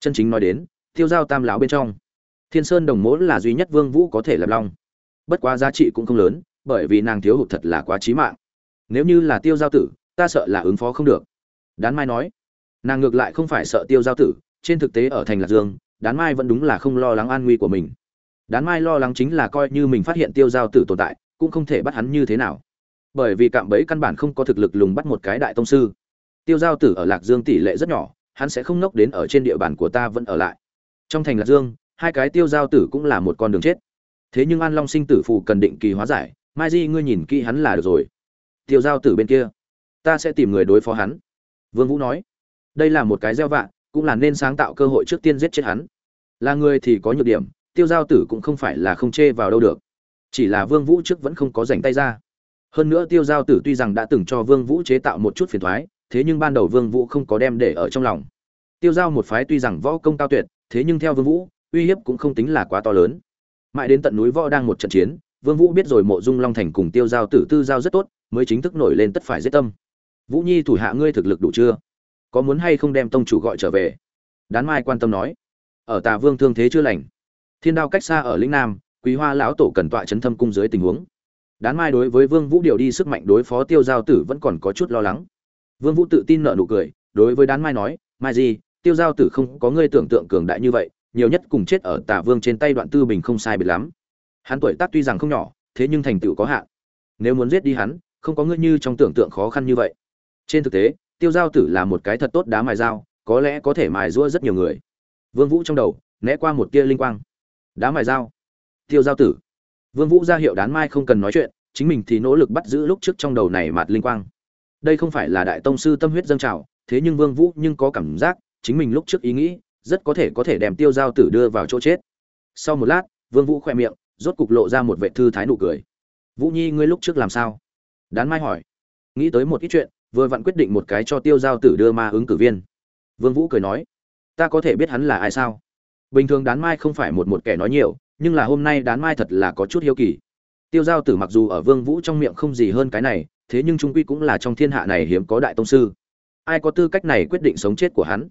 chân chính nói đến, tiêu giao tam lão bên trong, thiên sơn đồng mỗ là duy nhất vương vũ có thể lập long. Bất quá giá trị cũng không lớn, bởi vì nàng thiếu hụt thật là quá chí mạng. Nếu như là tiêu giao tử, ta sợ là ứng phó không được. Đán mai nói, nàng ngược lại không phải sợ tiêu giao tử, trên thực tế ở thành lạc dương, đán mai vẫn đúng là không lo lắng an nguy của mình. Đán mai lo lắng chính là coi như mình phát hiện tiêu giao tử tồn tại, cũng không thể bắt hắn như thế nào. Bởi vì cạm bẫy căn bản không có thực lực lùng bắt một cái đại tông sư. Tiêu giao tử ở lạc dương tỷ lệ rất nhỏ hắn sẽ không nốc đến ở trên địa bàn của ta vẫn ở lại. Trong thành lạc dương, hai cái tiêu giao tử cũng là một con đường chết. Thế nhưng an long sinh tử phù cần định kỳ hóa giải, mai di ngươi nhìn kỹ hắn là được rồi. Tiêu giao tử bên kia, ta sẽ tìm người đối phó hắn. Vương vũ nói, đây là một cái gieo vạ, cũng là nên sáng tạo cơ hội trước tiên giết chết hắn. Là người thì có nhược điểm, tiêu giao tử cũng không phải là không chê vào đâu được. Chỉ là vương vũ trước vẫn không có rảnh tay ra. Hơn nữa tiêu giao tử tuy rằng đã từng cho vương vũ chế tạo một chút phiền toái thế nhưng ban đầu vương vũ không có đem để ở trong lòng. Tiêu giao một phái tuy rằng võ công cao tuyệt, thế nhưng theo vương vũ, uy hiếp cũng không tính là quá to lớn. Mãi đến tận núi võ đang một trận chiến, vương vũ biết rồi mộ dung long thành cùng tiêu giao tử tư giao rất tốt, mới chính thức nổi lên tất phải giết tâm. Vũ nhi thủ hạ ngươi thực lực đủ chưa? Có muốn hay không đem tông chủ gọi trở về? Đán mai quan tâm nói. Ở tà vương thương thế chưa lành. Thiên đao cách xa ở lĩnh nam, quý hoa lão tổ cần tọa chấn thâm cung dưới tình huống. Đán mai đối với vương vũ điều đi sức mạnh đối phó tiêu giao tử vẫn còn có chút lo lắng vương vũ tự tin nở nụ cười, đối với đán mai nói, mai gì tiêu giao tử không có ngươi tưởng tượng cường đại như vậy, nhiều nhất cùng chết ở Tả vương trên tay đoạn tư bình không sai biệt lắm. Hắn tuổi tác tuy rằng không nhỏ, thế nhưng thành tựu có hạn. Nếu muốn giết đi hắn, không có ngươi như trong tưởng tượng khó khăn như vậy. Trên thực tế, tiêu giao tử là một cái thật tốt đá mài dao, có lẽ có thể mài rũa rất nhiều người. Vương vũ trong đầu, né qua một tia linh quang. Đá mài dao? Tiêu giao tử. Vương vũ ra hiệu đán mai không cần nói chuyện, chính mình thì nỗ lực bắt giữ lúc trước trong đầu này mạt linh quang đây không phải là đại tông sư tâm huyết dâng trào, thế nhưng vương vũ nhưng có cảm giác, chính mình lúc trước ý nghĩ, rất có thể có thể đem tiêu giao tử đưa vào chỗ chết. Sau một lát, vương vũ khoe miệng, rốt cục lộ ra một vệ thư thái nụ cười. Vũ nhi, ngươi lúc trước làm sao? Đán mai hỏi. Nghĩ tới một ít chuyện, vừa vặn quyết định một cái cho tiêu giao tử đưa ma ứng cử viên. Vương vũ cười nói. Ta có thể biết hắn là ai sao? Bình thường đán mai không phải một một kẻ nói nhiều, nhưng là hôm nay đán mai thật là có chút hiếu kỳ. Tiêu giao tử mặc dù ở vương vũ trong miệng không gì hơn cái này thế nhưng trung quy cũng là trong thiên hạ này hiếm có đại tông sư. Ai có tư cách này quyết định sống chết của hắn?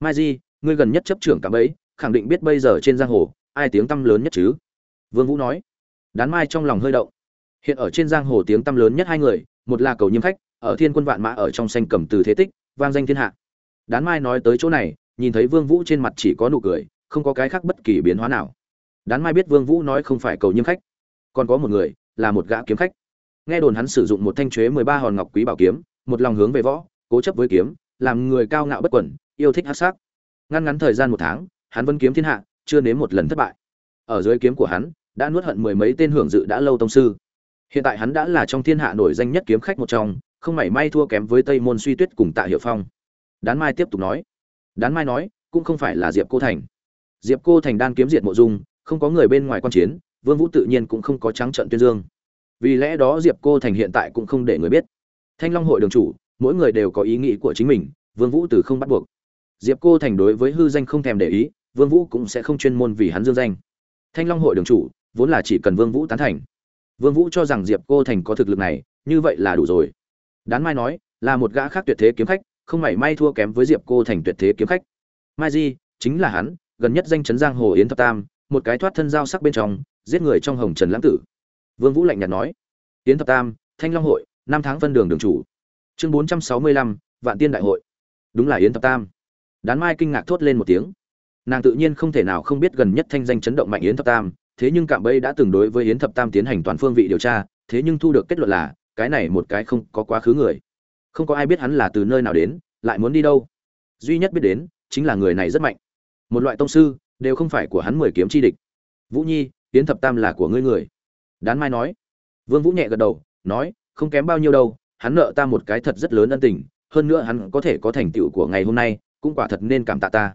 Mai di, ngươi gần nhất chấp trưởng cả bấy khẳng định biết bây giờ trên giang hồ, ai tiếng tăm lớn nhất chứ? Vương vũ nói. Đán mai trong lòng hơi động. Hiện ở trên giang hồ tiếng tăm lớn nhất hai người, một là cầu nhiêm khách, ở thiên quân vạn mã ở trong xanh cầm từ thế tích, vang danh thiên hạ. Đán mai nói tới chỗ này, nhìn thấy vương vũ trên mặt chỉ có nụ cười, không có cái khác bất kỳ biến hóa nào. Đán mai biết vương vũ nói không phải cầu nhiêm khách, còn có một người, là một gã kiếm khách nghe đồn hắn sử dụng một thanh chuế 13 hòn ngọc quý bảo kiếm, một lòng hướng về võ, cố chấp với kiếm, làm người cao ngạo bất quẩn, yêu thích hắc sắc. Ngăn ngắn thời gian một tháng, hắn vẫn kiếm thiên hạ, chưa nếm một lần thất bại. Ở dưới kiếm của hắn, đã nuốt hận mười mấy tên hưởng dự đã lâu tông sư. Hiện tại hắn đã là trong thiên hạ nổi danh nhất kiếm khách một trong, không mảy may thua kém với tây môn suy tuyết cùng tạ hiệu phong. Đán mai tiếp tục nói. Đán mai nói, cũng không phải là diệp cô thành. Diệp cô thành đang kiếm diệt mộ dung, không có người bên ngoài quan chiến, vương vũ tự nhiên cũng không có trắng trận tuyên dương vì lẽ đó diệp cô thành hiện tại cũng không để người biết. Thanh long hội đường chủ, mỗi người đều có ý nghĩ của chính mình, vương vũ từ không bắt buộc. Diệp cô thành đối với hư danh không thèm để ý, vương vũ cũng sẽ không chuyên môn vì hắn dương danh. Thanh long hội đường chủ, vốn là chỉ cần vương vũ tán thành. Vương vũ cho rằng diệp cô thành có thực lực này, như vậy là đủ rồi. Đán mai nói, là một gã khác tuyệt thế kiếm khách, không mảy may thua kém với diệp cô thành tuyệt thế kiếm khách. Mai di, chính là hắn, gần nhất danh chấn giang hồ yến thập tam, một cái thoát thân giao sắc bên trong, giết người trong hồng trần lãng tử vương vũ lạnh nhạt nói. Yến thập tam, thanh long hội, năm tháng phân đường đường chủ. Chương bốn trăm sáu mươi lăm, vạn tiên đại hội. Đúng là yến thập tam. Đán mai kinh ngạc thốt lên một tiếng. Nàng tự nhiên không thể nào không biết gần nhất thanh danh chấn động mạnh yến thập tam, thế nhưng cạm bẫy đã từng đối với yến thập tam tiến hành toàn phương vị điều tra, thế nhưng thu được kết luận là, cái này một cái không có quá khứ người. Không có ai biết hắn là từ nơi nào đến, lại muốn đi đâu. Duy nhất biết đến, chính là người này rất mạnh. Một loại tông sư, đều không phải của hắn mười kiếm chi địch. Vũ nhi, Yến thập tam là của ngươi người đán mai nói. Vương vũ nhẹ gật đầu, nói, không kém bao nhiêu đâu, hắn nợ ta một cái thật rất lớn ân tình, hơn nữa hắn có thể có thành tựu của ngày hôm nay, cũng quả thật nên cảm tạ ta.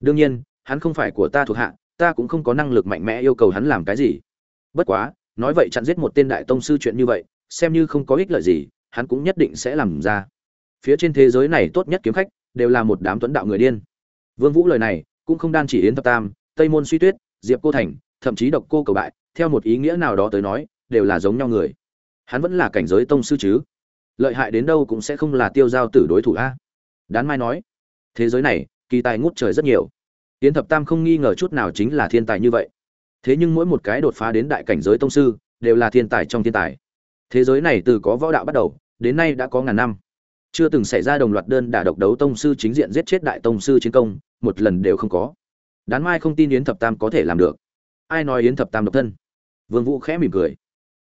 Đương nhiên, hắn không phải của ta thuộc hạ, ta cũng không có năng lực mạnh mẽ yêu cầu hắn làm cái gì. Bất quá, nói vậy chặn giết một tên đại tông sư chuyện như vậy, xem như không có ích lợi gì, hắn cũng nhất định sẽ làm ra. Phía trên thế giới này tốt nhất kiếm khách, đều là một đám tuấn đạo người điên. Vương vũ lời này, cũng không đan chỉ yến thập tam, tây môn suy tuyết, diệp cô thành thậm chí độc cô cầu bại, theo một ý nghĩa nào đó tới nói, đều là giống nhau người. Hắn vẫn là cảnh giới tông sư chứ? Lợi hại đến đâu cũng sẽ không là tiêu giao tử đối thủ a. Đán mai nói, thế giới này, kỳ tài ngút trời rất nhiều. Yến thập tam không nghi ngờ chút nào chính là thiên tài như vậy. Thế nhưng mỗi một cái đột phá đến đại cảnh giới tông sư, đều là thiên tài trong thiên tài. Thế giới này từ có võ đạo bắt đầu, đến nay đã có ngàn năm. Chưa từng xảy ra đồng loạt đơn đả độc đấu tông sư chính diện giết chết đại tông sư chiến công, một lần đều không có. Đán mai không tin yến thập tam có thể làm được ai nói yến thập tam độc thân? Vương vũ khẽ mỉm cười.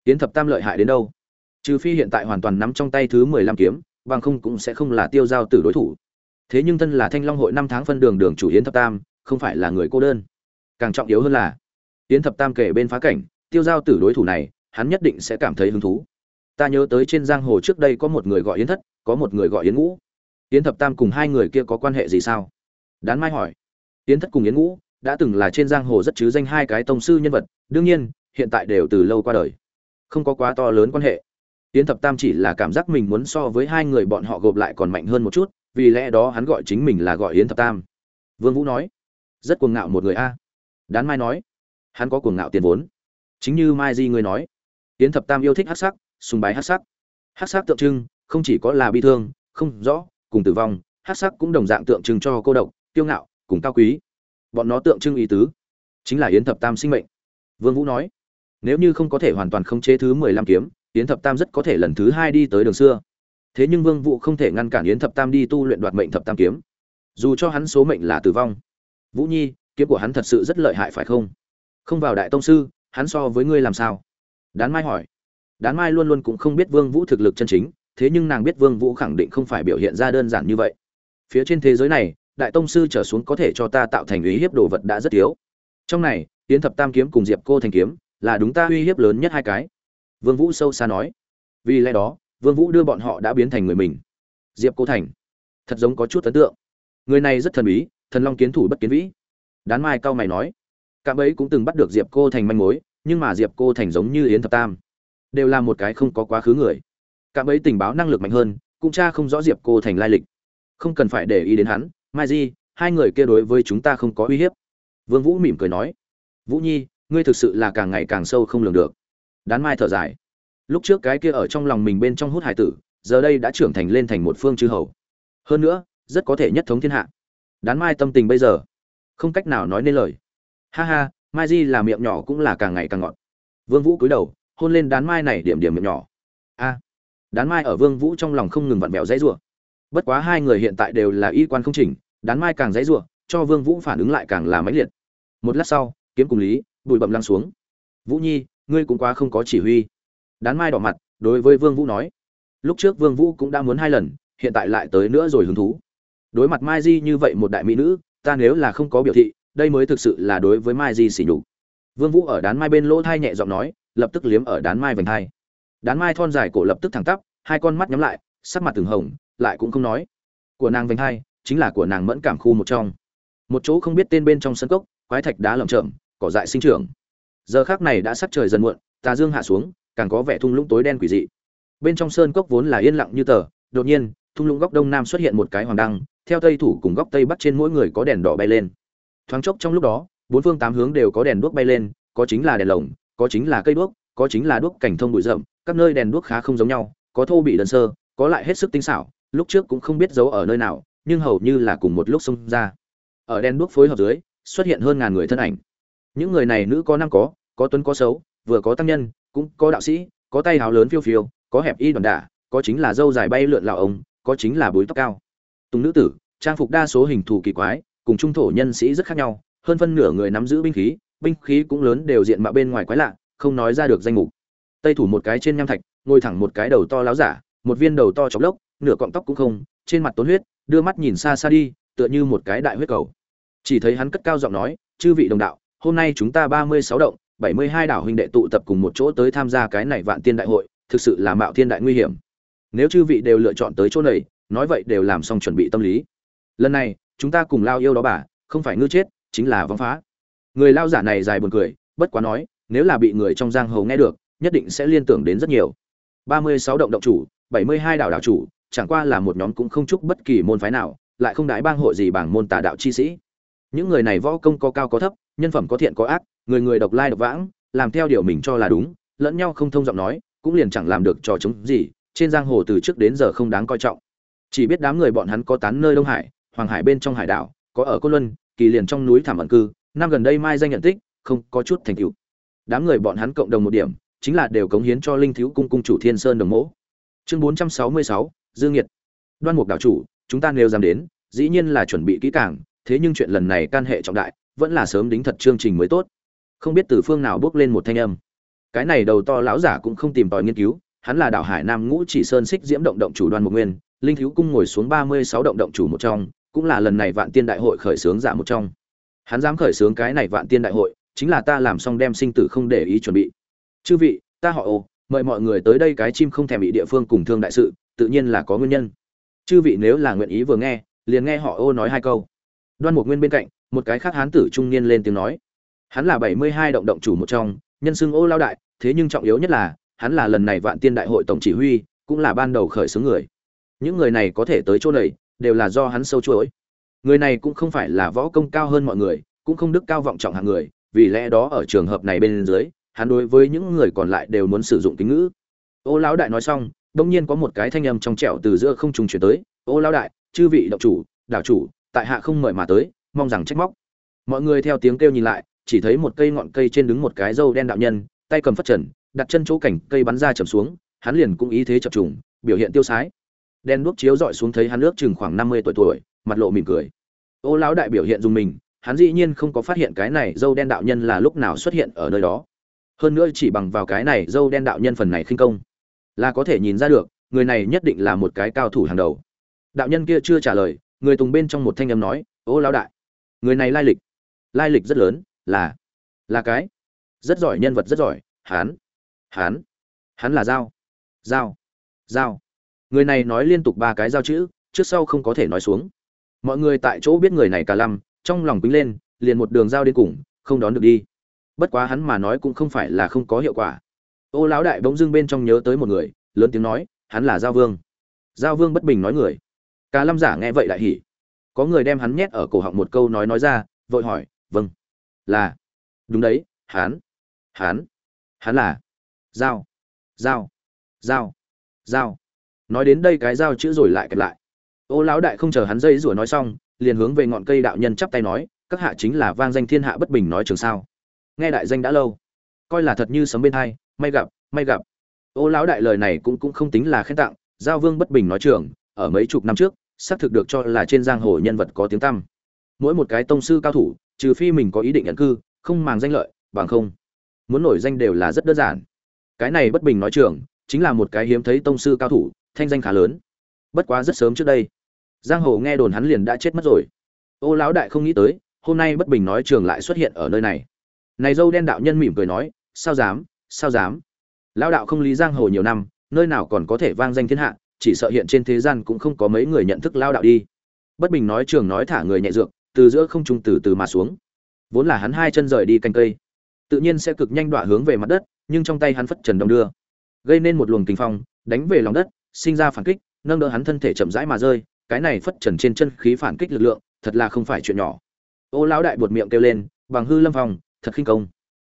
Yến thập tam lợi hại đến đâu? Trừ phi hiện tại hoàn toàn nắm trong tay thứ mười lăm kiếm, bằng không cũng sẽ không là tiêu giao tử đối thủ. Thế nhưng thân là thanh long hội năm tháng phân đường đường chủ yến thập tam, không phải là người cô đơn. Càng trọng yếu hơn là, yến thập tam kể bên phá cảnh, tiêu giao tử đối thủ này, hắn nhất định sẽ cảm thấy hứng thú. Ta nhớ tới trên giang hồ trước đây có một người gọi yến thất, có một người gọi yến ngũ. Yến thập tam cùng hai người kia có quan hệ gì sao? Đán mai hỏi. Yến thất cùng yến ngũ đã từng là trên giang hồ rất chứ danh hai cái tông sư nhân vật, đương nhiên, hiện tại đều từ lâu qua đời. Không có quá to lớn quan hệ. Yến thập tam chỉ là cảm giác mình muốn so với hai người bọn họ gộp lại còn mạnh hơn một chút, vì lẽ đó hắn gọi chính mình là gọi yến thập tam. Vương vũ nói, rất cuồng ngạo một người a. Đán mai nói, hắn có cuồng ngạo tiền vốn. Chính như mai di người nói. Yến thập tam yêu thích hắc sắc, sùng bái hắc sắc. Hắc sắc tượng trưng, không chỉ có là bi thương, không rõ, cùng tử vong, hắc sắc cũng đồng dạng tượng trưng cho cô độc, kiêu ngạo, cùng cao quý bọn nó tượng trưng ý tứ. Chính là yến thập tam sinh mệnh. Vương vũ nói, nếu như không có thể hoàn toàn khống chế thứ mười lăm kiếm, yến thập tam rất có thể lần thứ hai đi tới đường xưa. Thế nhưng vương vũ không thể ngăn cản yến thập tam đi tu luyện đoạt mệnh thập tam kiếm. Dù cho hắn số mệnh là tử vong, vũ nhi, kiếm của hắn thật sự rất lợi hại phải không? Không vào đại tông sư, hắn so với ngươi làm sao? Đán mai hỏi. Đán mai luôn luôn cũng không biết vương vũ thực lực chân chính, thế nhưng nàng biết vương vũ khẳng định không phải biểu hiện ra đơn giản như vậy. Phía trên thế giới này đại tông sư trở xuống có thể cho ta tạo thành uy hiếp đồ vật đã rất thiếu trong này tiến thập tam kiếm cùng diệp cô thành kiếm là đúng ta uy hiếp lớn nhất hai cái. Vương vũ sâu xa nói. Vì lẽ đó, vương vũ đưa bọn họ đã biến thành người mình. Diệp cô thành. Thật giống có chút ấn tượng. Người này rất thần bí, thần long kiến thủ bất kiến vĩ. Đán mai cao mày nói. Cả ấy cũng từng bắt được diệp cô thành manh mối, nhưng mà diệp cô thành giống như yến thập tam. Đều là một cái không có quá khứ người. Cả ấy tình báo năng lực mạnh hơn, cũng cha không rõ diệp cô thành lai lịch. Không cần phải để ý đến hắn mai di, hai người kia đối với chúng ta không có uy hiếp. Vương vũ mỉm cười nói, vũ nhi, ngươi thực sự là càng ngày càng sâu không lường được. Đán mai thở dài, lúc trước cái kia ở trong lòng mình bên trong hút hải tử, giờ đây đã trưởng thành lên thành một phương chư hầu. Hơn nữa, rất có thể nhất thống thiên hạ. Đán mai tâm tình bây giờ không cách nào nói nên lời. Ha ha, mai di là miệng nhỏ cũng là càng ngày càng ngọt. Vương vũ cúi đầu, hôn lên đán mai này điểm điểm miệng nhỏ. A. Đán mai ở vương vũ trong lòng không ngừng vặn vẹo dãy rủa. Bất quá hai người hiện tại đều là y quan không chỉnh đán mai càng dãy rủa, cho vương vũ phản ứng lại càng là mãnh liệt. Một lát sau, kiếm cùng lý, bụi bậm lăn xuống. Vũ nhi, ngươi cũng quá không có chỉ huy. Đán mai đỏ mặt, đối với vương vũ nói. Lúc trước vương vũ cũng đã muốn hai lần, hiện tại lại tới nữa rồi hứng thú. Đối mặt mai di như vậy một đại mỹ nữ, ta nếu là không có biểu thị, đây mới thực sự là đối với mai di xỉ nhục. Vương vũ ở đán mai bên lỗ thai nhẹ giọng nói, lập tức liếm ở đán mai vành thai. Đán mai thon dài cổ lập tức thẳng tắp, hai con mắt nhắm lại, sắc mặt từng hồng, lại cũng không nói. Của nàng vành thai chính là của nàng mẫn cảm khu một trong. Một chỗ không biết tên bên trong sân cốc, quái thạch đá lởm chởm, cỏ dại sinh trưởng. Giờ khắc này đã sắp trời dần muộn, tà dương hạ xuống, càng có vẻ thung lũng tối đen quỷ dị. Bên trong sơn cốc vốn là yên lặng như tờ, đột nhiên, thung lũng góc đông nam xuất hiện một cái hoàng đăng, theo tây thủ cùng góc tây bắc trên mỗi người có đèn đỏ bay lên. Thoáng chốc trong lúc đó, bốn phương tám hướng đều có đèn đuốc bay lên, có chính là đèn lồng, có chính là cây đuốc, có chính là đuốc cảnh thông bụi rậm, các nơi đèn đuốc khá không giống nhau, có thô bị đơn sơ, có lại hết sức tinh xảo, lúc trước cũng không biết giấu ở nơi nào nhưng hầu như là cùng một lúc xông ra. Ở đèn đuốc phối hợp dưới, xuất hiện hơn ngàn người thân ảnh. Những người này nữ có nam có có tuấn có xấu, vừa có tăng nhân, cũng có đạo sĩ, có tay hào lớn phiêu phiêu, có hẹp y đoản đả, có chính là dâu dài bay lượn lạo ông, có chính là búi tóc cao. Tùng nữ tử, trang phục đa số hình thù kỳ quái, cùng trung thổ nhân sĩ rất khác nhau, hơn phân nửa người nắm giữ binh khí binh khí cũng lớn đều diện mạo bên ngoài quái lạ, không nói ra được danh mục. Tây thủ một cái trên nham thạch, ngồi thẳng một cái đầu to láo giả, một viên đầu to chọc lốc, nửa cọng tóc cũng không, trên mặt tốn huyết đưa mắt nhìn xa xa đi, tựa như một cái đại huyết cầu. Chỉ thấy hắn cất cao giọng nói, chư vị đồng đạo, hôm nay chúng ta ba mươi sáu động, bảy mươi hai đảo huynh đệ tụ tập cùng một chỗ tới tham gia cái này vạn tiên đại hội, thực sự là mạo thiên đại nguy hiểm. Nếu chư vị đều lựa chọn tới chỗ này, nói vậy đều làm xong chuẩn bị tâm lý. Lần này, chúng ta cùng lao yêu đó bà, không phải ngư chết, chính là vong phá. Người lao giả này dài buồn cười, bất quá nói, nếu là bị người trong giang hồ nghe được, nhất định sẽ liên tưởng đến rất nhiều. ba mươi sáu động động chủ, bảy mươi hai đảo đảo chủ chẳng qua là một nhóm cũng không chúc bất kỳ môn phái nào, lại không đái bang hội gì bằng môn tà đạo chi sĩ. Những người này võ công có cao có thấp, nhân phẩm có thiện có ác, người người độc lai độc vãng, làm theo điều mình cho là đúng, lẫn nhau không thông giọng nói, cũng liền chẳng làm được trò chống gì, trên giang hồ từ trước đến giờ không đáng coi trọng. Chỉ biết đám người bọn hắn có tán nơi Đông Hải, Hoàng Hải bên trong hải đảo, có ở Côn Luân, kỳ liền trong núi Thảm ẩn cư, năm gần đây mai danh nhận tích, không có chút thành tựu. Đám người bọn hắn cộng đồng một điểm, chính là đều cống hiến cho Linh thiếu cung cung chủ Thiên Sơn Đồng Mỗ. Chương 466, dương nhiệt. Đoan mục đạo chủ, chúng ta nếu dám đến, dĩ nhiên là chuẩn bị kỹ càng, thế nhưng chuyện lần này can hệ trọng đại, vẫn là sớm đính thật chương trình mới tốt. Không biết từ phương nào bước lên một thanh âm. Cái này đầu to lão giả cũng không tìm tòi nghiên cứu, hắn là đạo hải nam ngũ chỉ sơn xích diễm động động chủ đoan mục nguyên, linh thiếu cung ngồi xuống ba mươi sáu động động chủ một trong, cũng là lần này vạn tiên đại hội khởi xướng giả một trong. Hắn dám khởi xướng cái này vạn tiên đại hội, chính là ta làm xong đem sinh tử không để ý chuẩn bị. Chư vị, ta họ ô, mời mọi người tới đây cái chim không thèm bị địa phương cùng thương đại sự tự nhiên là có nguyên nhân. Chư vị nếu là nguyện ý vừa nghe, liền nghe họ ô nói hai câu. Đoan mục nguyên bên cạnh, một cái khác hán tử trung niên lên tiếng nói. Hắn là bảy mươi hai động động chủ một trong, nhân xưng ô lao đại, thế nhưng trọng yếu nhất là, hắn là lần này vạn tiên đại hội tổng chỉ huy, cũng là ban đầu khởi xướng người. Những người này có thể tới chỗ này, đều là do hắn sâu chuỗi. Người này cũng không phải là võ công cao hơn mọi người, cũng không đức cao vọng trọng hạng người, vì lẽ đó ở trường hợp này bên dưới, hắn đối với những người còn lại đều muốn sử dụng kính ngữ. Ô lão đại nói xong đông nhiên có một cái thanh âm trong trẻo từ giữa không trùng chuyển tới, ô lão đại, chư vị đậu chủ đảo chủ, tại hạ không mời mà tới, mong rằng trách móc. Mọi người theo tiếng kêu nhìn lại, chỉ thấy một cây ngọn cây trên đứng một cái râu đen đạo nhân, tay cầm phất trần, đặt chân chỗ cảnh cây bắn ra chầm xuống, hắn liền cũng ý thế chập trùng, biểu hiện tiêu sái. Đen đuốc chiếu dọi xuống thấy hắn nước chừng khoảng năm mươi tuổi tuổi, mặt lộ mỉm cười. Ô lão đại biểu hiện dùng mình, hắn dĩ nhiên không có phát hiện cái này dâu đen đạo nhân là lúc nào xuất hiện ở nơi đó. Hơn nữa chỉ bằng vào cái này dâu đen đạo nhân phần này khinh công là có thể nhìn ra được, người này nhất định là một cái cao thủ hàng đầu. Đạo nhân kia chưa trả lời, người tùng bên trong một thanh âm nói, ô lão đại, người này lai lịch lai lịch rất lớn, là là cái, rất giỏi nhân vật rất giỏi hán hán hắn là dao dao dao người này nói liên tục ba cái dao chữ, trước sau không có thể nói xuống. Mọi người tại chỗ biết người này cả lăm, trong lòng quýnh lên, liền một đường dao đến cùng, không đón được đi. Bất quá hắn mà nói cũng không phải là không có hiệu quả ô lão đại bỗng dưng bên trong nhớ tới một người, lớn tiếng nói, hắn là giao vương. Giao vương bất bình nói người. Cả lâm giả nghe vậy lại hỉ. Có người đem hắn nhét ở cổ họng một câu nói nói ra, vội hỏi vâng. Là. Đúng đấy, hắn. Hắn? Hắn là. Giao. Giao. Giao. Giao. Nói đến đây cái giao chữ rồi lại kẹp lại. Ô lão đại không chờ hắn dây rủa nói xong, liền hướng về ngọn cây đạo nhân chắp tay nói, các hạ chính là vang danh thiên hạ bất bình nói trường sao. Nghe đại danh đã lâu. Coi là thật như sấm bên hai may gặp may gặp. Ô lão đại lời này cũng cũng không tính là khen tặng, giao vương bất bình nói trường, ở mấy chục năm trước, xác thực được cho là trên giang hồ nhân vật có tiếng tăm. Mỗi một cái tông sư cao thủ, trừ phi mình có ý định nhận cư, không màng danh lợi, bằng không, muốn nổi danh đều là rất đơn giản. Cái này bất bình nói trường, chính là một cái hiếm thấy tông sư cao thủ, thanh danh khá lớn. Bất quá rất sớm trước đây, giang hồ nghe đồn hắn liền đã chết mất rồi. Ô lão đại không nghĩ tới, hôm nay bất bình nói trường lại xuất hiện ở nơi này. Này dâu đen đạo nhân mỉm cười nói, sao dám? Sao dám? Lão đạo không lý giang hồ nhiều năm, nơi nào còn có thể vang danh thiên hạ, chỉ sợ hiện trên thế gian cũng không có mấy người nhận thức lao đạo đi. Bất bình nói trường nói thả người nhẹ dược, từ giữa không trung từ từ mà xuống. Vốn là hắn hai chân rời đi canh cây, tự nhiên sẽ cực nhanh đọa hướng về mặt đất, nhưng trong tay hắn phất trần đông đưa, gây nên một luồng kinh phong, đánh về lòng đất, sinh ra phản kích, nâng đỡ hắn thân thể chậm rãi mà rơi, cái này phất trần trên chân khí phản kích lực lượng, thật là không phải chuyện nhỏ. Ô lão đại buột miệng kêu lên, bằng hư lâm phong, thật khinh công.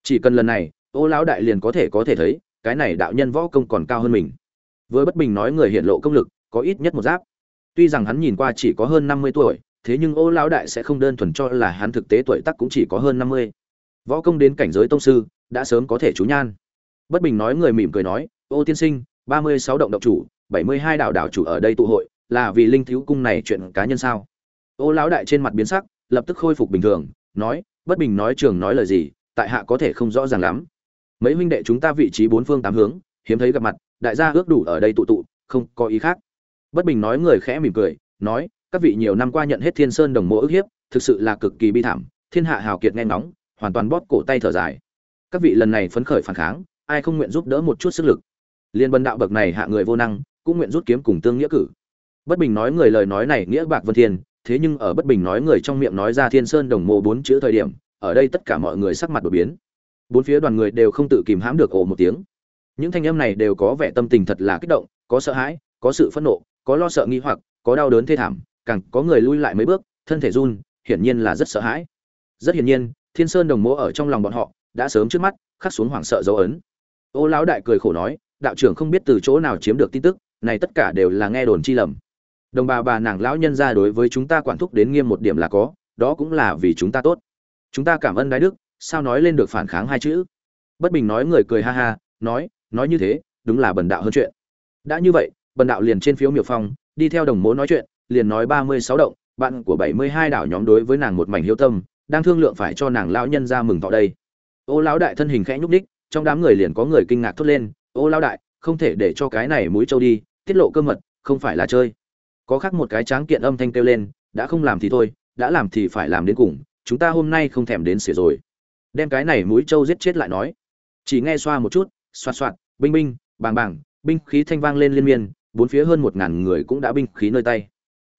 Chỉ cần lần này ô lão đại liền có thể có thể thấy, cái này đạo nhân võ công còn cao hơn mình. Với bất bình nói người hiện lộ công lực, có ít nhất một giáp. Tuy rằng hắn nhìn qua chỉ có hơn năm mươi tuổi, thế nhưng ô lão đại sẽ không đơn thuần cho là hắn thực tế tuổi tác cũng chỉ có hơn năm mươi. Võ công đến cảnh giới tông sư, đã sớm có thể chú nhan. Bất bình nói người mỉm cười nói, ô tiên sinh, ba mươi sáu động độc chủ, bảy mươi hai đạo đạo chủ ở đây tụ hội, là vì linh thiếu cung này chuyện cá nhân sao? Ô lão đại trên mặt biến sắc, lập tức khôi phục bình thường, nói, bất bình nói trường nói lời gì, tại hạ có thể không rõ ràng lắm mấy huynh đệ chúng ta vị trí bốn phương tám hướng, hiếm thấy gặp mặt, đại gia ước đủ ở đây tụ tụ, không có ý khác. Bất bình nói người khẽ mỉm cười, nói, các vị nhiều năm qua nhận hết thiên sơn đồng mộ ức hiếp, thực sự là cực kỳ bi thảm, thiên hạ hào kiệt nghe ngóng, hoàn toàn bóp cổ tay thở dài. Các vị lần này phấn khởi phản kháng, ai không nguyện giúp đỡ một chút sức lực? Liên bần đạo bậc này hạ người vô năng, cũng nguyện rút kiếm cùng tương nghĩa cử. Bất bình nói người lời nói này nghĩa bạc vân thiên, thế nhưng ở bất bình nói người trong miệng nói ra thiên sơn đồng mộ bốn chữ thời điểm, ở đây tất cả mọi người sắc mặt đột biến bốn phía đoàn người đều không tự kìm hãm được ồ một tiếng. Những thanh âm này đều có vẻ tâm tình thật là kích động, có sợ hãi, có sự phẫn nộ, có lo sợ nghi hoặc, có đau đớn thê thảm, càng có người lui lại mấy bước, thân thể run, hiển nhiên là rất sợ hãi. Rất hiển nhiên, thiên sơn đồng mỗ ở trong lòng bọn họ, đã sớm trước mắt, khắc xuống hoảng sợ dấu ấn. Ô lão đại cười khổ nói, đạo trưởng không biết từ chỗ nào chiếm được tin tức, này tất cả đều là nghe đồn chi lầm. Đồng bà bà nàng lão nhân ra đối với chúng ta quản thúc đến nghiêm một điểm là có, đó cũng là vì chúng ta tốt. Chúng ta cảm ơn đái đức sao nói lên được phản kháng hai chữ? Bất bình nói người cười ha ha, nói nói như thế, đúng là bần đạo hơn chuyện. Đã như vậy, bần đạo liền trên phiếu miểu phong, đi theo đồng mố nói chuyện, liền nói ba mươi sáu động, bạn của bảy mươi hai đảo nhóm đối với nàng một mảnh hiếu tâm, đang thương lượng phải cho nàng lão nhân ra mừng thọ đây. Ô lão đại thân hình khẽ nhúc ních trong đám người liền có người kinh ngạc thốt lên, ô lão đại, không thể để cho cái này mũi trâu đi, tiết lộ cơ mật, không phải là chơi. Có khác một cái tráng kiện âm thanh kêu lên, đã không làm thì thôi, đã làm thì phải làm đến cùng, chúng ta hôm nay không thèm đến xỉa rồi đem cái này mũi trâu giết chết lại nói. Chỉ nghe xoa một chút xoa xoạt, binh binh, bàng bàng, binh khí thanh vang lên liên miên, bốn phía hơn một ngàn người cũng đã binh khí nơi tay.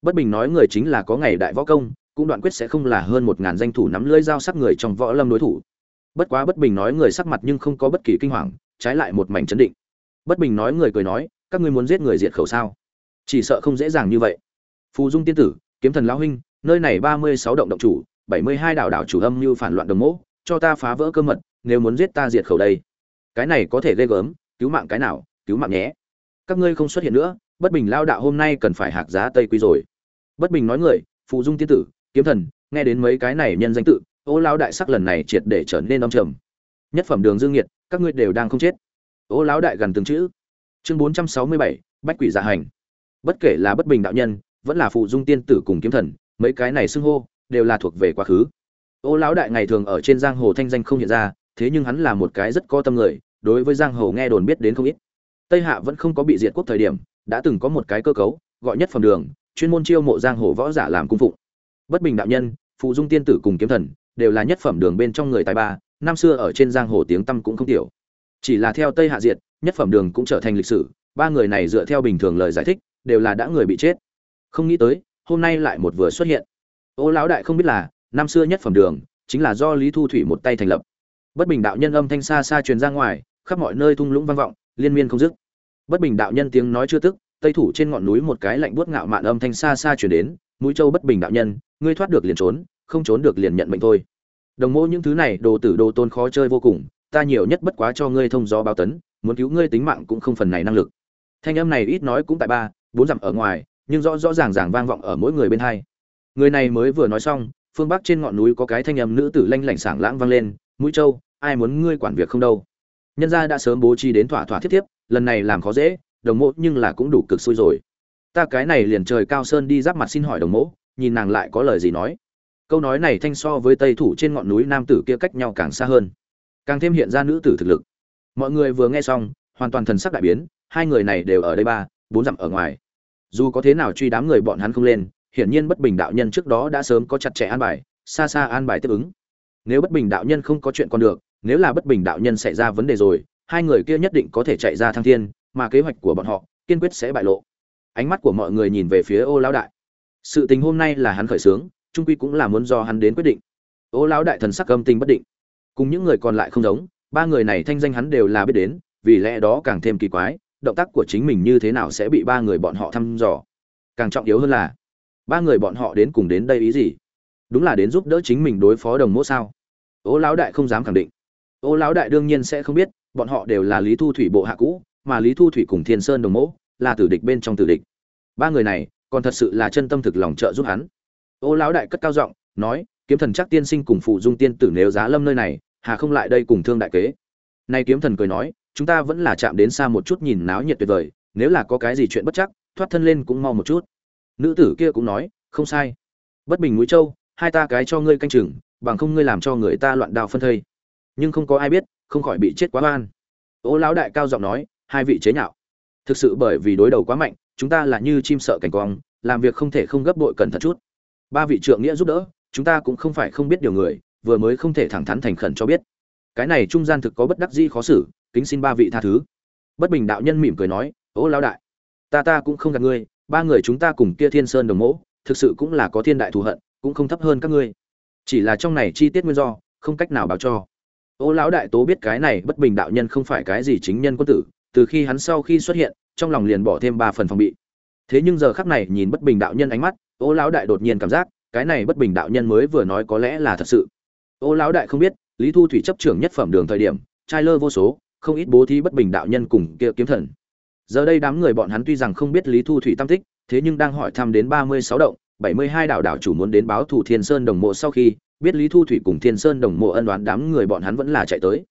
Bất bình nói người chính là có ngày đại võ công, cũng đoạn quyết sẽ không là hơn một ngàn danh thủ nắm lưỡi dao sắc người trong võ lâm đối thủ. Bất quá bất bình nói người sắc mặt nhưng không có bất kỳ kinh hoàng, trái lại một mảnh chấn định. Bất bình nói người cười nói, các ngươi muốn giết người diệt khẩu sao? Chỉ sợ không dễ dàng như vậy. Phù dung tiên tử, kiếm thần lão huynh, nơi này ba mươi sáu động động chủ, bảy mươi hai đảo đảo chủ âm như phản loạn đồng mẫu cho ta phá vỡ cơ mật, nếu muốn giết ta diệt khẩu đây. Cái này có thể ghê gớm, cứu mạng cái nào, cứu mạng nhé. Các ngươi không xuất hiện nữa, bất bình lao đạo hôm nay cần phải hạc giá tây quý rồi. Bất bình nói người, phụ dung tiên tử, kiếm thần, nghe đến mấy cái này nhân danh tự, ô lão đại sắc lần này triệt để trở nên đông trầm. Nhất phẩm đường dương nhiệt các ngươi đều đang không chết. Ô lão đại gần từng chữ. Chương bốn trăm sáu mươi bảy, bách quỷ dạ hành. Bất kể là bất bình đạo nhân, vẫn là phụ dung tiên tử cùng kiếm thần, mấy cái này xưng hô, đều là thuộc về quá khứ ô lão đại ngày thường ở trên giang hồ thanh danh không hiện ra, thế nhưng hắn là một cái rất có tâm người, đối với giang hồ nghe đồn biết đến không ít. Tây hạ vẫn không có bị diệt quốc thời điểm, đã từng có một cái cơ cấu, gọi nhất phẩm đường, chuyên môn chiêu mộ giang hồ võ giả làm cung phụng. Bất bình đạo nhân, phụ dung tiên tử cùng kiếm thần, đều là nhất phẩm đường bên trong người tài ba, năm xưa ở trên giang hồ tiếng tăm cũng không tiểu. Chỉ là theo tây hạ diệt, nhất phẩm đường cũng trở thành lịch sử, ba người này dựa theo bình thường lời giải thích, đều là đã người bị chết. Không nghĩ tới, hôm nay lại một vừa xuất hiện. Ô lão đại không biết là năm xưa nhất phẩm đường, chính là do lý thu thủy một tay thành lập. Bất bình đạo nhân âm thanh xa xa truyền ra ngoài, khắp mọi nơi thung lũng vang vọng, liên miên không dứt. Bất bình đạo nhân tiếng nói chưa tức, tây thủ trên ngọn núi một cái lạnh buốt ngạo mạn âm thanh xa xa truyền đến, mũi châu bất bình đạo nhân, ngươi thoát được liền trốn, không trốn được liền nhận mệnh thôi. Đồng mô những thứ này, đồ tử đồ tôn khó chơi vô cùng, ta nhiều nhất bất quá cho ngươi thông gió báo tấn, muốn cứu ngươi tính mạng cũng không phần này năng lực. Thanh âm này ít nói cũng tại ba, bốn dặm ở ngoài, nhưng rõ rõ ràng ràng vang vọng ở mỗi người bên hai. Người này mới vừa nói xong phương bắc trên ngọn núi có cái thanh âm nữ tử lanh lảnh sảng lãng vang lên, mũi châu, ai muốn ngươi quản việc không đâu? Nhân gia đã sớm bố trí đến thỏa thỏa thiết thiếp, lần này làm khó dễ, đồng mộ nhưng là cũng đủ cực xui rồi. Ta cái này liền trời cao sơn đi giáp mặt xin hỏi đồng mộ, nhìn nàng lại có lời gì nói. Câu nói này thanh so với tây thủ trên ngọn núi nam tử kia cách nhau càng xa hơn. Càng thêm hiện ra nữ tử thực lực. Mọi người vừa nghe xong, hoàn toàn thần sắc đại biến, hai người này đều ở đây ba, bốn dặm ở ngoài. Dù có thế nào truy đám người bọn hắn không lên hiển nhiên bất bình đạo nhân trước đó đã sớm có chặt chẽ an bài, xa xa an bài tiếp ứng. Nếu bất bình đạo nhân không có chuyện còn được, nếu là bất bình đạo nhân xảy ra vấn đề rồi, hai người kia nhất định có thể chạy ra thăng thiên, mà kế hoạch của bọn họ, kiên quyết sẽ bại lộ. Ánh mắt của mọi người nhìn về phía ô lão đại. Sự tình hôm nay là hắn khởi xướng, trung quy cũng là muốn do hắn đến quyết định. Ô lão đại thần sắc âm tình bất định. Cùng những người còn lại không giống, ba người này thanh danh hắn đều là biết đến, vì lẽ đó càng thêm kỳ quái, động tác của chính mình như thế nào sẽ bị ba người bọn họ thăm dò. Càng trọng yếu hơn là ba người bọn họ đến cùng đến đây ý gì? Đúng là đến giúp đỡ chính mình đối phó đồng mỗ sao? Ô lão đại không dám khẳng định. Ô lão đại đương nhiên sẽ không biết, bọn họ đều là lý thu thủy bộ hạ cũ, mà lý thu thủy cùng thiên sơn đồng mỗ là tử địch bên trong tử địch. Ba người này, còn thật sự là chân tâm thực lòng trợ giúp hắn. Ô lão đại cất cao giọng, nói, kiếm thần chắc tiên sinh cùng phụ dung tiên tử nếu giá lâm nơi này, hà không lại đây cùng thương đại kế. Nay kiếm thần cười nói, chúng ta vẫn là chạm đến xa một chút nhìn náo nhiệt tuyệt vời, nếu là có cái gì chuyện bất chắc, thoát thân lên cũng mau một chút nữ tử kia cũng nói, không sai. Bất bình mũi châu, hai ta cái cho ngươi canh chừng, bằng không ngươi làm cho người ta loạn đào phân thây. Nhưng không có ai biết, không khỏi bị chết quá oan. Ô lão đại cao giọng nói, hai vị chế nhạo. Thực sự bởi vì đối đầu quá mạnh, chúng ta là như chim sợ cảnh quang làm việc không thể không gấp bội cẩn thận chút. Ba vị trượng nghĩa giúp đỡ, chúng ta cũng không phải không biết điều người, vừa mới không thể thẳng thắn thành khẩn cho biết. Cái này trung gian thực có bất đắc dĩ khó xử, kính xin ba vị tha thứ. Bất bình đạo nhân mỉm cười nói, ô lão đại, ta ta cũng không gạt ngươi ba người chúng ta cùng kia thiên sơn đồng mẫu thực sự cũng là có thiên đại thù hận, cũng không thấp hơn các ngươi. Chỉ là trong này chi tiết nguyên do, không cách nào báo cho. Ô lão đại tố biết cái này bất bình đạo nhân không phải cái gì chính nhân quân tử, từ khi hắn sau khi xuất hiện, trong lòng liền bỏ thêm ba phần phòng bị. Thế nhưng giờ khắc này nhìn bất bình đạo nhân ánh mắt, ô lão đại đột nhiên cảm giác, cái này bất bình đạo nhân mới vừa nói có lẽ là thật sự. Ô lão đại không biết, lý thu thủy chấp trưởng nhất phẩm đường thời điểm, trai lơ vô số, không ít bố thí bất bình đạo nhân cùng kia kiếm thần giờ đây đám người bọn hắn tuy rằng không biết lý thu thủy tam tích, thế nhưng đang hỏi thăm đến ba mươi sáu động, bảy mươi hai đảo đảo chủ muốn đến báo thủ thiên sơn đồng mộ sau khi biết lý thu thủy cùng thiên sơn đồng mộ ân đoán đám người bọn hắn vẫn là chạy tới.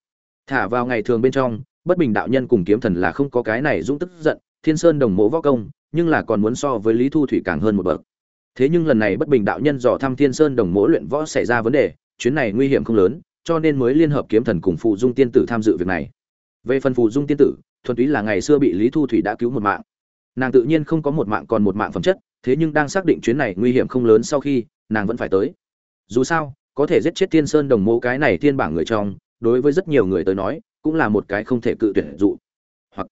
Thả vào ngày thường bên trong, bất bình đạo nhân cùng kiếm thần là không có cái này dũng tức giận, thiên sơn đồng mộ võ công, nhưng là còn muốn so với lý thu thủy càng hơn một bậc. Thế nhưng lần này bất bình đạo nhân dò thăm thiên sơn đồng mộ luyện võ xảy ra vấn đề, chuyến này nguy hiểm không lớn, cho nên mới liên hợp kiếm thần cùng phụ dung tiên tử tham dự việc này. Về phần phụ dung tiên tử thuần túy là ngày xưa bị lý thu thủy đã cứu một mạng. Nàng tự nhiên không có một mạng còn một mạng phẩm chất, thế nhưng đang xác định chuyến này nguy hiểm không lớn sau khi, nàng vẫn phải tới. Dù sao, có thể giết chết thiên sơn đồng mộ cái này thiên bảng người trong, đối với rất nhiều người tới nói, cũng là một cái không thể cự tuyệt dụ. Hoặc,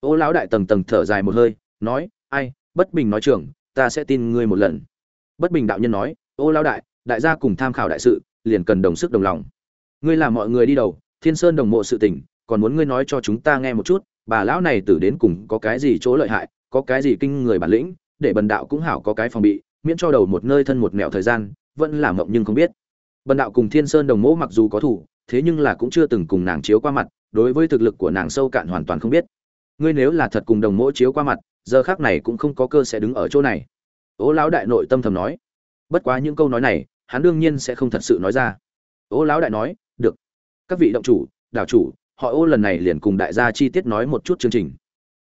ô lão đại tầng tầng thở dài một hơi, nói, ai, bất bình nói trưởng, ta sẽ tin ngươi một lần. Bất bình đạo nhân nói, ô lão đại đại gia cùng tham khảo đại sự, liền cần đồng sức đồng lòng. Ngươi làm mọi người đi đầu, thiên sơn đồng mộ sự tình, còn muốn ngươi nói cho chúng ta nghe một chút bà lão này tử đến cùng có cái gì chỗ lợi hại, có cái gì kinh người bản lĩnh, để bần đạo cũng hảo có cái phòng bị, miễn cho đầu một nơi thân một mẹo thời gian, vẫn làm mộng nhưng không biết. Bần đạo cùng thiên sơn đồng mẫu mặc dù có thủ, thế nhưng là cũng chưa từng cùng nàng chiếu qua mặt, đối với thực lực của nàng sâu cạn hoàn toàn không biết. Ngươi nếu là thật cùng đồng mẫu chiếu qua mặt, giờ khác này cũng không có cơ sẽ đứng ở chỗ này. Ố lão đại nội tâm thầm nói. Bất quá những câu nói này, hắn đương nhiên sẽ không thật sự nói ra. Ố lão đại nói, được. Các vị động chủ, đảo chủ họ ô lần này liền cùng đại gia chi tiết nói một chút chương trình.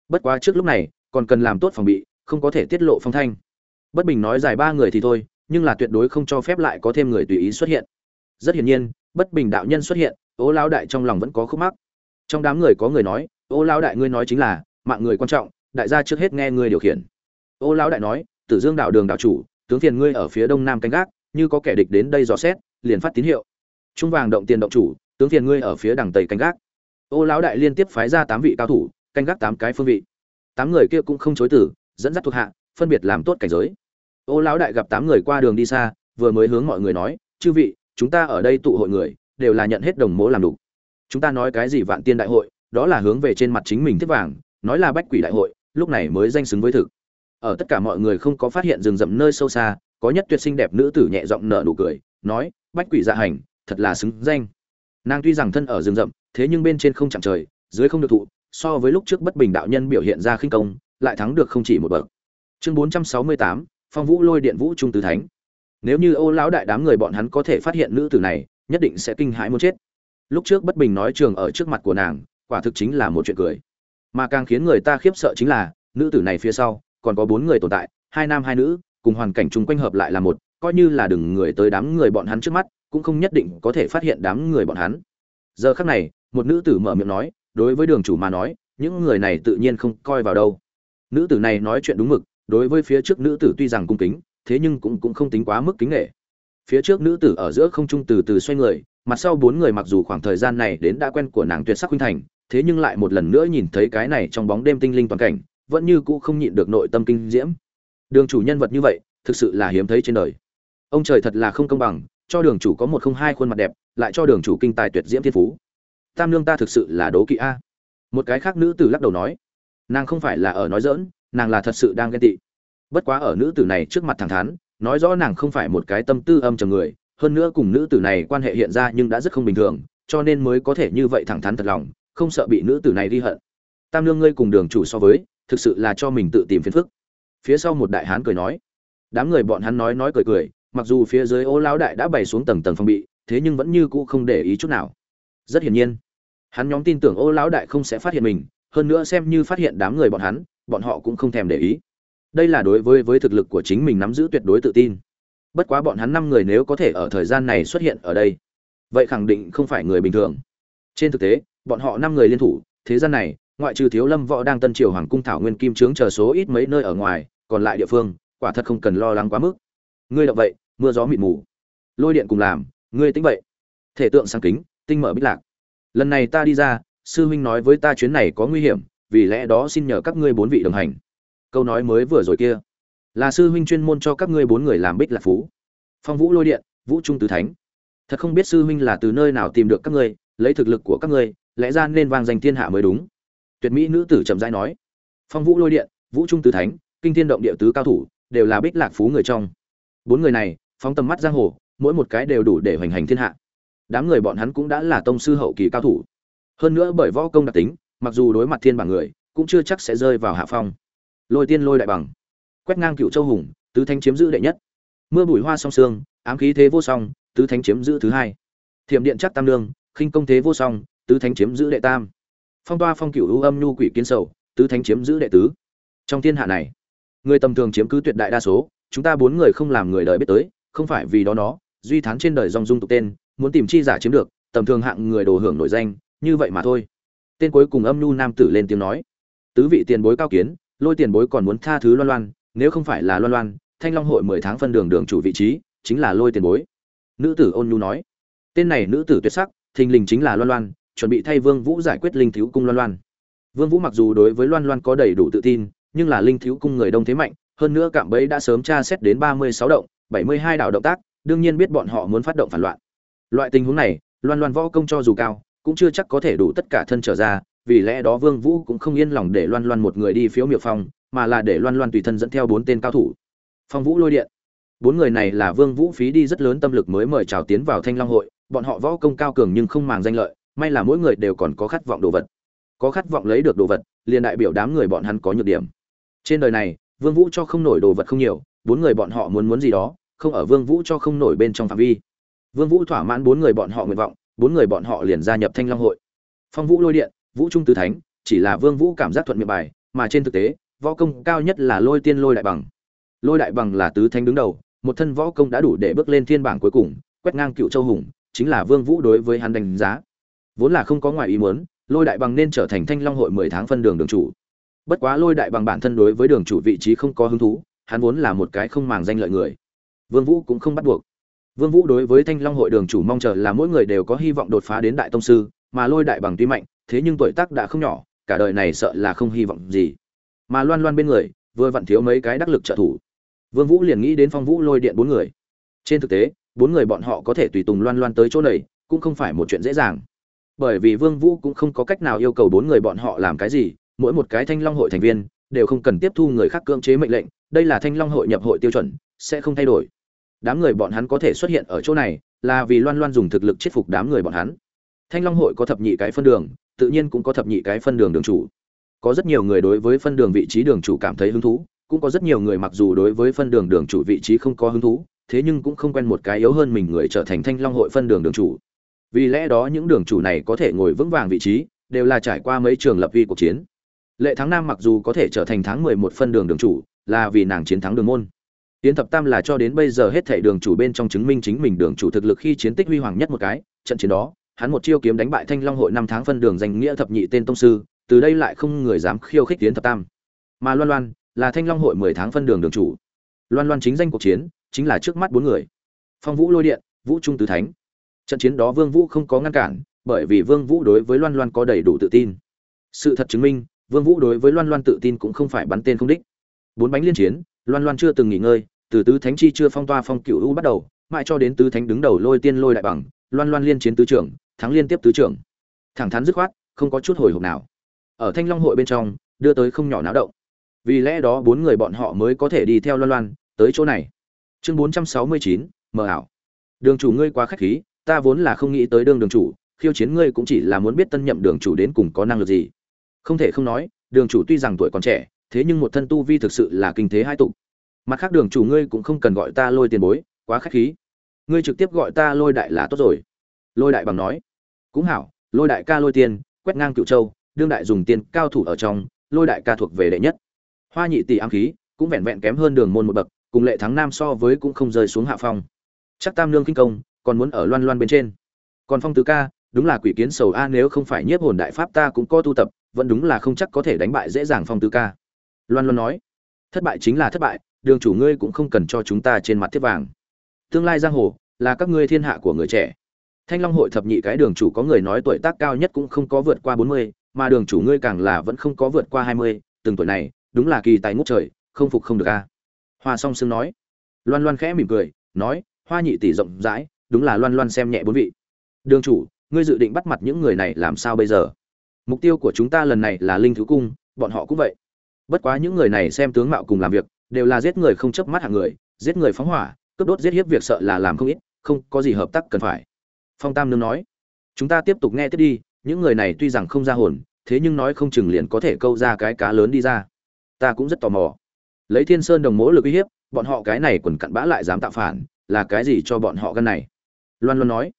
Bất quá trước lúc này, còn cần làm tốt phòng bị, không có thể tiết lộ phong thanh. Bất bình nói dài ba người thì thôi, nhưng là tuyệt đối không cho phép lại có thêm người tùy ý xuất hiện. Rất hiển nhiên, bất bình đạo nhân xuất hiện, ô lão đại trong lòng vẫn có khúc mắc. Trong đám người có người nói, ô lão đại ngươi nói chính là, mạng người quan trọng, đại gia trước hết nghe ngươi điều khiển. Ô lão đại nói, tử dương đạo đường đạo chủ, tướng phiền ngươi ở phía đông nam canh gác, như có kẻ địch đến đây dò xét, liền phát tín hiệu. Trung vàng động tiền động chủ, tướng phiền ngươi ở phía đằng tây canh gác ô lão đại liên tiếp phái ra tám vị cao thủ, canh gác tám cái phương vị. Tám người kia cũng không chối từ, dẫn dắt thuộc hạ, phân biệt làm tốt cảnh giới. Ô lão đại gặp tám người qua đường đi xa, vừa mới hướng mọi người nói, chư vị, chúng ta ở đây tụ hội người, đều là nhận hết đồng mố làm đủ. Chúng ta nói cái gì vạn tiên đại hội, đó là hướng về trên mặt chính mình thiết vàng, nói là bách quỷ đại hội, lúc này mới danh xứng với thực. Ở tất cả mọi người không có phát hiện rừng rậm nơi sâu xa, có nhất tuyệt sinh đẹp nữ tử nhẹ giọng nở nụ cười, nói, bách quỷ dạ hành, thật là xứng danh nàng tuy rằng thân ở rừng rậm, thế nhưng bên trên không chạm trời, dưới không được thụ, so với lúc trước bất bình đạo nhân biểu hiện ra khinh công, lại thắng được không chỉ một bậc. Chương bốn trăm sáu mươi tám, phong vũ lôi điện vũ trung tứ thánh. Nếu như ô lão đại đám người bọn hắn có thể phát hiện nữ tử này, nhất định sẽ kinh hãi muốn chết. Lúc trước bất bình nói trường ở trước mặt của nàng, quả thực chính là một chuyện cười. Mà càng khiến người ta khiếp sợ chính là, nữ tử này phía sau, còn có bốn người tồn tại, hai nam hai nữ, cùng hoàn cảnh chung quanh hợp lại là một, coi như là đừng người tới đám người bọn hắn trước mắt cũng không nhất định có thể phát hiện đám người bọn hắn. Giờ khắc này, một nữ tử mở miệng nói, đối với đường chủ mà nói, những người này tự nhiên không coi vào đâu. Nữ tử này nói chuyện đúng mực, đối với phía trước nữ tử tuy rằng cung kính, thế nhưng cũng cũng không tính quá mức kính nghệ phía trước nữ tử ở giữa không trung từ từ xoay người, mặt sau bốn người mặc dù khoảng thời gian này đến đã quen của nàng tuyệt sắc huynh thành, thế nhưng lại một lần nữa nhìn thấy cái này trong bóng đêm tinh linh toàn cảnh, vẫn như cũ không nhịn được nội tâm kinh diễm. Đường chủ nhân vật như vậy, thực sự là hiếm thấy trên đời. Ông trời thật là không công bằng cho đường chủ có một không hai khuôn mặt đẹp, lại cho đường chủ kinh tài tuyệt diễm thiên phú. Tam lương ta thực sự là đố kỵ a. Một cái khác nữ tử lắc đầu nói, nàng không phải là ở nói dỡn nàng là thật sự đang ghen tị. Bất quá ở nữ tử này trước mặt thẳng thắn, nói rõ nàng không phải một cái tâm tư âm trầm người, hơn nữa cùng nữ tử này quan hệ hiện ra nhưng đã rất không bình thường, cho nên mới có thể như vậy thẳng thắn thật lòng, không sợ bị nữ tử này ghi hận. Tam lương ngươi cùng đường chủ so với, thực sự là cho mình tự tìm phiền phức. Phía sau một đại hán cười nói, đám người bọn hắn nói nói cười cười mặc dù phía dưới ô lão đại đã bày xuống tầng tầng phòng bị, thế nhưng vẫn như cũ không để ý chút nào. Rất hiển nhiên, hắn nhóm tin tưởng ô lão đại không sẽ phát hiện mình, hơn nữa xem như phát hiện đám người bọn hắn, bọn họ cũng không thèm để ý. Đây là đối với với thực lực của chính mình nắm giữ tuyệt đối tự tin. Bất quá bọn hắn năm người nếu có thể ở thời gian này xuất hiện ở đây, vậy khẳng định không phải người bình thường. Trên thực tế, bọn họ năm người liên thủ, thế gian này, ngoại trừ thiếu lâm võ đang tân triều hoàng cung thảo nguyên kim trướng chờ số ít mấy nơi ở ngoài, còn lại địa phương, quả thật không cần lo lắng quá mức ngươi động vậy, mưa gió mịt mù. Lôi điện cùng làm, ngươi tính vậy. Thể tượng sáng kính, tinh mở bích lạc. Lần này ta đi ra, sư huynh nói với ta chuyến này có nguy hiểm, vì lẽ đó xin nhờ các ngươi bốn vị đồng hành. Câu nói mới vừa rồi kia, là sư huynh chuyên môn cho các ngươi bốn người làm bích lạc phú. Phong vũ lôi điện, vũ trung tứ thánh. Thật không biết sư huynh là từ nơi nào tìm được các ngươi, lấy thực lực của các ngươi, lẽ ra nên vang danh thiên hạ mới đúng. Tuyệt mỹ nữ tử trầm rãi nói. Phong vũ lôi điện, vũ trung tứ thánh, kinh thiên động địa tứ cao thủ, đều là bích lạc phú người trong bốn người này, phóng tầm mắt giang hồ, mỗi một cái đều đủ để hoành hành thiên hạ. Đám người bọn hắn cũng đã là tông sư hậu kỳ cao thủ. Hơn nữa bởi võ công đặc tính, mặc dù đối mặt thiên bảng người, cũng chưa chắc sẽ rơi vào hạ phong. Lôi tiên lôi đại bằng. Quét ngang cựu châu hùng, tứ thanh chiếm giữ đệ nhất. Mưa bụi hoa song sương, ám khí thế vô song, tứ thánh chiếm giữ thứ hai. Thiểm điện chắc tam lương khinh công thế vô song, tứ thánh chiếm giữ đệ tam. Phong toa phong cựu ưu âm nhu quỷ kiến sầu, tứ thánh chiếm giữ đệ tứ. Trong thiên hạ này, người tầm thường chiếm cứ tuyệt đại đa số chúng ta bốn người không làm người đời biết tới, không phải vì đó nó, duy thán trên đời dòng dung tục tên, muốn tìm chi giả chiếm được, tầm thường hạng người đồ hưởng nổi danh, như vậy mà thôi. Tên cuối cùng âm nhu nam tử lên tiếng nói. Tứ vị tiền bối cao kiến, lôi tiền bối còn muốn tha thứ loan loan, nếu không phải là loan loan, thanh long hội mười tháng phân đường đường chủ vị trí, chính là lôi tiền bối. Nữ tử ôn nhu nói. Tên này nữ tử tuyệt sắc, thình lình chính là loan loan, chuẩn bị thay vương vũ giải quyết linh thiếu cung loan loan. Vương vũ mặc dù đối với loan loan có đầy đủ tự tin, nhưng là linh thiếu cung người đông thế mạnh hơn nữa cạm bẫy đã sớm tra xét đến ba mươi sáu động, bảy mươi hai đảo động tác, đương nhiên biết bọn họ muốn phát động phản loạn. Loại tình huống này, loan loan võ công cho dù cao, cũng chưa chắc có thể đủ tất cả thân trở ra, vì lẽ đó vương vũ cũng không yên lòng để loan loan một người đi phiếu miệu phong, mà là để loan loan tùy thân dẫn theo bốn tên cao thủ. Phong vũ lôi điện. Bốn người này là vương vũ phí đi rất lớn tâm lực mới mời chào tiến vào thanh long hội, bọn họ võ công cao cường nhưng không màng danh lợi, may là mỗi người đều còn có khát vọng đồ vật. Có khát vọng lấy được đồ vật, liền đại biểu đám người bọn hắn có nhược điểm. Trên đời này vương vũ cho không nổi đồ vật không nhiều, bốn người bọn họ muốn muốn gì đó, không ở vương vũ cho không nổi bên trong phạm vi. Vương vũ thỏa mãn bốn người bọn họ nguyện vọng, bốn người bọn họ liền gia nhập thanh long hội. Phong vũ lôi điện, vũ trung tứ thánh, chỉ là vương vũ cảm giác thuận miệng bài, mà trên thực tế, võ công cao nhất là lôi tiên lôi đại bằng. Lôi đại bằng là tứ thánh đứng đầu, một thân võ công đã đủ để bước lên thiên bảng cuối cùng, quét ngang cựu châu hùng, chính là vương vũ đối với hắn đánh giá. Vốn là không có ngoài ý muốn, lôi đại bằng nên trở thành thanh long hội mười tháng phân đường đường chủ bất quá lôi đại bằng bản thân đối với đường chủ vị trí không có hứng thú, hắn vốn là một cái không màng danh lợi người. Vương vũ cũng không bắt buộc. Vương vũ đối với thanh long hội đường chủ mong chờ là mỗi người đều có hy vọng đột phá đến đại tông sư, mà lôi đại bằng tuy mạnh, thế nhưng tuổi tác đã không nhỏ, cả đời này sợ là không hy vọng gì. Mà loan loan bên người, vừa vặn thiếu mấy cái đắc lực trợ thủ. Vương vũ liền nghĩ đến phong vũ lôi điện bốn người. Trên thực tế, bốn người bọn họ có thể tùy tùng loan loan tới chỗ này, cũng không phải một chuyện dễ dàng. Bởi vì vương vũ cũng không có cách nào yêu cầu bốn người bọn họ làm cái gì mỗi một cái thanh long hội thành viên đều không cần tiếp thu người khác cưỡng chế mệnh lệnh, đây là thanh long hội nhập hội tiêu chuẩn, sẽ không thay đổi. Đám người bọn hắn có thể xuất hiện ở chỗ này là vì loan loan dùng thực lực chết phục đám người bọn hắn. Thanh long hội có thập nhị cái phân đường, tự nhiên cũng có thập nhị cái phân đường đường chủ. Có rất nhiều người đối với phân đường vị trí đường chủ cảm thấy hứng thú, cũng có rất nhiều người mặc dù đối với phân đường đường chủ vị trí không có hứng thú, thế nhưng cũng không quen một cái yếu hơn mình người trở thành thanh long hội phân đường đường chủ. Vì lẽ đó những đường chủ này có thể ngồi vững vàng vị trí, đều là trải qua mấy trường lập vi cuộc chiến lệ tháng năm mặc dù có thể trở thành tháng mười một phân đường đường chủ, là vì nàng chiến thắng đường môn. Tiến thập tam là cho đến bây giờ hết thể đường chủ bên trong chứng minh chính mình đường chủ thực lực khi chiến tích huy hoàng nhất một cái, trận chiến đó, hắn một chiêu kiếm đánh bại thanh long hội năm tháng phân đường danh nghĩa thập nhị tên tông sư, từ đây lại không người dám khiêu khích tiến thập tam. Mà loan loan là thanh long hội mười tháng phân đường đường chủ. Loan loan chính danh cuộc chiến chính là trước mắt bốn người. Phong vũ lôi điện, vũ trung tứ thánh. Trận chiến đó vương vũ không có ngăn cản, bởi vì vương vũ đối với loan loan có đầy đủ tự tin. Sự thật chứng minh vương vũ đối với loan loan tự tin cũng không phải bắn tên không đích. Bốn bánh liên chiến, loan loan chưa từng nghỉ ngơi, từ tứ thánh chi chưa phong toa phong cửu u bắt đầu, mãi cho đến tứ thánh đứng đầu lôi tiên lôi đại bằng, loan loan liên chiến tứ trưởng, thắng liên tiếp tứ trưởng. Thẳng thắn dứt khoát, không có chút hồi hộp nào. Ở thanh long hội bên trong, đưa tới không nhỏ náo động. Vì lẽ đó bốn người bọn họ mới có thể đi theo loan loan tới chỗ này. Chương bốn trăm sáu mươi chín, mờ ảo. Đường chủ ngươi quá khách khí, ta vốn là không nghĩ tới đường đường chủ, khiêu chiến ngươi cũng chỉ là muốn biết tân nhậm đường chủ đến cùng có năng lực gì không thể không nói, đường chủ tuy rằng tuổi còn trẻ, thế nhưng một thân tu vi thực sự là kinh thế hai tục mặt khác đường chủ ngươi cũng không cần gọi ta lôi tiền bối, quá khách khí. Ngươi trực tiếp gọi ta lôi đại là tốt rồi. Lôi đại bằng nói. Cũng hảo, lôi đại ca lôi tiền, quét ngang cựu châu, đương đại dùng tiền cao thủ ở trong, lôi đại ca thuộc về đệ nhất. Hoa nhị tỷ ám khí, cũng vẹn vẹn kém hơn đường môn một bậc, cùng lệ thắng nam so với cũng không rơi xuống hạ phong. Chắc tam lương kinh công, còn muốn ở loan loan bên trên. Còn phong tứ ca, đúng là quỷ kiến sầu a, nếu không phải nhiếp hồn đại pháp ta cũng có tu tập vẫn đúng là không chắc có thể đánh bại dễ dàng phong tứ ca. Loan loan nói, thất bại chính là thất bại, đường chủ ngươi cũng không cần cho chúng ta trên mặt thiết vàng. Tương lai giang hồ là các ngươi thiên hạ của người trẻ. Thanh long hội thập nhị cái đường chủ có người nói tuổi tác cao nhất cũng không có vượt qua bốn mươi, mà đường chủ ngươi càng là vẫn không có vượt qua hai mươi, từng tuổi này, đúng là kỳ tài ngút trời, không phục không được a. Hoa song sương nói. Loan loan khẽ mỉm cười, nói, hoa nhị tỷ rộng rãi, đúng là loan loan xem nhẹ bốn vị. Đường chủ, ngươi dự định bắt mặt những người này làm sao bây giờ? Mục tiêu của chúng ta lần này là linh thứ cung, bọn họ cũng vậy. Bất quá những người này xem tướng mạo cùng làm việc, đều là giết người không chớp mắt hạng người, giết người phóng hỏa, cướp đốt giết hiếp việc sợ là làm không ít, không có gì hợp tác cần phải. Phong tam nương nói, chúng ta tiếp tục nghe tiếp đi, những người này tuy rằng không ra hồn, thế nhưng nói không chừng liền có thể câu ra cái cá lớn đi ra. Ta cũng rất tò mò. Lấy thiên sơn đồng mỗ lực uy hiếp, bọn họ cái này quần cặn bã lại dám tạo phản, là cái gì cho bọn họ gân này? Loan loan nói,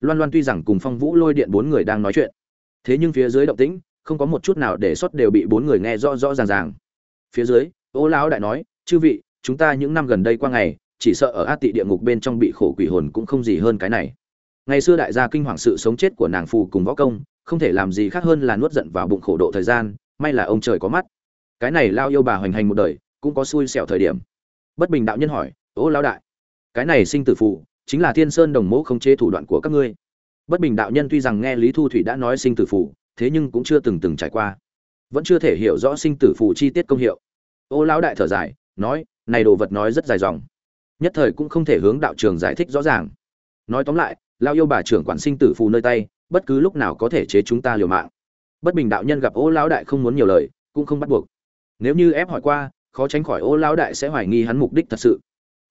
loan loan tuy rằng cùng phong vũ lôi điện bốn người đang nói chuyện thế nhưng phía dưới động tĩnh, không có một chút nào để xuất đều bị bốn người nghe rõ rõ ràng ràng. Phía dưới, ô lão đại nói, chư vị, chúng ta những năm gần đây qua ngày, chỉ sợ ở át tị địa ngục bên trong bị khổ quỷ hồn cũng không gì hơn cái này. Ngày xưa đại gia kinh hoàng sự sống chết của nàng phù cùng võ công, không thể làm gì khác hơn là nuốt giận vào bụng khổ độ thời gian, may là ông trời có mắt. Cái này lao yêu bà hoành hành một đời, cũng có xui xẻo thời điểm. Bất bình đạo nhân hỏi, ô lão đại, cái này sinh tử phù, chính là thiên sơn đồng mẫu không chế thủ đoạn của các ngươi bất bình đạo nhân tuy rằng nghe lý thu thủy đã nói sinh tử phụ thế nhưng cũng chưa từng từng trải qua. Vẫn chưa thể hiểu rõ sinh tử phụ chi tiết công hiệu. Ô lão đại thở dài, nói, này đồ vật nói rất dài dòng. Nhất thời cũng không thể hướng đạo trường giải thích rõ ràng. Nói tóm lại lao yêu bà trưởng quản sinh tử phù nơi tay, bất cứ lúc nào có thể chế chúng ta liều mạng. Bất bình đạo nhân gặp ô lão đại không muốn nhiều lời, cũng không bắt buộc. Nếu như ép hỏi qua, khó tránh khỏi ô lão đại sẽ hoài nghi hắn mục đích thật sự.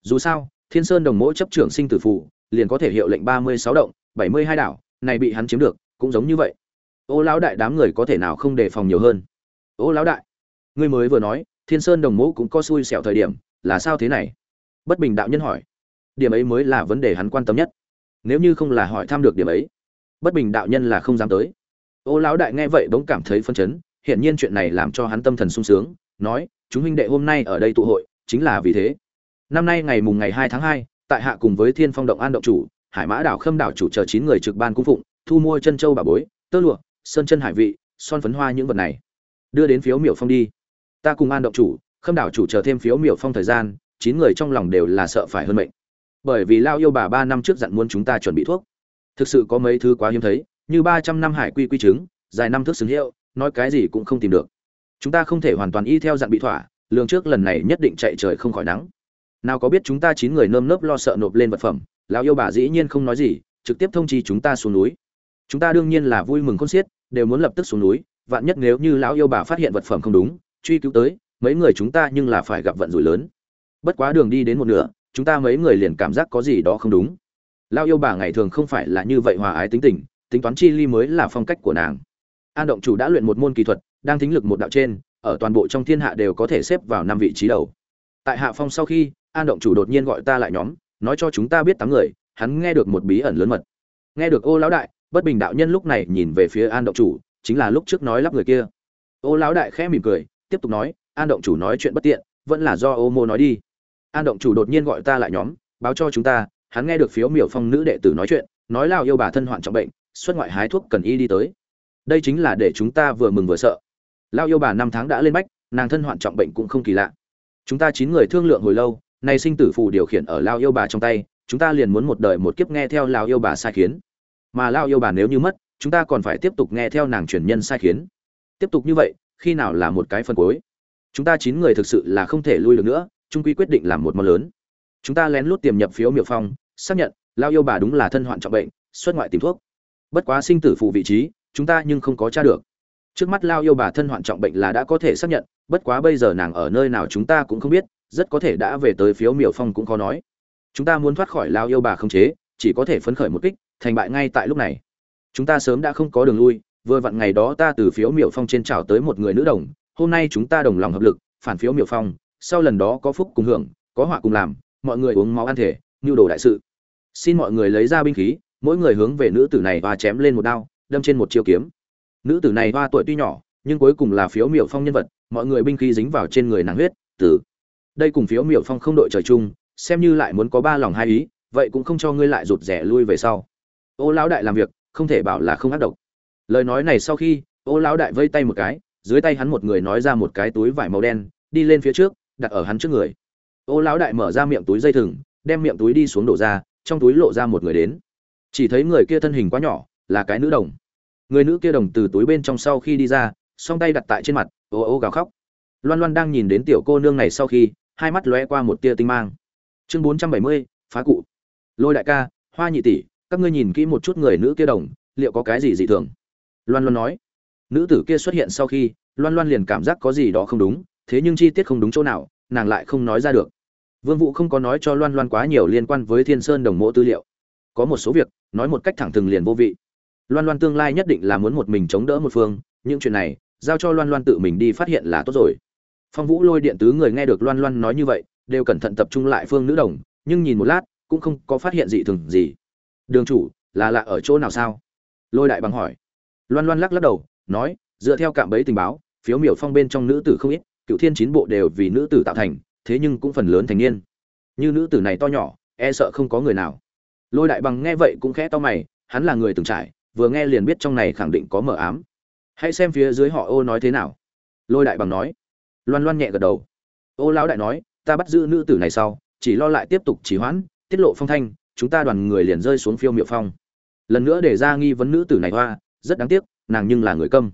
Dù sao, thiên sơn đồng mỗi chấp trưởng sinh tử phù, liền có thể hiệu lệnh ba mươi sáu động bảy mươi hai đảo, này bị hắn chiếm được, cũng giống như vậy. Ô lão đại đám người có thể nào không đề phòng nhiều hơn? Ô lão đại, ngươi mới vừa nói, thiên sơn đồng mẫu cũng có xui xẻo thời điểm, là sao thế này? Bất bình đạo nhân hỏi. Điểm ấy mới là vấn đề hắn quan tâm nhất. Nếu như không là hỏi thăm được điểm ấy, bất bình đạo nhân là không dám tới. Ô lão đại nghe vậy bỗng cảm thấy phân chấn, hiển nhiên chuyện này làm cho hắn tâm thần sung sướng, nói, chúng huynh đệ hôm nay ở đây tụ hội, chính là vì thế. Năm nay ngày mùng ngày hai tháng hai, tại hạ cùng với thiên phong động an động chủ hải mã đảo khâm đảo chủ chờ chín người trực ban cung phụng, thu mua chân châu bà bối, tơ lụa, sơn chân hải vị, son phấn hoa những vật này. Đưa đến phiếu miểu phong đi. Ta cùng an động chủ, khâm đảo chủ chờ thêm phiếu miểu phong thời gian, chín người trong lòng đều là sợ phải hơn mệnh. Bởi vì lao yêu bà ba năm trước dặn muốn chúng ta chuẩn bị thuốc. Thực sự có mấy thứ quá hiếm thấy, như ba trăm năm hải quy quy chứng dài năm thước xứng hiệu, nói cái gì cũng không tìm được. Chúng ta không thể hoàn toàn y theo dặn bị thỏa, lường trước lần này nhất định chạy trời không khỏi nắng. Nào có biết chúng ta chín người nơm nớp lo sợ nộp lên vật phẩm lão yêu bà dĩ nhiên không nói gì, trực tiếp thông chi chúng ta xuống núi. Chúng ta đương nhiên là vui mừng khôn xiết, đều muốn lập tức xuống núi, vạn nhất nếu như lão yêu bà phát hiện vật phẩm không đúng, truy cứu tới, mấy người chúng ta nhưng là phải gặp vận rủi lớn. Bất quá đường đi đến một nửa, chúng ta mấy người liền cảm giác có gì đó không đúng. Lao yêu bà ngày thường không phải là như vậy hòa ái tính tình, tính toán chi ly mới là phong cách của nàng. An động chủ đã luyện một môn kỳ thuật, đang thính lực một đạo trên, ở toàn bộ trong thiên hạ đều có thể xếp vào năm vị trí đầu. Tại hạ phong sau khi, an động chủ đột nhiên gọi ta lại nhóm nói cho chúng ta biết tám người, hắn nghe được một bí ẩn lớn mật. Nghe được ô lão đại, bất bình đạo nhân lúc này nhìn về phía an động chủ, chính là lúc trước nói lắp người kia. Ô lão đại khẽ mỉm cười, tiếp tục nói, an động chủ nói chuyện bất tiện, vẫn là do ô mô nói đi. An động chủ đột nhiên gọi ta lại nhóm, báo cho chúng ta, hắn nghe được phiếu miểu phong nữ đệ tử nói chuyện, nói lao yêu bà thân hoạn trọng bệnh, xuất ngoại hái thuốc cần y đi tới. Đây chính là để chúng ta vừa mừng vừa sợ. Lao yêu bà năm tháng đã lên bách, nàng thân hoạn trọng bệnh cũng không kỳ lạ. Chúng ta chín người thương lượng hồi lâu nay sinh tử phù điều khiển ở lao yêu bà trong tay, chúng ta liền muốn một đời một kiếp nghe theo lao yêu bà sai khiến. Mà lao yêu bà nếu như mất, chúng ta còn phải tiếp tục nghe theo nàng truyền nhân sai khiến. Tiếp tục như vậy, khi nào là một cái phân cuối? Chúng ta chín người thực sự là không thể lui được nữa trung quy quyết định làm một món lớn. Chúng ta lén lút tiềm nhập phiếu miệu phong, xác nhận, lao yêu bà đúng là thân hoạn trọng bệnh, xuất ngoại tìm thuốc. Bất quá sinh tử phụ vị trí, chúng ta nhưng không có tra được. Trước mắt lao yêu bà thân hoạn trọng bệnh là đã có thể xác nhận, bất quá bây giờ nàng ở nơi nào chúng ta cũng không biết rất có thể đã về tới phiếu Miểu phong cũng khó nói. Chúng ta muốn thoát khỏi lao yêu bà không chế, chỉ có thể phấn khởi một kích, thành bại ngay tại lúc này. Chúng ta sớm đã không có đường lui, vừa vặn ngày đó ta từ phiếu Miểu phong trên trào tới một người nữ đồng, hôm nay chúng ta đồng lòng hợp lực, phản phiếu Miểu phong, sau lần đó có phúc cùng hưởng, có họa cùng làm, mọi người uống máu ăn thể nhu đồ đại sự. Xin mọi người lấy ra binh khí, mỗi người hướng về nữ tử này và chém lên một đao, đâm trên một chiêu kiếm. Nữ tử này hoa tuổi tuy nhỏ, nhưng cuối cùng là phiếu miểu phong nhân vật, mọi người binh khí dính vào trên người nàng huyết, tử đây cùng phiếu miểu phong không đội trời chung, xem như lại muốn có ba lòng hai ý, vậy cũng không cho ngươi lại rụt rẻ lui về sau. Ô lão đại làm việc, không thể bảo là không ác độc. Lời nói này sau khi, ô lão đại vây tay một cái, dưới tay hắn một người nói ra một cái túi vải màu đen, đi lên phía trước, đặt ở hắn trước người. Ô lão đại mở ra miệng túi dây thừng, đem miệng túi đi xuống đổ ra, trong túi lộ ra một người đến. Chỉ thấy người kia thân hình quá nhỏ, là cái nữ đồng. Người nữ kia đồng từ túi bên trong sau khi đi ra, song tay đặt tại trên mặt, ô ô gào khóc. Loan loan đang nhìn đến tiểu cô nương này sau khi hai mắt lóe qua một tia tinh mang. Chương bốn trăm bảy mươi, phá cụ. Lôi đại ca, hoa nhị tỷ, các ngươi nhìn kỹ một chút người nữ kia đồng, liệu có cái gì dị thường? Loan loan nói. Nữ tử kia xuất hiện sau khi, loan loan liền cảm giác có gì đó không đúng, thế nhưng chi tiết không đúng chỗ nào, nàng lại không nói ra được. Vương vũ không có nói cho loan loan quá nhiều liên quan với thiên sơn đồng mộ tư liệu. Có một số việc, nói một cách thẳng thừng liền vô vị. Loan loan tương lai nhất định là muốn một mình chống đỡ một phương, những chuyện này, giao cho loan loan tự mình đi phát hiện là tốt rồi phong vũ lôi điện tứ người nghe được loan loan nói như vậy, đều cẩn thận tập trung lại phương nữ đồng, nhưng nhìn một lát, cũng không có phát hiện gì thường gì. Đường chủ, là lạ ở chỗ nào sao? Lôi đại bằng hỏi. Loan loan lắc lắc đầu, nói, dựa theo cạm bẫy tình báo, phiếu miểu phong bên trong nữ tử không ít, cựu thiên chín bộ đều vì nữ tử tạo thành, thế nhưng cũng phần lớn thành niên. Như nữ tử này to nhỏ e sợ không có người nào. Lôi đại bằng nghe vậy cũng khẽ to mày, hắn là người từng trải, vừa nghe liền biết trong này khẳng định có mờ ám. Hãy xem phía dưới họ ô nói thế nào. Lôi đại bằng nói loan loan nhẹ gật đầu. Ô lão đại nói, ta bắt giữ nữ tử này sau, chỉ lo lại tiếp tục chỉ hoãn, tiết lộ phong thanh, chúng ta đoàn người liền rơi xuống phiêu miệu phong. Lần nữa để ra nghi vấn nữ tử này hoa, rất đáng tiếc, nàng nhưng là người câm.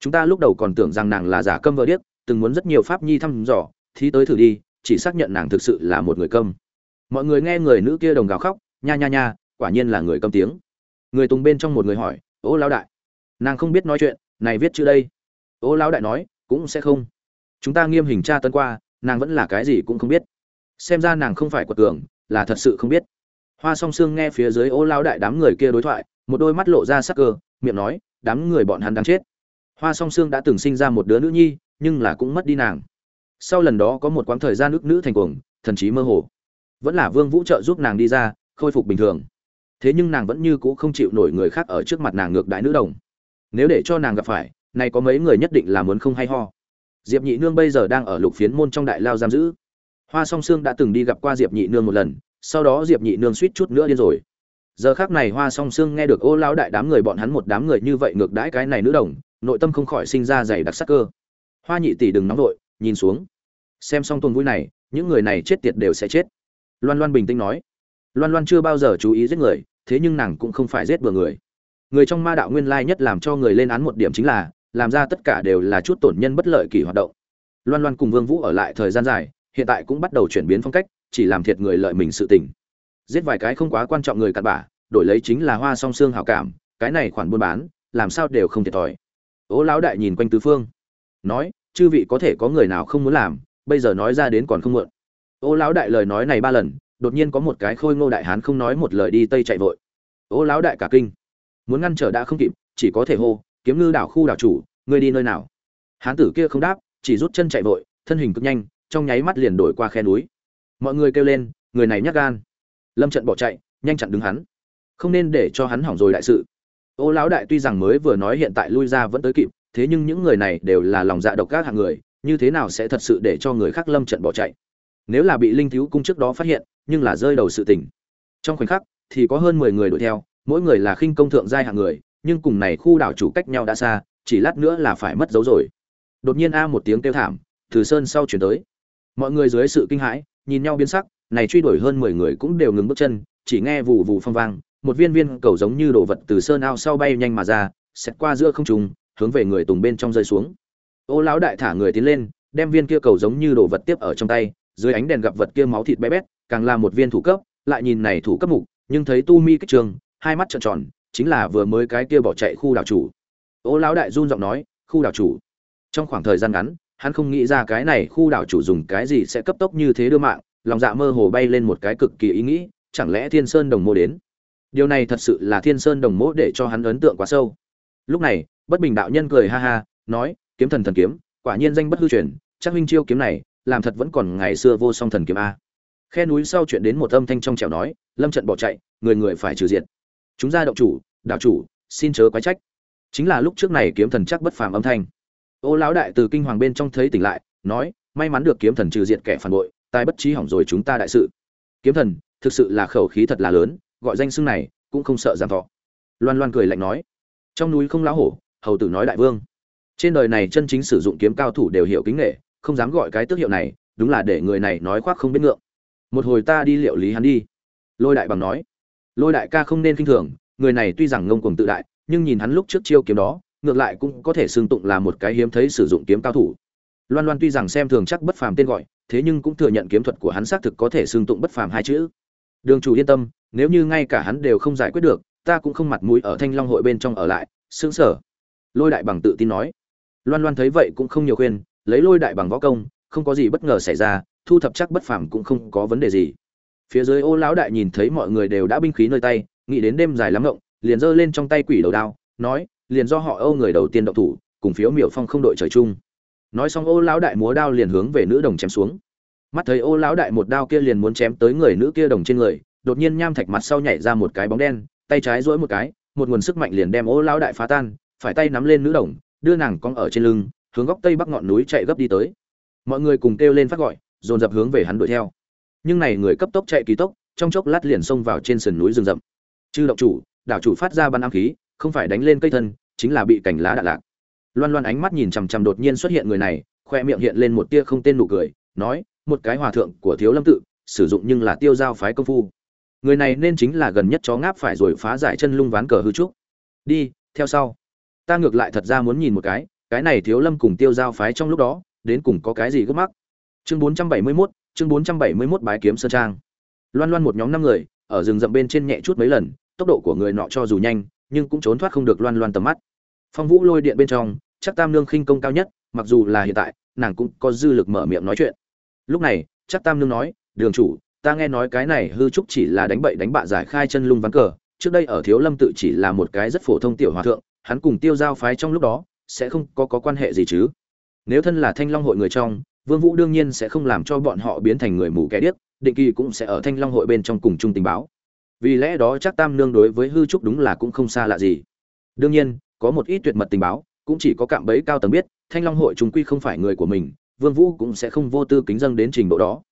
Chúng ta lúc đầu còn tưởng rằng nàng là giả câm vợ điếc, từng muốn rất nhiều pháp nhi thăm dò thì tới thử đi, chỉ xác nhận nàng thực sự là một người câm. Mọi người nghe người nữ kia đồng gào khóc, nha nha nha, quả nhiên là người câm tiếng. Người tùng bên trong một người hỏi, ô lão đại, nàng không biết nói chuyện, này viết chữ đây? Ô lão đại nói, cũng sẽ không chúng ta nghiêm hình tra tấn qua, nàng vẫn là cái gì cũng không biết. Xem ra nàng không phải quật cường, là thật sự không biết. Hoa song sương nghe phía dưới ô lao đại đám người kia đối thoại, một đôi mắt lộ ra sắc cơ, miệng nói, đám người bọn hắn đáng chết. Hoa song sương đã từng sinh ra một đứa nữ nhi, nhưng là cũng mất đi nàng. Sau lần đó có một quãng thời gian nước nữ thành cuồng, thần trí mơ hồ. Vẫn là vương vũ trợ giúp nàng đi ra, khôi phục bình thường. Thế nhưng nàng vẫn như cũ không chịu nổi người khác ở trước mặt nàng ngược đại nữ đồng. Nếu để cho nàng gặp phải này có mấy người nhất định là muốn không hay ho diệp nhị nương bây giờ đang ở lục phiến môn trong đại lao giam giữ. Hoa song sương đã từng đi gặp qua diệp nhị nương một lần, sau đó diệp nhị nương suýt chút nữa điên rồi. Giờ khác này hoa song sương nghe được ô lão đại đám người bọn hắn một đám người như vậy ngược đãi cái này nữ đồng, nội tâm không khỏi sinh ra dày đặc sắc cơ. Hoa nhị tỷ đừng nóng vội, nhìn xuống. Xem xong tuần vui này, những người này chết tiệt đều sẽ chết. Loan loan bình tĩnh nói. Loan loan chưa bao giờ chú ý giết người, thế nhưng nàng cũng không phải giết bừa người. Người trong ma đạo nguyên lai nhất làm cho người lên án một điểm chính là làm ra tất cả đều là chút tổn nhân bất lợi kỳ hoạt động. Loan loan cùng vương vũ ở lại thời gian dài, hiện tại cũng bắt đầu chuyển biến phong cách, chỉ làm thiệt người lợi mình sự tình. Giết vài cái không quá quan trọng người cặn bã, đổi lấy chính là hoa song xương hảo cảm, cái này khoản buôn bán, làm sao đều không thiệt thòi. Ố lão đại nhìn quanh tứ phương, nói, chư vị có thể có người nào không muốn làm, bây giờ nói ra đến còn không muộn. Ô lão đại lời nói này ba lần, đột nhiên có một cái khôi ngô đại hán không nói một lời đi tây chạy vội. Ô lão đại cả kinh, muốn ngăn trở đã không kịp, chỉ có thể hô kiếm ngư đảo khu đảo chủ, ngươi đi nơi nào? Hán tử kia không đáp, chỉ rút chân chạy vội, thân hình cực nhanh, trong nháy mắt liền đổi qua khe núi. Mọi người kêu lên, người này nhát gan. Lâm trận bỏ chạy, nhanh chặn đứng hắn. Không nên để cho hắn hỏng rồi đại sự. Ô lão đại tuy rằng mới vừa nói hiện tại lui ra vẫn tới kịp, thế nhưng những người này đều là lòng dạ độc các hạng người, như thế nào sẽ thật sự để cho người khác lâm trận bỏ chạy? Nếu là bị linh thiếu cung trước đó phát hiện, nhưng là rơi đầu sự tình. Trong khoảnh khắc, thì có hơn mười người đuổi theo, mỗi người là khinh công thượng giai hạng người nhưng cùng này khu đảo chủ cách nhau đã xa, chỉ lát nữa là phải mất dấu rồi. Đột nhiên a một tiếng kêu thảm, từ sơn sau chuyển tới. Mọi người dưới sự kinh hãi, nhìn nhau biến sắc, này truy đuổi hơn mười người cũng đều ngừng bước chân, chỉ nghe vù vù phong vang, một viên viên cầu giống như đồ vật từ sơn ao sau bay nhanh mà ra xét qua giữa không trung, hướng về người tùng bên trong rơi xuống. Ô lão đại thả người tiến lên, đem viên kia cầu giống như đồ vật tiếp ở trong tay, dưới ánh đèn gặp vật kia máu thịt bé bét, càng là một viên thủ cấp, lại nhìn này thủ cấp mục, nhưng thấy tu mi kích trường, hai mắt trợn tròn chính là vừa mới cái kia bỏ chạy khu đảo chủ. Ô lão đại run giọng nói, khu đảo chủ? Trong khoảng thời gian ngắn, hắn không nghĩ ra cái này khu đảo chủ dùng cái gì sẽ cấp tốc như thế đưa mạng, lòng dạ mơ hồ bay lên một cái cực kỳ ý nghĩ, chẳng lẽ thiên sơn đồng mô đến? Điều này thật sự là thiên sơn đồng mô để cho hắn ấn tượng quá sâu. Lúc này, bất bình đạo nhân cười ha ha, nói, kiếm thần thần kiếm, quả nhiên danh bất hư truyền, chắc huynh chiêu kiếm này, làm thật vẫn còn ngày xưa vô song thần kiếm a. Khe núi sau chuyện đến một âm thanh trong trẻo nói, lâm trận bỏ chạy, người người phải trừ diệt chúng ra động chủ, đạo chủ, xin chớ quái trách. Chính là lúc trước này kiếm thần chắc bất phàm âm thanh. Ô lão đại từ kinh hoàng bên trong thấy tỉnh lại, nói, may mắn được kiếm thần trừ diệt kẻ phản bội, tai bất trí hỏng rồi chúng ta đại sự. Kiếm thần, thực sự là khẩu khí thật là lớn, gọi danh xưng này, cũng không sợ giảm thọ. Loan loan cười lạnh nói, trong núi không lão hổ, hầu tử nói đại vương. Trên đời này chân chính sử dụng kiếm cao thủ đều hiểu kính nghệ không dám gọi cái tước hiệu này, đúng là để người này nói khoác không biết ngượng. Một hồi ta đi liệu lý hắn đi. Lôi đại bằng nói lôi đại ca không nên kinh thường, người này tuy rằng ngông cuồng tự đại, nhưng nhìn hắn lúc trước chiêu kiếm đó, ngược lại cũng có thể xưng tụng là một cái hiếm thấy sử dụng kiếm cao thủ. Loan loan tuy rằng xem thường chắc bất phàm tên gọi, thế nhưng cũng thừa nhận kiếm thuật của hắn xác thực có thể xưng tụng bất phàm hai chữ. Đường chủ yên tâm, nếu như ngay cả hắn đều không giải quyết được, ta cũng không mặt mũi ở thanh long hội bên trong ở lại xứng sở. Lôi đại bằng tự tin nói. Loan loan thấy vậy cũng không nhiều khuyên, lấy lôi đại bằng võ công, không có gì bất ngờ xảy ra, thu thập chắc bất phàm cũng không có vấn đề gì phía dưới ô lão đại nhìn thấy mọi người đều đã binh khí nơi tay, nghĩ đến đêm dài lắm ngộng, liền giơ lên trong tay quỷ đầu đao, nói, liền do họ âu người đầu tiên động thủ, cùng phiếu miểu phong không đội trời chung. Nói xong ô lão đại múa đao liền hướng về nữ đồng chém xuống. Mắt thấy ô lão đại một đao kia liền muốn chém tới người nữ kia đồng trên người, đột nhiên nham thạch mặt sau nhảy ra một cái bóng đen, tay trái duỗi một cái, một nguồn sức mạnh liền đem ô lão đại phá tan, phải tay nắm lên nữ đồng, đưa nàng cong ở trên lưng, hướng góc tây bắc ngọn núi chạy gấp đi tới. Mọi người cùng kêu lên phát gọi, dồn dập hướng về hắn đuổi theo nhưng này người cấp tốc chạy kỳ tốc trong chốc lát liền xông vào trên sườn núi rừng rậm. Chư động chủ đảo chủ phát ra bắn ám khí không phải đánh lên cây thân chính là bị cành lá đạn lạc. Loan loan ánh mắt nhìn chằm chằm đột nhiên xuất hiện người này khoe miệng hiện lên một tia không tên nụ cười nói một cái hòa thượng của thiếu lâm tự sử dụng nhưng là tiêu giao phái công phu. Người này nên chính là gần nhất chó ngáp phải rồi phá giải chân lung ván cờ hư trúc. Đi theo sau. Ta ngược lại thật ra muốn nhìn một cái cái này thiếu lâm cùng tiêu giao phái trong lúc đó đến cùng có cái gì gấp mắc. Chương 471, chương 471 bái kiếm sơn trang. Loan loan một nhóm năm người, ở rừng rậm bên trên nhẹ chút mấy lần, tốc độ của người nọ cho dù nhanh, nhưng cũng trốn thoát không được loan loan tầm mắt. Phong vũ lôi điện bên trong, chắc tam nương khinh công cao nhất, mặc dù là hiện tại, nàng cũng có dư lực mở miệng nói chuyện. Lúc này, chắc tam nương nói, đường chủ, ta nghe nói cái này hư trúc chỉ là đánh bậy đánh bạ giải khai chân lung ván cờ, trước đây ở thiếu lâm tự chỉ là một cái rất phổ thông tiểu hòa thượng, hắn cùng tiêu giao phái trong lúc đó, sẽ không có có quan hệ gì chứ? Nếu thân là thanh long hội người trong vương vũ đương nhiên sẽ không làm cho bọn họ biến thành người mù kẻ điếc, định kỳ cũng sẽ ở thanh long hội bên trong cùng chung tình báo. Vì lẽ đó chắc tam nương đối với hư trúc đúng là cũng không xa lạ gì. Đương nhiên, có một ít tuyệt mật tình báo, cũng chỉ có cạm bẫy cao tầng biết, thanh long hội chúng quy không phải người của mình, vương vũ cũng sẽ không vô tư kính dâng đến trình độ đó.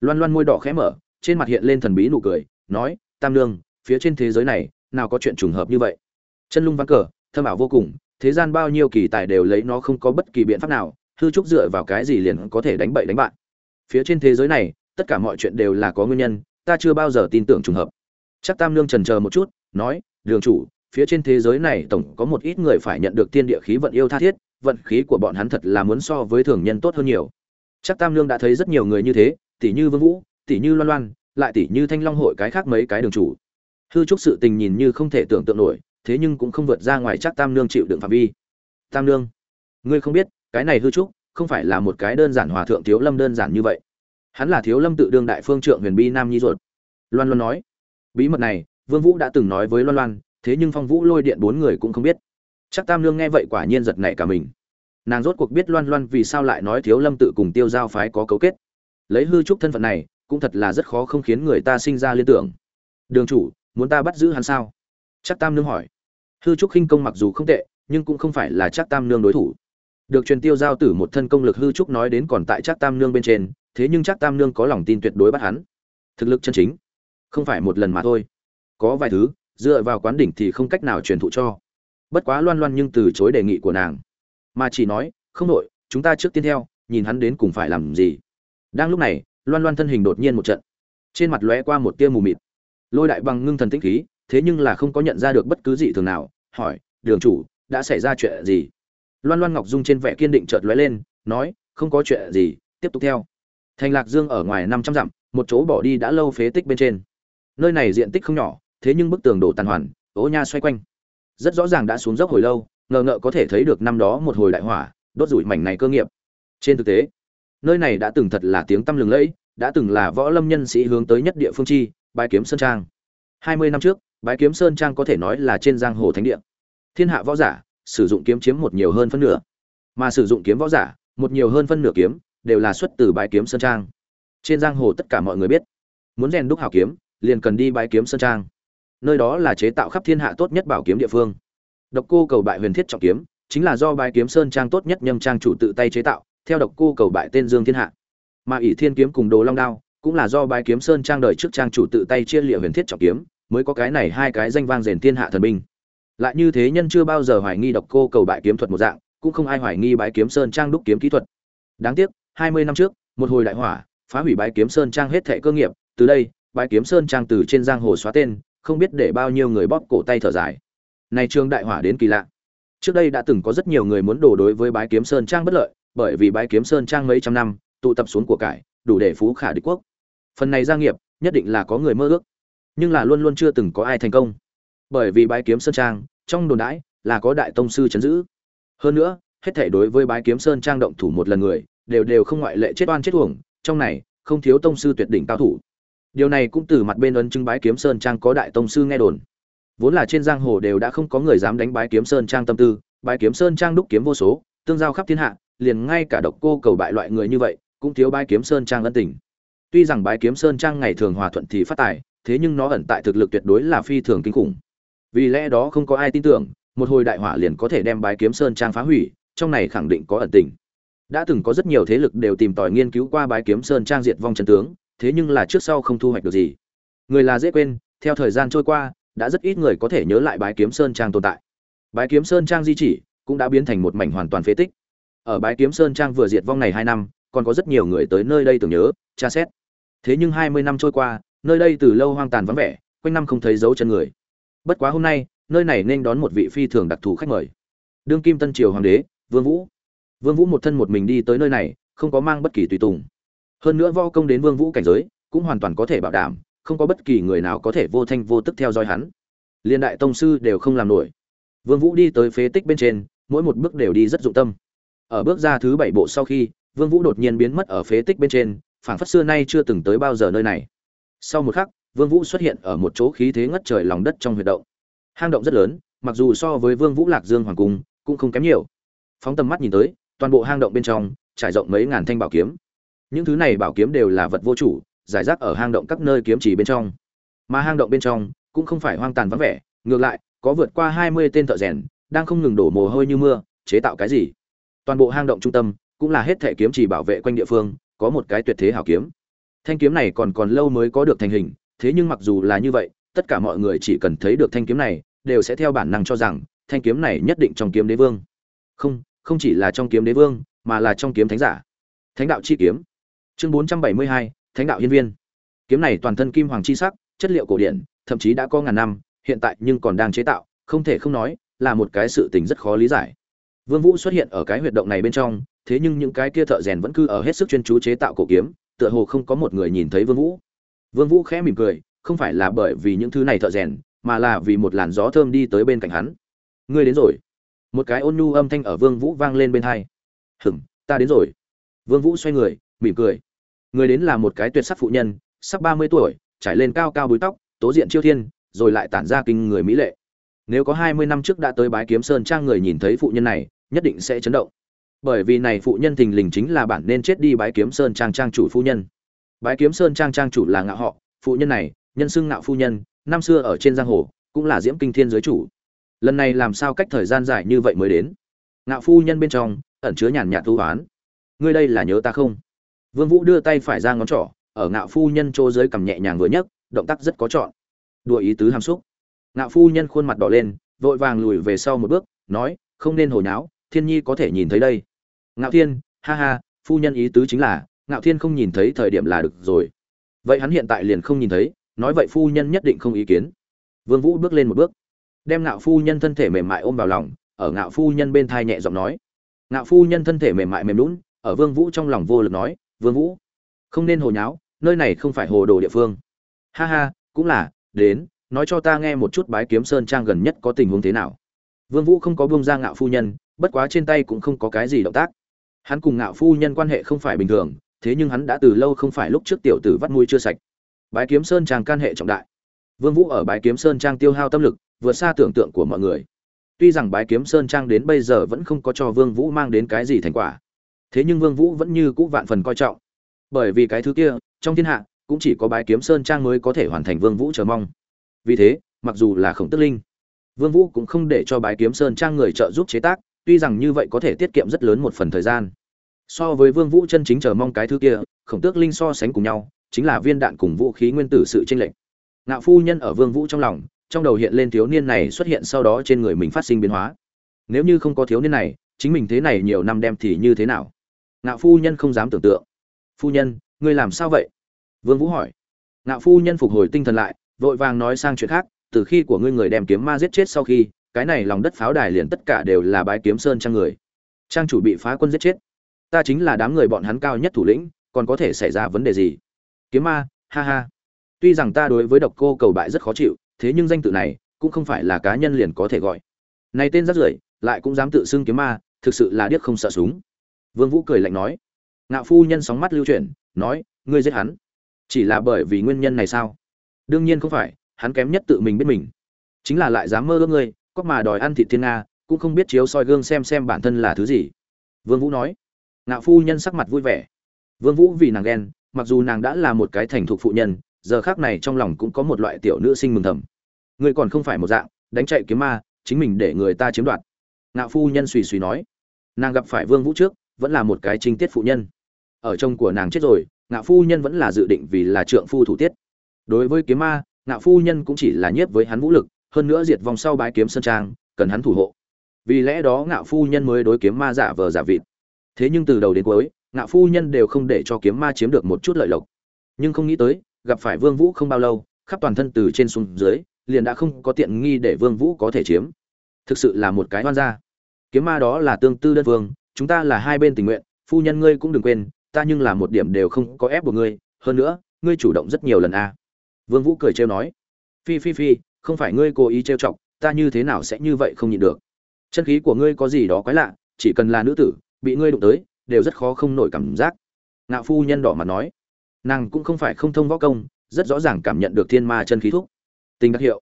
Loan loan môi đỏ khẽ mở, trên mặt hiện lên thần bí nụ cười, nói, tam nương, phía trên thế giới này, nào có chuyện trùng hợp như vậy? Chân lung vắng cờ, thâm ảo vô cùng, thế gian bao nhiêu kỳ tài đều lấy nó không có bất kỳ biện pháp nào hư trúc dựa vào cái gì liền có thể đánh bậy đánh bạn. Phía trên thế giới này, tất cả mọi chuyện đều là có nguyên nhân, ta chưa bao giờ tin tưởng trùng hợp. Chắc tam nương trần chờ một chút, nói, đường chủ, phía trên thế giới này tổng có một ít người phải nhận được tiên địa khí vận yêu tha thiết, vận khí của bọn hắn thật là muốn so với thường nhân tốt hơn nhiều. Chắc tam nương đã thấy rất nhiều người như thế, tỷ như vương vũ, tỷ như loan loan, lại tỷ như thanh long hội cái khác mấy cái đường chủ. Hư trúc sự tình nhìn như không thể tưởng tượng nổi, thế nhưng cũng không vượt ra ngoài chắc tam nương chịu đựng phạm vi. Tam nương, ngươi không biết cái này hư trúc không phải là một cái đơn giản hòa thượng thiếu lâm đơn giản như vậy. Hắn là thiếu lâm tự đương đại phương trượng huyền bi nam nhi ruột. Loan loan nói, bí mật này, vương vũ đã từng nói với loan loan, thế nhưng phong vũ lôi điện bốn người cũng không biết. Chắc tam lương nghe vậy quả nhiên giật nảy cả mình. Nàng rốt cuộc biết loan loan vì sao lại nói thiếu lâm tự cùng tiêu giao phái có cấu kết. Lấy hư trúc thân phận này, cũng thật là rất khó không khiến người ta sinh ra liên tưởng. Đường chủ, muốn ta bắt giữ hắn sao? Chắc tam nương hỏi. Hư trúc khinh công mặc dù không tệ, nhưng cũng không phải là chắc tam nương đối thủ được truyền tiêu giao tử một thân công lực hư trúc nói đến còn tại chắc tam nương bên trên, thế nhưng chắc tam nương có lòng tin tuyệt đối bắt hắn. Thực lực chân chính, không phải một lần mà thôi. Có vài thứ, dựa vào quán đỉnh thì không cách nào truyền thụ cho. Bất quá loan loan nhưng từ chối đề nghị của nàng. Mà chỉ nói, không đội chúng ta trước tiên theo, nhìn hắn đến cùng phải làm gì. Đang lúc này, loan loan thân hình đột nhiên một trận. Trên mặt lóe qua một tia mù mịt. Lôi đại bằng ngưng thần tĩnh khí, thế nhưng là không có nhận ra được bất cứ gì thường nào, hỏi, đường chủ, đã xảy ra chuyện gì? Loan loan ngọc dung trên vẻ kiên định chợt lóe lên, nói, không có chuyện gì, tiếp tục theo. Thành lạc dương ở ngoài năm trăm dặm, một chỗ bỏ đi đã lâu phế tích bên trên. Nơi này diện tích không nhỏ, thế nhưng bức tường đổ tàn hoàn, ố nha xoay quanh. Rất rõ ràng đã xuống dốc hồi lâu, ngờ ngợ có thể thấy được năm đó một hồi đại hỏa, đốt rủi mảnh này cơ nghiệp. Trên thực tế, nơi này đã từng thật là tiếng tăm lừng lẫy, đã từng là võ lâm nhân sĩ hướng tới nhất địa phương chi, bái kiếm sơn trang. Hai mươi năm trước, bái kiếm sơn trang có thể nói là trên giang hồ thánh địa. Thiên hạ võ giả sử dụng kiếm chiếm một nhiều hơn phân nửa. Mà sử dụng kiếm võ giả, một nhiều hơn phân nửa kiếm, đều là xuất từ bãi kiếm sơn trang. Trên giang hồ tất cả mọi người biết, muốn rèn đúc hảo kiếm, liền cần đi bãi kiếm sơn trang. Nơi đó là chế tạo khắp thiên hạ tốt nhất bảo kiếm địa phương. Độc cô cầu bại huyền thiết trọng kiếm, chính là do bãi kiếm sơn trang tốt nhất nhâm trang chủ tự tay chế tạo, theo độc cô cầu bại tên dương thiên hạ. Mà ỷ thiên kiếm cùng đồ long đao, cũng là do bãi kiếm sơn trang đời trước trang chủ tự tay chia lịa huyền thiết trọng kiếm, mới có cái này hai cái danh vang rền thiên hạ thần binh lại như thế nhân chưa bao giờ hoài nghi độc cô cầu bại kiếm thuật một dạng, cũng không ai hoài nghi bái kiếm sơn trang đúc kiếm kỹ thuật. Đáng tiếc, hai mươi năm trước, một hồi đại hỏa, phá hủy bái kiếm sơn trang hết thệ cơ nghiệp, từ đây, bái kiếm sơn trang từ trên giang hồ xóa tên, không biết để bao nhiêu người bóp cổ tay thở dài. Này trương đại hỏa đến kỳ lạ. Trước đây đã từng có rất nhiều người muốn đổ đối với bái kiếm sơn trang bất lợi, bởi vì bái kiếm sơn trang mấy trăm năm, tụ tập xuống của cải, đủ để phú khả địch quốc. Phần này gia nghiệp, nhất định là có người mơ ước. Nhưng là luôn luôn chưa từng có ai thành công bởi vì bái kiếm sơn trang, trong đồn đãi là có đại tông sư chấn giữ. Hơn nữa, hết thể đối với bái kiếm sơn trang động thủ một lần người, đều đều không ngoại lệ chết oan chết uổng, trong này không thiếu tông sư tuyệt đỉnh cao thủ. Điều này cũng từ mặt bên ấn chứng bái kiếm sơn trang có đại tông sư nghe đồn. Vốn là trên giang hồ đều đã không có người dám đánh bái kiếm sơn trang tâm tư, bái kiếm sơn trang đúc kiếm vô số, tương giao khắp thiên hạ, liền ngay cả độc cô cầu bại loại người như vậy, cũng thiếu bái kiếm sơn trang ân tình. Tuy rằng bái kiếm sơn trang ngày thường hòa thuận thì phát tài, thế nhưng nó ẩn tại thực lực tuyệt đối là phi thường kinh khủng vì lẽ đó không có ai tin tưởng, một hồi đại hỏa liền có thể đem bái kiếm sơn trang phá hủy, trong này khẳng định có ẩn tình. Đã từng có rất nhiều thế lực đều tìm tòi nghiên cứu qua bái kiếm sơn trang diệt vong chân tướng, thế nhưng là trước sau không thu hoạch được gì. Người là dễ quên, theo thời gian trôi qua, đã rất ít người có thể nhớ lại bái kiếm sơn trang tồn tại. Bái kiếm sơn trang di chỉ cũng đã biến thành một mảnh hoàn toàn phế tích. Ở bái kiếm sơn trang vừa diệt vong này hai năm, còn có rất nhiều người tới nơi đây tưởng nhớ, tra xét. Thế nhưng hai mươi năm trôi qua, nơi đây từ lâu hoang tàn vắng vẻ, quanh năm không thấy dấu chân người bất quá hôm nay, nơi này nên đón một vị phi thường đặc thù khách mời. Đương kim tân triều hoàng đế, vương vũ. Vương vũ một thân một mình đi tới nơi này, không có mang bất kỳ tùy tùng. Hơn nữa vo công đến vương vũ cảnh giới, cũng hoàn toàn có thể bảo đảm, không có bất kỳ người nào có thể vô thanh vô tức theo dõi hắn. Liên đại tông sư đều không làm nổi. Vương vũ đi tới phế tích bên trên, mỗi một bước đều đi rất dụng tâm. Ở bước ra thứ bảy bộ sau khi, vương vũ đột nhiên biến mất ở phế tích bên trên, phảng phất xưa nay chưa từng tới bao giờ nơi này. Sau một khắc vương vũ xuất hiện ở một chỗ khí thế ngất trời lòng đất trong huyệt động. Hang động rất lớn, mặc dù so với vương vũ lạc dương hoàng cung, cũng không kém nhiều. Phóng tầm mắt nhìn tới, toàn bộ hang động bên trong, trải rộng mấy ngàn thanh bảo kiếm. Những thứ này bảo kiếm đều là vật vô chủ, giải rác ở hang động các nơi kiếm chỉ bên trong. Mà hang động bên trong, cũng không phải hoang tàn vắng vẻ, ngược lại, có vượt qua hai mươi tên thợ rèn, đang không ngừng đổ mồ hôi như mưa, chế tạo cái gì. Toàn bộ hang động trung tâm, cũng là hết thể kiếm chỉ bảo vệ quanh địa phương, có một cái tuyệt thế hảo kiếm. Thanh kiếm này còn còn lâu mới có được thành hình thế nhưng mặc dù là như vậy, tất cả mọi người chỉ cần thấy được thanh kiếm này, đều sẽ theo bản năng cho rằng, thanh kiếm này nhất định trong kiếm đế vương. Không không chỉ là trong kiếm đế vương, mà là trong kiếm thánh giả. Thánh đạo chi kiếm. Chương bốn trăm bảy mươi hai, thánh đạo hiên viên. Kiếm này toàn thân kim hoàng chi sắc, chất liệu cổ điển, thậm chí đã có ngàn năm, hiện tại nhưng còn đang chế tạo, không thể không nói, là một cái sự tình rất khó lý giải. Vương vũ xuất hiện ở cái huyệt động này bên trong, thế nhưng những cái kia thợ rèn vẫn cứ ở hết sức chuyên chú chế tạo cổ kiếm, tựa hồ không có một người nhìn thấy vương vũ vương vũ khẽ mỉm cười, không phải là bởi vì những thứ này thợ rèn, mà là vì một làn gió thơm đi tới bên cạnh hắn. Ngươi đến rồi. Một cái ôn nhu âm thanh ở vương vũ vang lên bên hai. Hửm, ta đến rồi. Vương vũ xoay người, mỉm cười. Người đến là một cái tuyệt sắc phụ nhân, sắp ba mươi tuổi, trải lên cao cao búi tóc, tố diện chiêu thiên, rồi lại tản ra kinh người mỹ lệ. Nếu có hai mươi năm trước đã tới bái kiếm sơn trang người nhìn thấy phụ nhân này, nhất định sẽ chấn động. Bởi vì này phụ nhân thình lình chính là bản nên chết đi bái kiếm sơn trang trang chủ phu nhân bái kiếm sơn trang trang chủ là ngạo họ, phụ nhân này, nhân xưng ngạo phu nhân, năm xưa ở trên giang hồ, cũng là diễm kinh thiên giới chủ. Lần này làm sao cách thời gian dài như vậy mới đến? Ngạo phu nhân bên trong, ẩn chứa nhàn nhạt thú hoán ngươi đây là nhớ ta không? Vương vũ đưa tay phải ra ngón trỏ, ở ngạo phu nhân chỗ dưới cầm nhẹ nhàng vừa nhấc, động tác rất có chọn đùa ý tứ hàm xúc. Ngạo phu nhân khuôn mặt đỏ lên, vội vàng lùi về sau một bước, nói, không nên hồi nháo, thiên nhi có thể nhìn thấy đây. Ngạo thiên, ha ha, phu nhân ý tứ chính là ngạo thiên không nhìn thấy thời điểm là được rồi. Vậy hắn hiện tại liền không nhìn thấy, nói vậy phu nhân nhất định không ý kiến. Vương vũ bước lên một bước, đem ngạo phu nhân thân thể mềm mại ôm vào lòng, ở ngạo phu nhân bên thai nhẹ giọng nói. Ngạo phu nhân thân thể mềm mại mềm lún ở vương vũ trong lòng vô lực nói, vương vũ, không nên hồ nháo, nơi này không phải hồ đồ địa phương. Ha ha, cũng là, đến, nói cho ta nghe một chút bái kiếm sơn trang gần nhất có tình huống thế nào. Vương vũ không có buông ra ngạo phu nhân, bất quá trên tay cũng không có cái gì động tác. Hắn cùng ngạo phu nhân quan hệ không phải bình thường thế nhưng hắn đã từ lâu không phải lúc trước tiểu tử vắt mũi chưa sạch. Bái kiếm sơn trang can hệ trọng đại. Vương vũ ở bái kiếm sơn trang tiêu hao tâm lực, vượt xa tưởng tượng của mọi người. Tuy rằng bái kiếm sơn trang đến bây giờ vẫn không có cho vương vũ mang đến cái gì thành quả, thế nhưng vương vũ vẫn như cũ vạn phần coi trọng. Bởi vì cái thứ kia, trong thiên hạ, cũng chỉ có bái kiếm sơn trang mới có thể hoàn thành vương vũ chờ mong. Vì thế, mặc dù là khổng tức linh, vương vũ cũng không để cho bái kiếm sơn trang người trợ giúp chế tác, tuy rằng như vậy có thể tiết kiệm rất lớn một phần thời gian so với vương vũ chân chính chờ mong cái thứ kia, khổng tước linh so sánh cùng nhau, chính là viên đạn cùng vũ khí nguyên tử sự tranh lệch. Ngạo phu nhân ở vương vũ trong lòng, trong đầu hiện lên thiếu niên này xuất hiện sau đó trên người mình phát sinh biến hóa. Nếu như không có thiếu niên này, chính mình thế này nhiều năm đem thì như thế nào? Ngạo phu nhân không dám tưởng tượng. Phu nhân, ngươi làm sao vậy? Vương vũ hỏi. Ngạo phu nhân phục hồi tinh thần lại, vội vàng nói sang chuyện khác, từ khi của ngươi người đem kiếm ma giết chết sau khi, cái này lòng đất pháo đài liền tất cả đều là bái kiếm sơn trang người. Trang chủ bị phá quân giết chết ta chính là đám người bọn hắn cao nhất thủ lĩnh, còn có thể xảy ra vấn đề gì? Kiếm ma, ha ha. Tuy rằng ta đối với độc cô cầu bại rất khó chịu, thế nhưng danh tự này cũng không phải là cá nhân liền có thể gọi. Này tên rất rưởi, lại cũng dám tự xưng kiếm ma, thực sự là điếc không sợ súng. Vương vũ cười lạnh nói. Ngạo phu nhân sóng mắt lưu chuyển, nói, ngươi giết hắn. Chỉ là bởi vì nguyên nhân này sao? Đương nhiên không phải, hắn kém nhất tự mình biết mình. Chính là lại dám mơ ước ngươi, có mà đòi ăn thịt thiên nga, cũng không biết chiếu soi gương xem xem bản thân là thứ gì. Vương vũ nói ngạo phu nhân sắc mặt vui vẻ. Vương vũ vì nàng ghen, mặc dù nàng đã là một cái thành thục phụ nhân, giờ khác này trong lòng cũng có một loại tiểu nữ sinh mừng thầm. Ngươi còn không phải một dạng, đánh chạy kiếm ma, chính mình để người ta chiếm đoạt. Ngạo phu nhân suy suy nói, nàng gặp phải vương vũ trước, vẫn là một cái trinh tiết phụ nhân. Ở chồng của nàng chết rồi, ngạo phu nhân vẫn là dự định vì là trượng phu thủ tiết. Đối với kiếm ma, ngạo phu nhân cũng chỉ là nhiếp với hắn vũ lực, hơn nữa diệt vòng sau bái kiếm sơn trang, cần hắn thủ hộ. Vì lẽ đó ngạo phu nhân mới đối kiếm ma giả vờ giả vịt thế nhưng từ đầu đến cuối, ngạo phu nhân đều không để cho kiếm ma chiếm được một chút lợi lộc. Nhưng không nghĩ tới, gặp phải vương vũ không bao lâu, khắp toàn thân từ trên xuống dưới, liền đã không có tiện nghi để vương vũ có thể chiếm. Thực sự là một cái oan gia. Kiếm ma đó là tương tư đơn vương chúng ta là hai bên tình nguyện, phu nhân ngươi cũng đừng quên, ta nhưng là một điểm đều không có ép buộc ngươi, hơn nữa, ngươi chủ động rất nhiều lần a. À. vương vũ cười trêu nói. Phi phi phi, không phải ngươi cố ý trêu chọc, ta như thế nào sẽ như vậy không nhịn được. Chân khí của ngươi có gì đó quái lạ, chỉ cần là nữ tử bị ngươi đụng tới, đều rất khó không nổi cảm giác. Ngạo phu nhân đỏ mặt nói, nàng cũng không phải không thông võ công, rất rõ ràng cảm nhận được thiên ma chân khí thúc. Tình đặc hiệu.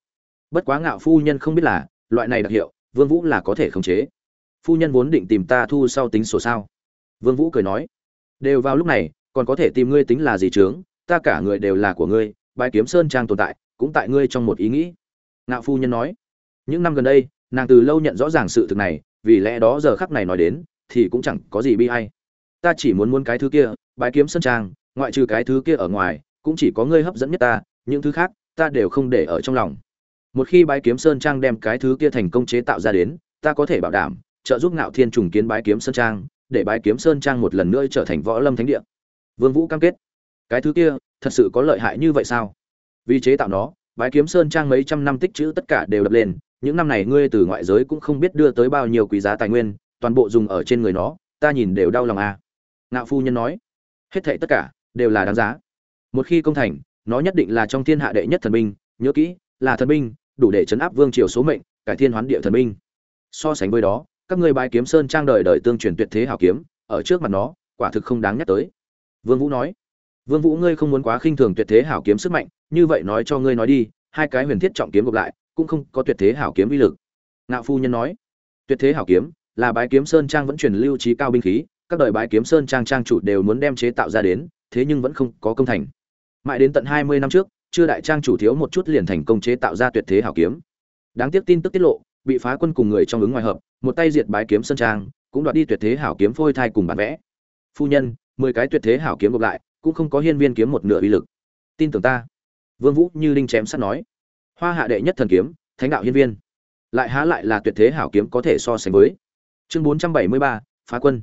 Bất quá ngạo phu nhân không biết là, loại này đặc hiệu, vương vũ là có thể khống chế. Phu nhân vốn định tìm ta thu sau tính sổ sao. Vương vũ cười nói, đều vào lúc này, còn có thể tìm ngươi tính là gì chướng, ta cả người đều là của ngươi bài kiếm sơn trang tồn tại, cũng tại ngươi trong một ý nghĩ. Ngạo phu nhân nói, những năm gần đây, nàng từ lâu nhận rõ ràng sự thực này, vì lẽ đó giờ khắc này nói đến thì cũng chẳng có gì bi hay ta chỉ muốn muốn cái thứ kia, bái kiếm sơn trang, ngoại trừ cái thứ kia ở ngoài, cũng chỉ có ngươi hấp dẫn nhất ta, những thứ khác, ta đều không để ở trong lòng. Một khi bái kiếm sơn trang đem cái thứ kia thành công chế tạo ra đến, ta có thể bảo đảm, trợ giúp ngạo thiên trùng kiến bái kiếm sơn trang, để bái kiếm sơn trang một lần nữa trở thành võ lâm thánh địa. Vương vũ cam kết. Cái thứ kia, thật sự có lợi hại như vậy sao? Vì chế tạo nó, bái kiếm sơn trang mấy trăm năm tích trữ tất cả đều đập lên, những năm này ngươi từ ngoại giới cũng không biết đưa tới bao nhiêu quý giá tài nguyên toàn bộ dùng ở trên người nó, ta nhìn đều đau lòng à. Ngạo phu nhân nói, hết thệ tất cả đều là đáng giá. Một khi công thành, nó nhất định là trong thiên hạ đệ nhất thần binh, nhớ kỹ, là thần binh, đủ để chấn áp vương triều số mệnh, cải thiên hoán địa thần binh. So sánh với đó, các ngươi bái kiếm sơn trang đời đời tương truyền tuyệt thế hảo kiếm, ở trước mặt nó, quả thực không đáng nhắc tới. Vương vũ nói, vương vũ ngươi không muốn quá khinh thường tuyệt thế hảo kiếm sức mạnh, như vậy nói cho ngươi nói đi, hai cái huyền thiết trọng kiếm gộp lại, cũng không có tuyệt thế hảo kiếm uy lực. Ngạo phu nhân nói, tuyệt thế hảo kiếm là bái kiếm sơn trang vẫn truyền lưu trí cao binh khí, các đời bái kiếm sơn trang trang chủ đều muốn đem chế tạo ra đến, thế nhưng vẫn không có công thành. Mãi đến tận hai mươi năm trước, chưa đại trang chủ thiếu một chút liền thành công chế tạo ra tuyệt thế hảo kiếm. Đáng tiếc tin tức tiết lộ, bị phá quân cùng người trong ứng ngoài hợp, một tay diệt bái kiếm sơn trang, cũng đoạt đi tuyệt thế hảo kiếm phôi thai cùng bản vẽ. Phu nhân, mười cái tuyệt thế hảo kiếm gộp lại, cũng không có hiên viên kiếm một nửa uy lực. Tin tưởng ta. Vương vũ như linh chém sắt nói. Hoa hạ đệ nhất thần kiếm, thánh đạo hiên viên. Lại há lại là tuyệt thế hảo kiếm có thể so sánh với chương bốn trăm bảy mươi ba, phá quân.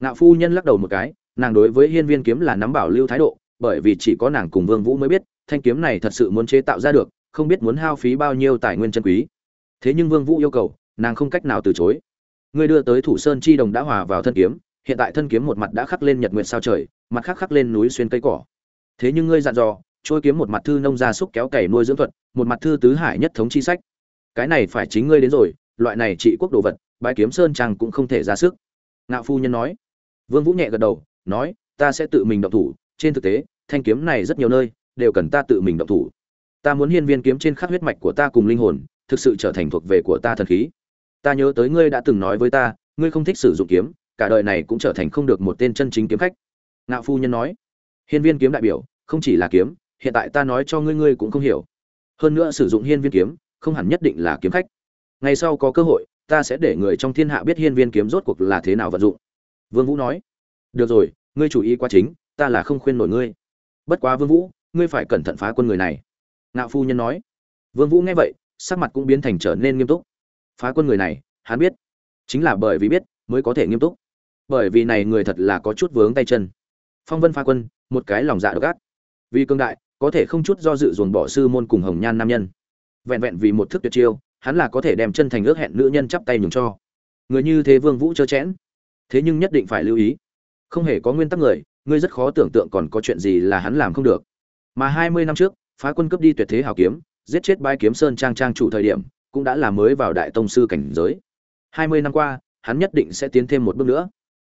Ngạo phu nhân lắc đầu một cái, nàng đối với hiên viên kiếm là nắm bảo lưu thái độ, bởi vì chỉ có nàng cùng vương vũ mới biết, thanh kiếm này thật sự muốn chế tạo ra được, không biết muốn hao phí bao nhiêu tài nguyên chân quý. Thế nhưng vương vũ yêu cầu, nàng không cách nào từ chối. Người đưa tới thủ sơn chi đồng đã hòa vào thân kiếm, hiện tại thân kiếm một mặt đã khắc lên nhật nguyệt sao trời, mặt khác khắc lên núi xuyên cây cỏ. Thế nhưng ngươi dặn dò, trôi kiếm một mặt thư nông gia súc kéo cày nuôi dưỡng thuật, một mặt thư tứ hải nhất thống chi sách. Cái này phải chính ngươi đến rồi, loại này trị quốc đồ vật bãi kiếm sơn trang cũng không thể ra sức. Ngạo phu nhân nói. Vương vũ nhẹ gật đầu, nói, ta sẽ tự mình động thủ. Trên thực tế, thanh kiếm này rất nhiều nơi đều cần ta tự mình động thủ. Ta muốn hiên viên kiếm trên khắc huyết mạch của ta cùng linh hồn thực sự trở thành thuộc về của ta thần khí. Ta nhớ tới ngươi đã từng nói với ta, ngươi không thích sử dụng kiếm, cả đời này cũng trở thành không được một tên chân chính kiếm khách. Ngạo phu nhân nói. Hiên viên kiếm đại biểu, không chỉ là kiếm, hiện tại ta nói cho ngươi ngươi cũng không hiểu. Hơn nữa sử dụng hiên viên kiếm, không hẳn nhất định là kiếm khách. Ngày sau có cơ hội ta sẽ để người trong thiên hạ biết hiên viên kiếm rốt cuộc là thế nào vận dụng. Vương vũ nói, được rồi, ngươi chủ ý quá chính, ta là không khuyên nổi ngươi. Bất quá vương vũ, ngươi phải cẩn thận phá quân người này. Ngạo phu nhân nói. Vương vũ nghe vậy, sắc mặt cũng biến thành trở nên nghiêm túc. Phá quân người này, hắn biết. Chính là bởi vì biết, mới có thể nghiêm túc. Bởi vì này người thật là có chút vướng tay chân. Phong vân phá quân, một cái lòng dạ độc ác. Vì cương đại, có thể không chút do dự dồn bỏ sư môn cùng hồng nhan nam nhân. Vẹn vẹn vì một thức tuyệt chiêu hắn là có thể đem chân thành ước hẹn nữ nhân chắp tay nhường cho. Người như thế vương vũ chớ chẽn. Thế nhưng nhất định phải lưu ý. Không hề có nguyên tắc người, ngươi rất khó tưởng tượng còn có chuyện gì là hắn làm không được. Mà hai mươi năm trước, phá quân cướp đi tuyệt thế hào kiếm, giết chết bái kiếm sơn trang trang chủ thời điểm, cũng đã là mới vào đại tông sư cảnh giới. Hai mươi năm qua, hắn nhất định sẽ tiến thêm một bước nữa.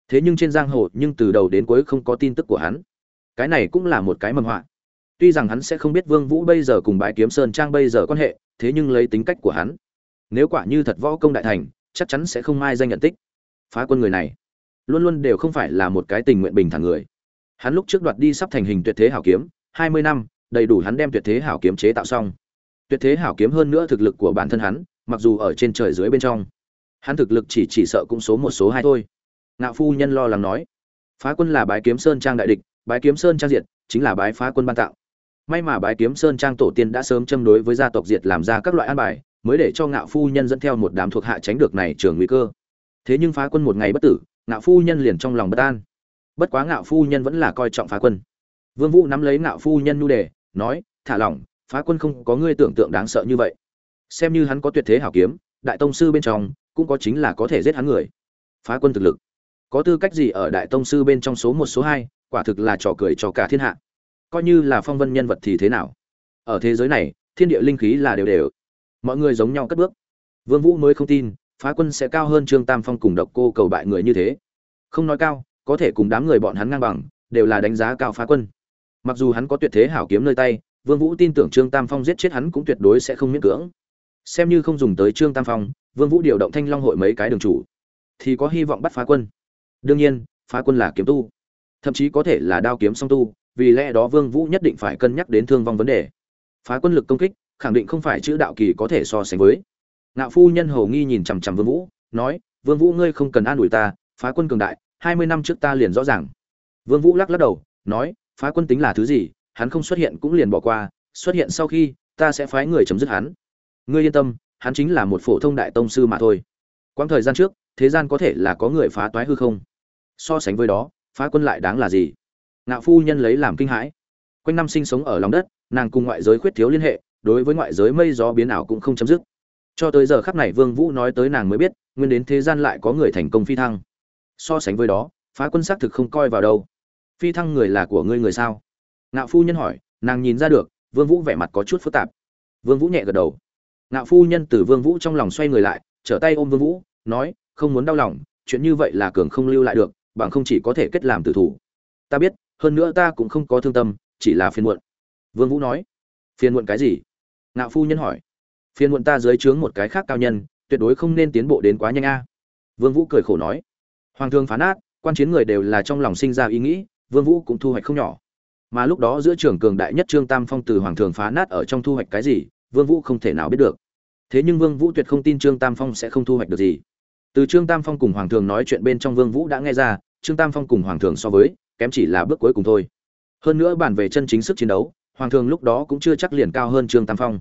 Thế nhưng trên giang hồ, nhưng từ đầu đến cuối không có tin tức của hắn. Cái này cũng là một cái mầm họa tuy rằng hắn sẽ không biết vương vũ bây giờ cùng Bái kiếm sơn trang bây giờ quan hệ, thế nhưng lấy tính cách của hắn, nếu quả như thật võ công đại thành, chắc chắn sẽ không ai danh nhận tích. Phá quân người này, luôn luôn đều không phải là một cái tình nguyện bình thản người. Hắn lúc trước đoạt đi sắp thành hình tuyệt thế hảo kiếm, hai mươi năm, đầy đủ hắn đem tuyệt thế hảo kiếm chế tạo xong. Tuyệt thế hảo kiếm hơn nữa thực lực của bản thân hắn, mặc dù ở trên trời dưới bên trong. Hắn thực lực chỉ chỉ sợ cũng số một, số hai thôi. Ngạo phu nhân lo lắng nói, phá quân là bái kiếm sơn trang đại địch, bái kiếm sơn trang diệt, chính là bái phá quân ban tạo may mà bái kiếm sơn trang tổ tiên đã sớm châm đối với gia tộc diệt làm ra các loại an bài, mới để cho ngạo phu nhân dẫn theo một đám thuộc hạ tránh được này trường nguy cơ. Thế nhưng phá quân một ngày bất tử, ngạo phu nhân liền trong lòng bất an. Bất quá ngạo phu nhân vẫn là coi trọng phá quân. Vương vũ nắm lấy ngạo phu nhân nhu đề, nói, thả lỏng, phá quân không có ngươi tưởng tượng đáng sợ như vậy. Xem như hắn có tuyệt thế hảo kiếm, đại tông sư bên trong cũng có chính là có thể giết hắn người. Phá quân thực lực. Có tư cách gì ở đại tông sư bên trong số một, số hai? Quả thực là trò cười cho cả thiên hạ coi như là phong vân nhân vật thì thế nào? Ở thế giới này, thiên địa linh khí là đều đều. Mọi người giống nhau cất bước. Vương vũ mới không tin, phá quân sẽ cao hơn trương tam phong cùng độc cô cầu bại người như thế. Không nói cao, có thể cùng đám người bọn hắn ngang bằng, đều là đánh giá cao phá quân. Mặc dù hắn có tuyệt thế hảo kiếm nơi tay, vương vũ tin tưởng trương tam phong giết chết hắn cũng tuyệt đối sẽ không miễn cưỡng. Xem như không dùng tới trương tam phong, vương vũ điều động thanh long hội mấy cái đường chủ, thì có hy vọng bắt phá quân. Đương nhiên, phá quân là kiếm tu, thậm chí có thể là đao kiếm song tu vì lẽ đó vương vũ nhất định phải cân nhắc đến thương vong vấn đề. Phá quân lực công kích, khẳng định không phải chữ đạo kỳ có thể so sánh với. Ngạo phu nhân hầu nghi nhìn chằm chằm vương vũ, nói, vương vũ ngươi không cần an ủi ta, phá quân cường đại, hai mươi năm trước ta liền rõ ràng. Vương vũ lắc lắc đầu, nói, phá quân tính là thứ gì, hắn không xuất hiện cũng liền bỏ qua, xuất hiện sau khi, ta sẽ phái người chấm dứt hắn. Ngươi yên tâm, hắn chính là một phổ thông đại tông sư mà thôi. Quãng thời gian trước, thế gian có thể là có người phá toái hư không? So sánh với đó, phá quân lại đáng là gì? Ngạo phu nhân lấy làm kinh hãi. Quanh năm sinh sống ở lòng đất, nàng cùng ngoại giới khuyết thiếu liên hệ, đối với ngoại giới mây gió biến ảo cũng không chấm dứt. Cho tới giờ khắc này vương vũ nói tới nàng mới biết, nguyên đến thế gian lại có người thành công phi thăng. So sánh với đó, phá quân xác thực không coi vào đâu. Phi thăng người là của ngươi người sao? Ngạo phu nhân hỏi, nàng nhìn ra được, vương vũ vẻ mặt có chút phức tạp. Vương vũ nhẹ gật đầu. Ngạo phu nhân từ vương vũ trong lòng xoay người lại, trở tay ôm vương vũ, nói, không muốn đau lòng, chuyện như vậy là cường không lưu lại được, bằng không chỉ có thể kết làm tử thủ. Ta biết hơn nữa ta cũng không có thương tâm, chỉ là phiền muộn. Vương vũ nói, phiền muộn cái gì? Ngạo phu nhân hỏi, phiền muộn ta dưới trướng một cái khác cao nhân, tuyệt đối không nên tiến bộ đến quá nhanh a. Vương vũ cười khổ nói, hoàng thương phá nát quan chiến người đều là trong lòng sinh ra ý nghĩ, vương vũ cũng thu hoạch không nhỏ. Mà lúc đó giữa trưởng cường đại nhất trương tam phong từ hoàng thường phá nát ở trong thu hoạch cái gì, vương vũ không thể nào biết được. Thế nhưng vương vũ tuyệt không tin trương tam phong sẽ không thu hoạch được gì. Từ trương tam phong cùng hoàng thường nói chuyện bên trong vương vũ đã nghe ra, trương tam phong cùng hoàng thường so với kém chỉ là bước cuối cùng thôi. Hơn nữa bàn về chân chính sức chiến đấu, hoàng thường lúc đó cũng chưa chắc liền cao hơn trương tam phong.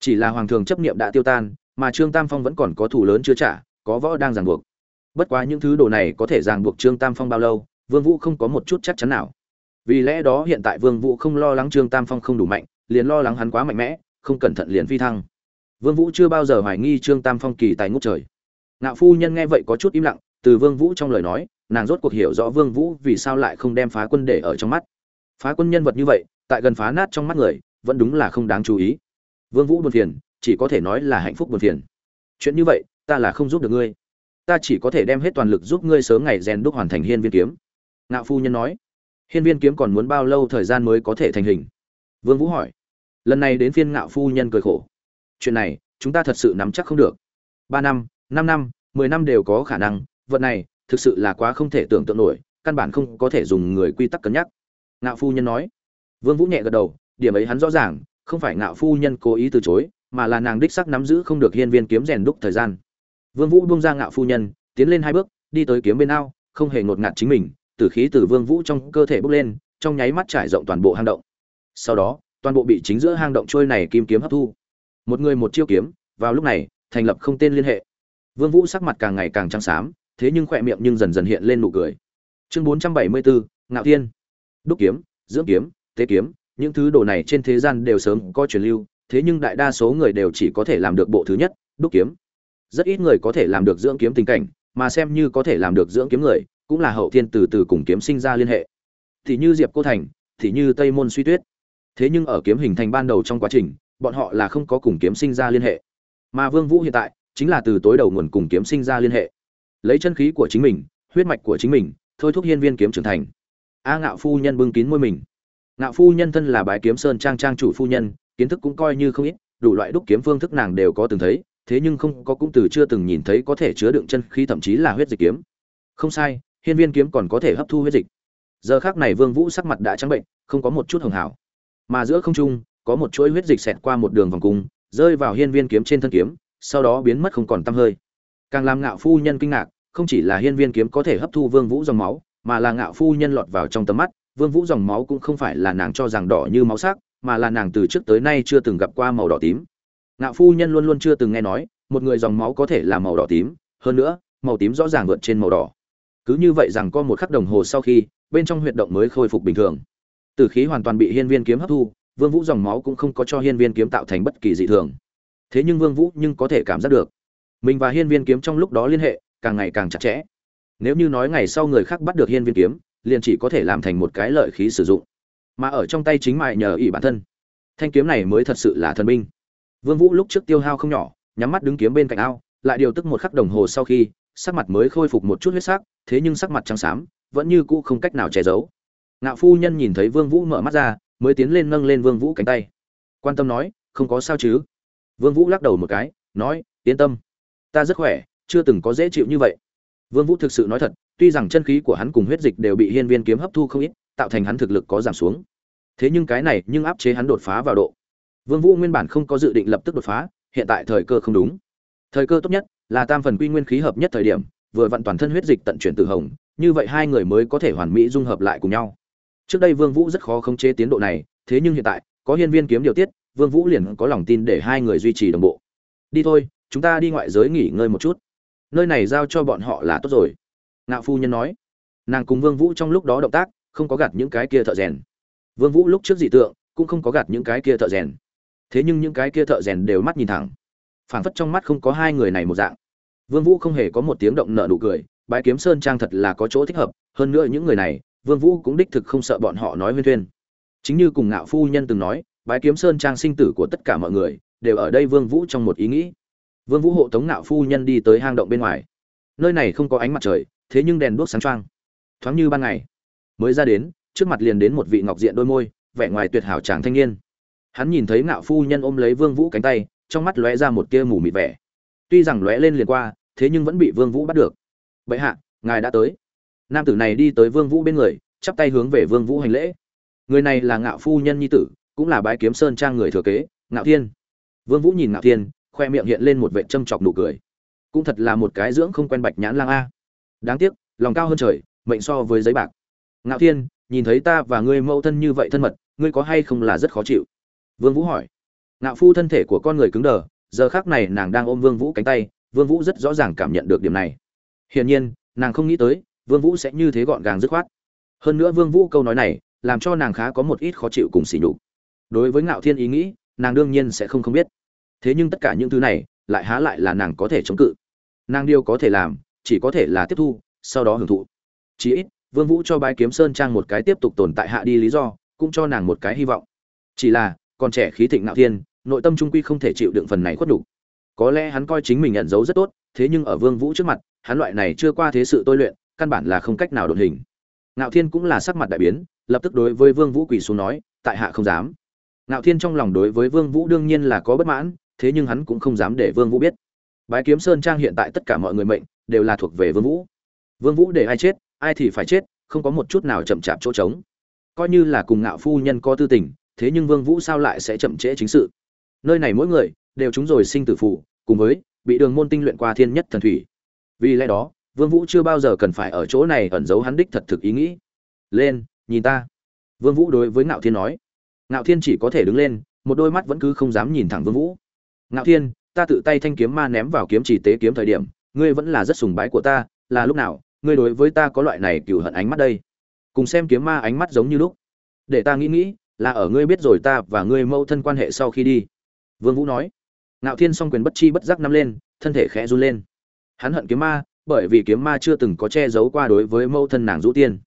Chỉ là hoàng thường chấp niệm đã tiêu tan, mà trương tam phong vẫn còn có thủ lớn chưa trả, có võ đang ràng buộc. Bất quá những thứ đồ này có thể ràng buộc trương tam phong bao lâu, vương vũ không có một chút chắc chắn nào. Vì lẽ đó hiện tại vương vũ không lo lắng trương tam phong không đủ mạnh, liền lo lắng hắn quá mạnh mẽ, không cẩn thận liền phi thăng. Vương vũ chưa bao giờ hoài nghi trương tam phong kỳ tài ngút trời. Ngạo phu nhân nghe vậy có chút im lặng, từ vương vũ trong lời nói nàng rốt cuộc hiểu rõ vương vũ vì sao lại không đem phá quân để ở trong mắt. Phá quân nhân vật như vậy, tại gần phá nát trong mắt người, vẫn đúng là không đáng chú ý. Vương vũ buồn phiền, chỉ có thể nói là hạnh phúc buồn phiền. Chuyện như vậy, ta là không giúp được ngươi. Ta chỉ có thể đem hết toàn lực giúp ngươi sớm ngày rèn đúc hoàn thành hiên viên kiếm. Ngạo phu nhân nói. Hiên viên kiếm còn muốn bao lâu thời gian mới có thể thành hình? Vương vũ hỏi. Lần này đến phiên ngạo phu nhân cười khổ. Chuyện này, chúng ta thật sự nắm chắc không được. Ba năm năm năm, mười năm đều có khả năng, vật này thực sự là quá không thể tưởng tượng nổi, căn bản không có thể dùng người quy tắc cân nhắc. Ngạo phu nhân nói. Vương vũ nhẹ gật đầu, điểm ấy hắn rõ ràng, không phải ngạo phu nhân cố ý từ chối, mà là nàng đích sắc nắm giữ không được hiên viên kiếm rèn đúc thời gian. Vương vũ buông ra ngạo phu nhân, tiến lên hai bước, đi tới kiếm bên ao, không hề ngột ngạt chính mình tử khí từ vương vũ trong cơ thể bốc lên, trong nháy mắt trải rộng toàn bộ hang động. Sau đó, toàn bộ bị chính giữa hang động trôi này kim kiếm hấp thu. Một người một chiêu kiếm, vào lúc này, thành lập không tên liên hệ. Vương vũ sắc mặt càng ngày càng trắng xám thế nhưng khỏe miệng nhưng dần dần hiện lên nụ cười. Chương 474, ngạo thiên. Đúc kiếm dưỡng kiếm tế kiếm những thứ đồ này trên thế gian đều sớm có truyền lưu thế nhưng đại đa số người đều chỉ có thể làm được bộ thứ nhất đúc kiếm. Rất ít người có thể làm được dưỡng kiếm tình cảnh mà xem như có thể làm được dưỡng kiếm người cũng là hậu thiên từ từ cùng kiếm sinh ra liên hệ. Thì như diệp cô thành thì như tây môn suy tuyết. Thế nhưng ở kiếm hình thành ban đầu trong quá trình bọn họ là không có cùng kiếm sinh ra liên hệ. Mà vương vũ hiện tại chính là từ tối đầu nguồn cùng kiếm sinh ra liên hệ lấy chân khí của chính mình, huyết mạch của chính mình, thôi thúc hiên viên kiếm trưởng thành. A ngạo phu nhân bưng kín môi mình. Ngạo phu nhân thân là bái kiếm sơn trang trang chủ phu nhân, kiến thức cũng coi như không ít, đủ loại đúc kiếm phương thức nàng đều có từng thấy, thế nhưng không có cũng từ chưa từng nhìn thấy có thể chứa đựng chân khí thậm chí là huyết dịch kiếm. Không sai, hiên viên kiếm còn có thể hấp thu huyết dịch. Giờ khác này vương vũ sắc mặt đã trắng bệnh, không có một chút hường hảo. Mà giữa không trung, có một chuỗi huyết dịch xẹt qua một đường vòng cung, rơi vào hiên viên kiếm trên thân kiếm, sau đó biến mất không còn tăm hơi càng làm ngạo phu nhân kinh ngạc, không chỉ là hiên viên kiếm có thể hấp thu vương vũ dòng máu, mà là ngạo phu nhân lọt vào trong tầm mắt, vương vũ dòng máu cũng không phải là nàng cho rằng đỏ như máu sắc, mà là nàng từ trước tới nay chưa từng gặp qua màu đỏ tím. Ngạo phu nhân luôn luôn chưa từng nghe nói, một người dòng máu có thể là màu đỏ tím, hơn nữa, màu tím rõ ràng vượt trên màu đỏ. Cứ như vậy rằng có một khắc đồng hồ sau khi, bên trong huyệt động mới khôi phục bình thường. Tử khí hoàn toàn bị hiên viên kiếm hấp thu, vương vũ dòng máu cũng không có cho hiên viên kiếm tạo thành bất kỳ dị thường. Thế nhưng vương vũ nhưng có thể cảm giác được mình và hiên viên kiếm trong lúc đó liên hệ, càng ngày càng chặt chẽ. Nếu như nói ngày sau người khác bắt được hiên viên kiếm, liền chỉ có thể làm thành một cái lợi khí sử dụng. Mà ở trong tay chính mại nhờ ỷ bản thân. Thanh kiếm này mới thật sự là thần binh. Vương vũ lúc trước tiêu hao không nhỏ, nhắm mắt đứng kiếm bên cạnh ao, lại điều tức một khắc đồng hồ sau khi, sắc mặt mới khôi phục một chút huyết sắc, thế nhưng sắc mặt trắng xám, vẫn như cũ không cách nào che giấu. Ngạo phu nhân nhìn thấy vương vũ mở mắt ra, mới tiến lên nâng lên vương vũ cánh tay. Quan tâm nói, không có sao chứ? Vương vũ lắc đầu một cái, nói, yên tâm ta rất khỏe, chưa từng có dễ chịu như vậy. Vương vũ thực sự nói thật, tuy rằng chân khí của hắn cùng huyết dịch đều bị hiên viên kiếm hấp thu không ít, tạo thành hắn thực lực có giảm xuống. Thế nhưng cái này nhưng áp chế hắn đột phá vào độ. Vương vũ nguyên bản không có dự định lập tức đột phá, hiện tại thời cơ không đúng. Thời cơ tốt nhất là tam phần quy nguyên khí hợp nhất thời điểm, vừa vặn toàn thân huyết dịch tận chuyển từ hồng, như vậy hai người mới có thể hoàn mỹ dung hợp lại cùng nhau. Trước đây vương vũ rất khó khống chế tiến độ này, thế nhưng hiện tại, có hiên viên kiếm điều tiết, vương vũ liền có lòng tin để hai người duy trì đồng bộ. Đi thôi chúng ta đi ngoại giới nghỉ ngơi một chút. Nơi này giao cho bọn họ là tốt rồi. Ngạo phu nhân nói. Nàng cùng vương vũ trong lúc đó động tác, không có gạt những cái kia thợ rèn. Vương vũ lúc trước dị tượng, cũng không có gạt những cái kia thợ rèn. Thế nhưng những cái kia thợ rèn đều mắt nhìn thẳng. Phảng phất trong mắt không có hai người này một dạng. Vương vũ không hề có một tiếng động nợ nụ cười, bái kiếm sơn trang thật là có chỗ thích hợp, hơn nữa những người này, vương vũ cũng đích thực không sợ bọn họ nói huyên thuyên. Chính như cùng ngạo phu nhân từng nói, bái kiếm sơn trang sinh tử của tất cả mọi người, đều ở đây vương vũ trong một ý nghĩ vương vũ hộ tống ngạo phu nhân đi tới hang động bên ngoài. Nơi này không có ánh mặt trời, thế nhưng đèn đuốc sáng choang. Thoáng như ban ngày, mới ra đến, trước mặt liền đến một vị ngọc diện đôi môi, vẻ ngoài tuyệt hảo chàng thanh niên. Hắn nhìn thấy ngạo phu nhân ôm lấy vương vũ cánh tay, trong mắt lóe ra một tia mù mịt vẻ. Tuy rằng lóe lên liền qua, thế nhưng vẫn bị vương vũ bắt được. Bệ hạ, ngài đã tới. Nam tử này đi tới vương vũ bên người, chắp tay hướng về vương vũ hành lễ. Người này là ngạo phu nhân nhi tử, cũng là bái kiếm sơn trang người thừa kế, ngạo thiên. Vương vũ nhìn ngạo thiên khoe miệng hiện lên một vệ châm chọc nụ cười. Cũng thật là một cái dưỡng không quen bạch nhãn lang a. Đáng tiếc, lòng cao hơn trời, mệnh so với giấy bạc. Ngạo thiên, nhìn thấy ta và ngươi mẫu thân như vậy thân mật, ngươi có hay không là rất khó chịu? Vương vũ hỏi. Ngạo phu thân thể của con người cứng đờ, giờ khắc này nàng đang ôm vương vũ cánh tay, vương vũ rất rõ ràng cảm nhận được điểm này. Hiển nhiên, nàng không nghĩ tới, vương vũ sẽ như thế gọn gàng dứt khoát. Hơn nữa vương vũ câu nói này, làm cho nàng khá có một ít khó chịu cùng sỉ nhục. Đối với ngạo thiên ý nghĩ, nàng đương nhiên sẽ không không biết thế nhưng tất cả những thứ này lại há lại là nàng có thể chống cự. Nàng điều có thể làm, chỉ có thể là tiếp thu, sau đó hưởng thụ. Chí ít, vương vũ cho bái kiếm sơn trang một cái tiếp tục tồn tại hạ đi lý do, cũng cho nàng một cái hy vọng. Chỉ là, còn trẻ khí thịnh ngạo thiên, nội tâm trung quy không thể chịu đựng phần này khuất đủ có lẽ hắn coi chính mình nhận dấu rất tốt, thế nhưng ở vương vũ trước mặt, hắn loại này chưa qua thế sự tôi luyện, căn bản là không cách nào đột hình. Ngạo thiên cũng là sắc mặt đại biến, lập tức đối với vương vũ quỳ xuống nói, tại hạ không dám. Ngạo thiên trong lòng đối với vương vũ đương nhiên là có bất mãn thế nhưng hắn cũng không dám để vương vũ biết. Bái kiếm sơn trang hiện tại tất cả mọi người mệnh đều là thuộc về vương vũ. Vương vũ để ai chết, ai thì phải chết, không có một chút nào chậm chạp chỗ trống. Coi như là cùng ngạo phu nhân có tư tình, thế nhưng vương vũ sao lại sẽ chậm trễ chính sự? Nơi này mỗi người đều chúng rồi sinh tử phụ cùng với bị đường môn tinh luyện qua thiên nhất thần thủy. Vì lẽ đó, vương vũ chưa bao giờ cần phải ở chỗ này ẩn giấu hắn đích thật thực ý nghĩ. Lên, nhìn ta. Vương vũ đối với ngạo thiên nói. Ngạo thiên chỉ có thể đứng lên, một đôi mắt vẫn cứ không dám nhìn thẳng vương vũ ngạo thiên, ta tự tay thanh kiếm ma ném vào kiếm chỉ tế kiếm thời điểm, ngươi vẫn là rất sùng bái của ta, là lúc nào, ngươi đối với ta có loại này cựu hận ánh mắt đây? Cùng xem kiếm ma ánh mắt giống như lúc. Để ta nghĩ nghĩ, là ở ngươi biết rồi ta và ngươi mâu thân quan hệ sau khi đi. Vương vũ nói. Ngạo thiên song quyền bất chi bất giác nắm lên, thân thể khẽ run lên. Hắn hận kiếm ma, bởi vì kiếm ma chưa từng có che giấu qua đối với mâu thân nàng rũ tiên.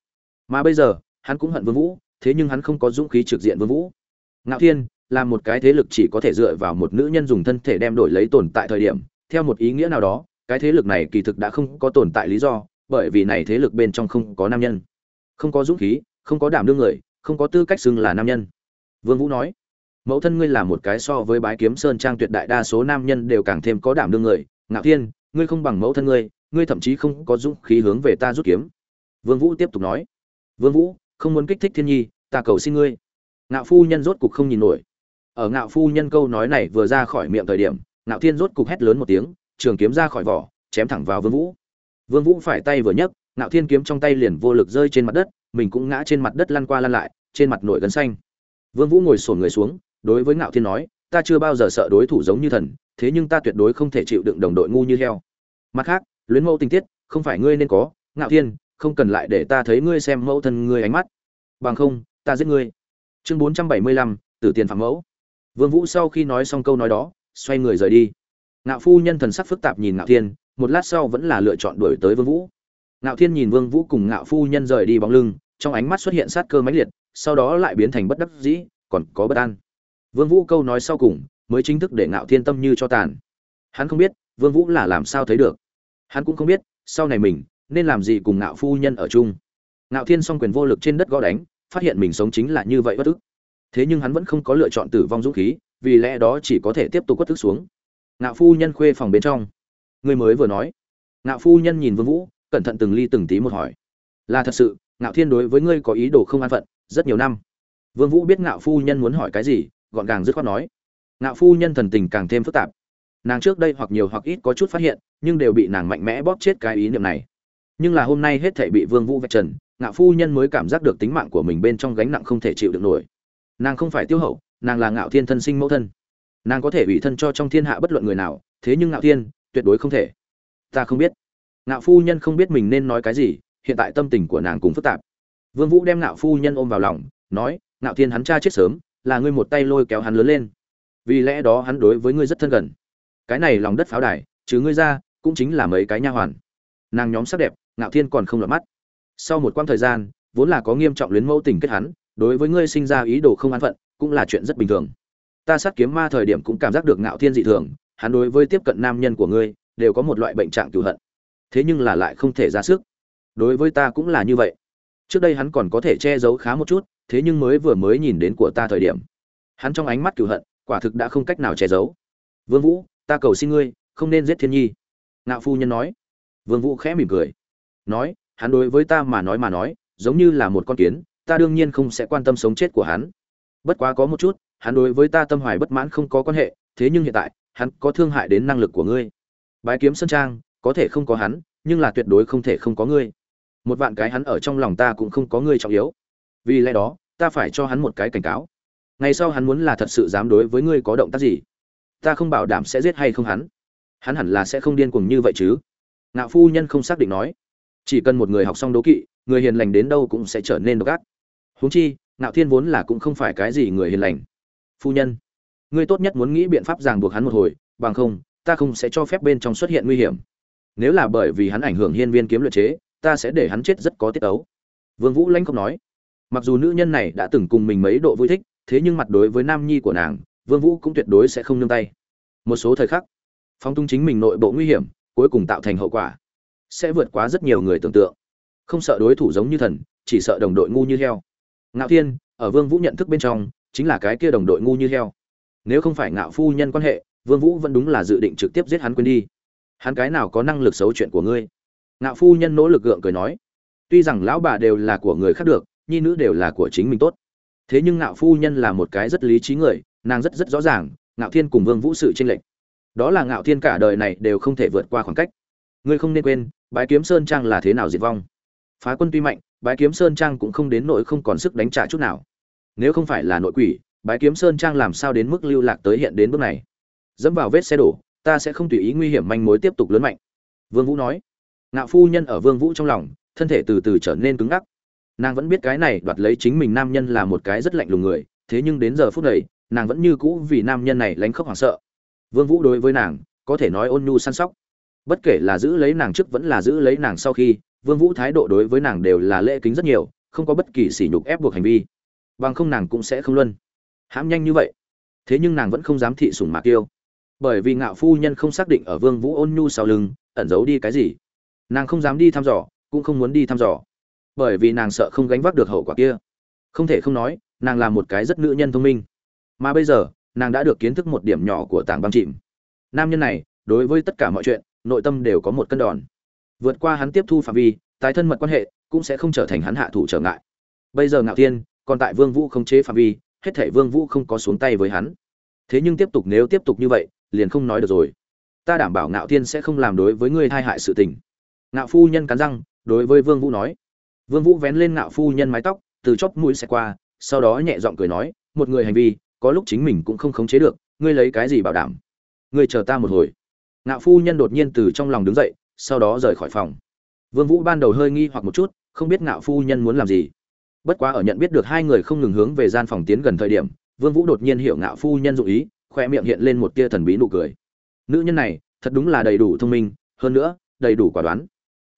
Mà bây giờ, hắn cũng hận vương vũ, thế nhưng hắn không có dũng khí trực diện vương vũ. Ngạo thiên là một cái thế lực chỉ có thể dựa vào một nữ nhân dùng thân thể đem đổi lấy tồn tại thời điểm. Theo một ý nghĩa nào đó, cái thế lực này kỳ thực đã không có tồn tại lý do, bởi vì này thế lực bên trong không có nam nhân. Không có dũng khí, không có đảm đương người, không có tư cách xưng là nam nhân. Vương vũ nói, mẫu thân ngươi là một cái so với bái kiếm sơn trang tuyệt đại đa số nam nhân đều càng thêm có đảm đương người. Ngạo thiên, ngươi không bằng mẫu thân ngươi ngươi thậm chí không có dũng khí hướng về ta rút kiếm. Vương vũ tiếp tục nói, vương vũ, không muốn kích thích thiên nhi, ta cầu xin ngươi. Ngạo phu nhân rốt cục không nhìn nổi ở ngạo phu nhân câu nói này vừa ra khỏi miệng thời điểm, ngạo thiên rốt cục hét lớn một tiếng, trường kiếm ra khỏi vỏ, chém thẳng vào vương vũ. Vương vũ phải tay vừa nhấc, ngạo thiên kiếm trong tay liền vô lực rơi trên mặt đất, mình cũng ngã trên mặt đất lăn qua lăn lại, trên mặt nổi gân xanh. Vương vũ ngồi sồn người xuống, đối với ngạo thiên nói, ta chưa bao giờ sợ đối thủ giống như thần, thế nhưng ta tuyệt đối không thể chịu đựng đồng đội ngu như heo. Mặt khác, luyến mẫu tình tiết, không phải ngươi nên có, ngạo thiên, không cần lại để ta thấy ngươi xem mẫu thân ngươi ánh mắt. Bằng không, ta giết ngươi. Chương bốn trăm bảy mươi lăm, tử tiền phạm mẫu vương vũ sau khi nói xong câu nói đó, xoay người rời đi. Ngạo phu nhân thần sắc phức tạp nhìn ngạo thiên, một lát sau vẫn là lựa chọn đuổi tới vương vũ. Ngạo thiên nhìn vương vũ cùng ngạo phu nhân rời đi bóng lưng, trong ánh mắt xuất hiện sát cơ mãnh liệt, sau đó lại biến thành bất đắc dĩ, còn có bất an. Vương vũ câu nói sau cùng mới chính thức để ngạo thiên tâm như cho tàn. Hắn không biết vương vũ là làm sao thấy được. Hắn cũng không biết, sau này mình nên làm gì cùng ngạo phu nhân ở chung. Ngạo thiên song quyền vô lực trên đất gõ đánh, phát hiện mình sống chính là như vậy bất ức thế nhưng hắn vẫn không có lựa chọn tử vong dũng khí, vì lẽ đó chỉ có thể tiếp tục quất thức xuống. Ngạo phu nhân khuê phòng bên trong. Người mới vừa nói. Ngạo phu nhân nhìn vương vũ, cẩn thận từng ly từng tí một hỏi. Là thật sự, ngạo thiên đối với ngươi có ý đồ không an phận, rất nhiều năm. Vương vũ biết ngạo phu nhân muốn hỏi cái gì, gọn gàng dứt khoát nói. Ngạo phu nhân thần tình càng thêm phức tạp. Nàng trước đây hoặc nhiều hoặc ít có chút phát hiện, nhưng đều bị nàng mạnh mẽ bóp chết cái ý niệm này. Nhưng là hôm nay hết thảy bị vương vũ vạch trần, ngạo phu nhân mới cảm giác được tính mạng của mình bên trong gánh nặng không thể chịu được nổi nàng không phải tiêu hậu, nàng là ngạo thiên thân sinh mẫu thân. Nàng có thể ủy thân cho trong thiên hạ bất luận người nào, thế nhưng ngạo thiên, tuyệt đối không thể. Ta không biết. Ngạo phu nhân không biết mình nên nói cái gì, hiện tại tâm tình của nàng cũng phức tạp. Vương vũ đem ngạo phu nhân ôm vào lòng, nói, ngạo thiên hắn cha chết sớm, là ngươi một tay lôi kéo hắn lớn lên. Vì lẽ đó hắn đối với ngươi rất thân gần. Cái này lòng đất pháo đài chứ ngươi ra, cũng chính là mấy cái nha hoàn. Nàng nhóm sắc đẹp, ngạo thiên còn không lọt mắt. Sau một quãng thời gian, vốn là có nghiêm trọng luyến mẫu tình kết hắn đối với ngươi sinh ra ý đồ không an phận, cũng là chuyện rất bình thường. Ta sát kiếm ma thời điểm cũng cảm giác được ngạo thiên dị thường, hắn đối với tiếp cận nam nhân của ngươi, đều có một loại bệnh trạng cửu hận. Thế nhưng là lại không thể ra sức. Đối với ta cũng là như vậy. Trước đây hắn còn có thể che giấu khá một chút, thế nhưng mới vừa mới nhìn đến của ta thời điểm. Hắn trong ánh mắt cửu hận, quả thực đã không cách nào che giấu. Vương vũ, ta cầu xin ngươi, không nên giết thiên nhi. Ngạo phu nhân nói. Vương vũ khẽ mỉm cười. Nói, hắn đối với ta mà nói mà nói, giống như là một con kiến ta đương nhiên không sẽ quan tâm sống chết của hắn. Bất quá có một chút, hắn đối với ta tâm hoài bất mãn không có quan hệ, thế nhưng hiện tại, hắn có thương hại đến năng lực của ngươi. Bái kiếm sơn trang, có thể không có hắn, nhưng là tuyệt đối không thể không có ngươi. Một vạn cái hắn ở trong lòng ta cũng không có ngươi trọng yếu. Vì lẽ đó, ta phải cho hắn một cái cảnh cáo. Ngày sau hắn muốn là thật sự dám đối với ngươi có động tác gì, ta không bảo đảm sẽ giết hay không hắn. Hắn hẳn là sẽ không điên cuồng như vậy chứ. Ngạo phu nhân không xác định nói. Chỉ cần một người học xong đố kỵ, người hiền lành đến đâu cũng sẽ trở nên độc ác huống chi, ngạo thiên vốn là cũng không phải cái gì người hiền lành. Phu nhân, ngươi tốt nhất muốn nghĩ biện pháp ràng buộc hắn một hồi, bằng không, ta không sẽ cho phép bên trong xuất hiện nguy hiểm. Nếu là bởi vì hắn ảnh hưởng hiên viên kiếm luyện chế, ta sẽ để hắn chết rất có tiết ấu. Vương vũ lãnh không nói. Mặc dù nữ nhân này đã từng cùng mình mấy độ vui thích, thế nhưng mặt đối với nam nhi của nàng, vương vũ cũng tuyệt đối sẽ không nương tay. Một số thời khắc phong tung chính mình nội bộ nguy hiểm, cuối cùng tạo thành hậu quả. Sẽ vượt quá rất nhiều người tưởng tượng. Không sợ đối thủ giống như thần, chỉ sợ đồng đội ngu như heo ngạo thiên, ở vương vũ nhận thức bên trong, chính là cái kia đồng đội ngu như heo. Nếu không phải ngạo phu nhân quan hệ, vương vũ vẫn đúng là dự định trực tiếp giết hắn quên đi. Hắn cái nào có năng lực xấu chuyện của ngươi? Ngạo phu nhân nỗ lực gượng cười nói, tuy rằng lão bà đều là của người khác được, nhi nữ đều là của chính mình tốt. Thế nhưng ngạo phu nhân là một cái rất lý trí người, nàng rất rất rõ ràng, ngạo thiên cùng vương vũ sự tranh lệch. Đó là ngạo thiên cả đời này đều không thể vượt qua khoảng cách. Ngươi không nên quên, bái kiếm sơn trang là thế nào diệt vong. Phá quân tuy mạnh bái kiếm sơn trang cũng không đến nỗi không còn sức đánh trả chút nào. Nếu không phải là nội quỷ, bái kiếm sơn trang làm sao đến mức lưu lạc tới hiện đến bước này? Dẫm vào vết xe đổ, ta sẽ không tùy ý nguy hiểm manh mối tiếp tục lớn mạnh. Vương vũ nói. Ngạo phu nhân ở vương vũ trong lòng, thân thể từ từ trở nên cứng ngắc. Nàng vẫn biết cái này đoạt lấy chính mình nam nhân là một cái rất lạnh lùng người, thế nhưng đến giờ phút này, nàng vẫn như cũ vì nam nhân này lánh khóc hoảng sợ. Vương vũ đối với nàng, có thể nói ôn nhu săn sóc. Bất kể là giữ lấy nàng trước vẫn là giữ lấy nàng sau khi vương vũ thái độ đối với nàng đều là lễ kính rất nhiều, không có bất kỳ sỉ nhục ép buộc hành vi. Bằng không nàng cũng sẽ không luân. Hãm nhanh như vậy. Thế nhưng nàng vẫn không dám thị sủng mạc tiêu bởi vì ngạo phu nhân không xác định ở vương vũ ôn nhu sau lưng, ẩn giấu đi cái gì. Nàng không dám đi thăm dò, cũng không muốn đi thăm dò. Bởi vì nàng sợ không gánh vác được hậu quả kia. Không thể không nói, nàng là một cái rất nữ nhân thông minh. Mà bây giờ, nàng đã được kiến thức một điểm nhỏ của tảng băng chìm. Nam nhân này, đối với tất cả mọi chuyện, nội tâm đều có một cân đòn vượt qua hắn tiếp thu phạm vi, tái thân mật quan hệ cũng sẽ không trở thành hắn hạ thủ trở ngại. Bây giờ ngạo thiên còn tại vương vũ không chế phạm vi, hết thể vương vũ không có xuống tay với hắn. Thế nhưng tiếp tục nếu tiếp tục như vậy, liền không nói được rồi. Ta đảm bảo ngạo thiên sẽ không làm đối với ngươi thai hại sự tình. Ngạo phu nhân cắn răng, đối với vương vũ nói. Vương vũ vén lên ngạo phu nhân mái tóc, từ chóp mũi sẽ qua, sau đó nhẹ giọng cười nói, một người hành vi, có lúc chính mình cũng không khống chế được, ngươi lấy cái gì bảo đảm? Ngươi chờ ta một hồi. Ngạo phu nhân đột nhiên từ trong lòng đứng dậy sau đó rời khỏi phòng. Vương vũ ban đầu hơi nghi hoặc một chút, không biết ngạo phu nhân muốn làm gì. Bất quá ở nhận biết được hai người không ngừng hướng về gian phòng tiến gần thời điểm, vương vũ đột nhiên hiểu ngạo phu nhân dụ ý, khoe miệng hiện lên một tia thần bí nụ cười. Nữ nhân này, thật đúng là đầy đủ thông minh, hơn nữa, đầy đủ quả đoán.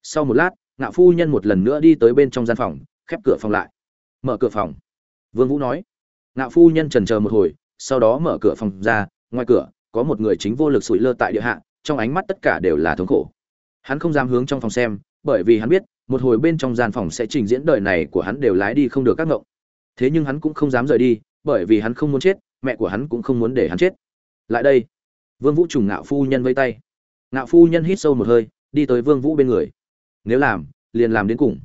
Sau một lát, ngạo phu nhân một lần nữa đi tới bên trong gian phòng, khép cửa phòng lại. Mở cửa phòng. Vương vũ nói. Ngạo phu nhân trần chờ một hồi, sau đó mở cửa phòng ra, ngoài cửa, có một người chính vô lực sủi lơ tại địa hạ, trong ánh mắt tất cả đều là thống khổ hắn không dám hướng trong phòng xem, bởi vì hắn biết, một hồi bên trong gian phòng sẽ trình diễn đời này của hắn đều lái đi không được các ngộng. Thế nhưng hắn cũng không dám rời đi, bởi vì hắn không muốn chết, mẹ của hắn cũng không muốn để hắn chết. Lại đây, vương vũ trùng ngạo phu nhân vây tay. Ngạo phu nhân hít sâu một hơi, đi tới vương vũ bên người. Nếu làm, liền làm đến cùng.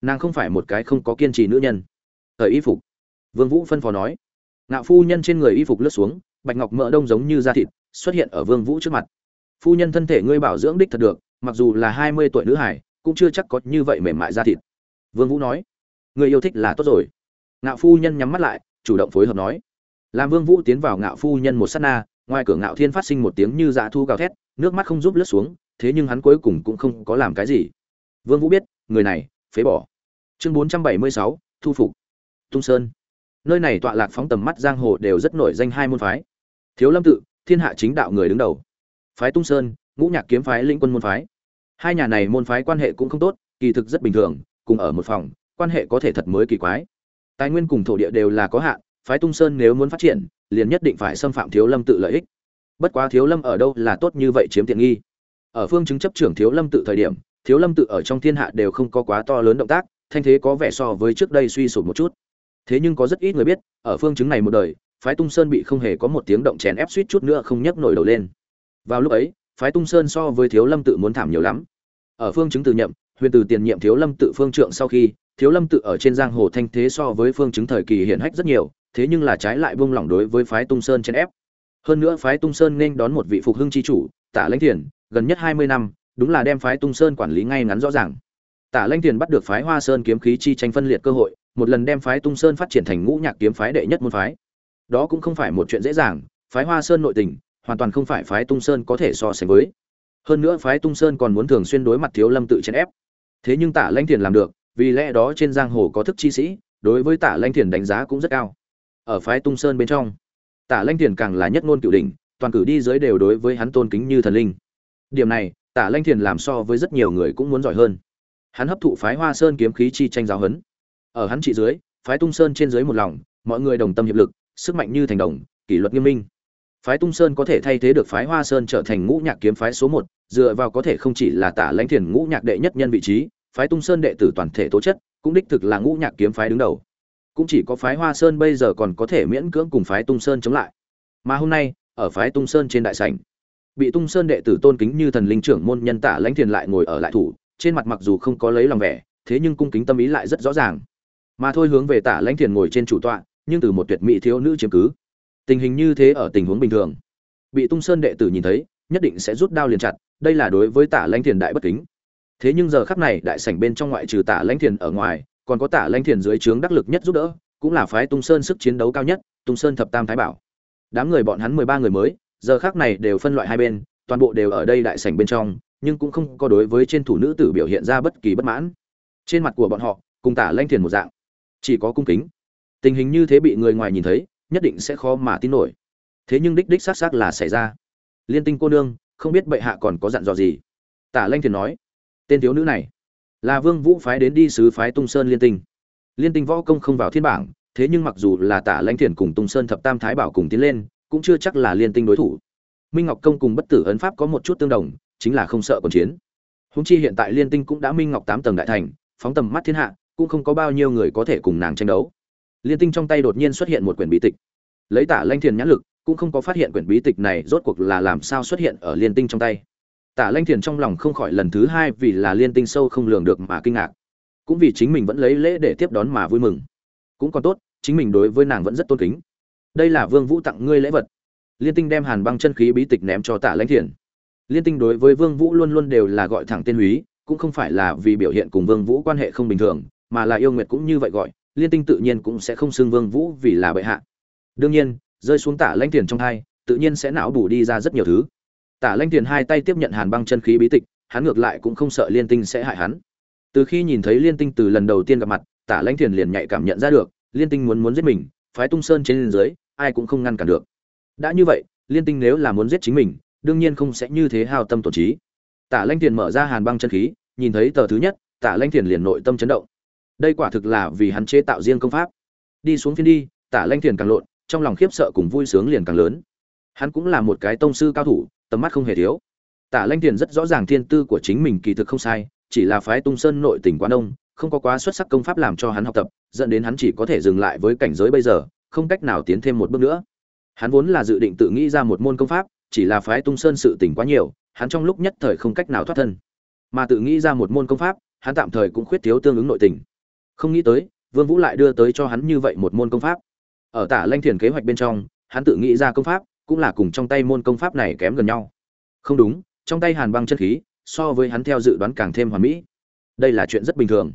Nàng không phải một cái không có kiên trì nữ nhân. Thời y phục. Vương vũ phân phó nói. Ngạo phu nhân trên người y phục lướt xuống, bạch ngọc mỡ đông giống như da thịt, xuất hiện ở vương vũ trước mặt. Phu nhân thân thể ngươi bảo dưỡng đích thật được mặc dù là hai mươi tuổi nữ hải cũng chưa chắc có như vậy mềm mại da thịt. Vương vũ nói người yêu thích là tốt rồi. Ngạo phu nhân nhắm mắt lại chủ động phối hợp nói làm vương vũ tiến vào ngạo phu nhân một sát na ngoài cửa ngạo thiên phát sinh một tiếng như dạ thu gào thét nước mắt không giúp lướt xuống thế nhưng hắn cuối cùng cũng không có làm cái gì. Vương vũ biết người này phế bỏ. Chương 476, thu phục. Tung sơn. Nơi này tọa lạc phóng tầm mắt giang hồ đều rất nổi danh hai môn phái. Thiếu lâm tự thiên hạ chính đạo người đứng đầu. Phái tung sơn ngũ nhạc kiếm phái lĩnh quân môn phái hai nhà này môn phái quan hệ cũng không tốt, kỳ thực rất bình thường, cùng ở một phòng, quan hệ có thể thật mới kỳ quái. Tài nguyên cùng thổ địa đều là có hạn, phái tung sơn nếu muốn phát triển, liền nhất định phải xâm phạm thiếu lâm tự lợi ích. Bất quá thiếu lâm ở đâu là tốt như vậy chiếm tiện nghi. Ở phương chứng chấp trưởng thiếu lâm tự thời điểm, thiếu lâm tự ở trong thiên hạ đều không có quá to lớn động tác, thanh thế có vẻ so với trước đây suy sụp một chút. Thế nhưng có rất ít người biết, ở phương chứng này một đời, phái tung sơn bị không hề có một tiếng động chèn ép suýt chút nữa không nhấc nổi đầu lên. Vào lúc ấy phái tung sơn so với thiếu lâm tự muốn thảm nhiều lắm. Ở phương chứng từ nhậm, huyền từ tiền nhiệm thiếu lâm tự phương trượng sau khi, thiếu lâm tự ở trên giang hồ thanh thế so với phương chứng thời kỳ hiển hách rất nhiều, thế nhưng là trái lại buông lỏng đối với phái tung sơn trên ép. Hơn nữa phái tung sơn nên đón một vị phục hưng chi chủ, tả lãnh thiền, gần nhất hai mươi năm, đúng là đem phái tung sơn quản lý ngay ngắn rõ ràng. Tả lãnh thiền bắt được phái hoa sơn kiếm khí chi tranh phân liệt cơ hội, một lần đem phái tung sơn phát triển thành ngũ nhạc kiếm phái đệ nhất môn phái. Đó cũng không phải một chuyện dễ dàng, phái hoa sơn nội tình hoàn toàn không phải phái tung sơn có thể so sánh với. Hơn nữa phái tung sơn còn muốn thường xuyên đối mặt thiếu lâm tự chèn ép. Thế nhưng tả lãnh thiền làm được, vì lẽ đó trên giang hồ có thức chi sĩ, đối với tả lãnh thiền đánh giá cũng rất cao. Ở phái tung sơn bên trong, tả lãnh thiền càng là nhất ngôn cửu đỉnh, toàn cử đi dưới đều đối với hắn tôn kính như thần linh. Điểm này, tả lãnh thiền làm so với rất nhiều người cũng muốn giỏi hơn. Hắn hấp thụ phái hoa sơn kiếm khí chi tranh giáo huấn. Ở hắn trị dưới, phái tung sơn trên dưới một lòng, mọi người đồng tâm hiệp lực, sức mạnh như thành đồng, kỷ luật nghiêm minh phái tung sơn có thể thay thế được phái hoa sơn trở thành ngũ nhạc kiếm phái số một, dựa vào có thể không chỉ là tả lãnh thiền ngũ nhạc đệ nhất nhân vị trí, phái tung sơn đệ tử toàn thể tố chất, cũng đích thực là ngũ nhạc kiếm phái đứng đầu. Cũng chỉ có phái hoa sơn bây giờ còn có thể miễn cưỡng cùng phái tung sơn chống lại. Mà hôm nay, ở phái tung sơn trên đại sảnh, bị tung sơn đệ tử tôn kính như thần linh trưởng môn nhân tả lãnh thiền lại ngồi ở lại thủ, trên mặt mặc dù không có lấy lòng vẻ, thế nhưng cung kính tâm ý lại rất rõ ràng. Mà thôi hướng về tả lãnh thiền ngồi trên chủ tọa, nhưng từ một tuyệt mỹ thiếu nữ chiếm cứ tình hình như thế ở tình huống bình thường. Bị tung sơn đệ tử nhìn thấy, nhất định sẽ rút đao liền chặt, đây là đối với tả lãnh thiền đại bất kính. Thế nhưng giờ khắc này, đại sảnh bên trong ngoại trừ tả lãnh thiền ở ngoài, còn có tả lãnh thiền dưới trướng đắc lực nhất giúp đỡ, cũng là phái tung sơn sức chiến đấu cao nhất, tung sơn thập tam thái bảo. Đám người bọn hắn mười ba người mới, giờ khắc này đều phân loại hai bên, toàn bộ đều ở đây đại sảnh bên trong, nhưng cũng không có đối với trên thủ nữ tử biểu hiện ra bất kỳ bất mãn. Trên mặt của bọn họ, cùng tả lanh thiền một dạng, chỉ có cung kính. Tình hình như thế bị người ngoài nhìn thấy nhất định sẽ khó mà tin nổi. Thế nhưng đích đích xác xác là xảy ra. Liên tinh cô nương, không biết bệ hạ còn có dặn dò gì? Tả lanh thiền nói, tên thiếu nữ này là vương vũ phái đến đi sứ phái tung sơn liên tinh. Liên tinh võ công không vào thiên bảng, thế nhưng mặc dù là tả lanh thiền cùng tung sơn thập tam thái bảo cùng tiến lên, cũng chưa chắc là liên tinh đối thủ. Minh ngọc công cùng bất tử ấn pháp có một chút tương đồng, chính là không sợ còn chiến. Húng chi hiện tại liên tinh cũng đã minh ngọc tám tầng đại thành, phóng tầm mắt thiên hạ, cũng không có bao nhiêu người có thể cùng nàng tranh đấu liên tinh trong tay đột nhiên xuất hiện một quyển bí tịch. Lấy tả lanh thiền nhãn lực, cũng không có phát hiện quyển bí tịch này rốt cuộc là làm sao xuất hiện ở liên tinh trong tay. Tả lanh thiền trong lòng không khỏi lần thứ hai vì là liên tinh sâu không lường được mà kinh ngạc. Cũng vì chính mình vẫn lấy lễ để tiếp đón mà vui mừng. Cũng còn tốt, chính mình đối với nàng vẫn rất tôn kính. Đây là vương vũ tặng ngươi lễ vật. Liên tinh đem hàn băng chân khí bí tịch ném cho Tả lãnh thiền. Liên tinh đối với vương vũ luôn luôn đều là gọi thẳng tên húy, cũng không phải là vì biểu hiện cùng vương vũ quan hệ không bình thường, mà là yêu nguyệt cũng như vậy gọi liên tinh tự nhiên cũng sẽ không xưng vương vũ vì là bệ hạ đương nhiên rơi xuống Tả lãnh Tiền trong hai tự nhiên sẽ não bù đi ra rất nhiều thứ Tả lãnh Tiền hai tay tiếp nhận Hàn Băng chân khí bí tịch, hắn ngược lại cũng không sợ Liên Tinh sẽ hại hắn. Từ khi nhìn thấy Liên Tinh từ lần đầu tiên gặp mặt, Tả lãnh Tiền liền nhạy cảm nhận ra được, Liên Tinh muốn muốn giết mình, phái Tung Sơn trên dưới, ai cũng không ngăn cản được. Đã như vậy, Liên Tinh nếu là muốn giết chính mình, đương nhiên không sẽ như thế hao tâm tổn trí. Tả lãnh Tiền mở ra Hàn Băng chân khí, nhìn thấy tờ thứ nhất, Tả lãnh Tiền liền nội tâm chấn động. Đây quả thực là vì hắn chế tạo riêng công pháp. Đi xuống phiên đi, Tả Lanh Thiền càng lộn, trong lòng khiếp sợ cùng vui sướng liền càng lớn. Hắn cũng là một cái tông sư cao thủ, tầm mắt không hề thiếu. Tả Lanh Thiền rất rõ ràng thiên tư của chính mình kỳ thực không sai, chỉ là phái Tung Sơn nội tình quá đông, không có quá xuất sắc công pháp làm cho hắn học tập, dẫn đến hắn chỉ có thể dừng lại với cảnh giới bây giờ, không cách nào tiến thêm một bước nữa. Hắn vốn là dự định tự nghĩ ra một môn công pháp, chỉ là phái Tung Sơn sự tình quá nhiều, hắn trong lúc nhất thời không cách nào thoát thân. Mà tự nghĩ ra một môn công pháp, hắn tạm thời cũng khuyết thiếu tương ứng nội tình. Không nghĩ tới, Vương Vũ lại đưa tới cho hắn như vậy một môn công pháp. Ở Tả Lanh Thiền kế hoạch bên trong, hắn tự nghĩ ra công pháp, cũng là cùng trong tay môn công pháp này kém gần nhau. Không đúng, trong tay hàn băng chân khí so với hắn theo dự đoán càng thêm hoàn mỹ. Đây là chuyện rất bình thường.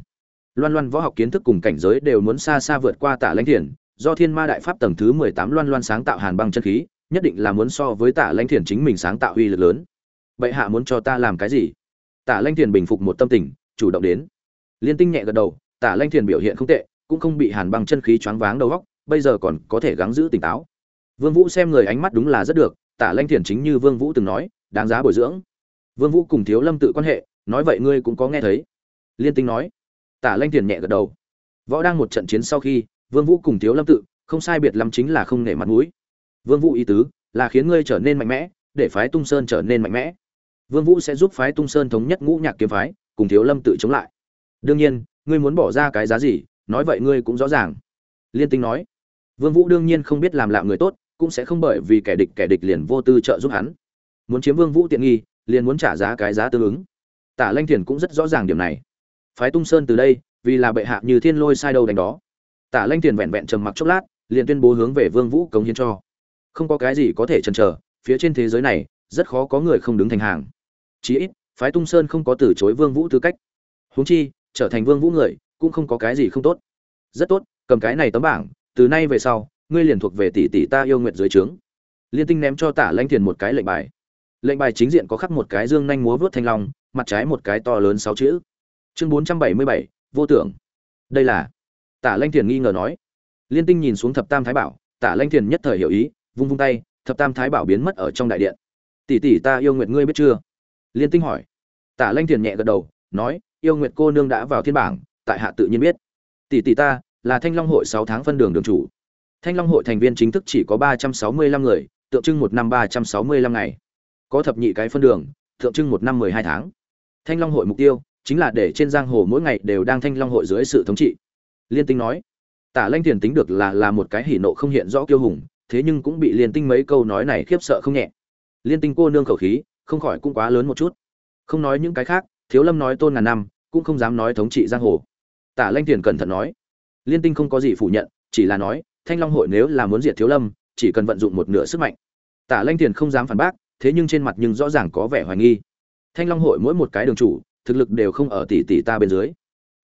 Loan loan võ học kiến thức cùng cảnh giới đều muốn xa xa vượt qua tả lanh thiền do thiên ma đại pháp tầng thứ mười tám loan loan sáng tạo hàn băng chân khí nhất định là muốn so với tả lanh thiền chính mình sáng tạo uy lực lớn. Bệ hạ muốn cho ta làm cái gì? Tả lanh thiền bình phục một tâm tình chủ động đến. Liên tinh nhẹ gật đầu Tả Lanh thiền biểu hiện không tệ, cũng không bị hàn băng chân khí choáng váng đầu óc, bây giờ còn có thể gắng giữ tỉnh táo. Vương vũ xem người ánh mắt đúng là rất được, Tả Lanh thiền chính như vương vũ từng nói, đáng giá bồi dưỡng. Vương vũ cùng thiếu lâm tự quan hệ, nói vậy ngươi cũng có nghe thấy. Liên tinh nói. Tả lanh Thiền nhẹ gật đầu. Võ đang một trận chiến sau khi, vương vũ cùng thiếu lâm tự, không sai biệt lắm chính là không nể mặt mũi. Vương vũ ý tứ, là khiến ngươi trở nên mạnh mẽ, để phái tung sơn trở nên mạnh mẽ. Vương vũ sẽ giúp phái tung sơn thống nhất ngũ nhạc kiếm phái, cùng thiếu lâm tự chống lại. Đương nhiên ngươi muốn bỏ ra cái giá gì, nói vậy ngươi cũng rõ ràng. Liên tinh nói, vương vũ đương nhiên không biết làm lạ người tốt, cũng sẽ không bởi vì kẻ địch kẻ địch liền vô tư trợ giúp hắn. Muốn chiếm vương vũ tiện nghi, liền muốn trả giá cái giá tương ứng. Tả lanh thiền cũng rất rõ ràng điểm này. Phái tung sơn từ đây, vì là bệ hạ như thiên lôi sai đầu đánh đó. Tả lanh thiền vẹn vẹn trầm mặc chốc lát, liền tuyên bố hướng về vương vũ cống hiến cho. Không có cái gì có thể chần chờ, phía trên thế giới này, rất khó có người không đứng thành hàng. Chí ít, phái tung sơn không có từ chối vương vũ tư cách. Huống chi trở thành vương vũ người, cũng không có cái gì không tốt. Rất tốt, cầm cái này tấm bảng, từ nay về sau, ngươi liền thuộc về tỷ tỷ ta yêu nguyện dưới trướng. Liên tinh ném cho tả lanh thiền một cái lệnh bài. Lệnh bài chính diện có khắc một cái dương nhanh múa vớt thanh long, mặt trái một cái to lớn sáu chữ. Chương bốn trăm bảy mươi bảy, vô tưởng. Đây là tả lanh thiền nghi ngờ nói. Liên tinh nhìn xuống thập tam thái bảo, tả lanh thiền nhất thời hiểu ý, vung vung tay, thập tam thái bảo biến mất ở trong đại điện. Tỷ tỷ ta yêu nguyệt ngươi biết chưa? Liên tinh hỏi. Tả lanh thiền nhẹ gật đầu, nói yêu nguyệt cô nương đã vào thiên bảng, tại hạ tự nhiên biết. Tỷ tỷ ta, là thanh long hội sáu tháng phân đường đường chủ. Thanh long hội thành viên chính thức chỉ có ba trăm sáu mươi lăm người, tượng trưng một năm ba trăm sáu mươi lăm ngày. Có thập nhị cái phân đường, tượng trưng một năm mười hai tháng. Thanh long hội mục tiêu, chính là để trên giang hồ mỗi ngày đều đang thanh long hội dưới sự thống trị. Liên tinh nói, tả lanh thiền tính được là là một cái hỉ nộ không hiện rõ kiêu hùng, thế nhưng cũng bị liên tinh mấy câu nói này khiếp sợ không nhẹ. Liên tinh cô nương khẩu khí, không khỏi cũng quá lớn một chút. Không nói những cái khác thiếu lâm nói tôn ngàn năm cũng không dám nói thống trị giang hồ. Tả lanh Tiền cẩn thận nói liên tinh không có gì phủ nhận chỉ là nói thanh long hội nếu là muốn diệt thiếu lâm chỉ cần vận dụng một nửa sức mạnh. Tả lanh Tiền không dám phản bác thế nhưng trên mặt nhưng rõ ràng có vẻ hoài nghi. Thanh long hội mỗi một cái đường chủ thực lực đều không ở tỷ tỷ ta bên dưới.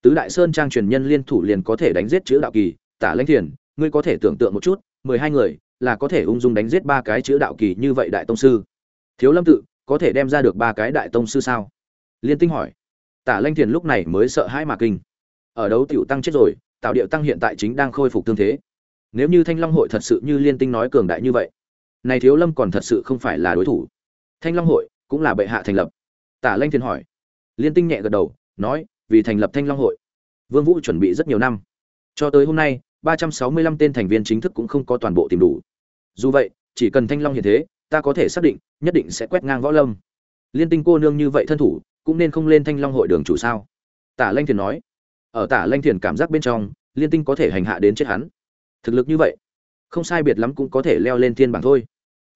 Tứ đại sơn trang truyền nhân liên thủ liền có thể đánh giết chữ đạo kỳ. Tả Lanh Tiền, ngươi có thể tưởng tượng một chút mười hai người là có thể ung dung đánh giết ba cái chữ đạo kỳ như vậy đại tông sư. Thiếu lâm tự có thể đem ra được ba cái đại tông sư sao? Liên tinh hỏi. Tả Lanh thiền lúc này mới sợ hãi mà kinh. Ở đấu tiểu tăng chết rồi, tạo điệu tăng hiện tại chính đang khôi phục tương thế. Nếu như thanh long hội thật sự như liên tinh nói cường đại như vậy, này thiếu lâm còn thật sự không phải là đối thủ. Thanh long hội cũng là bệ hạ thành lập. Tả lanh thiên hỏi. Liên tinh nhẹ gật đầu, nói, vì thành lập thanh long hội, vương vũ chuẩn bị rất nhiều năm. Cho tới hôm nay, ba trăm sáu mươi lăm tên thành viên chính thức cũng không có toàn bộ tìm đủ. Dù vậy, chỉ cần thanh long hiện thế, ta có thể xác định, nhất định sẽ quét ngang võ lâm. Liên tinh cô nương như vậy thân thủ cũng nên không lên thanh long hội đường chủ sao? Tả lanh thiền nói. Ở tả lanh thiền cảm giác bên trong, liên tinh có thể hành hạ đến chết hắn. Thực lực như vậy, không sai biệt lắm cũng có thể leo lên thiên bảng thôi.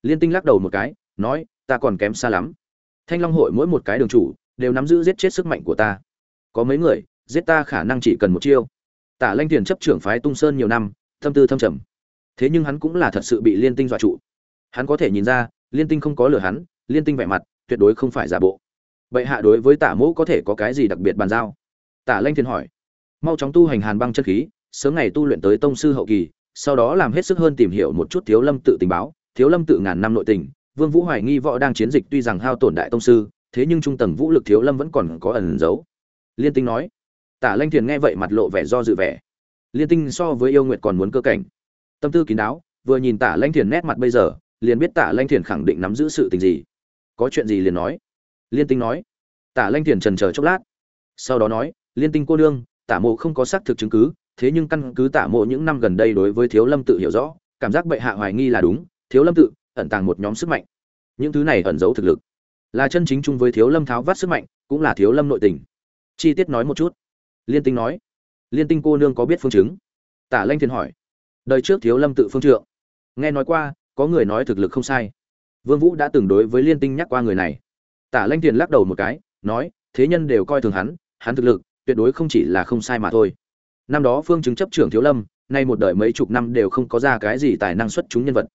Liên tinh lắc đầu một cái, nói, ta còn kém xa lắm. Thanh long hội mỗi một cái đường chủ, đều nắm giữ giết chết sức mạnh của ta. Có mấy người, giết ta khả năng chỉ cần một chiêu. Tả lanh thiền chấp trưởng phái tung sơn nhiều năm tâm tư thâm trầm. Thế nhưng hắn cũng là thật sự bị liên tinh dọa trụ. Hắn có thể nhìn ra, liên tinh không có lừa hắn, liên tinh vẻ mặt, tuyệt đối không phải giả bộ vậy hạ đối với tả mỗ có thể có cái gì đặc biệt bàn giao? Tả lanh thiền hỏi. Mau chóng tu hành hàn băng chân khí, sớm ngày tu luyện tới tông sư hậu kỳ, sau đó làm hết sức hơn tìm hiểu một chút thiếu lâm tự tình báo. Thiếu lâm tự ngàn năm nội tình, vương vũ hoài nghi võ đang chiến dịch tuy rằng hao tổn đại tông sư, thế nhưng trung tầng vũ lực thiếu lâm vẫn còn có ẩn giấu. Liên tinh nói. Tả lanh thiền nghe vậy mặt lộ vẻ do dự vẻ. Liên tinh so với yêu nguyệt còn muốn cơ cảnh. Tâm tư kín đáo, vừa nhìn tả lanh thiền nét mặt bây giờ, liền biết tả lanh thiền khẳng định nắm giữ sự tình gì. Có chuyện gì liền nói liên tinh nói. Tả lanh thiền trần chờ chốc lát. Sau đó nói, liên tinh cô nương, tả mộ không có xác thực chứng cứ, thế nhưng căn cứ tả mộ những năm gần đây đối với thiếu lâm tự hiểu rõ, cảm giác bệ hạ hoài nghi là đúng, thiếu lâm tự ẩn tàng một nhóm sức mạnh. Những thứ này ẩn giấu thực lực. Là chân chính chung với thiếu lâm tháo vát sức mạnh, cũng là thiếu lâm nội tình. Chi tiết nói một chút. Liên tinh nói, liên tinh cô nương có biết phương chứng? Tả lanh thiên hỏi, đời trước thiếu lâm tự phương trượng. Nghe nói qua, có người nói thực lực không sai. Vương vũ đã từng đối với liên tinh nhắc qua người này tả lanh tiền lắc đầu một cái, nói, thế nhân đều coi thường hắn hắn thực lực tuyệt đối không chỉ là không sai mà thôi. Năm đó phương chứng chấp trưởng thiếu lâm, nay một đời mấy chục năm đều không có ra cái gì tài năng xuất chúng nhân vật.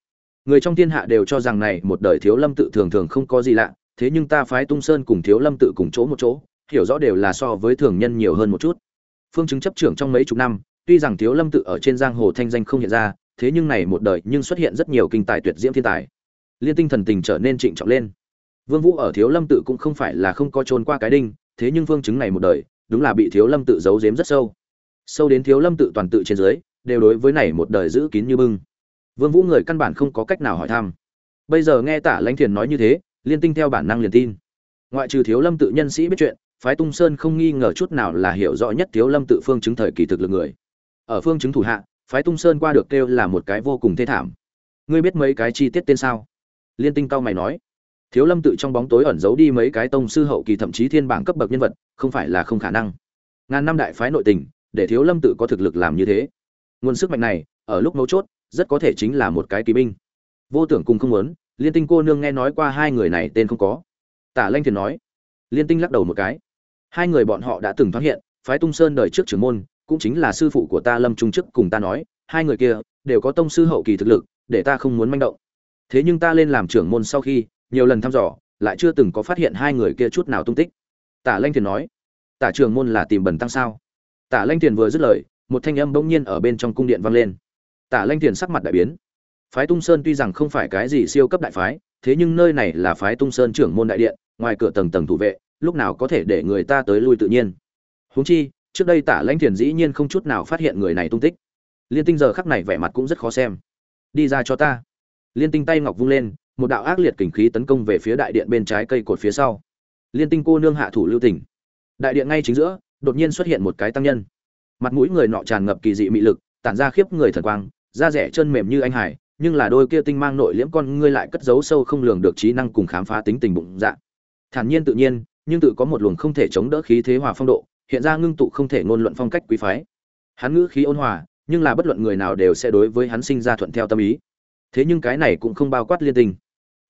Người trong thiên hạ đều cho rằng này một đời thiếu lâm tự thường thường không có gì lạ, thế nhưng ta phái tung sơn cùng thiếu lâm tự cùng chỗ một chỗ, hiểu rõ đều là so với thường nhân nhiều hơn một chút. Phương chứng chấp trưởng trong mấy chục năm, tuy rằng thiếu lâm tự ở trên giang hồ thanh danh không hiện ra, thế nhưng này một đời nhưng xuất hiện rất nhiều kinh tài tuyệt diễm thiên tài. Liên tinh thần tình trở nên trịnh trọng lên vương vũ ở thiếu lâm tự cũng không phải là không có trôn qua cái đinh, thế nhưng vương chứng này một đời, đúng là bị thiếu lâm tự giấu giếm rất sâu. Sâu đến thiếu lâm tự toàn tự trên dưới, đều đối với này một đời giữ kín như bưng. Vương vũ người căn bản không có cách nào hỏi thăm. Bây giờ nghe tả lãnh thiền nói như thế, liên tinh theo bản năng liền tin. Ngoại trừ thiếu lâm tự nhân sĩ biết chuyện, phái tung sơn không nghi ngờ chút nào là hiểu rõ nhất thiếu lâm tự phương chứng thời kỳ thực lực người. Ở phương chứng thủ hạ, phái tung sơn qua được kêu là một cái vô cùng thê thảm. Ngươi biết mấy cái chi tiết tên sao? Liên tinh cao mày nói thiếu lâm tự trong bóng tối ẩn giấu đi mấy cái tông sư hậu kỳ thậm chí thiên bảng cấp bậc nhân vật, không phải là không khả năng. Ngàn năm đại phái nội tình, để thiếu lâm tự có thực lực làm như thế. Nguồn sức mạnh này, ở lúc mấu chốt, rất có thể chính là một cái kỳ binh. Vô tưởng cùng không muốn, liên tinh cô nương nghe nói qua hai người này tên không có. Tả lanh thiền nói. Liên tinh lắc đầu một cái. Hai người bọn họ đã từng phát hiện, phái tung sơn đời trước trưởng môn, cũng chính là sư phụ của ta lâm trung chức cùng ta nói, hai người kia đều có tông sư hậu kỳ thực lực, để ta không muốn manh động. Thế nhưng ta lên làm trưởng môn sau khi nhiều lần thăm dò, lại chưa từng có phát hiện hai người kia chút nào tung tích. Tả lanh thiền nói, tả Trường môn là tìm bẩn tăng sao? Tả lanh thiền vừa dứt lời, một thanh âm bỗng nhiên ở bên trong cung điện vang lên. Tả lanh thiền sắc mặt đại biến. Phái tung sơn tuy rằng không phải cái gì siêu cấp đại phái, thế nhưng nơi này là phái tung sơn trưởng môn đại điện, ngoài cửa tầng tầng thủ vệ, lúc nào có thể để người ta tới lui tự nhiên. Huống chi, trước đây tả Lanh thiền dĩ nhiên không chút nào phát hiện người này tung tích. Liên tinh giờ khắc này vẻ mặt cũng rất khó xem. Đi ra cho ta. Liên tinh tay ngọc vung lên một đạo ác liệt kình khí tấn công về phía đại điện bên trái cây cột phía sau. Liên tinh cô nương hạ thủ lưu tình. Đại điện ngay chính giữa, đột nhiên xuất hiện một cái tăng nhân. Mặt mũi người nọ tràn ngập kỳ dị mị lực, tản ra khiếp người thần quang, da rẻ chân mềm như anh hải, nhưng là đôi kia tinh mang nội liễm con ngươi lại cất giấu sâu không lường được trí năng cùng khám phá tính tình bụng dạ. Thản nhiên tự nhiên, nhưng tự có một luồng không thể chống đỡ khí thế hòa phong độ, hiện ra ngưng tụ không thể ngôn luận phong cách quý phái. Hắn ngữ khí ôn hòa, nhưng là bất luận người nào đều sẽ đối với hắn sinh ra thuận theo tâm ý. Thế nhưng cái này cũng không bao quát liên tình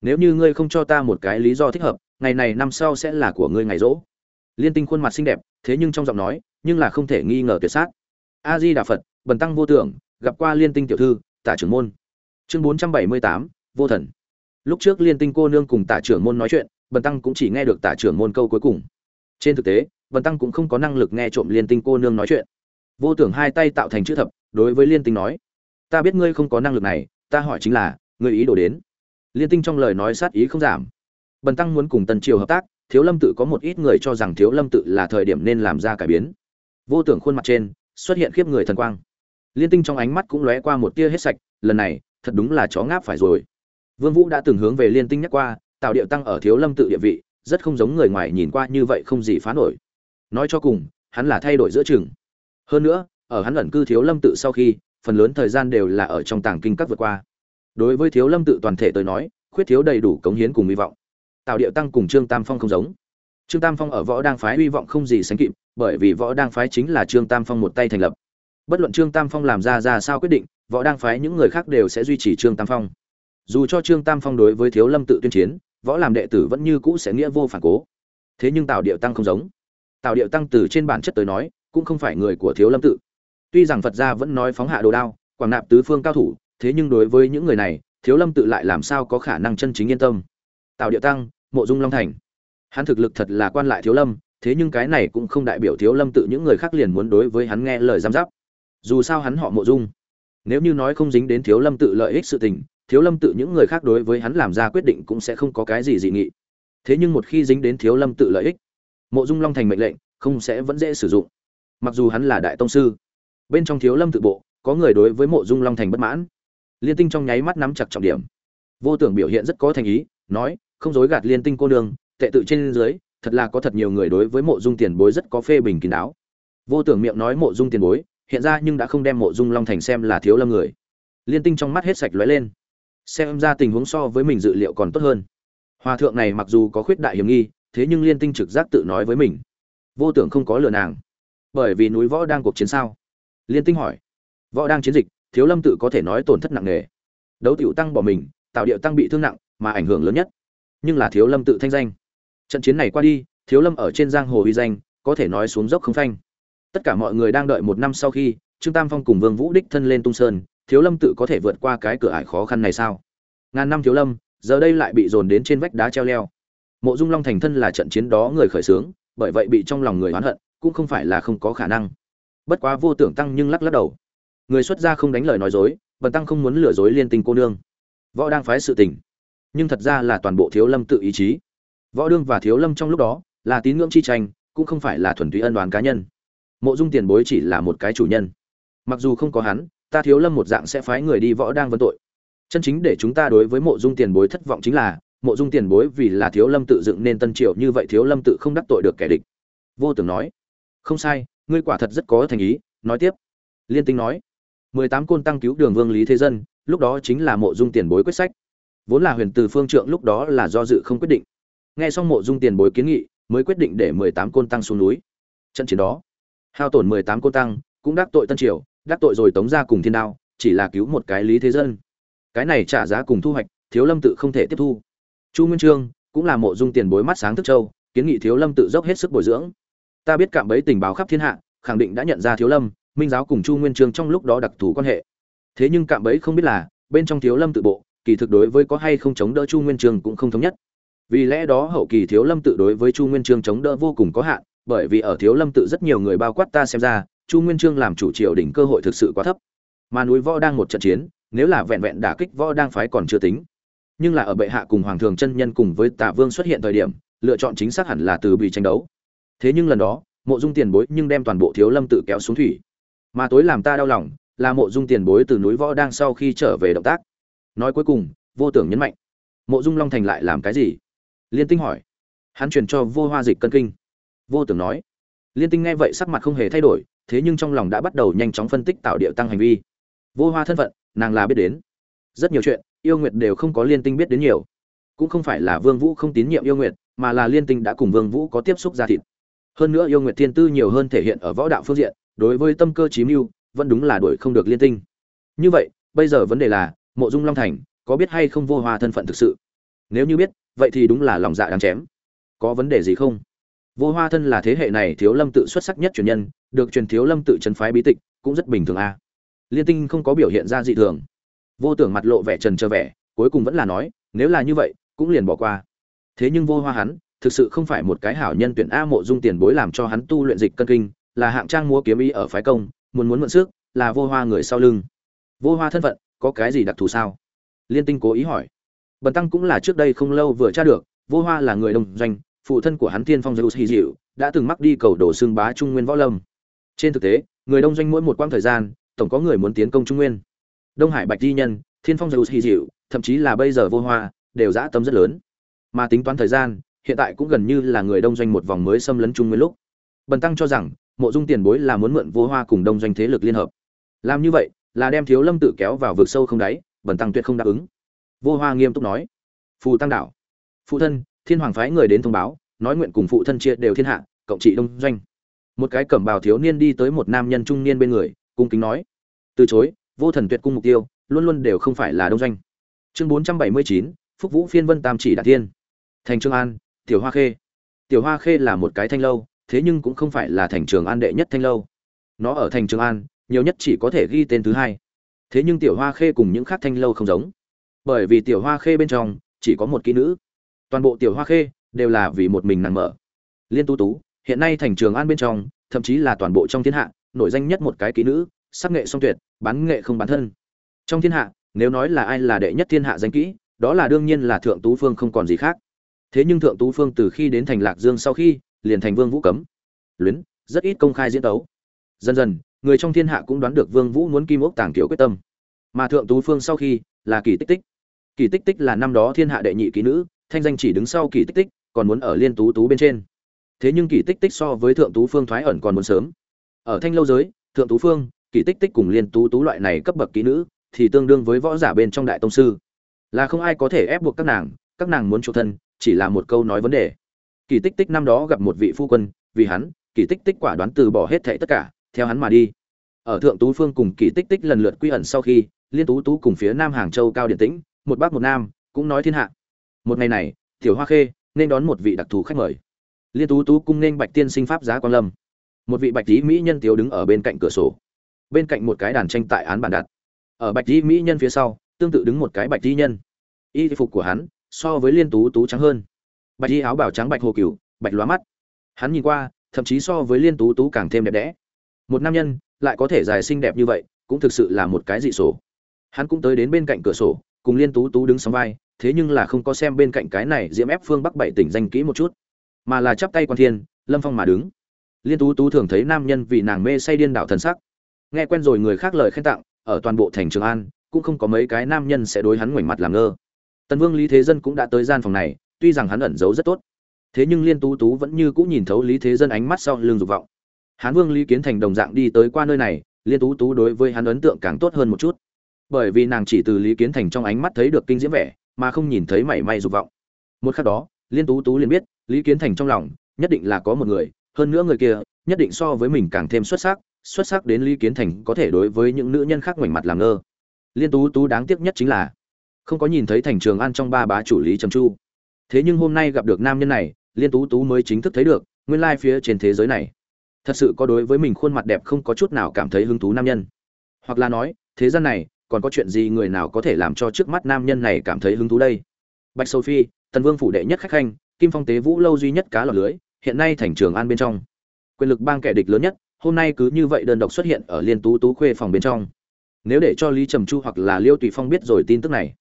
nếu như ngươi không cho ta một cái lý do thích hợp, ngày này năm sau sẽ là của ngươi ngày rỗ. Liên tinh khuôn mặt xinh đẹp, thế nhưng trong giọng nói, nhưng là không thể nghi ngờ tuyệt sát a di đà phật, bần tăng vô tưởng, gặp qua liên tinh tiểu thư, tả trưởng môn. Chương bốn trăm bảy mươi tám, vô thần. Lúc trước liên tinh cô nương cùng tả trưởng môn nói chuyện, bần tăng cũng chỉ nghe được tả trưởng môn câu cuối cùng. Trên thực tế, bần tăng cũng không có năng lực nghe trộm liên tinh cô nương nói chuyện. Vô tưởng hai tay tạo thành chữ thập, đối với liên tinh nói, ta biết ngươi không có năng lực này, ta hỏi chính là, ngươi ý đồ đến liên tinh trong lời nói sát ý không giảm. Bần tăng muốn cùng tần triều hợp tác, thiếu lâm tự có một ít người cho rằng thiếu lâm tự là thời điểm nên làm ra cải biến. Vô tưởng khuôn mặt trên, xuất hiện khiếp người thần quang. Liên tinh trong ánh mắt cũng lóe qua một tia hết sạch, lần này, thật đúng là chó ngáp phải rồi. Vương vũ đã từng hướng về liên tinh nhắc qua tạo điệu tăng ở thiếu lâm tự địa vị, rất không giống người ngoài nhìn qua như vậy không gì phá nổi. Nói cho cùng, hắn là thay đổi giữa chừng. Hơn nữa, ở hắn ẩn cư thiếu lâm tự sau khi, phần lớn thời gian đều là ở trong tàng kinh các vượt qua đối với thiếu lâm tự toàn thể tôi nói, khuyết thiếu đầy đủ cống hiến cùng hy vọng. Tạo điệu tăng cùng trương tam phong không giống. Trương tam phong ở võ đang phái hy vọng không gì sánh kịp, bởi vì võ đang phái chính là trương tam phong một tay thành lập. Bất luận trương tam phong làm ra ra sao quyết định, võ đang phái những người khác đều sẽ duy trì trương tam phong. Dù cho trương tam phong đối với thiếu lâm tự tuyên chiến, võ làm đệ tử vẫn như cũ sẽ nghĩa vô phản cố. Thế nhưng tào điệu tăng không giống. Tào điệu tăng từ trên bản chất tới nói, cũng không phải người của thiếu lâm tự. Tuy rằng phật gia vẫn nói phóng hạ đồ đao, quảng nạp tứ phương cao thủ thế nhưng đối với những người này, thiếu lâm tự lại làm sao có khả năng chân chính yên tâm? Tạo địa tăng, mộ dung long thành. Hắn thực lực thật là quan lại thiếu lâm, thế nhưng cái này cũng không đại biểu thiếu lâm tự những người khác liền muốn đối với hắn nghe lời giám giáp. Dù sao hắn họ mộ dung. Nếu như nói không dính đến thiếu lâm tự lợi ích sự tình, thiếu lâm tự những người khác đối với hắn làm ra quyết định cũng sẽ không có cái gì dị nghị. Thế nhưng một khi dính đến thiếu lâm tự lợi ích, mộ dung long thành mệnh lệnh, không sẽ vẫn dễ sử dụng. Mặc dù hắn là đại tông sư, bên trong thiếu lâm tự bộ, có người đối với mộ dung long thành bất mãn liên tinh trong nháy mắt nắm chặt trọng điểm. Vô tưởng biểu hiện rất có thành ý, nói, không dối gạt liên tinh cô đường tệ tự trên dưới, thật là có thật nhiều người đối với mộ dung tiền bối rất có phê bình kín đáo. Vô tưởng miệng nói mộ dung tiền bối, hiện ra nhưng đã không đem mộ dung long thành xem là thiếu lâm người. Liên tinh trong mắt hết sạch lóe lên. Xem ra tình huống so với mình dự liệu còn tốt hơn. Hòa thượng này mặc dù có khuyết đại hiểm nghi, thế nhưng liên tinh trực giác tự nói với mình. Vô tưởng không có lừa nàng. Bởi vì núi võ đang cuộc chiến sao? Liên tinh hỏi. Võ đang chiến dịch thiếu lâm tự có thể nói tổn thất nặng nề. Đấu tiểu tăng bỏ mình, tạo điệu tăng bị thương nặng, mà ảnh hưởng lớn nhất. Nhưng là thiếu lâm tự thanh danh. Trận chiến này qua đi, thiếu lâm ở trên giang hồ uy danh, có thể nói xuống dốc không phanh. Tất cả mọi người đang đợi một năm sau khi, trương tam phong cùng vương vũ đích thân lên tung sơn, thiếu lâm tự có thể vượt qua cái cửa ải khó khăn này sao? Ngàn năm thiếu lâm, giờ đây lại bị dồn đến trên vách đá treo leo. Mộ dung long thành thân là trận chiến đó người khởi xướng, bởi vậy bị trong lòng người oán hận, cũng không phải là không có khả năng. Bất quá vô tưởng tăng nhưng lắc lắc đầu người xuất gia không đánh lời nói dối, bần tăng không muốn lừa dối liên tình cô nương. Võ đang phái sự tình. Nhưng thật ra là toàn bộ thiếu lâm tự ý chí. Võ đương và thiếu lâm trong lúc đó, là tín ngưỡng chi tranh, cũng không phải là thuần túy ân đoán cá nhân. Mộ dung tiền bối chỉ là một cái chủ nhân. Mặc dù không có hắn, ta thiếu lâm một dạng sẽ phái người đi võ đang vấn tội. Chân chính để chúng ta đối với mộ dung tiền bối thất vọng chính là, mộ dung tiền bối vì là thiếu lâm tự dựng nên tân triệu như vậy thiếu lâm tự không đắc tội được kẻ địch. Vô tưởng nói, không sai, ngươi quả thật rất có thành ý, nói tiếp. Liên tinh nói mười tám côn tăng cứu đường vương lý thế dân, lúc đó chính là mộ dung tiền bối quyết sách. Vốn là huyền từ phương trượng lúc đó là do dự không quyết định. Nghe xong mộ dung tiền bối kiến nghị, mới quyết định để mười tám côn tăng xuống núi. Trận chiến đó, hao tổn mười tám côn tăng, cũng đắc tội tân triều, đắc tội rồi tống ra cùng thiên đao, chỉ là cứu một cái lý thế dân. Cái này trả giá cùng thu hoạch, thiếu lâm tự không thể tiếp thu. Chu nguyên trương, cũng là mộ dung tiền bối mắt sáng thức châu kiến nghị thiếu lâm tự dốc hết sức bồi dưỡng. Ta biết cạm bấy tình báo khắp thiên hạ, khẳng định đã nhận ra thiếu lâm minh giáo cùng chu nguyên trương trong lúc đó đặc thù quan hệ. Thế nhưng cạm bẫy không biết là, bên trong thiếu lâm tự bộ, kỳ thực đối với có hay không chống đỡ chu nguyên trương cũng không thống nhất. Vì lẽ đó hậu kỳ thiếu lâm tự đối với chu nguyên trương chống đỡ vô cùng có hạn, bởi vì ở thiếu lâm tự rất nhiều người bao quát ta xem ra, chu nguyên trương làm chủ triều đỉnh cơ hội thực sự quá thấp. Mà núi võ đang một trận chiến, nếu là vẹn vẹn đả kích võ đang phái còn chưa tính. Nhưng là ở bệ hạ cùng hoàng thường chân nhân cùng với tả vương xuất hiện thời điểm, lựa chọn chính xác hẳn là từ bị tranh đấu. Thế nhưng lần đó, mộ dung tiền bối nhưng đem toàn bộ thiếu lâm tự kéo xuống thủy mà tối làm ta đau lòng, là mộ dung tiền bối từ núi võ đang sau khi trở về động tác. Nói cuối cùng, vô tưởng nhấn mạnh. Mộ dung long thành lại làm cái gì? Liên tinh hỏi. Hắn truyền cho vô hoa dịch cân kinh. Vô tưởng nói. Liên tinh nghe vậy sắc mặt không hề thay đổi, thế nhưng trong lòng đã bắt đầu nhanh chóng phân tích tạo điệu tăng hành vi. Vô hoa thân phận, nàng là biết đến. Rất nhiều chuyện, yêu nguyệt đều không có liên tinh biết đến nhiều. Cũng không phải là vương vũ không tín nhiệm yêu nguyệt, mà là liên tinh đã cùng vương vũ có tiếp xúc ra thịt. Hơn nữa yêu nguyệt thiên tư nhiều hơn thể hiện ở võ đạo phương diện đối với tâm cơ chí mưu, vẫn đúng là đuổi không được liên tinh. Như vậy, bây giờ vấn đề là, mộ dung long thành, có biết hay không vô hoa thân phận thực sự? Nếu như biết, vậy thì đúng là lòng dạ đáng chém. Có vấn đề gì không? Vô hoa thân là thế hệ này thiếu lâm tự xuất sắc nhất truyền nhân, được truyền thiếu lâm tự trấn phái bí tịch, cũng rất bình thường a. Liên tinh không có biểu hiện ra dị thường. Vô tưởng mặt lộ vẻ trần trơ vẻ, cuối cùng vẫn là nói, nếu là như vậy, cũng liền bỏ qua. Thế nhưng vô hoa hắn, thực sự không phải một cái hảo nhân tuyển a mộ dung tiền bối làm cho hắn tu luyện dịch cân kinh là hạng trang múa kiếm ý ở phái công, muốn muốn mượn sức, là vô hoa người sau lưng. Vô hoa thân phận, có cái gì đặc thù sao? Liên tinh cố ý hỏi. Bần tăng cũng là trước đây không lâu vừa tra được, vô hoa là người đồng doanh, phụ thân của hắn tiên phong zeus hy dịu, đã từng mắc đi cầu đổ xương bá trung nguyên võ lâm. Trên thực tế, người đông doanh mỗi một quãng thời gian, tổng có người muốn tiến công trung nguyên. Đông hải bạch di nhân, thiên phong zeus hy dịu, thậm chí là bây giờ vô hoa, đều dã tâm rất lớn. Mà tính toán thời gian, hiện tại cũng gần như là người đông doanh một vòng mới xâm lấn trung nguyên lúc. Bần tăng cho rằng mộ dung tiền bối là muốn mượn vô hoa cùng đông doanh thế lực liên hợp. Làm như vậy, là đem thiếu lâm tự kéo vào vực sâu không đáy, bần tăng tuyệt không đáp ứng. Vô hoa nghiêm túc nói, phù tăng đảo, phụ thân, thiên hoàng phái người đến thông báo, nói nguyện cùng phụ thân chia đều thiên hạ, cộng trị đông doanh. Một cái cẩm bào thiếu niên đi tới một nam nhân trung niên bên người, cung kính nói, từ chối, vô thần tuyệt cung mục tiêu, luôn luôn đều không phải là đông doanh. Chương bốn trăm bảy mươi chín, phúc vũ phiên vân tam chỉ đạt thiên. Thành trương an, tiểu hoa khê. Tiểu hoa khê là một cái thanh lâu thế nhưng cũng không phải là thành trường an đệ nhất thanh lâu. Nó ở thành trường an, nhiều nhất chỉ có thể ghi tên thứ hai. Thế nhưng tiểu hoa khê cùng những khác thanh lâu không giống. Bởi vì tiểu hoa khê bên trong, chỉ có một kỹ nữ. Toàn bộ tiểu hoa khê đều là vì một mình nàng mở. Liên tú tú, hiện nay thành trường an bên trong, thậm chí là toàn bộ trong thiên hạ, nổi danh nhất một cái kỹ nữ, sắc nghệ song tuyệt, bán nghệ không bán thân. Trong thiên hạ, nếu nói là ai là đệ nhất thiên hạ danh kỹ, đó là đương nhiên là thượng tú phương không còn gì khác. Thế nhưng thượng tú phương từ khi đến thành lạc dương sau khi liền thành vương vũ cấm. Luyến, rất ít công khai diễn đấu dần dần, người trong thiên hạ cũng đoán được vương vũ muốn kim ốc tàng kiểu quyết tâm. Mà thượng tú phương sau khi là kỳ tích tích. Kỳ tích tích là năm đó thiên hạ đệ nhị kỹ nữ, thanh danh chỉ đứng sau kỳ tích tích, còn muốn ở liên tú tú bên trên. Thế nhưng kỳ tích tích so với thượng tú phương thoái ẩn còn muốn sớm. Ở thanh lâu giới, thượng tú phương, kỳ tích tích cùng liên tú tú loại này cấp bậc kỹ nữ, thì tương đương với võ giả bên trong đại tông sư. Là không ai có thể ép buộc các nàng các nàng muốn chủ thân, chỉ là một câu nói vấn đề kỳ tích tích năm đó gặp một vị phu quân, vì hắn, kỳ tích tích quả đoán từ bỏ hết thảy tất cả, theo hắn mà đi. Ở thượng tú phương cùng kỳ tích tích lần lượt quy ẩn sau khi, liên tú tú cùng phía nam hàng châu cao điện tĩnh, một bắc một nam, cũng nói thiên hạ. Một ngày này, tiểu hoa khê, nên đón một vị đặc thù khách mời. Liên tú tú cung nên bạch tiên sinh pháp giá quan lâm. Một vị bạch tí mỹ nhân tiếu đứng ở bên cạnh cửa sổ. Bên cạnh một cái đàn tranh tại án bản đặt. Ở bạch tí mỹ nhân phía sau, tương tự đứng một cái bạch tí nhân. Y phục của hắn, so với liên tú tú trắng hơn bạch y áo bảo trắng bạch hồ cửu, bạch lóa mắt. Hắn nhìn qua, thậm chí so với liên tú tú càng thêm đẹp đẽ. Một nam nhân, lại có thể dài xinh đẹp như vậy, cũng thực sự là một cái dị sổ. Hắn cũng tới đến bên cạnh cửa sổ, cùng liên tú tú đứng sóng vai, thế nhưng là không có xem bên cạnh cái này diễm ép phương bắc bảy tỉnh danh kỹ một chút, mà là chắp tay quan thiên, lâm phong mà đứng. Liên tú tú thường thấy nam nhân vì nàng mê say điên đảo thần sắc. Nghe quen rồi người khác lời khen tặng, ở toàn bộ thành trường an, cũng không có mấy cái nam nhân sẽ đối hắn ngoảnh mặt làm ngơ. Tần vương lý thế dân cũng đã tới gian phòng này tuy rằng hắn ẩn giấu rất tốt, thế nhưng liên tú tú vẫn như cũng nhìn thấu lý thế dân ánh mắt sau lưng dục vọng. Hán vương lý kiến thành đồng dạng đi tới qua nơi này, liên tú tú đối với hắn ấn tượng càng tốt hơn một chút. Bởi vì nàng chỉ từ lý kiến thành trong ánh mắt thấy được kinh diễm vẻ, mà không nhìn thấy mảy may dục vọng. Một khắc đó, liên tú tú liền biết, lý kiến thành trong lòng, nhất định là có một người, hơn nữa người kia, nhất định so với mình càng thêm xuất sắc xuất sắc đến lý kiến thành có thể đối với những nữ nhân khác ngoảnh mặt làm ngơ. Liên tú tú đáng tiếc nhất chính là, không có nhìn thấy thành trường an trong ba bá chủ lý trầm chu thế nhưng hôm nay gặp được nam nhân này, liên tú tú mới chính thức thấy được, nguyên lai phía trên thế giới này. Thật sự có đối với mình khuôn mặt đẹp không có chút nào cảm thấy hứng thú nam nhân. Hoặc là nói, thế gian này, còn có chuyện gì người nào có thể làm cho trước mắt nam nhân này cảm thấy hứng thú đây? Bạch sophie, tần vương phủ đệ nhất khách khanh, kim phong tế vũ lâu duy nhất cá lọc lưới, hiện nay thành trường an bên trong. Quyền lực bang kẻ địch lớn nhất, hôm nay cứ như vậy đơn độc xuất hiện ở liên tú tú khuê phòng bên trong. Nếu để cho lý trầm chu hoặc là liêu tùy phong biết rồi tin tức này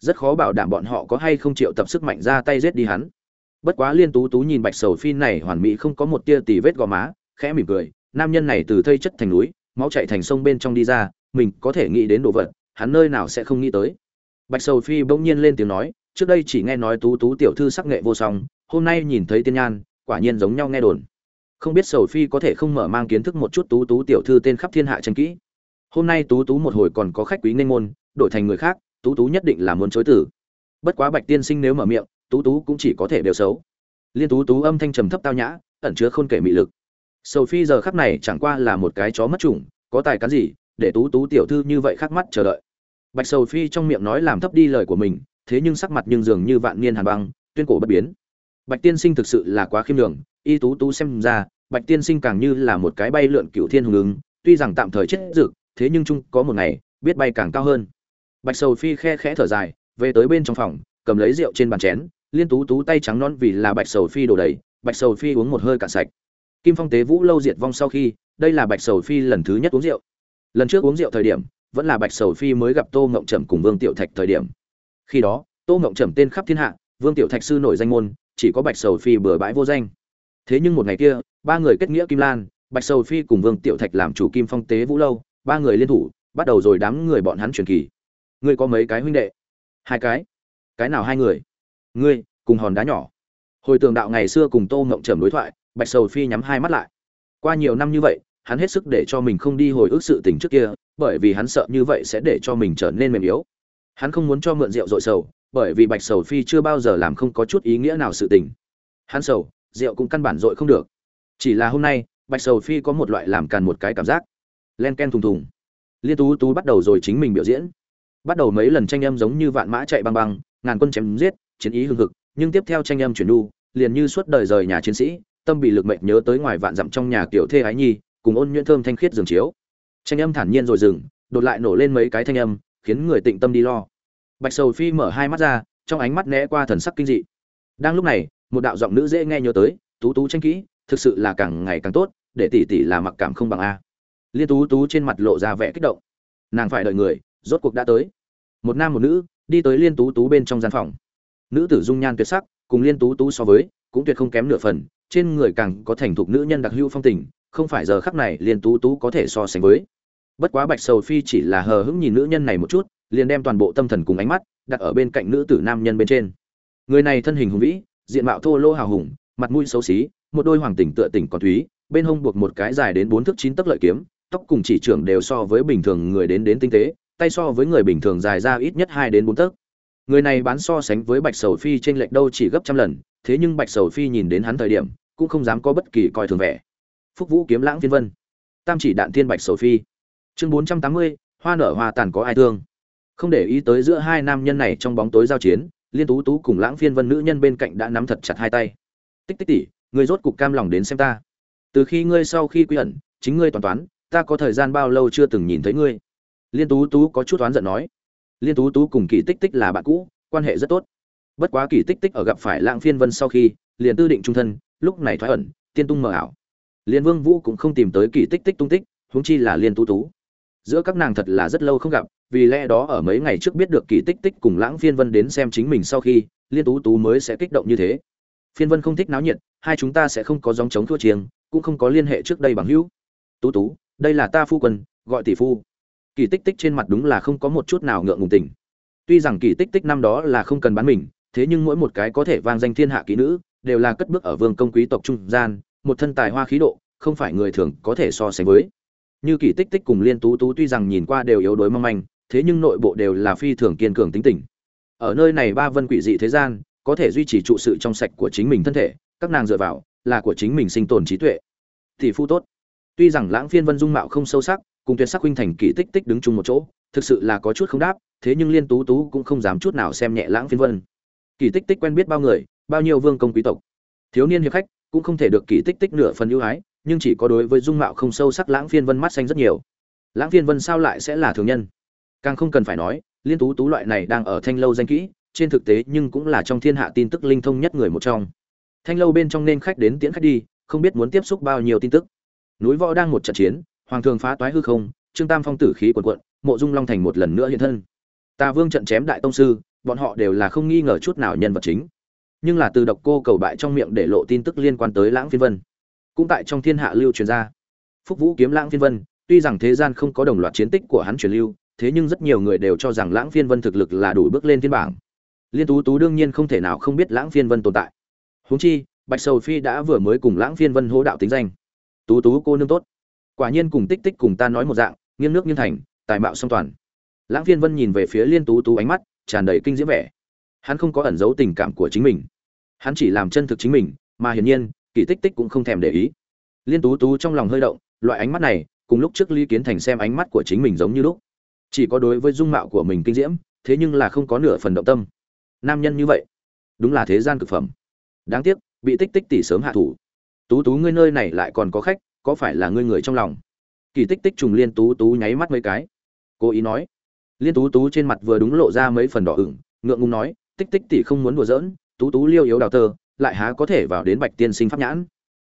rất khó bảo đảm bọn họ có hay không chịu tập sức mạnh ra tay giết đi hắn. Bất quá liên tú tú nhìn bạch sầu phi này hoàn mỹ không có một tia tì vết gò má, khẽ mỉm cười, nam nhân này từ thây chất thành núi, máu chạy thành sông bên trong đi ra, mình có thể nghĩ đến đồ vật, hắn nơi nào sẽ không nghĩ tới. Bạch sầu phi bỗng nhiên lên tiếng nói, trước đây chỉ nghe nói tú tú tiểu thư sắc nghệ vô song, hôm nay nhìn thấy tiên nhan, quả nhiên giống nhau nghe đồn. Không biết sầu phi có thể không mở mang kiến thức một chút tú tú tiểu thư tên khắp thiên hạ tranh kỹ. Hôm nay tú tú một hồi còn có khách quý nên môn, đổi thành người khác tú tú nhất định là muốn chối tử bất quá bạch tiên sinh nếu mở miệng, tú tú cũng chỉ có thể đều xấu. Liên tú tú âm thanh trầm thấp tao nhã, ẩn chứa khôn kể mị lực. Sophie giờ khắc này chẳng qua là một cái chó mất chủng, có tài cán gì, để tú tú tiểu thư như vậy khắc mắt chờ đợi. Bạch Sophie trong miệng nói làm thấp đi lời của mình, thế nhưng sắc mặt nhưng dường như vạn niên hàn băng, tuyên cổ bất biến. Bạch tiên sinh thực sự là quá khiêm đường y tú tú xem ra, bạch tiên sinh càng như là một cái bay lượn cựu thiên hùng ứng, tuy rằng tạm thời chết dực thế nhưng chung có một ngày, biết bay càng cao hơn bạch sầu phi khe khẽ thở dài, về tới bên trong phòng, cầm lấy rượu trên bàn chén, liên tú tú tay trắng non vì là bạch sầu phi đổ đầy, bạch sầu phi uống một hơi cạn sạch. Kim phong tế vũ lâu diệt vong sau khi, đây là bạch sầu phi lần thứ nhất uống rượu. Lần trước uống rượu thời điểm, vẫn là bạch sầu phi mới gặp tô ngộng trầm cùng vương tiểu thạch thời điểm. Khi đó, tô ngộng trầm tên khắp thiên hạ, vương tiểu thạch sư nổi danh môn, chỉ có bạch sầu phi bừa bãi vô danh. Thế nhưng một ngày kia, ba người kết nghĩa kim lan, bạch sầu phi cùng vương tiểu thạch làm chủ kim phong tế vũ lâu, ba người liên thủ, bắt đầu rồi đám người bọn hắn truyền kỳ ngươi có mấy cái huynh đệ? Hai cái. Cái nào hai người? Ngươi, cùng hòn đá nhỏ. Hồi tường đạo ngày xưa cùng tô ngộng trầm đối thoại, bạch sầu phi nhắm hai mắt lại. Qua nhiều năm như vậy, hắn hết sức để cho mình không đi hồi ức sự tình trước kia, bởi vì hắn sợ như vậy sẽ để cho mình trở nên mềm yếu. Hắn không muốn cho mượn rượu dội sầu, bởi vì bạch sầu phi chưa bao giờ làm không có chút ý nghĩa nào sự tình. Hắn sầu, rượu cũng căn bản dội không được. Chỉ là hôm nay, bạch sầu phi có một loại làm càn một cái cảm giác. Len ken thùng thùng. Liên tú tú bắt đầu rồi chính mình biểu diễn bắt đầu mấy lần tranh âm giống như vạn mã chạy băng băng, ngàn quân chém giết, chiến ý hưng hực, nhưng tiếp theo tranh âm chuyển đu, liền như suốt đời rời nhà chiến sĩ, tâm bị lực mệnh nhớ tới ngoài vạn dặm trong nhà kiểu thê ái nhi, cùng ôn nhuyễn thơm thanh khiết giường chiếu. Tranh âm thản nhiên rồi dừng, đột lại nổ lên mấy cái thanh âm, khiến người tịnh tâm đi lo. Bạch sầu phi mở hai mắt ra, trong ánh mắt né qua thần sắc kinh dị. Đang lúc này, một đạo giọng nữ dễ nghe nhớ tới, tú tú tranh kỹ, thực sự là càng ngày càng tốt, để tỷ tỷ là mặc cảm không bằng a. Liên tú tú trên mặt lộ ra vẻ kích động. Nàng phải đợi người rốt cuộc đã tới. Một nam một nữ đi tới liên tú tú bên trong gian phòng. Nữ tử dung nhan tuyệt sắc, cùng liên tú tú so với, cũng tuyệt không kém nửa phần, trên người càng có thành thục nữ nhân đặc hữu phong tình, không phải giờ khắc này liên tú tú có thể so sánh với. Bất quá bạch sầu phi chỉ là hờ hững nhìn nữ nhân này một chút, liền đem toàn bộ tâm thần cùng ánh mắt đặt ở bên cạnh nữ tử nam nhân bên trên. Người này thân hình hùng vĩ, diện mạo thô lô hào hùng, mặt mũi xấu xí, một đôi hoàng tỉnh tựa tỉnh còn thúy, bên hông buộc một cái dài đến bốn thước chín tấc lợi kiếm, tóc cùng chỉ trưởng đều so với bình thường người đến đến tinh tế tay so với người bình thường dài ra ít nhất hai đến bốn tấc. Người này bán so sánh với bạch sầu phi trên lệch đâu chỉ gấp trăm lần, thế nhưng bạch sầu phi nhìn đến hắn thời điểm, cũng không dám có bất kỳ coi thường vẻ. Phúc vũ kiếm lãng phiên vân. Tam chỉ đạn thiên bạch sầu phi. Chương bốn trăm tám mươi, hoa nở hoa tàn có ai thương. Không để ý tới giữa hai nam nhân này trong bóng tối giao chiến, liên tú tú cùng lãng phiên vân nữ nhân bên cạnh đã nắm thật chặt hai tay. Tích tích tỉ ngươi rốt cục cam lòng đến xem ta. Từ khi ngươi sau khi quy ẩn, chính ngươi toàn toán, ta có thời gian bao lâu chưa từng nhìn thấy ngươi? Liên tú tú có chút oán giận nói. Liên tú tú cùng kỳ tích tích là bạn cũ, quan hệ rất tốt. Bất quá kỳ tích tích ở gặp phải lãng phiên vân sau khi, liền tư định trung thân, lúc này thoái ẩn, tiên tung mờ ảo. Liên vương vũ cũng không tìm tới kỳ tích tích tung tích, huống chi là liên tú tú. Giữa các nàng thật là rất lâu không gặp, vì lẽ đó ở mấy ngày trước biết được kỳ tích tích cùng lãng phiên vân đến xem chính mình sau khi, liên tú tú mới sẽ kích động như thế. Phiên vân không thích náo nhiệt, hai chúng ta sẽ không có dòng chống thua chiêng, cũng không có liên hệ trước đây bằng hữu. Tú tú, đây là ta phu quân, gọi tỷ phu kỳ tích tích trên mặt đúng là không có một chút nào ngượng ngùng tình. Tuy rằng kỳ tích tích năm đó là không cần bán mình, thế nhưng mỗi một cái có thể vang danh thiên hạ kỹ nữ, đều là cất bước ở vương công quý tộc trung gian, một thân tài hoa khí độ, không phải người thường có thể so sánh với. Như kỳ tích tích cùng liên tú tú tuy rằng nhìn qua đều yếu đuối mong manh, thế nhưng nội bộ đều là phi thường kiên cường tính tình. Ở nơi này ba vân quỷ dị thế gian, có thể duy trì trụ sự trong sạch của chính mình thân thể, các nàng dựa vào là của chính mình sinh tồn trí tuệ. Tỷ phu tốt. Tuy rằng lãng phiên vân dung mạo không sâu sắc cùng tuyệt sắc huynh thành kỳ tích tích đứng chung một chỗ, thực sự là có chút không đáp, thế nhưng liên tú tú cũng không dám chút nào xem nhẹ lãng phiên vân. Kỳ tích tích quen biết bao người, bao nhiêu vương công quý tộc. Thiếu niên hiệp khách, cũng không thể được kỳ tích tích nửa phần ưu ái, nhưng chỉ có đối với dung mạo không sâu sắc lãng phiên vân mắt xanh rất nhiều. Lãng phiên vân sao lại sẽ là thường nhân? Càng không cần phải nói, liên tú tú loại này đang ở thanh lâu danh kỹ, trên thực tế nhưng cũng là trong thiên hạ tin tức linh thông nhất người một trong. Thanh lâu bên trong nên khách đến tiễn khách đi, không biết muốn tiếp xúc bao nhiêu tin tức. Núi võ đang một trận chiến hoàng thường phá toái hư không, trương tam phong tử khí quần quận mộ dung long thành một lần nữa hiện thân. Tà vương trận chém đại tông sư, bọn họ đều là không nghi ngờ chút nào nhân vật chính. Nhưng là từ độc cô cầu bại trong miệng để lộ tin tức liên quan tới lãng phiên vân. Cũng tại trong thiên hạ lưu truyền ra. Phúc vũ kiếm lãng phiên vân, tuy rằng thế gian không có đồng loạt chiến tích của hắn truyền lưu, thế nhưng rất nhiều người đều cho rằng lãng phiên vân thực lực là đủ bước lên thiên bảng. Liên tú tú đương nhiên không thể nào không biết lãng phiên vân tồn tại. Huống chi, bạch sầu phi đã vừa mới cùng lãng phiên vân hô đạo tính danh. Tú tú, cô nương tốt quả nhiên cùng tích tích cùng ta nói một dạng, nghiêng nước nghiêng thành, tài mạo song toàn. Lãng phiên vân nhìn về phía liên tú tú ánh mắt, tràn đầy kinh diễm vẻ. Hắn không có ẩn giấu tình cảm của chính mình. Hắn chỉ làm chân thực chính mình, mà hiển nhiên, kỳ tích tích cũng không thèm để ý. Liên tú tú trong lòng hơi động, loại ánh mắt này, cùng lúc trước ly kiến thành xem ánh mắt của chính mình giống như lúc. Chỉ có đối với dung mạo của mình kinh diễm, thế nhưng là không có nửa phần động tâm. Nam nhân như vậy, đúng là thế gian cực phẩm. Đáng tiếc, bị tích tích tỷ sớm hạ thủ. Tú tú ngươi nơi này lại còn có khách có phải là ngươi người trong lòng? Kỳ tích tích trùng liên tú tú nháy mắt mấy cái. Cố ý nói. Liên tú tú trên mặt vừa đúng lộ ra mấy phần đỏ ửng, ngượng ngùng nói, tích tích tỷ không muốn đùa giỡn, tú tú liêu yếu đào tơ, lại há có thể vào đến bạch tiên sinh pháp nhãn.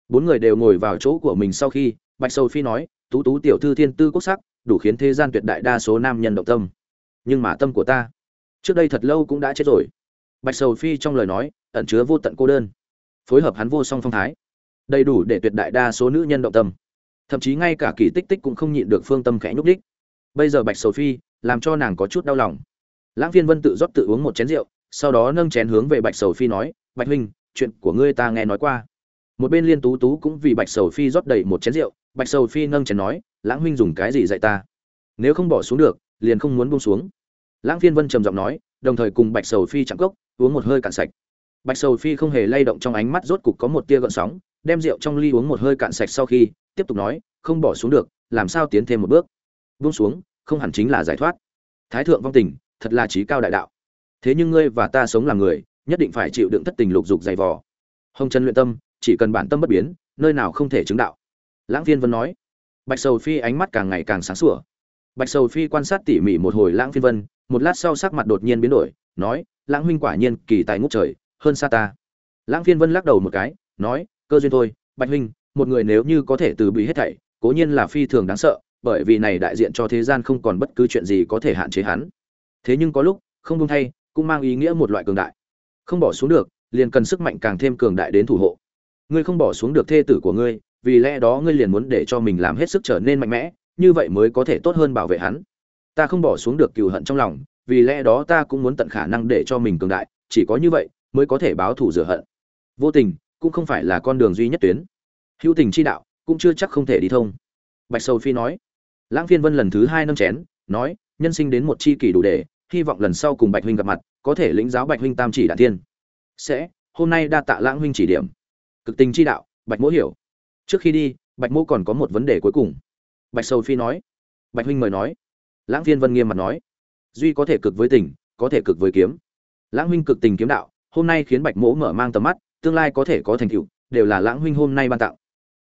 Bốn người đều ngồi vào chỗ của mình sau khi, bạch sầu phi nói, tú tú tiểu thư thiên tư quốc sắc, đủ khiến thế gian tuyệt đại đa số nam nhân động tâm. Nhưng mà tâm của ta, trước đây thật lâu cũng đã chết rồi. Bạch sầu phi trong lời nói, ẩn chứa vô tận cô đơn. Phối hợp hắn vô song phong thái đầy đủ để tuyệt đại đa số nữ nhân động tâm. Thậm chí ngay cả kỳ tích tích cũng không nhịn được phương tâm khẽ nhúc đích bây giờ bạch sầu phi làm cho nàng có chút đau lòng. Lãng phiên vân tự rót tự uống một chén rượu, sau đó nâng chén hướng về bạch sầu phi nói, bạch huynh, chuyện của ngươi ta nghe nói qua. Một bên liên tú tú cũng vì bạch sầu phi rót đầy một chén rượu, bạch sầu phi nâng chén nói, lãng huynh dùng cái gì dạy ta? Nếu không bỏ xuống được, liền không muốn buông xuống. Lãng phiên vân trầm giọng nói, đồng thời cùng bạch sầu phi chạm cốc, uống một hơi cạn sạch. Bạch sầu phi không hề lay động trong ánh mắt, rốt cục có một tia gợn sóng đem rượu trong ly uống một hơi cạn sạch sau khi, tiếp tục nói, không bỏ xuống được, làm sao tiến thêm một bước. Buông xuống, không hẳn chính là giải thoát. Thái thượng vong tình, thật là trí cao đại đạo. Thế nhưng ngươi và ta sống làm người, nhất định phải chịu đựng thất tình lục dục dày vò. Hồng trần luyện tâm, chỉ cần bản tâm bất biến, nơi nào không thể chứng đạo. Lãng phiên vân nói. Bạch sầu phi ánh mắt càng ngày càng sáng sủa. Bạch sầu phi quan sát tỉ mỉ một hồi lãng phiên vân, một lát sau sắc mặt đột nhiên biến đổi, nói, lãng huynh quả nhiên kỳ tài ngút trời, hơn xa ta. Lãng phiên vân lắc đầu một cái, nói cơ duyên thôi, bạch huynh một người nếu như có thể từ bị hết thảy, cố nhiên là phi thường đáng sợ, bởi vì này đại diện cho thế gian không còn bất cứ chuyện gì có thể hạn chế hắn. Thế nhưng có lúc, không buông thay, cũng mang ý nghĩa một loại cường đại. Không bỏ xuống được, liền cần sức mạnh càng thêm cường đại đến thủ hộ. Ngươi không bỏ xuống được thê tử của ngươi, vì lẽ đó ngươi liền muốn để cho mình làm hết sức trở nên mạnh mẽ, như vậy mới có thể tốt hơn bảo vệ hắn. Ta không bỏ xuống được cừu hận trong lòng, vì lẽ đó ta cũng muốn tận khả năng để cho mình cường đại, chỉ có như vậy mới có thể báo thù rửa hận. Vô tình cũng không phải là con đường duy nhất tuyến. Hữu tình chi đạo, cũng chưa chắc không thể đi thông. Bạch sầu phi nói. Lãng phiên vân lần thứ hai nâng chén, nói, nhân sinh đến một chi kỷ đủ để, hy vọng lần sau cùng bạch huynh gặp mặt, có thể lĩnh giáo bạch huynh tam chỉ đạn thiên. Sẽ, hôm nay đa tạ lãng huynh chỉ điểm. Cực tình chi đạo, bạch mỗ hiểu. Trước khi đi, bạch mỗ còn có một vấn đề cuối cùng. Bạch sầu phi nói. Bạch huynh mời nói. Lãng phiên vân nghiêm mặt nói. Duy có thể cực với tình, có thể cực với kiếm. Lãng huynh cực tình kiếm đạo, hôm nay khiến bạch mỗ mở mang tầm mắt tương lai có thể có thành tựu, đều là lãng huynh hôm nay ban tặng.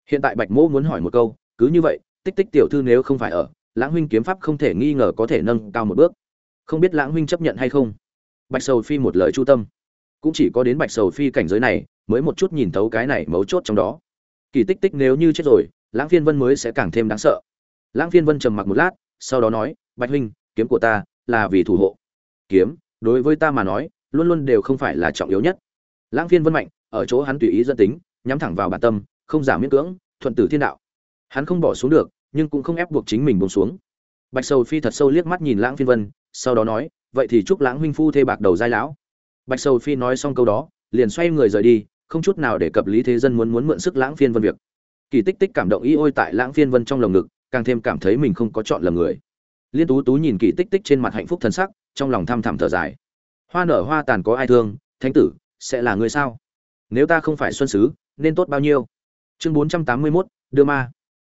Hiện tại bạch mỗ muốn hỏi một câu, cứ như vậy, tích tích tiểu thư nếu không phải ở, lãng huynh kiếm pháp không thể nghi ngờ có thể nâng cao một bước. Không biết lãng huynh chấp nhận hay không? Bạch sầu phi một lời chu tâm. Cũng chỉ có đến bạch sầu phi cảnh giới này, mới một chút nhìn thấu cái này mấu chốt trong đó. Kỳ tích tích nếu như chết rồi, lãng phiên vân mới sẽ càng thêm đáng sợ. Lãng phiên vân trầm mặc một lát, sau đó nói, bạch huynh, kiếm của ta là vì thủ hộ. Kiếm? Đối với ta mà nói, luôn luôn đều không phải là trọng yếu nhất. Lãng phiên vân mạnh ở chỗ hắn tùy ý dân tính, nhắm thẳng vào bản tâm, không giảm miễn cưỡng, thuận tử thiên đạo. Hắn không bỏ xuống được, nhưng cũng không ép buộc chính mình buông xuống. Bạch sầu phi thật sâu liếc mắt nhìn lãng phiên vân, sau đó nói, vậy thì chúc lãng huynh phu thê bạc đầu giai lão. Bạch sầu phi nói xong câu đó, liền xoay người rời đi, không chút nào để cập lý thế dân muốn muốn mượn sức lãng phiên vân việc. Kỳ tích tích cảm động y ôi tại lãng phiên vân trong lồng ngực, càng thêm cảm thấy mình không có chọn lầm người. Liên tú tú nhìn kỳ tích tích trên mặt hạnh phúc thân sắc, trong lòng thăm thẳm thở dài. Hoa nở hoa tàn có ai thương, thánh tử, sẽ là người sao? Nếu ta không phải xuân sứ, nên tốt bao nhiêu? Chương bốn trăm tám mươi mốt, đưa ma.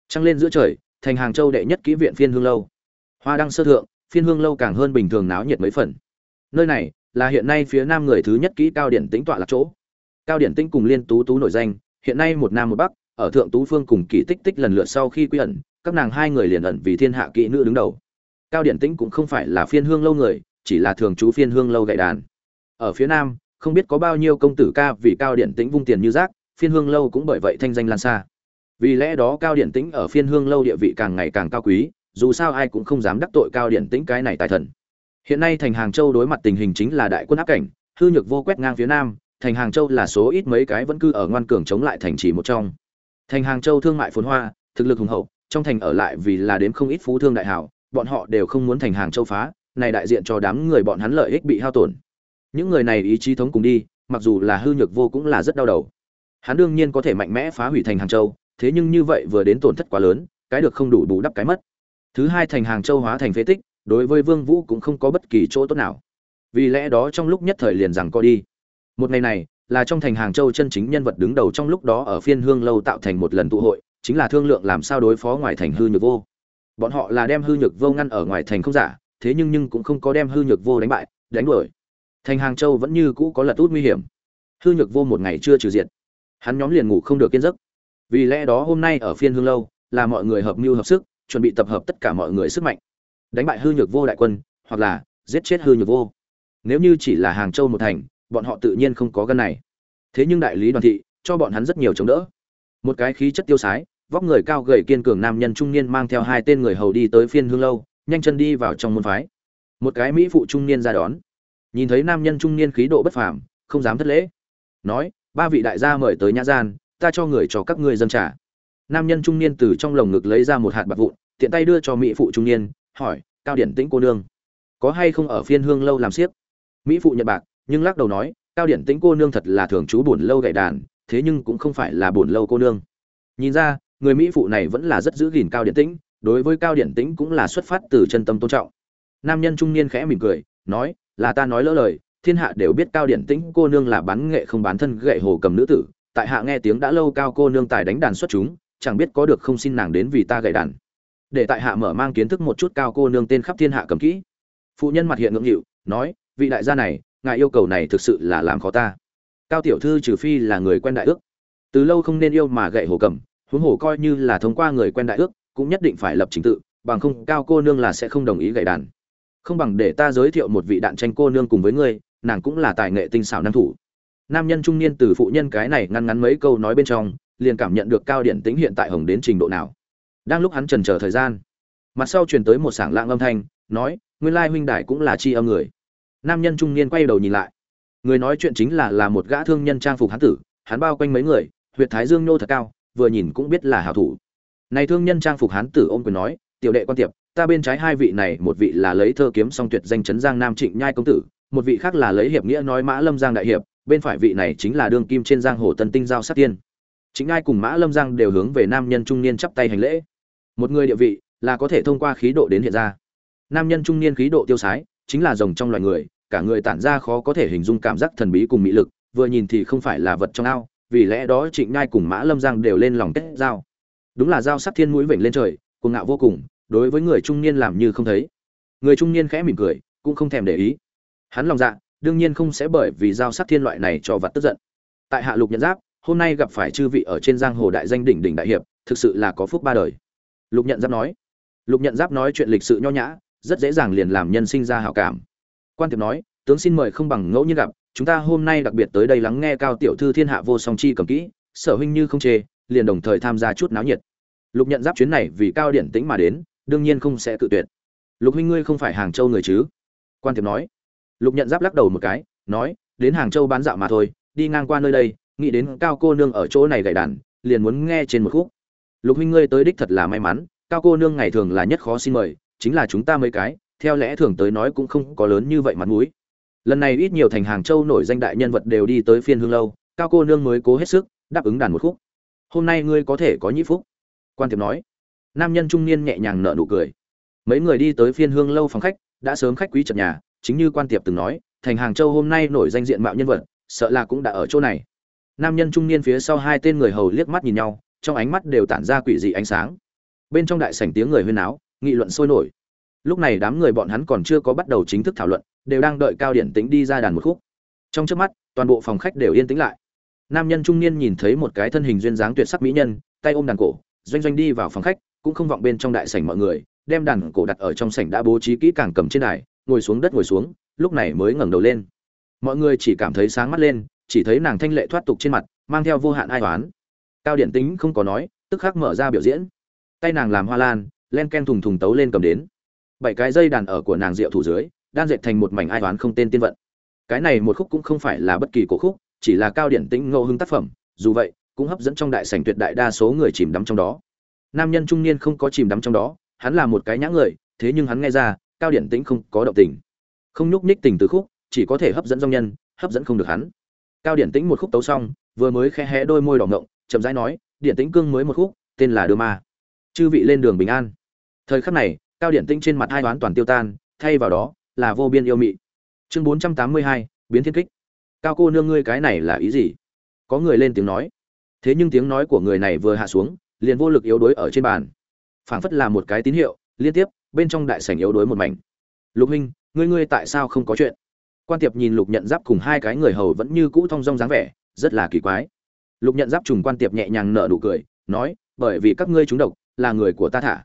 Trăng lên giữa trời, thành hàng châu đệ nhất kỹ viện phiên hương lâu. Hoa đăng sơ thượng, phiên hương lâu càng hơn bình thường náo nhiệt mấy phần. Nơi này là hiện nay phía nam người thứ nhất kỹ cao điển tính tọa lạc chỗ. Cao điển tinh cùng liên tú tú nổi danh, hiện nay một nam một bắc, ở thượng tú phương cùng kỳ tích tích lần lượt sau khi quy ẩn, các nàng hai người liền ẩn vì thiên hạ kỹ nữ đứng đầu. Cao điển tĩnh cũng không phải là phiên hương lâu người, chỉ là thường trú phiên hương lâu gậy đàn. Ở phía nam không biết có bao nhiêu công tử ca vì cao điện tĩnh vung tiền như rác, phiên hương lâu cũng bởi vậy thanh danh lan xa. Vì lẽ đó cao điện tĩnh ở phiên hương lâu địa vị càng ngày càng cao quý, dù sao ai cũng không dám đắc tội cao điện tĩnh cái này tài thần. Hiện nay thành hàng châu đối mặt tình hình chính là đại quân áp cảnh, hư nhược vô quét ngang phía nam, thành hàng châu là số ít mấy cái vẫn cư ở ngoan cường chống lại thành trì một trong. Thành hàng châu thương mại phồn hoa, thực lực hùng hậu, trong thành ở lại vì là đến không ít phú thương đại hảo, bọn họ đều không muốn thành hàng châu phá, này đại diện cho đám người bọn hắn lợi ích bị hao tổn những người này ý chí thống cùng đi, mặc dù là hư nhược vô cũng là rất đau đầu. Hắn đương nhiên có thể mạnh mẽ phá hủy thành hàng châu, thế nhưng như vậy vừa đến tổn thất quá lớn, cái được không đủ bù đắp cái mất. Thứ hai thành hàng châu hóa thành phế tích, đối với vương vũ cũng không có bất kỳ chỗ tốt nào. Vì lẽ đó trong lúc nhất thời liền rằng co đi. Một ngày này, là trong thành hàng châu chân chính nhân vật đứng đầu trong lúc đó ở phiên hương lâu tạo thành một lần tụ hội, chính là thương lượng làm sao đối phó ngoài thành hư nhược vô. Bọn họ là đem hư nhược vô ngăn ở ngoài thành không giả, thế nhưng nhưng cũng không có đem hư nhược vô đánh bại, đánh đuổi thành hàng châu vẫn như cũ có lật út nguy hiểm. Hư nhược vô một ngày chưa trừ diệt. Hắn nhóm liền ngủ không được kiên giấc. Vì lẽ đó hôm nay ở phiên hương lâu, là mọi người hợp mưu hợp sức, chuẩn bị tập hợp tất cả mọi người sức mạnh. Đánh bại hư nhược vô đại quân, hoặc là giết chết hư nhược vô. Nếu như chỉ là hàng châu một thành, bọn họ tự nhiên không có gân này. Thế nhưng đại lý đoàn thị, cho bọn hắn rất nhiều chống đỡ. Một cái khí chất tiêu sái, vóc người cao gầy kiên cường nam nhân trung niên mang theo hai tên người hầu đi tới phiên hương lâu, nhanh chân đi vào trong môn phái. Một cái mỹ phụ trung niên ra đón nhìn thấy nam nhân trung niên khí độ bất phàm, không dám thất lễ. Nói, ba vị đại gia mời tới nhã gian, ta cho người cho các ngươi dâng trả nam nhân trung niên từ trong lồng ngực lấy ra một hạt bạc vụn, tiện tay đưa cho mỹ phụ trung niên, hỏi, cao điển tĩnh cô nương, có hay không ở phiên hương lâu làm siếc? Mỹ phụ nhận bạc, nhưng lắc đầu nói, cao điển tĩnh cô nương thật là thường trú buồn lâu gậy đàn, thế nhưng cũng không phải là buồn lâu cô nương. Nhìn ra, người mỹ phụ này vẫn là rất giữ gìn cao điển tĩnh, đối với cao điển tĩnh cũng là xuất phát từ chân tâm tôn trọng. Nam nhân trung niên khẽ mỉm cười, nói là ta nói lỡ lời, thiên hạ đều biết cao điển tĩnh cô nương là bán nghệ không bán thân gậy hồ cầm nữ tử, tại hạ nghe tiếng đã lâu cao cô nương tài đánh đàn xuất chúng, chẳng biết có được không xin nàng đến vì ta gậy đàn. Để tại hạ mở mang kiến thức một chút cao cô nương tên khắp thiên hạ cầm kỹ. Phụ nhân mặt hiện ngưỡng hiệu nói, vị đại gia này, ngài yêu cầu này thực sự là làm khó ta. Cao tiểu thư trừ phi là người quen đại ước. Từ lâu không nên yêu mà gậy hồ cầm, huống hồ coi như là thông qua người quen đại ước, cũng nhất định phải lập trình tự, bằng không cao cô nương là sẽ không đồng ý gậy đàn không bằng để ta giới thiệu một vị đạn tranh cô nương cùng với ngươi, nàng cũng là tài nghệ tinh xảo năng thủ. Nam nhân trung niên từ phụ nhân cái này ngăn ngắn mấy câu nói bên trong, liền cảm nhận được cao điện tính hiện tại hồng đến trình độ nào. Đang lúc hắn trần chờ thời gian, mặt sau truyền tới một sảng lạng âm thanh, nói, nguyên lai huynh đại cũng là chi âm người. Nam nhân trung niên quay đầu nhìn lại. Người nói chuyện chính là là một gã thương nhân trang phục hắn tử, hắn bao quanh mấy người, huyệt thái dương nô thật cao, vừa nhìn cũng biết là hảo thủ. Này thương nhân trang phục hắn tử ôm quyền nói, tiểu đệ quan tiệp ta bên trái hai vị này, một vị là lấy thơ kiếm song tuyệt danh chấn giang nam trịnh nhai công tử, một vị khác là lấy hiệp nghĩa nói mã lâm giang đại hiệp, bên phải vị này chính là đương kim trên giang hồ tân tinh giao sát tiên. Chính ai cùng mã lâm giang đều hướng về nam nhân trung niên chắp tay hành lễ. Một người địa vị là có thể thông qua khí độ đến hiện ra. Nam nhân trung niên khí độ tiêu sái, chính là rồng trong loài người, cả người tản ra khó có thể hình dung cảm giác thần bí cùng mỹ lực, vừa nhìn thì không phải là vật trong ao, vì lẽ đó trịnh nhai cùng mã lâm giang đều lên lòng kết giao. Đúng là giao sắc thiên mũi vểnh lên trời, cuồng ngạo vô cùng đối với người trung niên làm như không thấy. Người trung niên khẽ mỉm cười, cũng không thèm để ý. Hắn lòng dạ đương nhiên không sẽ bởi vì giao sát thiên loại này cho vật tức giận. Tại hạ lục nhận giáp, hôm nay gặp phải chư vị ở trên giang hồ đại danh đỉnh đỉnh đại hiệp, thực sự là có phúc ba đời. Lục nhận giáp nói. Lục nhận giáp nói chuyện lịch sự nho nhã, rất dễ dàng liền làm nhân sinh ra hảo cảm. Quan tiệp nói, tướng xin mời không bằng ngẫu nhiên gặp, chúng ta hôm nay đặc biệt tới đây lắng nghe cao tiểu thư thiên hạ vô song chi cầm kỹ, sở huynh như không chê, liền đồng thời tham gia chút náo nhiệt. Lục nhận giáp chuyến này vì cao điển tĩnh mà đến đương nhiên không sẽ cự tuyệt. Lục huynh ngươi không phải hàng châu người chứ? Quan tiệp nói. Lục nhận giáp lắc đầu một cái, nói, đến hàng châu bán dạo mà thôi, đi ngang qua nơi đây, nghĩ đến cao cô nương ở chỗ này gậy đàn, liền muốn nghe trên một khúc. Lục huynh ngươi tới đích thật là may mắn, cao cô nương ngày thường là nhất khó xin mời, chính là chúng ta mấy cái, theo lẽ thường tới nói cũng không có lớn như vậy mặt mũi. Lần này ít nhiều thành hàng châu nổi danh đại nhân vật đều đi tới phiên hương lâu, cao cô nương mới cố hết sức, đáp ứng đàn một khúc. Hôm nay ngươi có thể có nhĩ phúc. Quan tiệp nói nam nhân trung niên nhẹ nhàng nở nụ cười. Mấy người đi tới phiên hương lâu phòng khách, đã sớm khách quý chật nhà, chính như quan tiệp từng nói, thành hàng châu hôm nay nổi danh diện mạo nhân vật, sợ là cũng đã ở chỗ này. Nam nhân trung niên phía sau hai tên người hầu liếc mắt nhìn nhau, trong ánh mắt đều tản ra quỷ dị ánh sáng. Bên trong đại sảnh tiếng người huyên áo nghị luận sôi nổi. Lúc này đám người bọn hắn còn chưa có bắt đầu chính thức thảo luận, đều đang đợi cao điển tính đi ra đàn một khúc. Trong trước mắt, toàn bộ phòng khách đều yên tĩnh lại. Nam nhân trung niên nhìn thấy một cái thân hình duyên dáng tuyệt sắc mỹ nhân, tay ôm đàn cổ, doanh doanh đi vào phòng khách cũng không vọng bên trong đại sảnh mọi người, đem đàn cổ đặt ở trong sảnh đã bố trí kỹ càng cầm trên đài, ngồi xuống đất ngồi xuống, lúc này mới ngẩng đầu lên. Mọi người chỉ cảm thấy sáng mắt lên, chỉ thấy nàng thanh lệ thoát tục trên mặt, mang theo vô hạn ai toán cao điển tính không có nói, tức khắc mở ra biểu diễn. Tay nàng làm hoa lan, len ken thùng thùng tấu lên cầm đến. Bảy cái dây đàn ở của nàng rượu thủ dưới, đan dệt thành một mảnh ai toán không tên tiên vận. Cái này một khúc cũng không phải là bất kỳ cổ khúc, chỉ là cao điển tĩnh ngẫu hứng tác phẩm, dù vậy, cũng hấp dẫn trong đại sảnh tuyệt đại đa số người chìm đắm trong đó nam nhân trung niên không có chìm đắm trong đó, hắn là một cái nhã người, thế nhưng hắn nghe ra, cao điển tĩnh không có động tình. Không nhúc nhích tình từ khúc, chỉ có thể hấp dẫn dòng nhân, hấp dẫn không được hắn. Cao điển tĩnh một khúc tấu xong, vừa mới khẽ hé đôi môi đỏ ngộng, chậm rãi nói, điển tĩnh cương mới một khúc, tên là đưa ma. Chư vị lên đường bình an. Thời khắc này, cao điển tĩnh trên mặt hai đoán toàn tiêu tan, thay vào đó, là vô biên yêu mị. Chương bốn trăm tám mươi hai, biến thiên kích. Cao cô nương ngươi cái này là ý gì? Có người lên tiếng nói. Thế nhưng tiếng nói của người này vừa hạ xuống liền vô lực yếu đuối ở trên bàn. Phảng phất là một cái tín hiệu, liên tiếp, bên trong đại sảnh yếu đuối một mảnh. Lục huynh ngươi ngươi tại sao không có chuyện? Quan tiệp nhìn lục nhận giáp cùng hai cái người hầu vẫn như cũ thong dong dáng vẻ, rất là kỳ quái. Lục nhận giáp trùng quan tiệp nhẹ nhàng nở nụ cười, nói, bởi vì các ngươi trúng độc, là người của ta thả.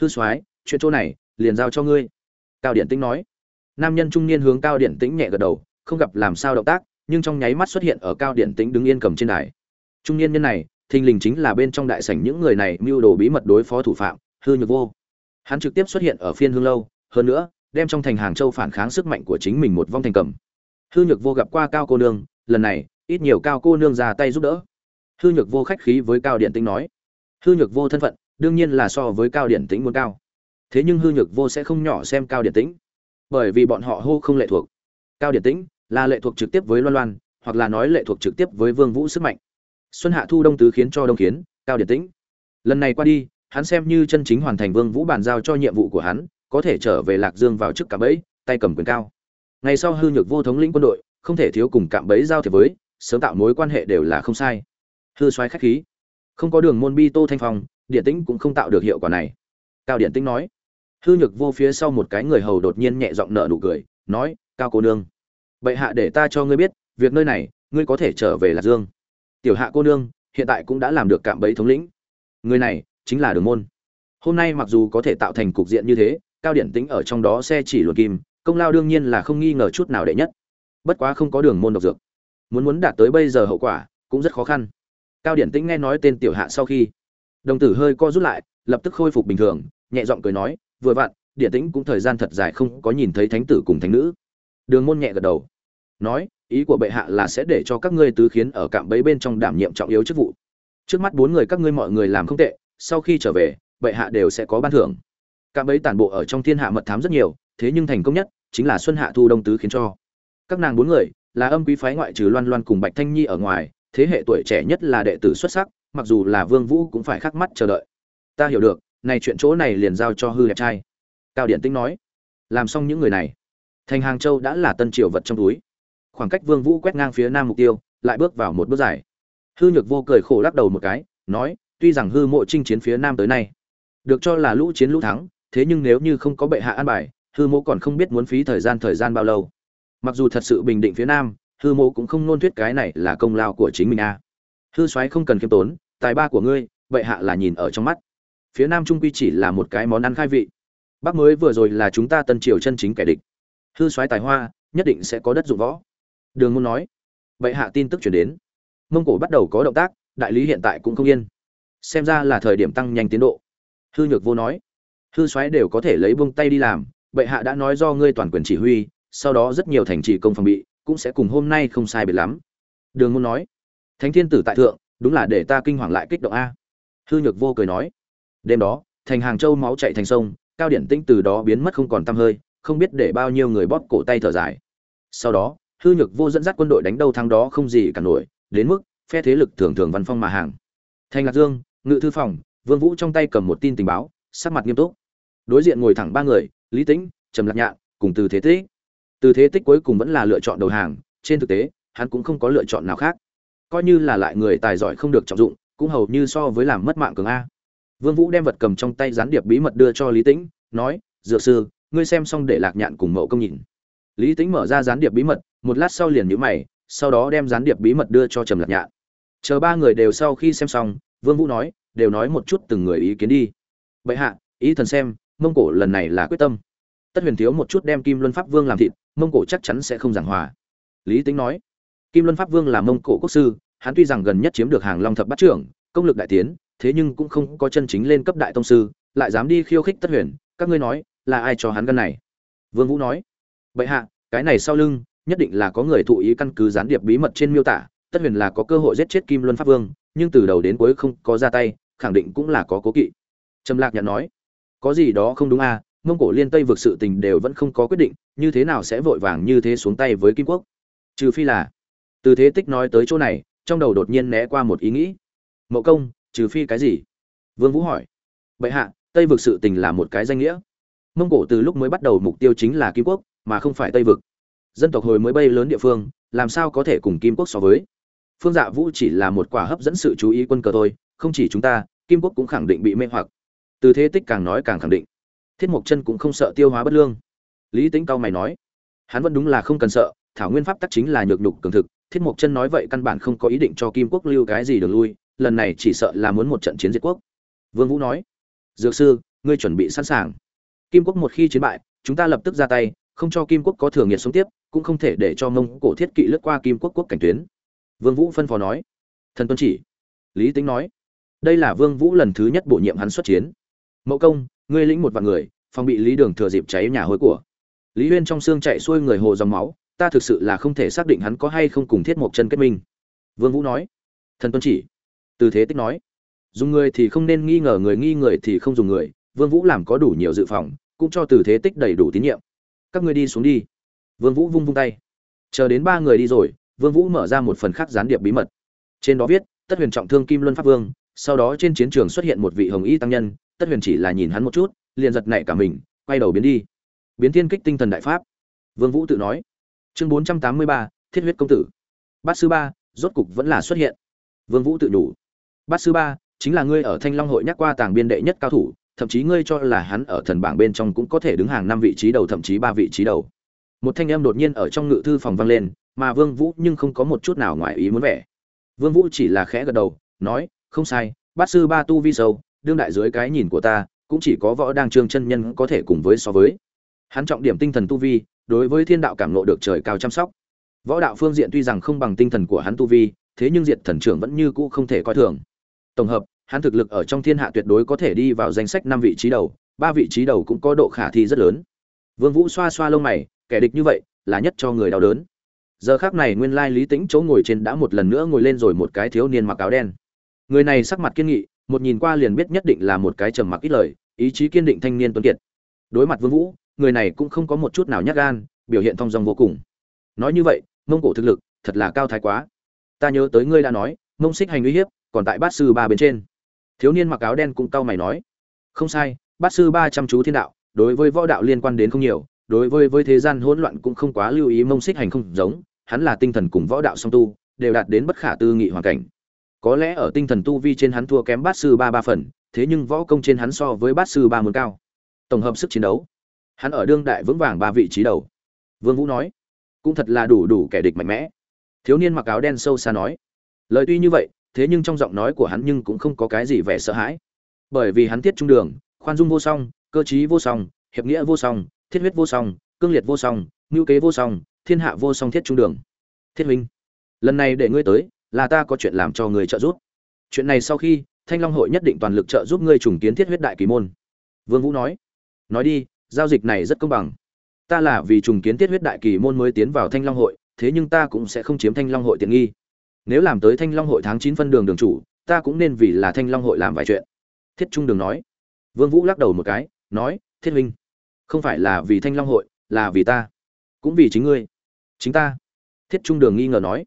Hư soái, chuyện chỗ này, liền giao cho ngươi. Cao điển tĩnh nói. Nam nhân trung niên hướng cao điển tĩnh nhẹ gật đầu, không gặp làm sao động tác, nhưng trong nháy mắt xuất hiện ở cao điển tĩnh đứng yên cầm trên đài. Trung niên nhân này thình lình chính là bên trong đại sảnh những người này mưu đồ bí mật đối phó thủ phạm, hư nhược vô. Hắn trực tiếp xuất hiện ở phiên hương lâu, hơn nữa, đem trong thành hàng châu phản kháng sức mạnh của chính mình một vong thành cầm. Hư nhược vô gặp qua cao cô nương, lần này, ít nhiều cao cô nương ra tay giúp đỡ. Hư nhược vô khách khí với cao điện tĩnh nói. Hư nhược vô thân phận, đương nhiên là so với cao điện tĩnh muốn cao. Thế nhưng hư nhược vô sẽ không nhỏ xem cao điện tĩnh, bởi vì bọn họ hô không lệ thuộc. Cao điện tĩnh là lệ thuộc trực tiếp với loan loan, hoặc là nói lệ thuộc trực tiếp với vương vũ sức mạnh xuân hạ thu đông tứ khiến cho đông kiến, cao điện tĩnh. Lần này qua đi, hắn xem như chân chính hoàn thành vương vũ bàn giao cho nhiệm vụ của hắn, có thể trở về lạc dương vào chức cạm bẫy, tay cầm quyền cao. Ngày sau hư nhược vô thống lĩnh quân đội, không thể thiếu cùng cạm bẫy giao thiệp với, sớm tạo mối quan hệ đều là không sai. Hư xoáy khách khí. Không có đường môn bi tô thanh phong điện tĩnh cũng không tạo được hiệu quả này. Cao điện tĩnh nói. Hư nhược vô phía sau một cái người hầu đột nhiên nhẹ giọng nở nụ cười, nói, cao cô nương, bệ hạ để ta cho ngươi biết, việc nơi này, ngươi có thể trở về lạc dương tiểu hạ cô nương, hiện tại cũng đã làm được cạm bẫy thống lĩnh. Người này chính là đường môn. Hôm nay mặc dù có thể tạo thành cục diện như thế, cao điển tính ở trong đó xe chỉ luật kim, công lao đương nhiên là không nghi ngờ chút nào đệ nhất. Bất quá không có đường môn độc dược. Muốn muốn đạt tới bây giờ hậu quả cũng rất khó khăn. Cao điển tĩnh nghe nói tên tiểu hạ sau khi, đồng tử hơi co rút lại, lập tức khôi phục bình thường, nhẹ giọng cười nói, vừa vặn, điển tĩnh cũng thời gian thật dài không có nhìn thấy thánh tử cùng thánh nữ. Đường môn nhẹ gật đầu nói, ý của bệ hạ là sẽ để cho các ngươi tứ khiến ở cạm bẫy bên trong đảm nhiệm trọng yếu chức vụ. Trước mắt bốn người các ngươi mọi người làm không tệ, sau khi trở về, bệ hạ đều sẽ có ban thưởng. Cạm bẫy tản bộ ở trong thiên hạ mật thám rất nhiều, thế nhưng thành công nhất chính là xuân hạ thu đông tứ khiến cho. Các nàng bốn người là âm quý phái ngoại trừ loan loan cùng bạch thanh nhi ở ngoài, thế hệ tuổi trẻ nhất là đệ tử xuất sắc, mặc dù là vương vũ cũng phải khắc mắt chờ đợi. Ta hiểu được, này chuyện chỗ này liền giao cho hư đẹp trai. Cao điện tinh nói, làm xong những người này, thành hàng châu đã là tân triều vật trong túi khoảng cách vương vũ quét ngang phía nam mục tiêu, lại bước vào một bước dài. Hư nhược vô cười khổ lắc đầu một cái, nói, tuy rằng hư mộ chinh chiến phía nam tới nay, được cho là lũ chiến lũ thắng, thế nhưng nếu như không có bệ hạ an bài, hư mộ còn không biết muốn phí thời gian thời gian bao lâu. Mặc dù thật sự bình định phía nam, hư mộ cũng không luôn thuyết cái này là công lao của chính mình a. À. hư soái không cần kiêm tốn, tài ba của ngươi, bệ hạ là nhìn ở trong mắt. Phía nam trung quy chỉ là một cái món ăn khai vị. Bắc mới vừa rồi là chúng ta tân triều chân chính kẻ địch. Hư soái tài hoa, nhất định sẽ có đất dụng võ đường môn nói bệ hạ tin tức chuyển đến. Mông cổ bắt đầu có động tác, đại lý hiện tại cũng không yên. Xem ra là thời điểm tăng nhanh tiến độ. Hư nhược vô nói, hư soái đều có thể lấy buông tay đi làm bệ hạ đã nói do ngươi toàn quyền chỉ huy, sau đó rất nhiều thành trì công phòng bị, cũng sẽ cùng hôm nay không sai biệt lắm. Đường môn nói, thánh thiên tử tại thượng, đúng là để ta kinh hoàng lại kích động a. Hư nhược vô cười nói, đêm đó, thành hàng châu máu chạy thành sông, cao điển tinh từ đó biến mất không còn tăm hơi, không biết để bao nhiêu người bóp cổ tay thở dài. Sau đó hư nhược vô dẫn dắt quân đội đánh đâu thắng đó không gì cả nổi, đến mức, phe thế lực thường thường văn phong mà hàng. Thành lạc dương, ngự thư phòng, vương vũ trong tay cầm một tin tình báo, sắc mặt nghiêm túc. Đối diện ngồi thẳng ba người, lý tĩnh, trầm lạc nhạn, cùng từ thế tích. Từ thế tích cuối cùng vẫn là lựa chọn đầu hàng, trên thực tế, hắn cũng không có lựa chọn nào khác. Coi như là lại người tài giỏi không được trọng dụng, cũng hầu như so với làm mất mạng cường a. Vương vũ đem vật cầm trong tay gián điệp bí mật đưa cho lý tĩnh, nói, dược sư, ngươi xem xong để lạc nhạn cùng mậu công nhìn. Lý tĩnh mở ra gián điệp bí mật một lát sau liền nhíu mày, sau đó đem gián điệp bí mật đưa cho trầm lạc nhạn. Chờ ba người đều sau khi xem xong, vương vũ nói, đều nói một chút từng người ý kiến đi. Bệ hạ, ý thần xem, mông cổ lần này là quyết tâm. Tất huyền thiếu một chút đem kim luân pháp vương làm thịt, mông cổ chắc chắn sẽ không giảng hòa. Lý tính nói, kim luân pháp vương là mông cổ quốc sư, hắn tuy rằng gần nhất chiếm được hàng long thập bát trưởng, công lực đại tiến, thế nhưng cũng không có chân chính lên cấp đại tông sư, lại dám đi khiêu khích tất huyền, các ngươi nói, là ai cho hắn gan này? Vương vũ nói, bệ hạ, cái này sau lưng nhất định là có người thụ ý căn cứ gián điệp bí mật trên miêu tả, tất huyền là có cơ hội giết chết kim luân pháp vương, nhưng từ đầu đến cuối không có ra tay, khẳng định cũng là có cố kỵ. Trầm lạc nhận nói, có gì đó không đúng à mông cổ liên tây vực sự tình đều vẫn không có quyết định, như thế nào sẽ vội vàng như thế xuống tay với kim quốc? Trừ phi là từ thế tích nói tới chỗ này, trong đầu đột nhiên né qua một ý nghĩ. Mậu công, trừ phi cái gì? Vương vũ hỏi. Bệ hạ, tây vực sự tình là một cái danh nghĩa. Mông cổ từ lúc mới bắt đầu mục tiêu chính là kim quốc, mà không phải tây vực dân tộc hồi mới bay lớn địa phương, làm sao có thể cùng kim quốc so với? Phương dạ vũ chỉ là một quả hấp dẫn sự chú ý quân cờ thôi, không chỉ chúng ta, kim quốc cũng khẳng định bị mê hoặc. Từ thế tích càng nói càng khẳng định. Thiết mộc chân cũng không sợ tiêu hóa bất lương. Lý tính cao mày nói, hắn vẫn đúng là không cần sợ, thảo nguyên pháp tắc chính là nhược nhục cường thực. Thiết mộc chân nói vậy căn bản không có ý định cho kim quốc lưu cái gì đường lui, lần này chỉ sợ là muốn một trận chiến diệt quốc. Vương vũ nói, dược sư, ngươi chuẩn bị sẵn sàng. Kim quốc một khi chiến bại, chúng ta lập tức ra tay không cho kim quốc có thường nhiệt sống tiếp, cũng không thể để cho mông cổ thiết kỵ lướt qua kim quốc quốc cảnh tuyến. Vương vũ phân phó nói. Thần tuân chỉ. Lý tính nói. Đây là vương vũ lần thứ nhất bổ nhiệm hắn xuất chiến. Mẫu công, ngươi lĩnh một vạn người, phòng bị lý đường thừa dịp cháy nhà hối của. Lý huyên trong xương chạy xuôi người hồ dòng máu, ta thực sự là không thể xác định hắn có hay không cùng thiết mộc chân kết minh. Vương vũ nói. Thần tuân chỉ. Từ thế tích nói. Dùng người thì không nên nghi ngờ người, nghi người thì không dùng người. Vương vũ làm có đủ nhiều dự phòng, cũng cho từ thế tích đầy đủ tín nhiệm các ngươi đi xuống đi. Vương vũ vung vung tay. Chờ đến ba người đi rồi, vương vũ mở ra một phần khác gián điệp bí mật. Trên đó viết, tất huyền trọng thương kim luân pháp vương, sau đó trên chiến trường xuất hiện một vị hồng y tăng nhân, tất huyền chỉ là nhìn hắn một chút, liền giật nảy cả mình, quay đầu biến đi. Biến thiên kích tinh thần đại pháp. Vương vũ tự nói. Chương bốn trăm tám mươi ba, thiết huyết công tử. Bát sư ba, rốt cục vẫn là xuất hiện. Vương vũ tự đủ bát sư ba, chính là ngươi ở thanh long hội nhắc qua tàng biên đệ nhất cao thủ thậm chí ngươi cho là hắn ở thần bảng bên trong cũng có thể đứng hàng năm vị trí đầu, thậm chí ba vị trí đầu. Một thanh âm đột nhiên ở trong ngự thư phòng vang lên, mà vương vũ nhưng không có một chút nào ngoài ý muốn vẻ. Vương vũ chỉ là khẽ gật đầu, nói, không sai, bát sư ba tu vi sâu, đương đại dưới cái nhìn của ta, cũng chỉ có võ đang trương chân nhân có thể cùng với so với. Hắn trọng điểm tinh thần tu vi, đối với thiên đạo cảm nộ được trời cao chăm sóc. Võ đạo phương diện tuy rằng không bằng tinh thần của hắn tu vi, thế nhưng diệt thần trưởng vẫn như cũ không thể coi thường. Tổng hợp hắn thực lực ở trong thiên hạ tuyệt đối có thể đi vào danh sách năm vị trí đầu, ba vị trí đầu cũng có độ khả thi rất lớn. Vương vũ xoa xoa lông mày, kẻ địch như vậy là nhất cho người đau đớn. Giờ khắc này nguyên lai lý tĩnh chỗ ngồi trên đã một lần nữa ngồi lên rồi một cái thiếu niên mặc áo đen. Người này sắc mặt kiên nghị, một nhìn qua liền biết nhất định là một cái trầm mặc ít lời, ý chí kiên định thanh niên tuấn kiệt. Đối mặt vương vũ, người này cũng không có một chút nào nhát gan, biểu hiện thông dong vô cùng. Nói như vậy, mông cổ thực lực thật là cao thái quá. Ta nhớ tới ngươi đã nói, mông xích hành uy hiếp, còn tại bát sư ba bên trên thiếu niên mặc áo đen cũng cau mày nói, không sai, bát sư ba chăm chú thiên đạo, đối với võ đạo liên quan đến không nhiều, đối với với thế gian hỗn loạn cũng không quá lưu ý mông xích hành không giống, hắn là tinh thần cùng võ đạo song tu, đều đạt đến bất khả tư nghị hoàn cảnh. Có lẽ ở tinh thần tu vi trên hắn thua kém bát sư ba ba phần, thế nhưng võ công trên hắn so với bát sư ba muốn cao. Tổng hợp sức chiến đấu, hắn ở đương đại vững vàng ba vị trí đầu. Vương vũ nói, cũng thật là đủ đủ kẻ địch mạnh mẽ. Thiếu niên mặc áo đen sâu xa nói, lời tuy như vậy thế nhưng trong giọng nói của hắn nhưng cũng không có cái gì vẻ sợ hãi. Bởi vì hắn thiết trung đường, khoan dung vô song, cơ trí vô song, hiệp nghĩa vô song, thiết huyết vô song, cương liệt vô song ngữ kế vô song, thiên hạ vô song thiết trung đường. Thiết huynh, lần này để ngươi tới, là ta có chuyện làm cho người trợ giúp. Chuyện này sau khi, thanh long hội nhất định toàn lực trợ giúp ngươi trùng kiến thiết huyết đại kỳ môn. Vương vũ nói nói đi, giao dịch này rất công bằng. Ta là vì trùng kiến thiết huyết đại kỳ môn mới tiến vào thanh long hội, thế nhưng ta cũng sẽ không chiếm thanh long hội tiện nghi nếu làm tới thanh long hội tháng chín phân đường đường chủ, ta cũng nên vì là thanh long hội làm vài chuyện. Thiết trung đường nói. Vương vũ lắc đầu một cái, nói, thiết huynh, không phải là vì thanh long hội, là vì ta, cũng vì chính ngươi, chính ta. Thiết trung đường nghi ngờ nói.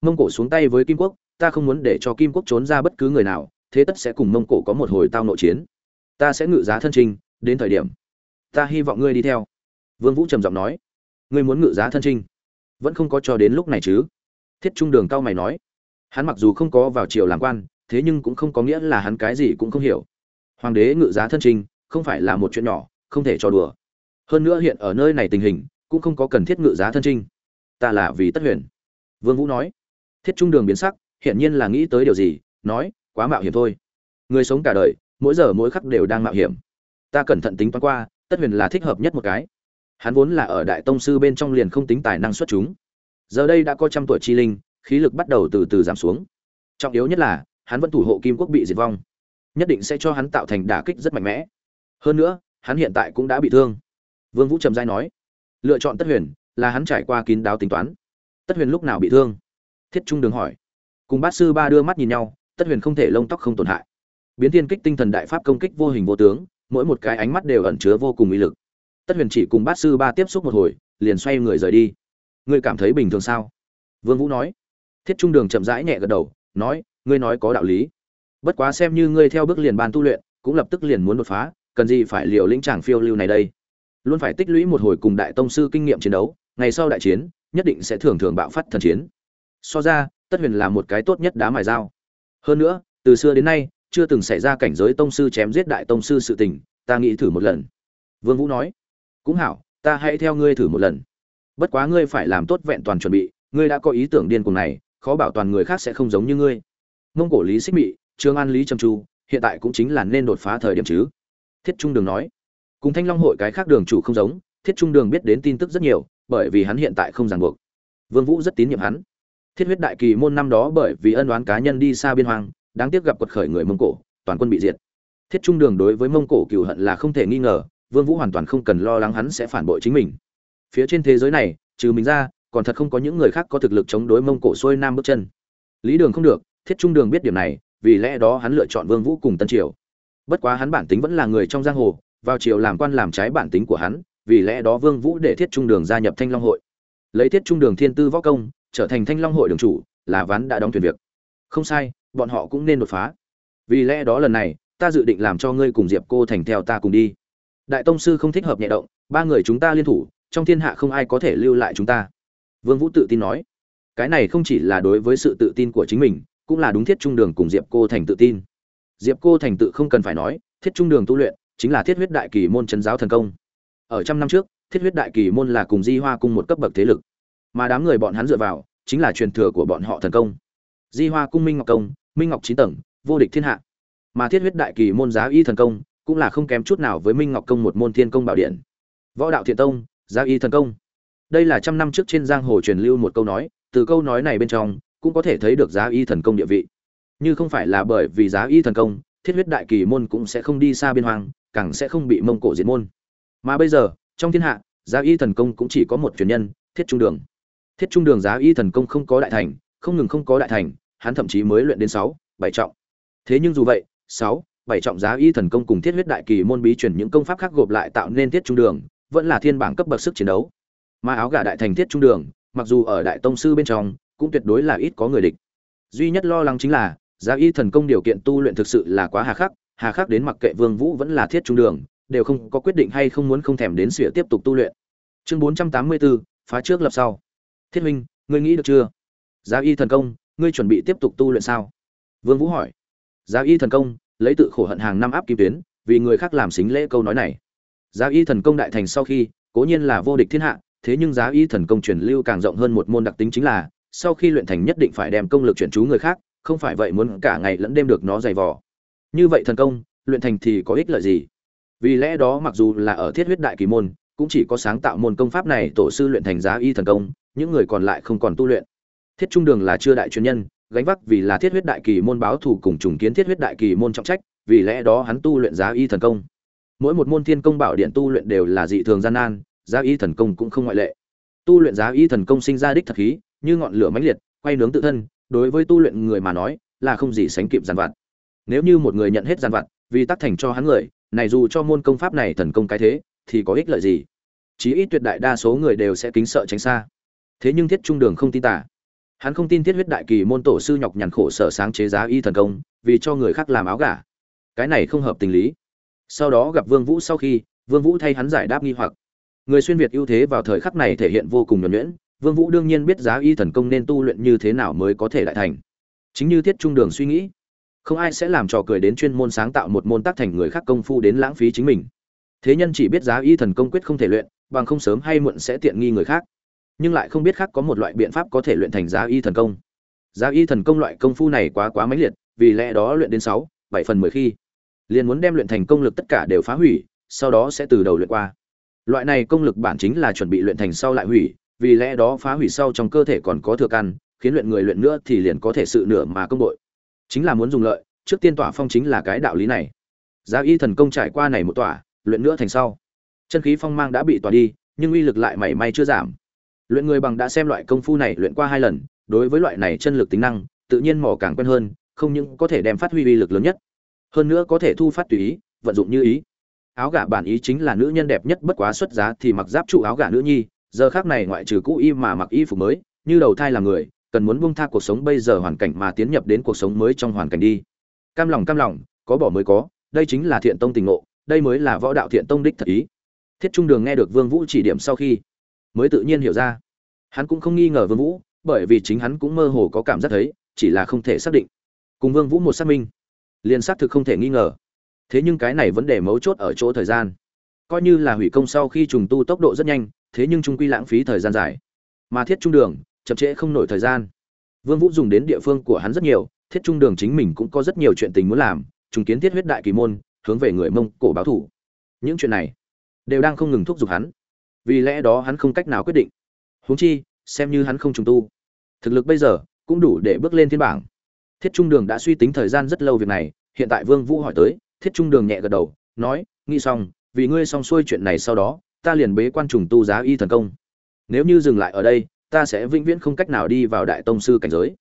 Mông cổ xuống tay với kim quốc, ta không muốn để cho kim quốc trốn ra bất cứ người nào, thế tất sẽ cùng mông cổ có một hồi tao nội chiến. Ta sẽ ngự giá thân trình, đến thời điểm, ta hy vọng ngươi đi theo. Vương vũ trầm giọng nói. Ngươi muốn ngự giá thân trình, vẫn không có cho đến lúc này chứ? Thiết trung đường cao mày nói hắn mặc dù không có vào triều làm quan thế nhưng cũng không có nghĩa là hắn cái gì cũng không hiểu. Hoàng đế ngự giá thân trình, không phải là một chuyện nhỏ không thể cho đùa. Hơn nữa hiện ở nơi này tình hình cũng không có cần thiết ngự giá thân trinh ta là vì tất huyền. Vương vũ nói thiết trung đường biến sắc hiện nhiên là nghĩ tới điều gì nói quá mạo hiểm thôi. Người sống cả đời mỗi giờ mỗi khắc đều đang mạo hiểm. Ta cẩn thận tính toán qua tất huyền là thích hợp nhất một cái. Hắn vốn là ở đại tông sư bên trong liền không tính tài năng xuất chúng giờ đây đã có trăm tuổi chi linh, khí lực bắt đầu từ từ giảm xuống. Trọng yếu nhất là, hắn vẫn thủ hộ kim quốc bị diệt vong. Nhất định sẽ cho hắn tạo thành đả kích rất mạnh mẽ. Hơn nữa, hắn hiện tại cũng đã bị thương. Vương vũ trầm giai nói, lựa chọn tất huyền là hắn trải qua kín đáo tính toán. Tất huyền lúc nào bị thương? Thiết trung đường hỏi. Cùng bát sư ba đưa mắt nhìn nhau, tất huyền không thể lông tóc không tổn hại. Biến thiên kích tinh thần đại pháp công kích vô hình vô tướng, mỗi một cái ánh mắt đều ẩn chứa vô cùng uy lực. Tất huyền chỉ cùng bát sư ba tiếp xúc một hồi, liền xoay người rời đi ngươi cảm thấy bình thường sao? Vương vũ nói. Thiết trung đường chậm rãi nhẹ gật đầu, nói, ngươi nói có đạo lý. Bất quá xem như ngươi theo bước liền ban tu luyện, cũng lập tức liền muốn đột phá, cần gì phải liều lĩnh chàng phiêu lưu này đây? Luôn phải tích lũy một hồi cùng đại tông sư kinh nghiệm chiến đấu, ngày sau đại chiến, nhất định sẽ thường thường bạo phát thần chiến. So ra, tất huyền là một cái tốt nhất đá mài dao. Hơn nữa, từ xưa đến nay, chưa từng xảy ra cảnh giới tông sư chém giết đại tông sư sự tình, ta nghĩ thử một lần. Vương vũ nói. Cũng hảo, ta hãy theo ngươi thử một lần bất quá ngươi phải làm tốt vẹn toàn chuẩn bị, ngươi đã có ý tưởng điên cuồng này, khó bảo toàn người khác sẽ không giống như ngươi. Mông cổ lý xích mị, trương an lý trầm chu, hiện tại cũng chính là nên đột phá thời điểm chứ. Thiết trung đường nói. Cùng thanh long hội cái khác đường chủ không giống, thiết trung đường biết đến tin tức rất nhiều, bởi vì hắn hiện tại không ràng buộc. Vương vũ rất tín nhiệm hắn. Thiết huyết đại kỳ môn năm đó bởi vì ân oán cá nhân đi xa biên hoang, đáng tiếc gặp quật khởi người mông cổ, toàn quân bị diệt. Thiết trung đường đối với mông cổ cừu hận là không thể nghi ngờ, vương vũ hoàn toàn không cần lo lắng hắn sẽ phản bội chính mình phía trên thế giới này, trừ mình ra, còn thật không có những người khác có thực lực chống đối mông cổ xuôi nam bước chân. Lý đường không được, thiết trung đường biết điểm này, vì lẽ đó hắn lựa chọn vương vũ cùng tân triều. Bất quá hắn bản tính vẫn là người trong giang hồ, vào triều làm quan làm trái bản tính của hắn, vì lẽ đó vương vũ để thiết trung đường gia nhập thanh long hội. Lấy thiết trung đường thiên tư võ công, trở thành thanh long hội đường chủ, là ván đã đóng thuyền việc. Không sai, bọn họ cũng nên đột phá. Vì lẽ đó lần này, ta dự định làm cho ngươi cùng diệp cô thành theo ta cùng đi. Đại tông sư không thích hợp nhẹ động, ba người chúng ta liên thủ trong thiên hạ không ai có thể lưu lại chúng ta. Vương vũ tự tin nói, cái này không chỉ là đối với sự tự tin của chính mình, cũng là đúng thiết trung đường cùng diệp cô thành tự tin. Diệp cô thành tự không cần phải nói, thiết trung đường tu luyện chính là thiết huyết đại kỳ môn chân giáo thần công. Ở trăm năm trước, thiết huyết đại kỳ môn là cùng di hoa cung một cấp bậc thế lực, mà đám người bọn hắn dựa vào chính là truyền thừa của bọn họ thần công. Di hoa cung minh ngọc công, minh ngọc chín tầng, vô địch thiên hạ. Mà thiết huyết đại kỳ môn giá y thần công cũng là không kém chút nào với minh ngọc công một môn thiên công bảo điện. Võ đạo thiện tông Giá y thần công. Đây là trăm năm trước trên giang hồ truyền lưu một câu nói, từ câu nói này bên trong, cũng có thể thấy được giá y thần công địa vị. Như không phải là bởi vì giá y thần công, thiết huyết đại kỳ môn cũng sẽ không đi xa biên hoang, càng sẽ không bị mông cổ diệt môn. Mà bây giờ, trong thiên hạ, giá y thần công cũng chỉ có một truyền nhân, thiết trung đường. Thiết trung đường giá y thần công không có đại thành, không ngừng không có đại thành, hắn thậm chí mới luyện đến sáu, bảy trọng. Thế nhưng dù vậy, sáu, bảy trọng giá y thần công cùng thiết huyết đại kỳ môn bí truyền những công pháp khác gộp lại tạo nên thiết trung đường vẫn là thiên bảng cấp bậc sức chiến đấu. Mà áo gà đại thành thiết trung đường mặc dù ở đại tông sư bên trong cũng tuyệt đối là ít có người địch. Duy nhất lo lắng chính là giá y thần công điều kiện tu luyện thực sự là quá hà khắc hà khắc đến mặc kệ vương vũ vẫn là thiết trung đường đều không có quyết định hay không muốn không thèm đến sửa tiếp tục tu luyện. Chương 484, phá trước lập sau. Thiết minh ngươi nghĩ được chưa? Giá y thần công ngươi chuẩn bị tiếp tục tu luyện sao? Vương vũ hỏi. Giá y thần công lấy tự khổ hận hàng năm áp kim tuyến vì người khác làm xính lễ câu nói này giá y thần công đại thành sau khi, cố nhiên là vô địch thiên hạ, thế nhưng giá y thần công truyền lưu càng rộng hơn một môn đặc tính chính là, sau khi luyện thành nhất định phải đem công lực chuyển chú người khác, không phải vậy muốn cả ngày lẫn đêm được nó dày vò. Như vậy thần công, luyện thành thì có ích lợi gì? Vì lẽ đó mặc dù là ở thiết huyết đại kỳ môn, cũng chỉ có sáng tạo môn công pháp này tổ sư luyện thành giá y thần công, những người còn lại không còn tu luyện. Thiết trung đường là chưa đại chuyên nhân, gánh vác vì là thiết huyết đại kỳ môn báo thù cùng trùng kiến thiết huyết đại kỳ môn trọng trách, vì lẽ đó hắn tu luyện giá y thần công mỗi một môn thiên công bảo điện tu luyện đều là dị thường gian nan, giá y thần công cũng không ngoại lệ. Tu luyện giá y thần công sinh ra đích thật khí, như ngọn lửa mãnh liệt, quay nướng tự thân, đối với tu luyện người mà nói, là không gì sánh kịp giàn vặt. Nếu như một người nhận hết giàn vặt, vì tác thành cho hắn người, này dù cho môn công pháp này thần công cái thế, thì có ích lợi gì? Chí ít tuyệt đại đa số người đều sẽ kính sợ tránh xa. Thế nhưng thiết trung đường không tin tả hắn không tin thiết huyết đại kỳ môn tổ sư nhọc nhằn khổ sở sáng chế giá y thần công, vì cho người khác làm áo gà. Cái này không hợp tình lý sau đó gặp vương vũ sau khi, vương vũ thay hắn giải đáp nghi hoặc. Người xuyên việt ưu thế vào thời khắc này thể hiện vô cùng nhuần nhuyễn, vương vũ đương nhiên biết giá y thần công nên tu luyện như thế nào mới có thể lại thành. Chính như thiết trung đường suy nghĩ, không ai sẽ làm trò cười đến chuyên môn sáng tạo một môn tác thành người khác công phu đến lãng phí chính mình. Thế nhân chỉ biết giá y thần công quyết không thể luyện, bằng không sớm hay muộn sẽ tiện nghi người khác. Nhưng lại không biết khác có một loại biện pháp có thể luyện thành giá y thần công. Giá y thần công loại công phu này quá quá mãnh liệt, vì lẽ đó luyện đến sáu, bảy phần mười khi liền muốn đem luyện thành công lực tất cả đều phá hủy, sau đó sẽ từ đầu luyện qua. Loại này công lực bản chính là chuẩn bị luyện thành sau lại hủy, vì lẽ đó phá hủy sau trong cơ thể còn có thừa căn, khiến luyện người luyện nữa thì liền có thể sự nửa mà công đội chính là muốn dùng lợi, trước tiên tỏa phong chính là cái đạo lý này. Giá y thần công trải qua này một tỏa, luyện nữa thành sau. Chân khí phong mang đã bị tỏa đi, nhưng uy lực lại mảy may chưa giảm. Luyện người bằng đã xem loại công phu này luyện qua hai lần, đối với loại này chân lực tính năng, tự nhiên mò càng quen hơn, không những có thể đem phát huy uy lực lớn nhất hơn nữa có thể thu phát tùy ý, vận dụng như ý. Áo gà bản ý chính là nữ nhân đẹp nhất bất quá xuất giá thì mặc giáp trụ áo gà nữ nhi, giờ khác này ngoại trừ cũ y mà mặc y phục mới, như đầu thai là người, cần muốn buông tha cuộc sống bây giờ hoàn cảnh mà tiến nhập đến cuộc sống mới trong hoàn cảnh đi. Cam lòng cam lòng, có bỏ mới có, đây chính là thiện tông tình ngộ, đây mới là võ đạo thiện tông đích thật ý. Thiết trung đường nghe được vương vũ chỉ điểm sau khi, mới tự nhiên hiểu ra. Hắn cũng không nghi ngờ vương vũ, bởi vì chính hắn cũng mơ hồ có cảm giác thấy, chỉ là không thể xác định. Cùng vương vũ một xác minh liền xác thực không thể nghi ngờ. Thế nhưng cái này vấn đề mấu chốt ở chỗ thời gian. Coi như là hủy công sau khi trùng tu tốc độ rất nhanh, thế nhưng trung quy lãng phí thời gian dài. Mà thiết trung đường, chậm trễ không nổi thời gian. Vương vũ dùng đến địa phương của hắn rất nhiều, thiết trung đường chính mình cũng có rất nhiều chuyện tình muốn làm, trùng kiến thiết huyết đại kỳ môn, hướng về người mông cổ báo thủ. Những chuyện này đều đang không ngừng thúc giục hắn. Vì lẽ đó hắn không cách nào quyết định. Huống chi, xem như hắn không trùng tu. Thực lực bây giờ cũng đủ để bước lên thiên bảng thiết trung đường đã suy tính thời gian rất lâu việc này, hiện tại vương vũ hỏi tới, thiết trung đường nhẹ gật đầu, nói, nghĩ xong, vì ngươi xong xuôi chuyện này sau đó, ta liền bế quan trùng tu giá y thần công. Nếu như dừng lại ở đây, ta sẽ vĩnh viễn không cách nào đi vào đại tông sư cảnh giới.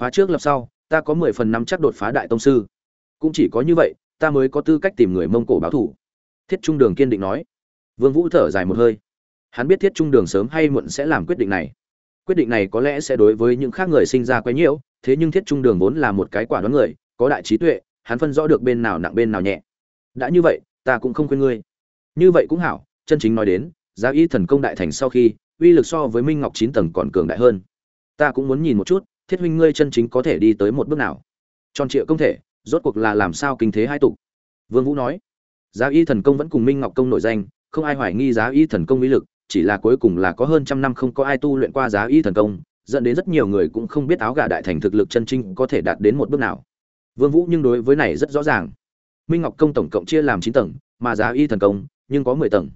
Phá trước lập sau, ta có mười phần năm chắc đột phá đại tông sư. Cũng chỉ có như vậy, ta mới có tư cách tìm người mông cổ báo thủ. Thiết trung đường kiên định nói. Vương vũ thở dài một hơi. Hắn biết thiết trung đường sớm hay muộn sẽ làm quyết định này. Quyết định này có lẽ sẽ đối với những khác người sinh ra quấy nhiễu thế nhưng thiết trung đường vốn là một cái quả đoán người, có đại trí tuệ, hắn phân rõ được bên nào nặng bên nào nhẹ. Đã như vậy, ta cũng không khuyên ngươi. Như vậy cũng hảo, chân chính nói đến, giá y thần công đại thành sau khi, uy lực so với minh ngọc chín tầng còn cường đại hơn. Ta cũng muốn nhìn một chút, thiết huynh ngươi chân chính có thể đi tới một bước nào. Tròn trịa công thể, rốt cuộc là làm sao kinh thế hai tục? Vương vũ nói. Giá y thần công vẫn cùng minh ngọc công nổi danh, không ai hoài nghi giá y thần công uy lực, chỉ là cuối cùng là có hơn trăm năm không có ai tu luyện qua giá y thần công dẫn đến rất nhiều người cũng không biết áo gà đại thành thực lực chân chính có thể đạt đến một bước nào. Vương vũ nhưng đối với này rất rõ ràng. Minh ngọc công tổng cộng chia làm chín tầng, mà giá y thần công, nhưng có mười tầng.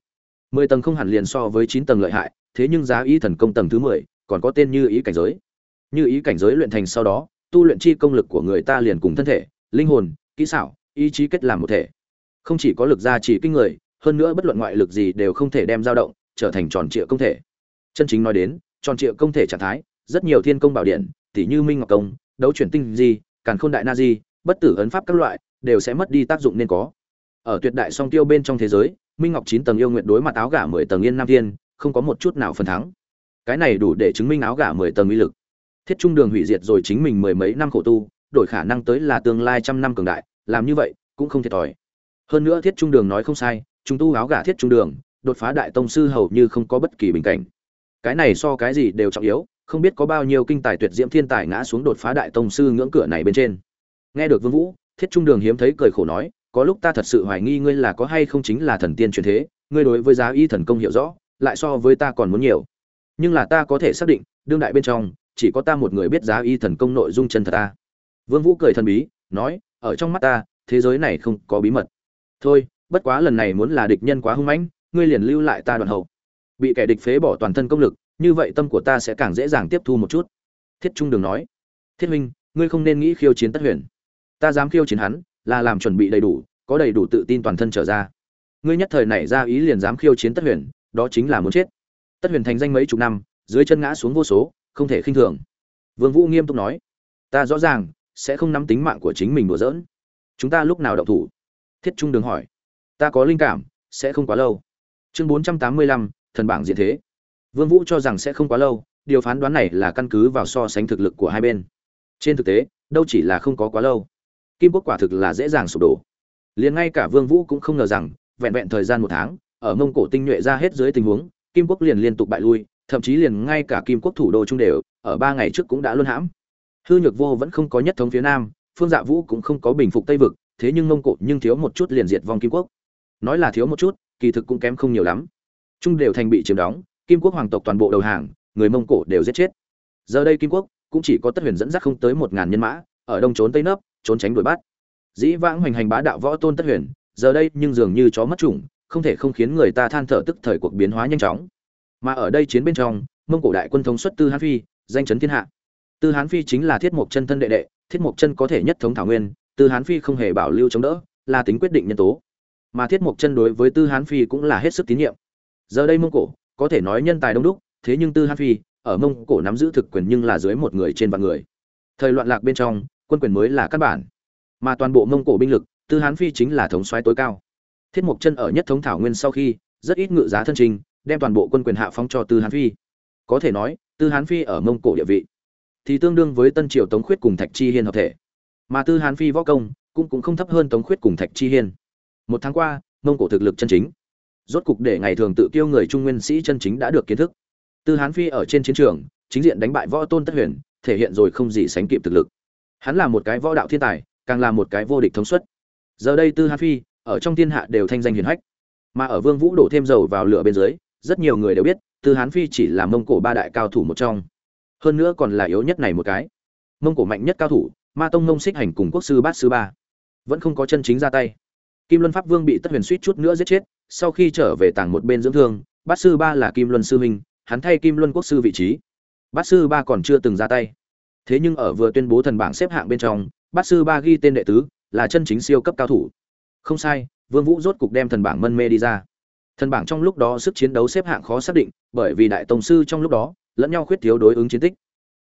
Mười tầng không hẳn liền so với chín tầng lợi hại, thế nhưng giá y thần công tầng thứ mười, còn có tên như ý cảnh giới. Như ý cảnh giới luyện thành sau đó, tu luyện chi công lực của người ta liền cùng thân thể, linh hồn, kỹ xảo, ý chí kết làm một thể. Không chỉ có lực gia trì kinh người, hơn nữa bất luận ngoại lực gì đều không thể đem dao động, trở thành tròn trịa công thể. Chân chính nói đến, tròn trịa công thể trạng thái rất nhiều thiên công bảo điện tỷ như minh ngọc công, đấu chuyển tinh di, càn khôn đại na di, bất tử ấn pháp các loại, đều sẽ mất đi tác dụng nên có. Ở tuyệt đại song tiêu bên trong thế giới, minh ngọc chín tầng yêu nguyện đối mặt áo gà mười tầng yên nam thiên, không có một chút nào phần thắng. Cái này đủ để chứng minh áo gà mười tầng uy lực. Thiết trung đường hủy diệt rồi chính mình mười mấy năm khổ tu, đổi khả năng tới là tương lai trăm năm cường đại, làm như vậy cũng không thiệt thòi. Hơn nữa thiết trung đường nói không sai, chúng tu áo gà thiết trung đường, đột phá đại tông sư hầu như không có bất kỳ bình cảnh. Cái này so cái gì đều trọng yếu không biết có bao nhiêu kinh tài tuyệt diễm thiên tài ngã xuống đột phá đại tông sư ngưỡng cửa này bên trên. Nghe được vương vũ, thiết trung đường hiếm thấy cười khổ nói, có lúc ta thật sự hoài nghi ngươi là có hay không chính là thần tiên truyền thế, ngươi đối với giá y thần công hiểu rõ, lại so với ta còn muốn nhiều. Nhưng là ta có thể xác định, đương đại bên trong, chỉ có ta một người biết giá y thần công nội dung chân thật ta. Vương vũ cười thần bí, nói, ở trong mắt ta, thế giới này không có bí mật. Thôi, bất quá lần này muốn là địch nhân quá hung mãnh, ngươi liền lưu lại ta đoạn hậu. Bị kẻ địch phế bỏ toàn thân công lực như vậy tâm của ta sẽ càng dễ dàng tiếp thu một chút. Thiết trung đường nói thiết huynh ngươi không nên nghĩ khiêu chiến tất huyền. Ta dám khiêu chiến hắn là làm chuẩn bị đầy đủ có đầy đủ tự tin toàn thân trở ra. Ngươi nhất thời này ra ý liền dám khiêu chiến tất huyền đó chính là muốn chết. Tất huyền thành danh mấy chục năm dưới chân ngã xuống vô số không thể khinh thường. Vương vũ nghiêm túc nói ta rõ ràng sẽ không nắm tính mạng của chính mình đùa giỡn. Chúng ta lúc nào động thủ? Thiết trung đường hỏi ta có linh cảm sẽ không quá lâu. Chương 485, thần bảng diện thế vương vũ cho rằng sẽ không quá lâu, điều phán đoán này là căn cứ vào so sánh thực lực của hai bên. Trên thực tế, đâu chỉ là không có quá lâu. Kim quốc quả thực là dễ dàng sụp đổ. Liền ngay cả vương vũ cũng không ngờ rằng, vẹn vẹn thời gian một tháng, ở mông cổ tinh nhuệ ra hết dưới tình huống, kim quốc liền liên tục bại lui, thậm chí liền ngay cả kim quốc thủ đô trung đều, ở ba ngày trước cũng đã luân hãm. Hư nhược vô vẫn không có nhất thống phía nam, phương dạ vũ cũng không có bình phục tây vực, thế nhưng mông cổ nhưng thiếu một chút liền diệt vong kim quốc. Nói là thiếu một chút, kỳ thực cũng kém không nhiều lắm. Trung đều thành bị chiếm đóng kim quốc hoàng tộc toàn bộ đầu hàng, người mông cổ đều giết chết. Giờ đây kim quốc cũng chỉ có tất huyền dẫn dắt không tới một ngàn nhân mã, ở đông trốn tây nấp, trốn tránh đuổi bắt. Dĩ vãng hoành hành bá đạo võ tôn tất huyền, giờ đây nhưng dường như chó mất chủng, không thể không khiến người ta than thở tức thời cuộc biến hóa nhanh chóng. Mà ở đây chiến bên trong, mông cổ đại quân thống xuất tư hán phi, danh chấn thiên hạ. Tư hán phi chính là thiết mộc chân thân đệ đệ, thiết mộc chân có thể nhất thống thảo nguyên, tư hán phi không hề bảo lưu chống đỡ, là tính quyết định nhân tố. Mà thiết mộc chân đối với tư hán phi cũng là hết sức tín nhiệm. Giờ đây mông cổ có thể nói nhân tài đông đúc, thế nhưng tư han phi, ở mông cổ nắm giữ thực quyền nhưng là dưới một người trên vạn người. Thời loạn lạc bên trong, quân quyền mới là căn bản. Mà toàn bộ mông cổ binh lực, tư hán phi chính là thống soái tối cao. Thiết mộc chân ở nhất thống thảo nguyên sau khi, rất ít ngự giá thân trình, đem toàn bộ quân quyền hạ phong cho tư hán phi. Có thể nói, tư hán phi ở mông cổ địa vị thì tương đương với tân triều tống khuyết cùng thạch chi hiên hợp thể. Mà tư hán phi võ công cũng cũng không thấp hơn tống khuyết cùng thạch chi hiên. Một tháng qua, mông cổ thực lực chân chính rốt cục để ngày thường tự kiêu người trung nguyên sĩ chân chính đã được kiến thức. Tư hán phi ở trên chiến trường, chính diện đánh bại võ tôn tất huyền, thể hiện rồi không gì sánh kịp thực lực. Hắn là một cái võ đạo thiên tài, càng là một cái vô địch thống suất. Giờ đây tư hán phi, ở trong thiên hạ đều thanh danh hiển hách. Mà ở vương vũ đổ thêm dầu vào lửa bên dưới, rất nhiều người đều biết, tư hán phi chỉ là mông cổ ba đại cao thủ một trong. Hơn nữa còn là yếu nhất này một cái. Mông cổ mạnh nhất cao thủ, ma tông mông xích hành cùng quốc sư bát sư ba. Vẫn không có chân chính ra tay kim luân pháp vương bị tất huyền suýt chút nữa giết chết, sau khi trở về tàng một bên dưỡng thương, bát sư ba là kim luân sư huynh hắn thay kim luân quốc sư vị trí. Bát sư ba còn chưa từng ra tay. Thế nhưng ở vừa tuyên bố thần bảng xếp hạng bên trong, bát sư ba ghi tên đệ tứ, là chân chính siêu cấp cao thủ. Không sai, vương vũ rốt cục đem thần bảng mân mê đi ra. Thần bảng trong lúc đó sức chiến đấu xếp hạng khó xác định, bởi vì đại tông sư trong lúc đó, lẫn nhau khuyết thiếu đối ứng chiến tích.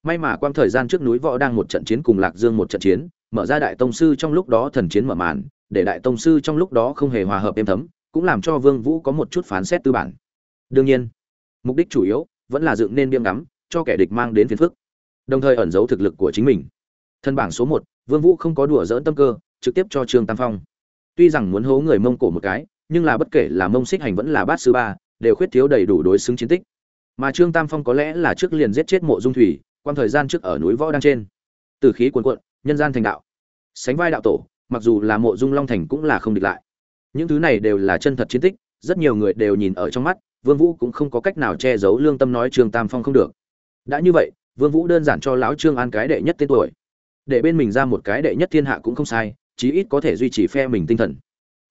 May mà quang thời gian trước núi võ đang một trận chiến cùng lạc dương một trận chiến, mở ra đại tông sư trong lúc đó thần chiến mở màn để đại tông sư trong lúc đó không hề hòa hợp êm thấm, cũng làm cho vương vũ có một chút phán xét tư bản. Đương nhiên, mục đích chủ yếu vẫn là dựng nên biêm ngắm, cho kẻ địch mang đến phiền phức, đồng thời ẩn giấu thực lực của chính mình. Thân bảng số một, vương vũ không có đùa dỡn tâm cơ, trực tiếp cho trương tam phong. Tuy rằng muốn hố người mông cổ một cái, nhưng là bất kể là mông xích hành vẫn là bát sư ba, đều khuyết thiếu đầy đủ đối xứng chiến tích. Mà trương tam phong có lẽ là trước liền giết chết mộ dung thủy quan thời gian trước ở núi võ đang trên. Từ khí cuồn cuộn, nhân gian thành đạo. Sánh vai đạo tổ mặc dù là mộ dung long thành cũng là không địch lại. Những thứ này đều là chân thật chiến tích, rất nhiều người đều nhìn ở trong mắt, vương vũ cũng không có cách nào che giấu lương tâm nói trương tam phong không được. Đã như vậy, vương vũ đơn giản cho lão trương an cái đệ nhất tên tuổi. Để bên mình ra một cái đệ nhất thiên hạ cũng không sai, chí ít có thể duy trì phe mình tinh thần.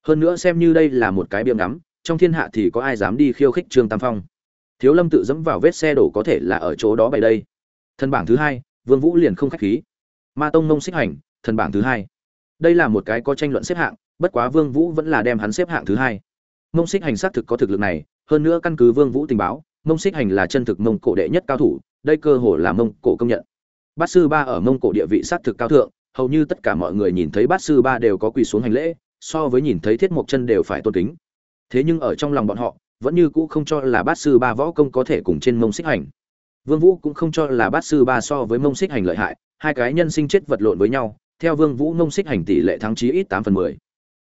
Hơn nữa xem như đây là một cái biếm ngắm, trong thiên hạ thì có ai dám đi khiêu khích trương tam phong? Thiếu lâm tự dẫm vào vết xe đổ có thể là ở chỗ đó bày đây. Thân bảng thứ hai, vương vũ liền không khách khí. Ma tông Nông xích hành, thần bảng thứ hai đây là một cái có tranh luận xếp hạng, bất quá vương vũ vẫn là đem hắn xếp hạng thứ hai. Mông xích hành xác thực có thực lực này, hơn nữa căn cứ vương vũ tình báo, mông xích hành là chân thực mông cổ đệ nhất cao thủ, đây cơ hồ là mông cổ công nhận. Bát sư ba ở mông cổ địa vị xác thực cao thượng, hầu như tất cả mọi người nhìn thấy bát sư ba đều có quỳ xuống hành lễ, so với nhìn thấy thiết mộc chân đều phải tôn kính. Thế nhưng ở trong lòng bọn họ, vẫn như cũ không cho là bát sư ba võ công có thể cùng trên mông xích hành. Vương vũ cũng không cho là bát sư ba so với mông xích hành lợi hại, hai cái nhân sinh chết vật lộn với nhau theo vương vũ Nông xích hành tỷ lệ thắng chí ít tám phần mười.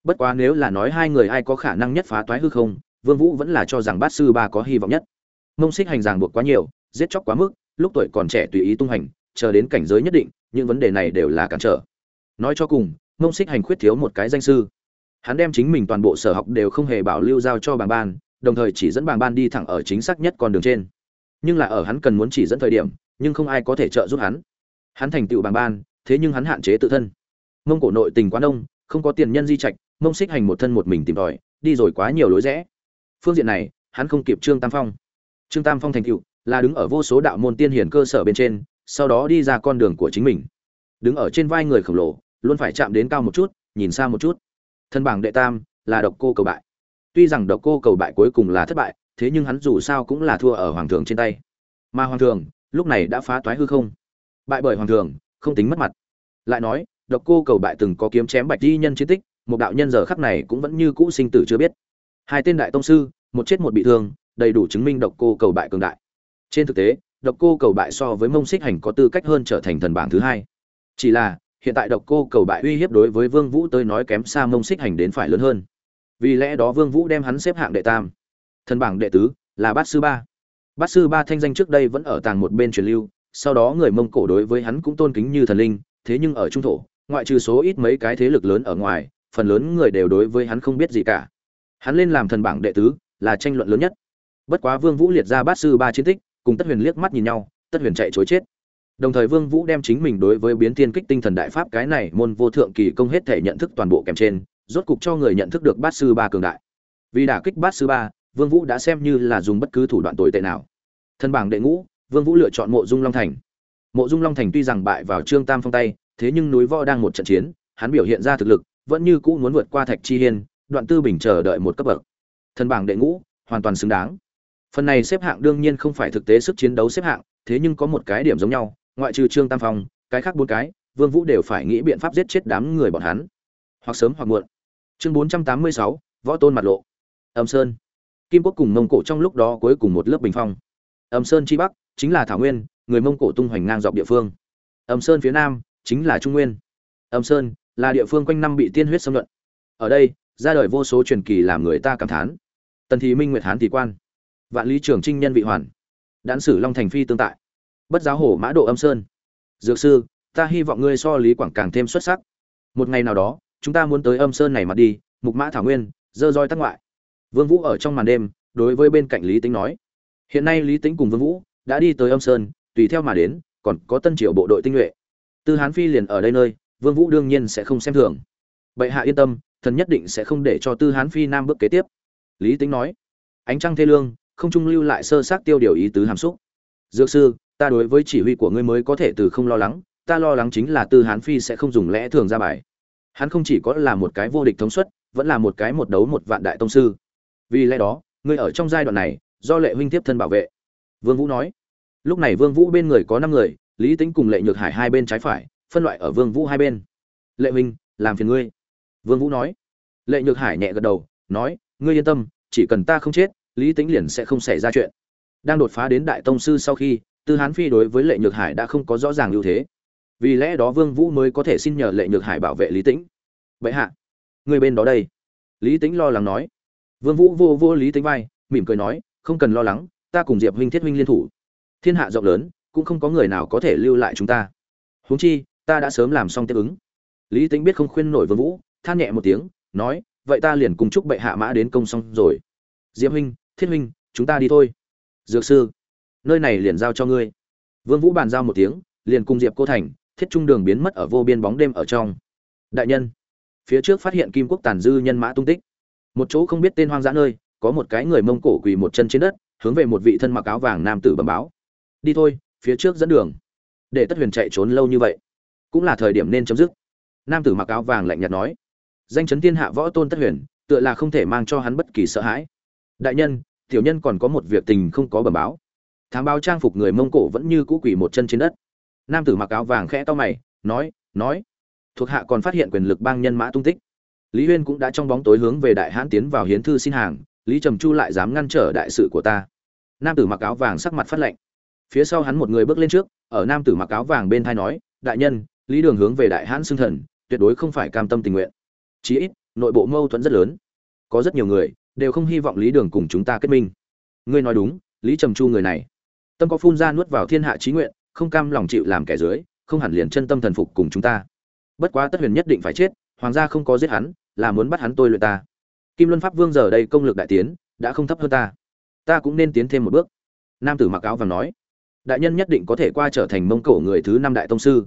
Bất quá nếu là nói hai người ai có khả năng nhất phá toái hư không, vương vũ vẫn là cho rằng bát sư ba có hy vọng nhất. Nông xích hành ràng buộc quá nhiều, giết chóc quá mức, lúc tuổi còn trẻ tùy ý tung hành, chờ đến cảnh giới nhất định, những vấn đề này đều là cản trở. Nói cho cùng Nông xích hành khuyết thiếu một cái danh sư. Hắn đem chính mình toàn bộ sở học đều không hề bảo lưu giao cho bàng ban, đồng thời chỉ dẫn bàng ban đi thẳng ở chính xác nhất con đường trên. Nhưng là ở hắn cần muốn chỉ dẫn thời điểm, nhưng không ai có thể trợ giúp hắn. Hắn thành tựu bàng ban thế nhưng hắn hạn chế tự thân. Mông cổ nội tình quá đông không có tiền nhân di trạch, mông xích hành một thân một mình tìm tòi, đi rồi quá nhiều lối rẽ. Phương diện này, hắn không kịp trương tam phong. Trương tam phong thành tựu, là đứng ở vô số đạo môn tiên hiển cơ sở bên trên, sau đó đi ra con đường của chính mình. Đứng ở trên vai người khổng lồ, luôn phải chạm đến cao một chút, nhìn xa một chút. Thân bảng đệ tam, là độc cô cầu bại. Tuy rằng độc cô cầu bại cuối cùng là thất bại, thế nhưng hắn dù sao cũng là thua ở hoàng thường trên tay. Mà hoàng thường lúc này đã phá toái hư không. Bại bởi hoàng thường không tính mất mặt. Lại nói, độc cô cầu bại từng có kiếm chém bạch di nhân chiến tích, một đạo nhân giờ khắc này cũng vẫn như cũ sinh tử chưa biết. Hai tên đại tông sư, một chết một bị thương, đầy đủ chứng minh độc cô cầu bại cường đại. Trên thực tế, độc cô cầu bại so với mông xích hành có tư cách hơn trở thành thần bảng thứ hai. Chỉ là, hiện tại độc cô cầu bại uy hiếp đối với vương vũ tới nói kém xa mông xích hành đến phải lớn hơn. Vì lẽ đó vương vũ đem hắn xếp hạng đệ tam. Thần bảng đệ tứ là bát sư ba. Bát sư ba thanh danh trước đây vẫn ở tàng một bên truyền lưu sau đó người mông cổ đối với hắn cũng tôn kính như thần linh, thế nhưng ở trung thổ, ngoại trừ số ít mấy cái thế lực lớn ở ngoài, phần lớn người đều đối với hắn không biết gì cả. Hắn lên làm thần bảng đệ tứ, là tranh luận lớn nhất. Bất quá vương vũ liệt ra bát sư ba chiến tích, cùng tất huyền liếc mắt nhìn nhau, tất huyền chạy chối chết. Đồng thời vương vũ đem chính mình đối với biến thiên kích tinh thần đại pháp cái này môn vô thượng kỳ công hết thể nhận thức toàn bộ kèm trên, rốt cục cho người nhận thức được bát sư ba cường đại. Vì đả kích bát sư ba, vương vũ đã xem như là dùng bất cứ thủ đoạn tồi tệ nào. Thân bảng đệ ngũ vương vũ lựa chọn mộ dung long thành. Mộ dung long thành tuy rằng bại vào trương tam phong tay, thế nhưng núi võ đang một trận chiến, hắn biểu hiện ra thực lực, vẫn như cũ muốn vượt qua thạch chi hiên, đoạn tư bình chờ đợi một cấp bậc. Thân bảng đệ ngũ, hoàn toàn xứng đáng. Phần này xếp hạng đương nhiên không phải thực tế sức chiến đấu xếp hạng, thế nhưng có một cái điểm giống nhau, ngoại trừ trương tam phong, cái khác bốn cái, vương vũ đều phải nghĩ biện pháp giết chết đám người bọn hắn. Hoặc sớm hoặc muộn. Chương bốn trăm tám mươi sáu, võ tôn mặt lộ. Âm sơn. Kim quốc cùng mông cổ trong lúc đó cuối cùng một lớp bình phong. Âm sơn chi bắc chính là thảo nguyên, người mông cổ tung hoành ngang dọc địa phương. Âm sơn phía nam chính là trung nguyên. Âm sơn là địa phương quanh năm bị tiên huyết xâm luận ở đây, ra đời vô số truyền kỳ làm người ta cảm thán. Tần thị minh nguyệt hán thị quan, vạn lý trường trinh nhân vị hoàn đản sử long thành phi tương tại. Bất giáo hổ mã độ âm sơn. Dược sư, ta hy vọng ngươi so lý quảng càng thêm xuất sắc. Một ngày nào đó, chúng ta muốn tới âm sơn này mà đi, mục mã thảo nguyên, dơ roi tắc ngoại. Vương vũ ở trong màn đêm, đối với bên cạnh lý tính nói. Hiện nay lý tính cùng vương vũ đã đi tới âm sơn, tùy theo mà đến, còn có tân triều bộ đội tinh nhuệ. Tư hán phi liền ở đây nơi, vương vũ đương nhiên sẽ không xem thường. Bệ hạ yên tâm, thần nhất định sẽ không để cho tư hán phi nam bước kế tiếp. Lý tính nói, ánh trăng thê lương, không trung lưu lại sơ xác tiêu điều ý tứ hàm xúc. Dược sư, ta đối với chỉ huy của ngươi mới có thể từ không lo lắng, ta lo lắng chính là tư hán phi sẽ không dùng lẽ thường ra bài. Hắn không chỉ có là một cái vô địch thống suất, vẫn là một cái một đấu một vạn đại tông sư. Vì lẽ đó, ngươi ở trong giai đoạn này, do lệ huynh tiếp thân bảo vệ vương vũ nói. Lúc này vương vũ bên người có năm người, lý Tĩnh cùng lệ nhược hải hai bên trái phải, phân loại ở vương vũ hai bên. Lệ huynh làm phiền ngươi. Vương vũ nói. Lệ nhược hải nhẹ gật đầu, nói, ngươi yên tâm, chỉ cần ta không chết, lý Tĩnh liền sẽ không xảy ra chuyện. Đang đột phá đến đại tông sư sau khi, tư hán phi đối với lệ nhược hải đã không có rõ ràng ưu thế. Vì lẽ đó vương vũ mới có thể xin nhờ lệ nhược hải bảo vệ lý tĩnh. Vậy hạ người bên đó đây. Lý tĩnh lo lắng nói. Vương vũ vô vô lý tĩnh vai, mỉm cười nói, không cần lo lắng ta cùng diệp huynh thiết huynh liên thủ. Thiên hạ rộng lớn, cũng không có người nào có thể lưu lại chúng ta. Huống chi, ta đã sớm làm xong tiếp ứng. Lý tĩnh biết không khuyên nổi vương vũ, than nhẹ một tiếng, nói, vậy ta liền cùng chúc bệ hạ mã đến công xong rồi. Diệp huynh, thiết huynh, chúng ta đi thôi. Dược sư, nơi này liền giao cho ngươi. Vương vũ bàn giao một tiếng, liền cùng diệp cô thành, thiết trung đường biến mất ở vô biên bóng đêm ở trong. Đại nhân, phía trước phát hiện kim quốc tàn dư nhân mã tung tích. Một chỗ không biết tên hoang dã nơi, có một cái người mông cổ quỳ một chân trên đất hướng về một vị thân mặc áo vàng nam tử bẩm báo. Đi thôi, phía trước dẫn đường. Để tất huyền chạy trốn lâu như vậy, cũng là thời điểm nên chấm dứt. Nam tử mặc áo vàng lạnh nhạt nói, danh chấn thiên hạ võ tôn tất huyền, tựa là không thể mang cho hắn bất kỳ sợ hãi. Đại nhân, tiểu nhân còn có một việc tình không có bẩm báo. Thám báo trang phục người mông cổ vẫn như cũ quỳ một chân trên đất. Nam tử mặc áo vàng khẽ to mày, nói nói. Thuộc hạ còn phát hiện quyền lực bang nhân mã tung tích. Lý huyên cũng đã trong bóng tối hướng về đại hãn tiến vào hiến thư xin hàng lý trầm chu lại dám ngăn trở đại sự của ta. Nam tử mặc áo vàng sắc mặt phát lệnh phía sau hắn một người bước lên trước, ở nam tử mặc áo vàng bên thai nói, đại nhân, lý đường hướng về đại hãn xưng thần, tuyệt đối không phải cam tâm tình nguyện. Chí ít, nội bộ mâu thuẫn rất lớn. Có rất nhiều người đều không hy vọng lý đường cùng chúng ta kết minh. Ngươi nói đúng, lý trầm chu người này. Tâm có phun ra nuốt vào thiên hạ trí nguyện, không cam lòng chịu làm kẻ dưới, không hẳn liền chân tâm thần phục cùng chúng ta. Bất quá tất huyền nhất định phải chết, hoàng gia không có giết hắn, là muốn bắt hắn tôi luyện ta kim luân pháp vương giờ đây công lực đại tiến, đã không thấp hơn ta. Ta cũng nên tiến thêm một bước. Nam tử mặc áo vàng nói. Đại nhân nhất định có thể qua trở thành mông cổ người thứ năm đại tông sư.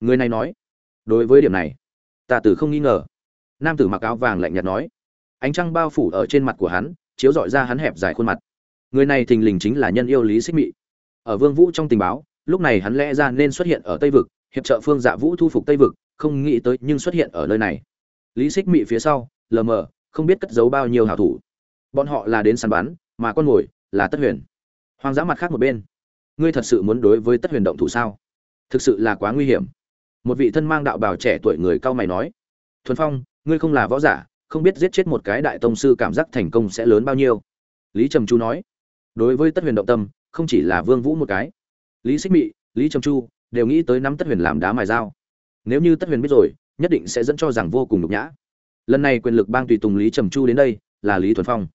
Người này nói. Đối với điểm này, ta tử không nghi ngờ. Nam tử mặc áo vàng lạnh nhạt nói. Ánh trăng bao phủ ở trên mặt của hắn, chiếu dọi ra hắn hẹp dài khuôn mặt. Người này thình lình chính là nhân yêu lý xích mị. Ở vương vũ trong tình báo, lúc này hắn lẽ ra nên xuất hiện ở tây vực, hiệp trợ phương dạ vũ thu phục tây vực, không nghĩ tới nhưng xuất hiện ở nơi này. Lý xích mị phía sau, lờ mờ không biết cất giấu bao nhiêu hảo thủ. Bọn họ là đến săn bắn, mà con ngồi là tất huyền. Hoàng dã mặt khác một bên. Ngươi thật sự muốn đối với tất huyền động thủ sao? Thực sự là quá nguy hiểm. Một vị thân mang đạo bào trẻ tuổi người cao mày nói, thuần phong, ngươi không là võ giả, không biết giết chết một cái đại tông sư cảm giác thành công sẽ lớn bao nhiêu. Lý trầm chu nói, đối với tất huyền động tâm, không chỉ là vương vũ một cái. Lý xích mị, lý trầm chu đều nghĩ tới nắm tất huyền làm đá mài dao. Nếu như tất huyền biết rồi, nhất định sẽ dẫn cho rằng vô cùng nhục nhã lần này quyền lực bang tùy tùng lý trầm chu đến đây là lý thuần phong.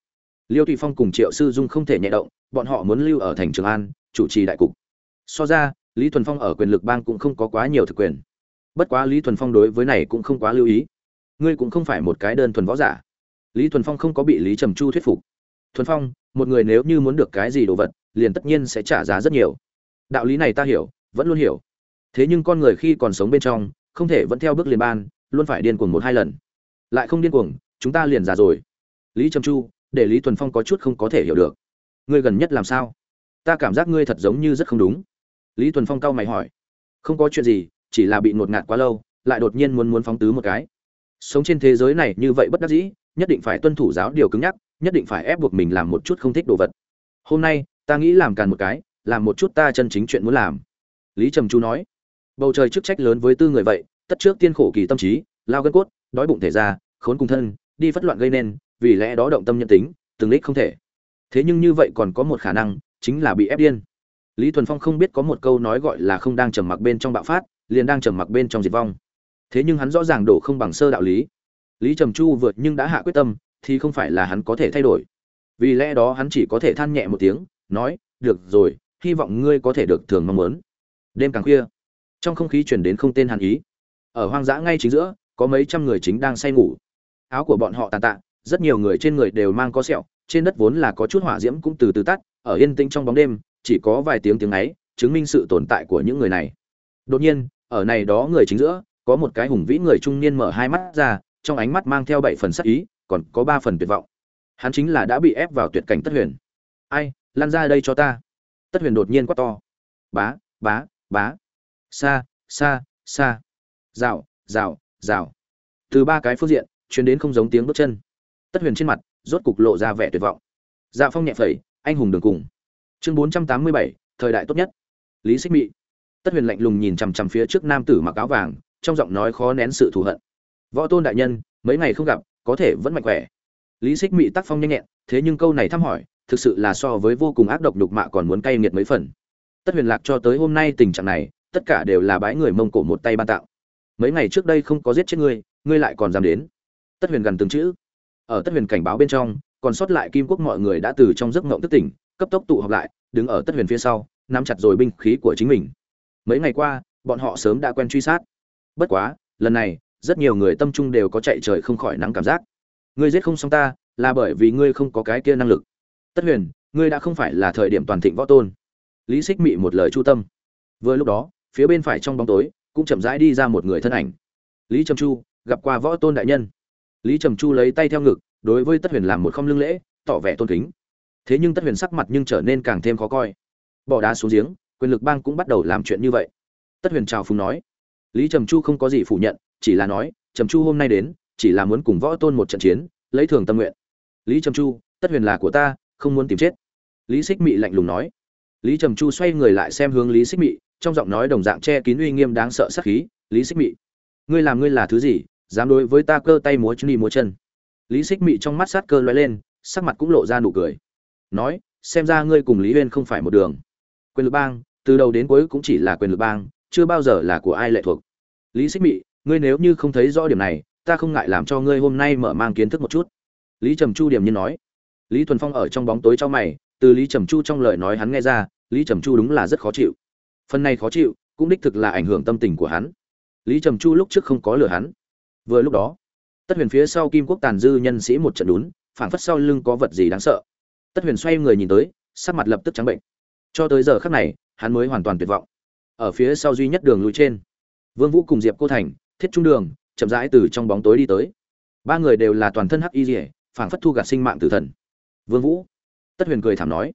Liêu tùy phong cùng triệu sư dung không thể nhẹ động, bọn họ muốn lưu ở thành trường an, chủ trì đại cục. So ra, lý thuần phong ở quyền lực bang cũng không có quá nhiều thực quyền. Bất quá lý thuần phong đối với này cũng không quá lưu ý. Ngươi cũng không phải một cái đơn thuần võ giả. Lý thuần phong không có bị lý trầm chu thuyết phục. Thuần phong, một người nếu như muốn được cái gì đồ vật, liền tất nhiên sẽ trả giá rất nhiều. Đạo lý này ta hiểu, vẫn luôn hiểu. Thế nhưng con người khi còn sống bên trong, không thể vẫn theo bước liền ban, luôn phải điên cuồng một hai lần lại không điên cuồng, chúng ta liền già rồi. Lý trầm chu, để lý thuần phong có chút không có thể hiểu được. Ngươi gần nhất làm sao? Ta cảm giác ngươi thật giống như rất không đúng. Lý thuần phong cau mày hỏi. Không có chuyện gì, chỉ là bị ngột ngạt quá lâu, lại đột nhiên muốn muốn phóng tứ một cái. Sống trên thế giới này như vậy bất đắc dĩ, nhất định phải tuân thủ giáo điều cứng nhắc, nhất định phải ép buộc mình làm một chút không thích đồ vật. Hôm nay, ta nghĩ làm càn một cái, làm một chút ta chân chính chuyện muốn làm. Lý trầm chu nói. Bầu trời chức trách lớn với tư người vậy, tất trước tiên khổ kỳ tâm trí, lao gân cốt, đói bụng thể ra khốn cùng thân, đi phất loạn gây nên, vì lẽ đó động tâm nhân tính, từng lích không thể. Thế nhưng như vậy còn có một khả năng, chính là bị ép điên. Lý thuần phong không biết có một câu nói gọi là không đang trầm mặc bên trong bạo phát, liền đang trầm mặc bên trong diệt vong. Thế nhưng hắn rõ ràng đổ không bằng sơ đạo lý. Lý trầm chu vượt nhưng đã hạ quyết tâm, thì không phải là hắn có thể thay đổi. Vì lẽ đó hắn chỉ có thể than nhẹ một tiếng, nói, được rồi, hy vọng ngươi có thể được thường mong muốn. Đêm càng khuya, trong không khí chuyển đến không tên hàn ý. Ở hoang dã ngay chính giữa, có mấy trăm người chính đang say ngủ áo của bọn họ tàn tạ, rất nhiều người trên người đều mang có sẹo, trên đất vốn là có chút hỏa diễm cũng từ từ tắt, ở yên tĩnh trong bóng đêm, chỉ có vài tiếng tiếng ấy, chứng minh sự tồn tại của những người này. Đột nhiên, ở này đó người chính giữa, có một cái hùng vĩ người trung niên mở hai mắt ra, trong ánh mắt mang theo bảy phần sắc ý, còn có ba phần tuyệt vọng. Hắn chính là đã bị ép vào tuyệt cảnh tất huyền. Ai lan ra đây cho ta. Tất huyền đột nhiên quát to. Bá bá bá. Xa xa xa rào rào rào. Từ ba cái phương diện chuyến đến không giống tiếng bước chân. Tất huyền trên mặt rốt cục lộ ra vẻ tuyệt vọng. Dạ phong nhẹ phẩy, anh hùng đường cùng. Chương bốn trăm tám mươi bảy, thời đại tốt nhất. Lý xích mị. Tất huyền lạnh lùng nhìn chằm chằm phía trước nam tử mặc áo vàng, trong giọng nói khó nén sự thù hận. Võ tôn đại nhân, mấy ngày không gặp, có thể vẫn mạnh khỏe. Lý xích mị tác phong nhanh nhẹn, thế nhưng câu này thăm hỏi, thực sự là so với vô cùng ác độc nhục mạ còn muốn cay nghiệt mấy phần. Tất huyền lạc cho tới hôm nay tình trạng này, tất cả đều là bái người mông cổ một tay ban tạo. Mấy ngày trước đây không có giết chết ngươi ngươi lại còn dám đến tất huyền gần từng chữ. Ở tất huyền cảnh báo bên trong, còn sót lại kim quốc mọi người đã từ trong giấc ngộng thức tỉnh, cấp tốc tụ họp lại, đứng ở tất huyền phía sau, nắm chặt rồi binh khí của chính mình. Mấy ngày qua, bọn họ sớm đã quen truy sát. Bất quá, lần này, rất nhiều người tâm trung đều có chạy trời không khỏi nắng cảm giác. Ngươi giết không xong ta, là bởi vì ngươi không có cái kia năng lực. Tất huyền, ngươi đã không phải là thời điểm toàn thịnh võ tôn. Lý xích mị một lời chu tâm. Vừa lúc đó, phía bên phải trong bóng tối, cũng chậm rãi đi ra một người thân ảnh. Lý trầm chu, gặp qua võ tôn đại nhân lý trầm chu lấy tay theo ngực, đối với tất huyền làm một không lưng lễ, tỏ vẻ tôn kính. Thế nhưng tất huyền sắc mặt nhưng trở nên càng thêm khó coi. Bỏ đá xuống giếng, quyền lực bang cũng bắt đầu làm chuyện như vậy. Tất huyền chào phùng nói. Lý trầm chu không có gì phủ nhận, chỉ là nói, trầm chu hôm nay đến, chỉ là muốn cùng võ tôn một trận chiến, lấy thường tâm nguyện. Lý trầm chu, tất huyền là của ta, không muốn tìm chết. Lý xích mị lạnh lùng nói. Lý trầm chu xoay người lại xem hướng lý xích mị, trong giọng nói đồng dạng che kín uy nghiêm đáng sợ sắc khí. Lý xích mị, ngươi làm ngươi là thứ gì? Dám đối với ta cơ tay múa chân, đi múa chân. Lý xích mị trong mắt sát cơ loay lên, sắc mặt cũng lộ ra nụ cười. Nói, xem ra ngươi cùng lý Huyên không phải một đường. Quyền lực bang, từ đầu đến cuối cũng chỉ là quyền lực bang, chưa bao giờ là của ai lệ thuộc. Lý xích mị, ngươi nếu như không thấy rõ điểm này, ta không ngại làm cho ngươi hôm nay mở mang kiến thức một chút. Lý trầm chu điểm nhiên nói. Lý thuần phong ở trong bóng tối cho mày, từ lý trầm chu trong lời nói hắn nghe ra, lý trầm chu đúng là rất khó chịu. Phần này khó chịu, cũng đích thực là ảnh hưởng tâm tình của hắn. Lý trầm chu lúc trước không có lừa hắn vừa lúc đó, tất huyền phía sau kim quốc tàn dư nhân sĩ một trận đún phảng phất sau lưng có vật gì đáng sợ. Tất huyền xoay người nhìn tới, sắc mặt lập tức trắng bệnh. Cho tới giờ khắc này, hắn mới hoàn toàn tuyệt vọng. Ở phía sau duy nhất đường lui trên, vương vũ cùng diệp cô thành, thiết trung đường, chậm rãi từ trong bóng tối đi tới. Ba người đều là toàn thân hắc y rỉa phảng phất thu gạt sinh mạng tử thần. Vương vũ, tất huyền cười thảm nói,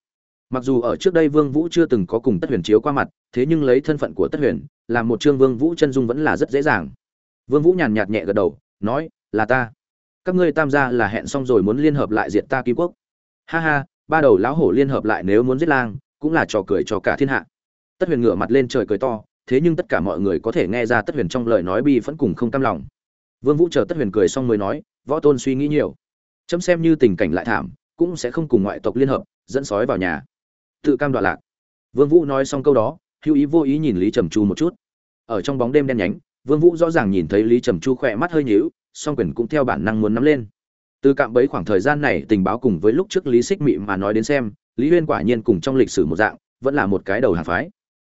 mặc dù ở trước đây vương vũ chưa từng có cùng tất huyền chiếu qua mặt, thế nhưng lấy thân phận của tất huyền, làm một trương vương vũ chân dung vẫn là rất dễ dàng vương vũ nhàn nhạt nhẹ gật đầu, nói, là ta. Các ngươi tam gia là hẹn xong rồi muốn liên hợp lại diệt ta kim quốc. Ha ha, ba đầu lão hổ liên hợp lại nếu muốn giết lang, cũng là trò cười cho cả thiên hạ. Tất huyền ngửa mặt lên trời cười to, thế nhưng tất cả mọi người có thể nghe ra tất huyền trong lời nói bi vẫn cùng không cam lòng. Vương vũ chờ tất huyền cười xong mới nói, võ tôn suy nghĩ nhiều. Chấm xem như tình cảnh lại thảm, cũng sẽ không cùng ngoại tộc liên hợp, dẫn sói vào nhà. Tự cam đoạn lạc. Vương vũ nói xong câu đó, hữu ý vô ý nhìn lý trầm chu một chút. Ở trong bóng đêm đen nhánh vương vũ rõ ràng nhìn thấy lý trầm chu khỏe mắt hơi nhíu, song quyền cũng theo bản năng muốn nắm lên. Từ cạm bấy khoảng thời gian này tình báo cùng với lúc trước lý xích mị mà nói đến xem, lý Uyên quả nhiên cùng trong lịch sử một dạng, vẫn là một cái đầu hàng phái.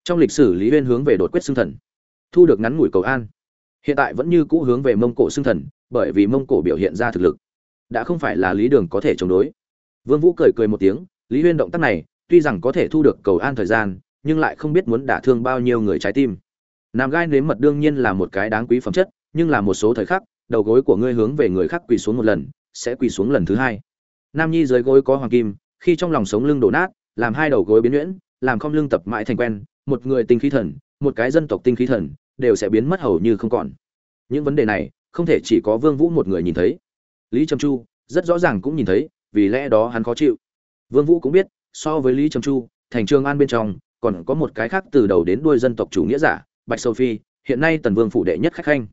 Trong lịch sử lý Uyên hướng về đột quyết xương thần, thu được ngắn ngủi cầu an. Hiện tại vẫn như cũ hướng về mông cổ xương thần, bởi vì mông cổ biểu hiện ra thực lực. Đã không phải là lý đường có thể chống đối. Vương vũ cười cười một tiếng, lý Uyên động tác này, tuy rằng có thể thu được cầu an thời gian, nhưng lại không biết muốn đả thương bao nhiêu người trái tim nam gai nếm mật đương nhiên là một cái đáng quý phẩm chất, nhưng là một số thời khắc, đầu gối của ngươi hướng về người khác quỳ xuống một lần, sẽ quỳ xuống lần thứ hai. Nam nhi dưới gối có hoàng kim, khi trong lòng sống lưng đổ nát, làm hai đầu gối biến nhuyễn, làm không lưng tập mãi thành quen, một người tinh khí thần, một cái dân tộc tinh khí thần, đều sẽ biến mất hầu như không còn. Những vấn đề này, không thể chỉ có vương vũ một người nhìn thấy. Lý trầm chu, rất rõ ràng cũng nhìn thấy, vì lẽ đó hắn khó chịu. Vương vũ cũng biết, so với lý trầm chu, thành trường an bên trong, còn có một cái khác từ đầu đến đuôi dân tộc chủ nghĩa giả bạch sầu phi, hiện nay tần vương phủ đệ nhất khách khanh.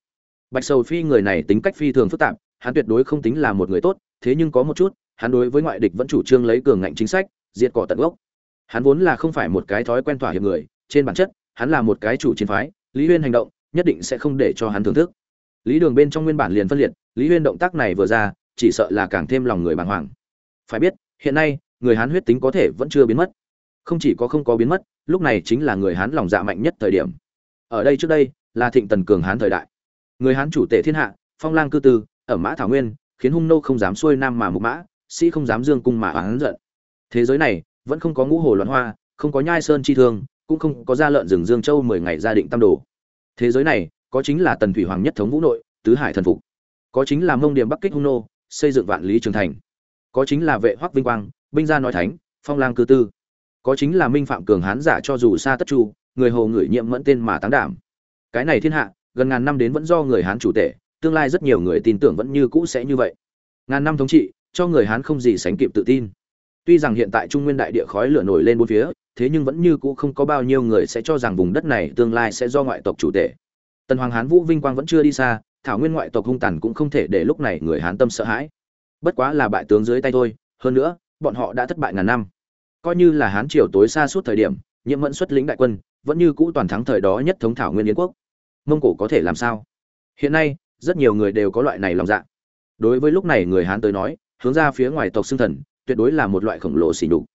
Bạch sầu phi người này tính cách phi thường phức tạp, hắn tuyệt đối không tính là một người tốt, thế nhưng có một chút, hắn đối với ngoại địch vẫn chủ trương lấy cường ngạnh chính sách, diệt cỏ tận gốc. Hắn vốn là không phải một cái thói quen thỏa hiệp người, trên bản chất, hắn là một cái chủ chiến phái, lý huyên hành động, nhất định sẽ không để cho hắn thưởng thức. Lý đường bên trong nguyên bản liền phân liệt, lý huyên động tác này vừa ra, chỉ sợ là càng thêm lòng người bàng hoàng. Phải biết, hiện nay, người hán huyết tính có thể vẫn chưa biến mất. Không chỉ có không có biến mất, lúc này chính là người hán lòng dạ mạnh nhất thời điểm ở đây trước đây là thịnh tần cường hán thời đại. Người hán chủ tể thiên hạ, phong lang cư tư ở mã thảo nguyên, khiến hung nô không dám xuôi nam mà mục mã, sĩ không dám dương cung mà oán giận. Thế giới này vẫn không có ngũ hồ loạn hoa, không có nhai sơn chi thương, cũng không có gia lợn rừng dương châu mười ngày gia định tam đồ. Thế giới này có chính là tần thủy hoàng nhất thống vũ nội, tứ hải thần phục. Có chính là mông điểm bắc kích hung nô, xây dựng vạn lý trường thành. Có chính là vệ hoắc vinh quang, binh gia nói thánh, phong lang cư tư. Có chính là minh phạm cường hán giả cho dù xa tất chu người hồ người nhiệm mẫn tên mà táng đảm. Cái này thiên hạ, gần ngàn năm đến vẫn do người hán chủ tể, tương lai rất nhiều người tin tưởng vẫn như cũ sẽ như vậy. Ngàn năm thống trị, cho người hán không gì sánh kịp tự tin. Tuy rằng hiện tại trung nguyên đại địa khói lửa nổi lên bốn phía, thế nhưng vẫn như cũ không có bao nhiêu người sẽ cho rằng vùng đất này tương lai sẽ do ngoại tộc chủ tể. Tần hoàng hán vũ vinh quang vẫn chưa đi xa, thảo nguyên ngoại tộc hung tàn cũng không thể để lúc này người hán tâm sợ hãi. Bất quá là bại tướng dưới tay thôi, hơn nữa, bọn họ đã thất bại ngàn năm. Coi như là hán triều tối xa suốt thời điểm, nhiễm mẫn xuất lĩnh đại quân vẫn như cũ toàn thắng thời đó nhất thống thảo nguyên yến quốc. Mông cổ có thể làm sao? Hiện nay, rất nhiều người đều có loại này lòng dạ. Đối với lúc này người hán tới nói, hướng ra phía ngoài tộc xương thần, tuyệt đối là một loại khổng lồ xỉ nhục.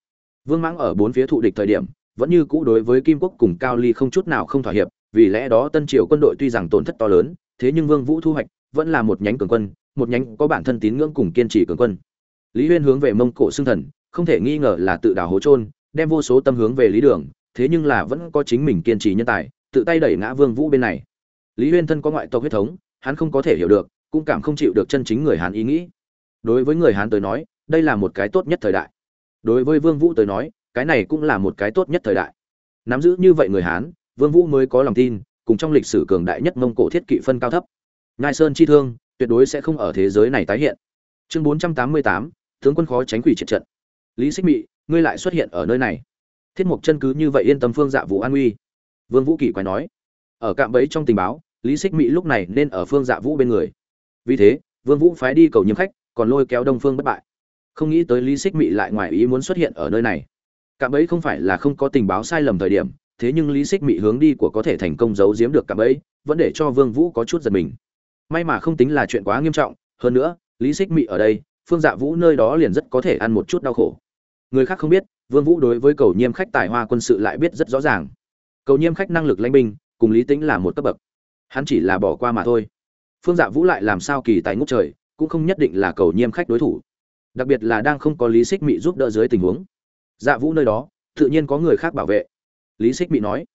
Vương mãng ở bốn phía thụ địch thời điểm, vẫn như cũ đối với kim quốc cùng cao ly không chút nào không thỏa hiệp, vì lẽ đó tân triều quân đội tuy rằng tổn thất to lớn, thế nhưng vương vũ thu hoạch vẫn là một nhánh cường quân, một nhánh có bản thân tín ngưỡng cùng kiên trì cường quân. Lý huyên hướng về mông cổ xương thần, không thể nghi ngờ là tự đào hố trôn đem vô số tâm hướng về lý đường thế nhưng là vẫn có chính mình kiên trì nhân tài tự tay đẩy ngã vương vũ bên này. Lý huyên thân có ngoại tộc huyết thống hắn không có thể hiểu được cũng cảm không chịu được chân chính người hán ý nghĩ. Đối với người hán tới nói đây là một cái tốt nhất thời đại. Đối với vương vũ tới nói cái này cũng là một cái tốt nhất thời đại. Nắm giữ như vậy người hán vương vũ mới có lòng tin cùng trong lịch sử cường đại nhất mông cổ thiết kỵ phân cao thấp. Ngai sơn chi thương tuyệt đối sẽ không ở thế giới này tái hiện. Chương 488, tướng quân khó tránh quỷ triệt trận. Lý xích mị ngươi lại xuất hiện ở nơi này thiết mục chân cứ như vậy yên tâm phương dạ vũ an uy vương vũ kỳ quay nói. Ở cạm bẫy trong tình báo, lý xích mỹ lúc này nên ở phương dạ vũ bên người. Vì thế, vương vũ phái đi cầu nhiễm khách, còn lôi kéo đông phương bất bại. Không nghĩ tới lý xích mỹ lại ngoài ý muốn xuất hiện ở nơi này. Cạm bẫy không phải là không có tình báo sai lầm thời điểm, thế nhưng lý xích mỹ hướng đi của có thể thành công giấu giếm được cạm bẫy, vẫn để cho vương vũ có chút giật mình. May mà không tính là chuyện quá nghiêm trọng, hơn nữa, lý xích mỹ ở đây, phương dạ vũ nơi đó liền rất có thể ăn một chút đau khổ. Người khác không biết vương vũ đối với cầu nhiêm khách tài hoa quân sự lại biết rất rõ ràng. Cầu nhiêm khách năng lực lãnh binh, cùng lý Tĩnh là một cấp bậc. Hắn chỉ là bỏ qua mà thôi. Phương dạ vũ lại làm sao kỳ tài ngút trời, cũng không nhất định là cầu nhiêm khách đối thủ. Đặc biệt là đang không có lý xích mị giúp đỡ dưới tình huống. Dạ vũ nơi đó, tự nhiên có người khác bảo vệ. Lý xích mị nói,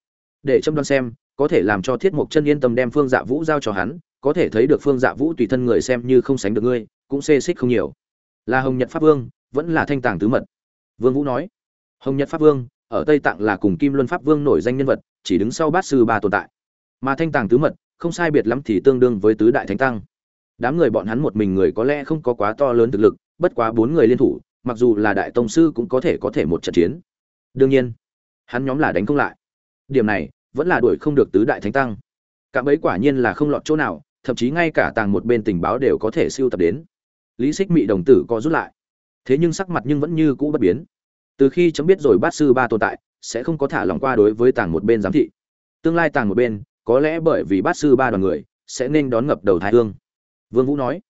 để châm đoan xem, có thể làm cho thiết mục chân yên tâm đem phương dạ vũ giao cho hắn, có thể thấy được phương dạ vũ tùy thân người xem như không sánh được ngươi, cũng xê xích không nhiều. Là hồng nhật pháp vương, vẫn là thanh tàng tứ mật. Vương vũ nói hồng nhật pháp vương, ở tây tạng là cùng kim luân pháp vương nổi danh nhân vật, chỉ đứng sau bát sư ba tồn tại. Mà thanh tàng tứ mật, không sai biệt lắm thì tương đương với tứ đại thánh tăng. Đám người bọn hắn một mình người có lẽ không có quá to lớn thực lực, bất quá bốn người liên thủ, mặc dù là đại tông sư cũng có thể có thể một trận chiến. Đương nhiên, hắn nhóm là đánh không lại. Điểm này, vẫn là đuổi không được tứ đại thánh tăng. Cả ấy quả nhiên là không lọt chỗ nào, thậm chí ngay cả tàng một bên tình báo đều có thể siêu tập đến. Lý xích mị đồng tử co rút lại. Thế nhưng sắc mặt nhưng vẫn như cũ bất biến từ khi chấm biết rồi bát sư ba tồn tại, sẽ không có thả lòng qua đối với tàng một bên giám thị. Tương lai tàng một bên, có lẽ bởi vì bát sư ba đoàn người, sẽ nên đón ngập đầu thái hương. Vương vũ nói,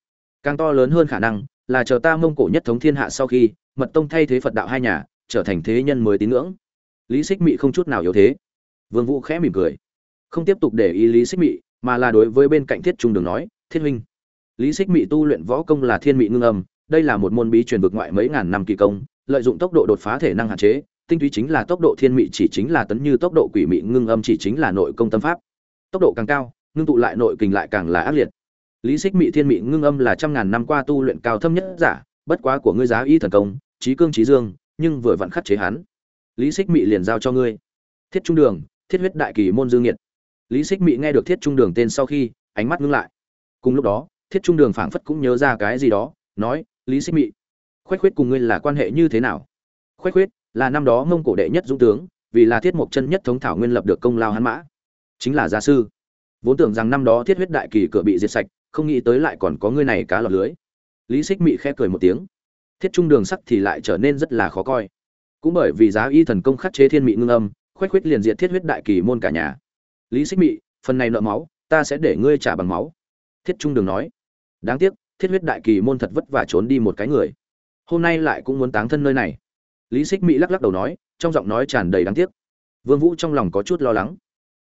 càng to lớn hơn khả năng là chờ ta mông cổ nhất thống thiên hạ sau khi mật tông thay thế phật đạo hai nhà, trở thành thế nhân mới tín ngưỡng. Lý xích mị không chút nào yếu thế. Vương vũ khẽ mỉm cười. Không tiếp tục để ý lý xích mị, mà là đối với bên cạnh thiết trung đường nói, thiết huynh. Lý xích mị tu luyện võ công là thiên mị ngưng âm, đây là một môn bí truyền vực ngoại mấy ngàn năm kỳ công lợi dụng tốc độ đột phá thể năng hạn chế, tinh túy chính là tốc độ thiên mị chỉ chính là tấn như tốc độ quỷ mị, ngưng âm chỉ chính là nội công tâm pháp. Tốc độ càng cao, ngưng tụ lại nội kình lại càng là ác liệt. Lý xích mị thiên mị ngưng âm là trăm ngàn năm qua tu luyện cao thâm nhất giả, bất quá của ngươi giá y thần công trí cương trí dương, nhưng vừa vặn khắc chế hắn. Lý xích mị liền giao cho ngươi. Thiết trung đường, thiết huyết đại kỳ môn dương nhiệt lý xích mị nghe được thiết trung đường tên sau khi, ánh mắt ngưng lại. Cùng lúc đó, thiết trung đường phảng phất cũng nhớ ra cái gì đó, nói, lý xích mị Khuyết khuyết cùng ngươi là quan hệ như thế nào? Khuyết khuyết là năm đó mông cổ đệ nhất dũng tướng, vì là thiết mộc chân nhất thống thảo nguyên lập được công lao hắn mã. Chính là gia sư. Vốn tưởng rằng năm đó thiết huyết đại kỳ cửa bị diệt sạch, không nghĩ tới lại còn có ngươi này cá lọt lưới. Lý xích mị khẽ cười một tiếng. Thiết trung đường sắc thì lại trở nên rất là khó coi. Cũng bởi vì giá y thần công khắc chế thiên mị ngưng âm Khuyết khuyết liền diệt thiết huyết đại kỳ môn cả nhà. Lý xích mị, phần này nợ máu, ta sẽ để ngươi trả bằng máu. Thiết trung đường nói. Đáng tiếc, thiết huyết đại kỳ môn thật vất vả trốn đi một cái người hôm nay lại cũng muốn táng thân nơi này. Lý xích mị lắc lắc đầu nói, trong giọng nói tràn đầy đáng tiếc. Vương vũ trong lòng có chút lo lắng.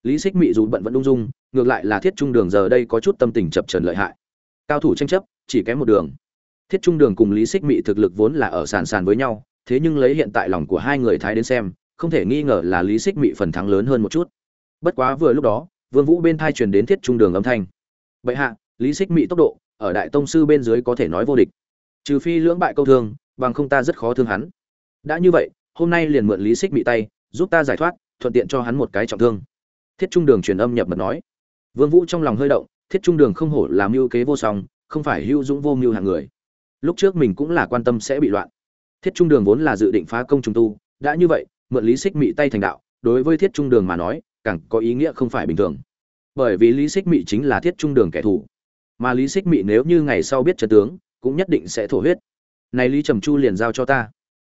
Lý xích mị dù bận vẫn lung dung, ngược lại là thiết trung đường giờ đây có chút tâm tình chập trần lợi hại. Cao thủ tranh chấp, chỉ kém một đường. Thiết trung đường cùng lý xích mị thực lực vốn là ở sàn sàn với nhau, thế nhưng lấy hiện tại lòng của hai người thái đến xem, không thể nghi ngờ là lý xích mị phần thắng lớn hơn một chút. Bất quá vừa lúc đó, vương vũ bên thai truyền đến thiết trung đường âm thanh. Bệ hạ, lý xích mị tốc độ, ở đại tông sư bên dưới có thể nói vô địch trừ phi lưỡng bại câu thương, bằng không ta rất khó thương hắn. Đã như vậy, hôm nay liền mượn lý xích mị tay, giúp ta giải thoát, thuận tiện cho hắn một cái trọng thương. Thiết trung đường truyền âm nhập mật nói. Vương vũ trong lòng hơi động, thiết trung đường không hổ làm mưu kế vô song, không phải hưu dũng vô mưu hạng người. Lúc trước mình cũng là quan tâm sẽ bị loạn. Thiết trung đường vốn là dự định phá công trùng tu, đã như vậy, mượn lý xích mị tay thành đạo, đối với thiết trung đường mà nói, càng có ý nghĩa không phải bình thường. Bởi vì lý xích mị chính là thiết trung đường kẻ thù. Mà lý xích mị nếu như ngày sau biết trận tướng cũng nhất định sẽ thổ huyết. Này lý trầm chu liền giao cho ta.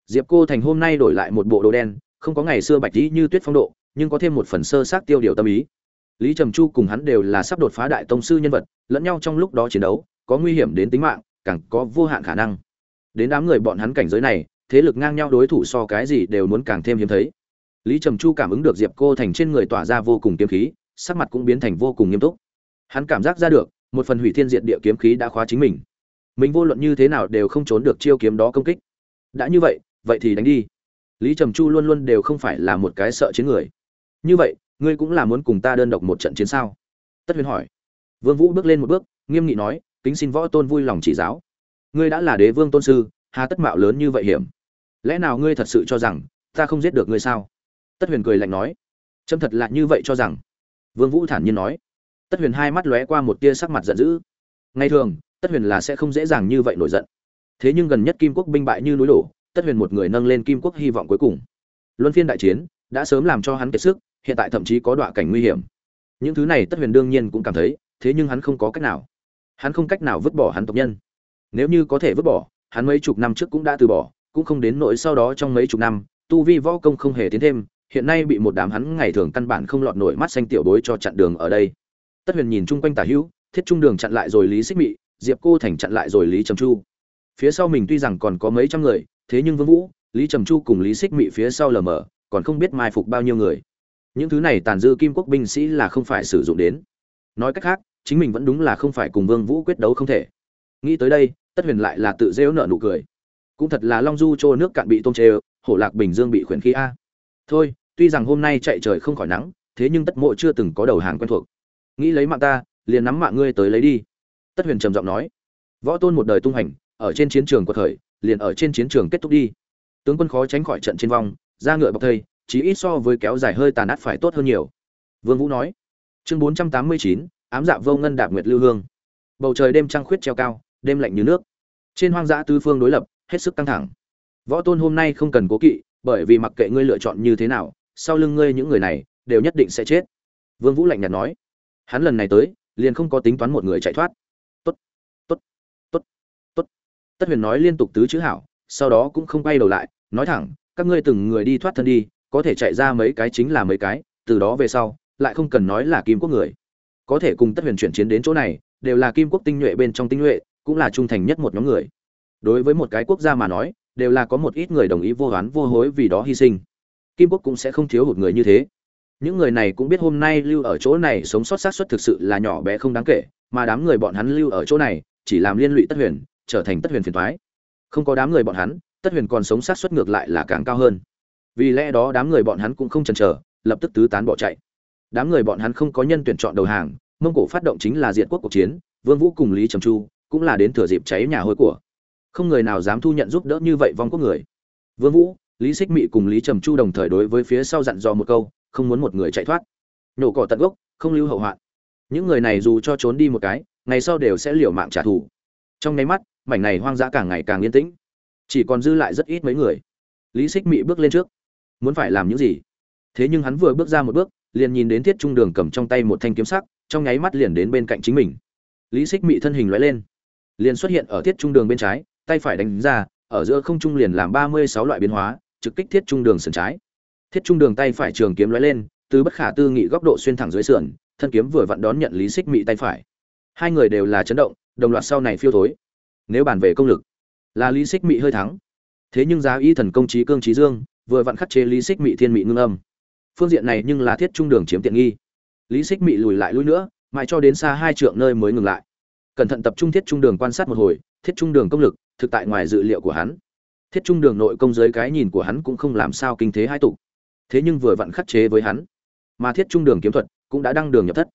Diệp cô thành hôm nay đổi lại một bộ đồ đen, không có ngày xưa bạch lý như tuyết phong độ, nhưng có thêm một phần sơ sát tiêu điều tâm ý. Lý trầm chu cùng hắn đều là sắp đột phá đại tông sư nhân vật, lẫn nhau trong lúc đó chiến đấu, có nguy hiểm đến tính mạng, càng có vô hạn khả năng. Đến đám người bọn hắn cảnh giới này, thế lực ngang nhau đối thủ so cái gì đều muốn càng thêm hiếm thấy. Lý trầm chu cảm ứng được diệp cô thành trên người tỏa ra vô cùng kiếm khí, sắc mặt cũng biến thành vô cùng nghiêm túc. Hắn cảm giác ra được, một phần hủy thiên diệt địa kiếm khí đã khóa chính mình mình vô luận như thế nào đều không trốn được chiêu kiếm đó công kích. Đã như vậy vậy thì đánh đi. Lý trầm chu luôn luôn đều không phải là một cái sợ chiến người. Như vậy, ngươi cũng là muốn cùng ta đơn độc một trận chiến sao? Tất huyền hỏi. Vương vũ bước lên một bước, nghiêm nghị nói, kính xin võ tôn vui lòng chỉ giáo. Ngươi đã là đế vương tôn sư, hà tất mạo lớn như vậy hiểm. Lẽ nào ngươi thật sự cho rằng, ta không giết được ngươi sao? Tất huyền cười lạnh nói. Trâm thật lạ như vậy cho rằng. Vương vũ thản nhiên nói. Tất huyền hai mắt lóe qua một tia sắc mặt giận dữ. Ngày thường tất huyền là sẽ không dễ dàng như vậy nổi giận. Thế nhưng gần nhất kim quốc binh bại như núi đổ, tất huyền một người nâng lên kim quốc hy vọng cuối cùng. Luân phiên đại chiến đã sớm làm cho hắn kiệt sức, hiện tại thậm chí có đoạn cảnh nguy hiểm. Những thứ này tất huyền đương nhiên cũng cảm thấy, thế nhưng hắn không có cách nào. Hắn không cách nào vứt bỏ hắn tộc nhân. Nếu như có thể vứt bỏ, hắn mấy chục năm trước cũng đã từ bỏ, cũng không đến nỗi sau đó trong mấy chục năm, tu vi võ công không hề tiến thêm, hiện nay bị một đám hắn ngày thường căn bản không lọt nổi mắt xanh tiểu bối cho chặn đường ở đây. Tất huyền nhìn chung quanh tả hữu, thiết trung đường chặn lại rồi lý xích mị diệp cô thành chặn lại rồi lý trầm chu. Phía sau mình tuy rằng còn có mấy trăm người, thế nhưng vương vũ, lý trầm chu cùng lý xích mị phía sau lờ mờ, còn không biết mai phục bao nhiêu người. Những thứ này tàn dư kim quốc binh sĩ là không phải sử dụng đến. Nói cách khác, chính mình vẫn đúng là không phải cùng vương vũ quyết đấu không thể. Nghĩ tới đây, tất huyền lại là tự rêu nợ nụ cười. Cũng thật là long du trô nước cạn bị tôm chê, hổ lạc bình dương bị khuyển khí a. Thôi, tuy rằng hôm nay chạy trời không khỏi nắng, thế nhưng tất mộ chưa từng có đầu hàng quen thuộc. Nghĩ lấy mạng ta, liền nắm mạng ngươi tới lấy đi tất huyền trầm giọng nói võ tôn một đời tung hành ở trên chiến trường của thời, liền ở trên chiến trường kết thúc đi. Tướng quân khó tránh khỏi trận trên vong ra ngựa bọc thây chí ít so với kéo dài hơi tàn át phải tốt hơn nhiều. Vương vũ nói chương bốn trăm tám mươi chín ám dạ vô ngân đạp nguyệt lưu hương. Bầu trời đêm trăng khuyết treo cao đêm lạnh như nước. Trên hoang dã tứ phương đối lập hết sức căng thẳng. Võ tôn hôm nay không cần cố kỵ bởi vì mặc kệ ngươi lựa chọn như thế nào sau lưng ngươi những người này đều nhất định sẽ chết. Vương vũ lạnh nhạt nói hắn lần này tới liền không có tính toán một người chạy thoát tốt tốt tốt tốt tất huyền nói liên tục tứ chữ hảo, sau đó cũng không quay đầu lại, nói thẳng, các ngươi từng người đi thoát thân đi, có thể chạy ra mấy cái chính là mấy cái, từ đó về sau, lại không cần nói là kim quốc người. Có thể cùng tất huyền chuyển chiến đến chỗ này, đều là kim quốc tinh nhuệ bên trong tinh nhuệ, cũng là trung thành nhất một nhóm người. Đối với một cái quốc gia mà nói, đều là có một ít người đồng ý vô oán vô hối vì đó hy sinh. Kim quốc cũng sẽ không thiếu hụt người như thế. Những người này cũng biết hôm nay lưu ở chỗ này sống sót sát suất thực sự là nhỏ bé không đáng kể, mà đám người bọn hắn lưu ở chỗ này, chỉ làm liên lụy tất huyền trở thành tất huyền phiền toái, không có đám người bọn hắn tất huyền còn sống sát suất ngược lại là càng cao hơn. Vì lẽ đó đám người bọn hắn cũng không chần chờ lập tức tứ tán bỏ chạy. Đám người bọn hắn không có nhân tuyển chọn đầu hàng mông cổ phát động chính là diện quốc cuộc chiến vương vũ cùng lý trầm chu cũng là đến thừa dịp cháy nhà hôi của. Không người nào dám thu nhận giúp đỡ như vậy vong quốc người. Vương vũ lý xích mị cùng lý trầm chu đồng thời đối với phía sau dặn dò một câu không muốn một người chạy thoát. Nổ cỏ tận gốc không lưu hậu hoạn. Những người này dù cho trốn đi một cái ngày sau đều sẽ liều mạng trả thù. Trong nháy mắt mảnh này hoang dã càng ngày càng yên tĩnh. Chỉ còn dư lại rất ít mấy người. Lý xích mị bước lên trước. Muốn phải làm những gì? Thế nhưng hắn vừa bước ra một bước, liền nhìn đến thiết trung đường cầm trong tay một thanh kiếm sắc, trong nháy mắt liền đến bên cạnh chính mình. Lý xích mị thân hình lóe lên. Liền xuất hiện ở thiết trung đường bên trái, tay phải đánh ra, ở giữa không trung liền làm ba mươi sáu loại biến hóa, trực kích thiết trung đường sườn trái. Thiết trung đường tay phải trường kiếm lóe lên, từ bất khả tư nghị góc độ xuyên thẳng dưới sườn, thân kiếm vừa vặn đón nhận lý xích mị tay phải. Hai người đều là chấn động, đồng loạt sau này phiêu thối nếu bàn về công lực, là lý xích mị hơi thắng. Thế nhưng giá y thần công trí cương trí dương, vừa vặn khắc chế lý xích mị thiên mị ngưng âm. Phương diện này nhưng là thiết trung đường chiếm tiện nghi. Lý xích mị lùi lại lùi nữa, mãi cho đến xa hai trượng nơi mới ngừng lại. Cẩn thận tập trung thiết trung đường quan sát một hồi, thiết trung đường công lực, thực tại ngoài dự liệu của hắn. Thiết trung đường nội công dưới cái nhìn của hắn cũng không làm sao kinh thế hai tục thế nhưng vừa vặn khắc chế với hắn, mà thiết trung đường kiếm thuật cũng đã đăng đường nhập thất.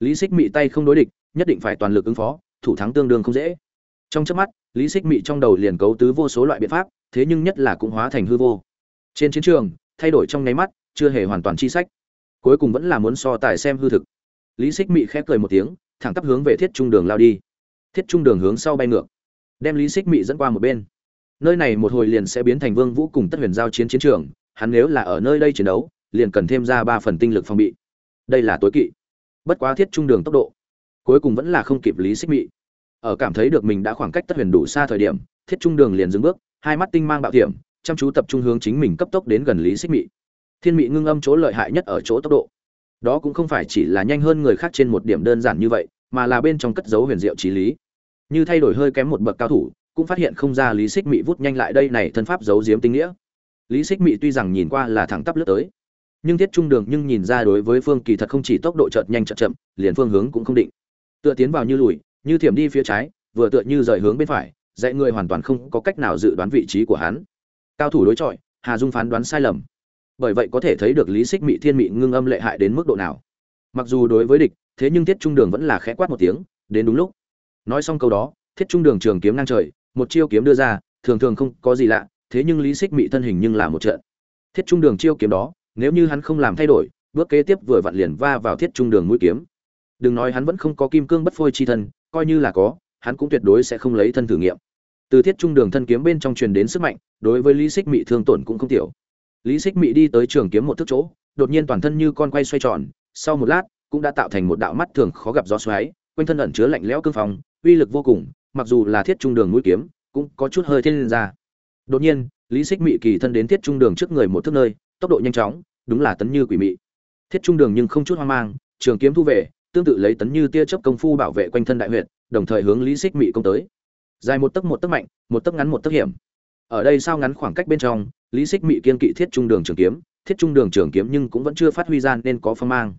Lý xích mị tay không đối địch, nhất định phải toàn lực ứng phó, thủ thắng tương đương không dễ trong chớp mắt, lý xích mị trong đầu liền cấu tứ vô số loại biện pháp, thế nhưng nhất là cũng hóa thành hư vô. Trên chiến trường, thay đổi trong nháy mắt, chưa hề hoàn toàn chi sách. Cuối cùng vẫn là muốn so tài xem hư thực. Lý xích mị khẽ cười một tiếng, thẳng tắp hướng về thiết trung đường lao đi. Thiết trung đường hướng sau bay ngược, đem lý xích mị dẫn qua một bên. Nơi này một hồi liền sẽ biến thành vương vũ cùng tất huyền giao chiến chiến trường, hắn nếu là ở nơi đây chiến đấu, liền cần thêm ra ba phần tinh lực phòng bị. Đây là tối kỵ. Bất quá thiết trung đường tốc độ, cuối cùng vẫn là không kịp lý xích mị ở cảm thấy được mình đã khoảng cách tất huyền đủ xa thời điểm, thiết trung đường liền dừng bước, hai mắt tinh mang bạo hiểm, chăm chú tập trung hướng chính mình cấp tốc đến gần lý xích mị. Thiên mị ngưng âm chỗ lợi hại nhất ở chỗ tốc độ. Đó cũng không phải chỉ là nhanh hơn người khác trên một điểm đơn giản như vậy, mà là bên trong cất dấu huyền diệu trí lý. Như thay đổi hơi kém một bậc cao thủ, cũng phát hiện không ra lý xích mị vút nhanh lại đây này thân pháp giấu giếm tinh nghĩa. Lý xích mị tuy rằng nhìn qua là thẳng tắp lướt tới, nhưng thiết trung đường nhưng nhìn ra đối với phương kỳ thật không chỉ tốc độ chợt nhanh chợt chậm, liền phương hướng cũng không định. Tựa tiến vào như lùi như thiểm đi phía trái, vừa tựa như rời hướng bên phải, dạy người hoàn toàn không có cách nào dự đoán vị trí của hắn. Cao thủ đối chọi, hà dung phán đoán sai lầm. Bởi vậy có thể thấy được lý xích mị thiên mị ngưng âm lệ hại đến mức độ nào. Mặc dù đối với địch, thế nhưng Thiết trung đường vẫn là khẽ quát một tiếng, đến đúng lúc. Nói xong câu đó, thiết trung đường trường kiếm ngang trời, một chiêu kiếm đưa ra, thường thường không có gì lạ, thế nhưng lý xích mị thân hình nhưng là một trận. Thiết trung đường chiêu kiếm đó, nếu như hắn không làm thay đổi, bước kế tiếp vừa vặn liền va vào thiết trung đường mũi kiếm. Đừng nói hắn vẫn không có kim cương bất phôi chi thân coi như là có, hắn cũng tuyệt đối sẽ không lấy thân thử nghiệm. Từ thiết trung đường thân kiếm bên trong truyền đến sức mạnh, đối với lý xích mị thương tổn cũng không tiểu. Lý xích mị đi tới trường kiếm một thước chỗ, đột nhiên toàn thân như con quay xoay tròn, sau một lát, cũng đã tạo thành một đạo mắt thường khó gặp gió xoáy, quanh thân ẩn chứa lạnh lẽo cương phong, uy lực vô cùng, mặc dù là thiết trung đường mũi kiếm, cũng có chút hơi thiên lên ra. Đột nhiên, lý xích mị kỳ thân đến thiết trung đường trước người một thước nơi, tốc độ nhanh chóng, đúng là tấn như quỷ mị. Thiết trung đường nhưng không chút hoang mang, trường kiếm thu về tương tự lấy tấn như tia chớp công phu bảo vệ quanh thân đại huyệt, đồng thời hướng lý xích mị công tới. Dài một tấc một tấc mạnh một tấc ngắn một tấc hiểm. Ở đây sao ngắn khoảng cách bên trong lý xích mị kiên kỵ thiết trung đường trường kiếm thiết trung đường trường kiếm nhưng cũng vẫn chưa phát huy ra nên có phong mang.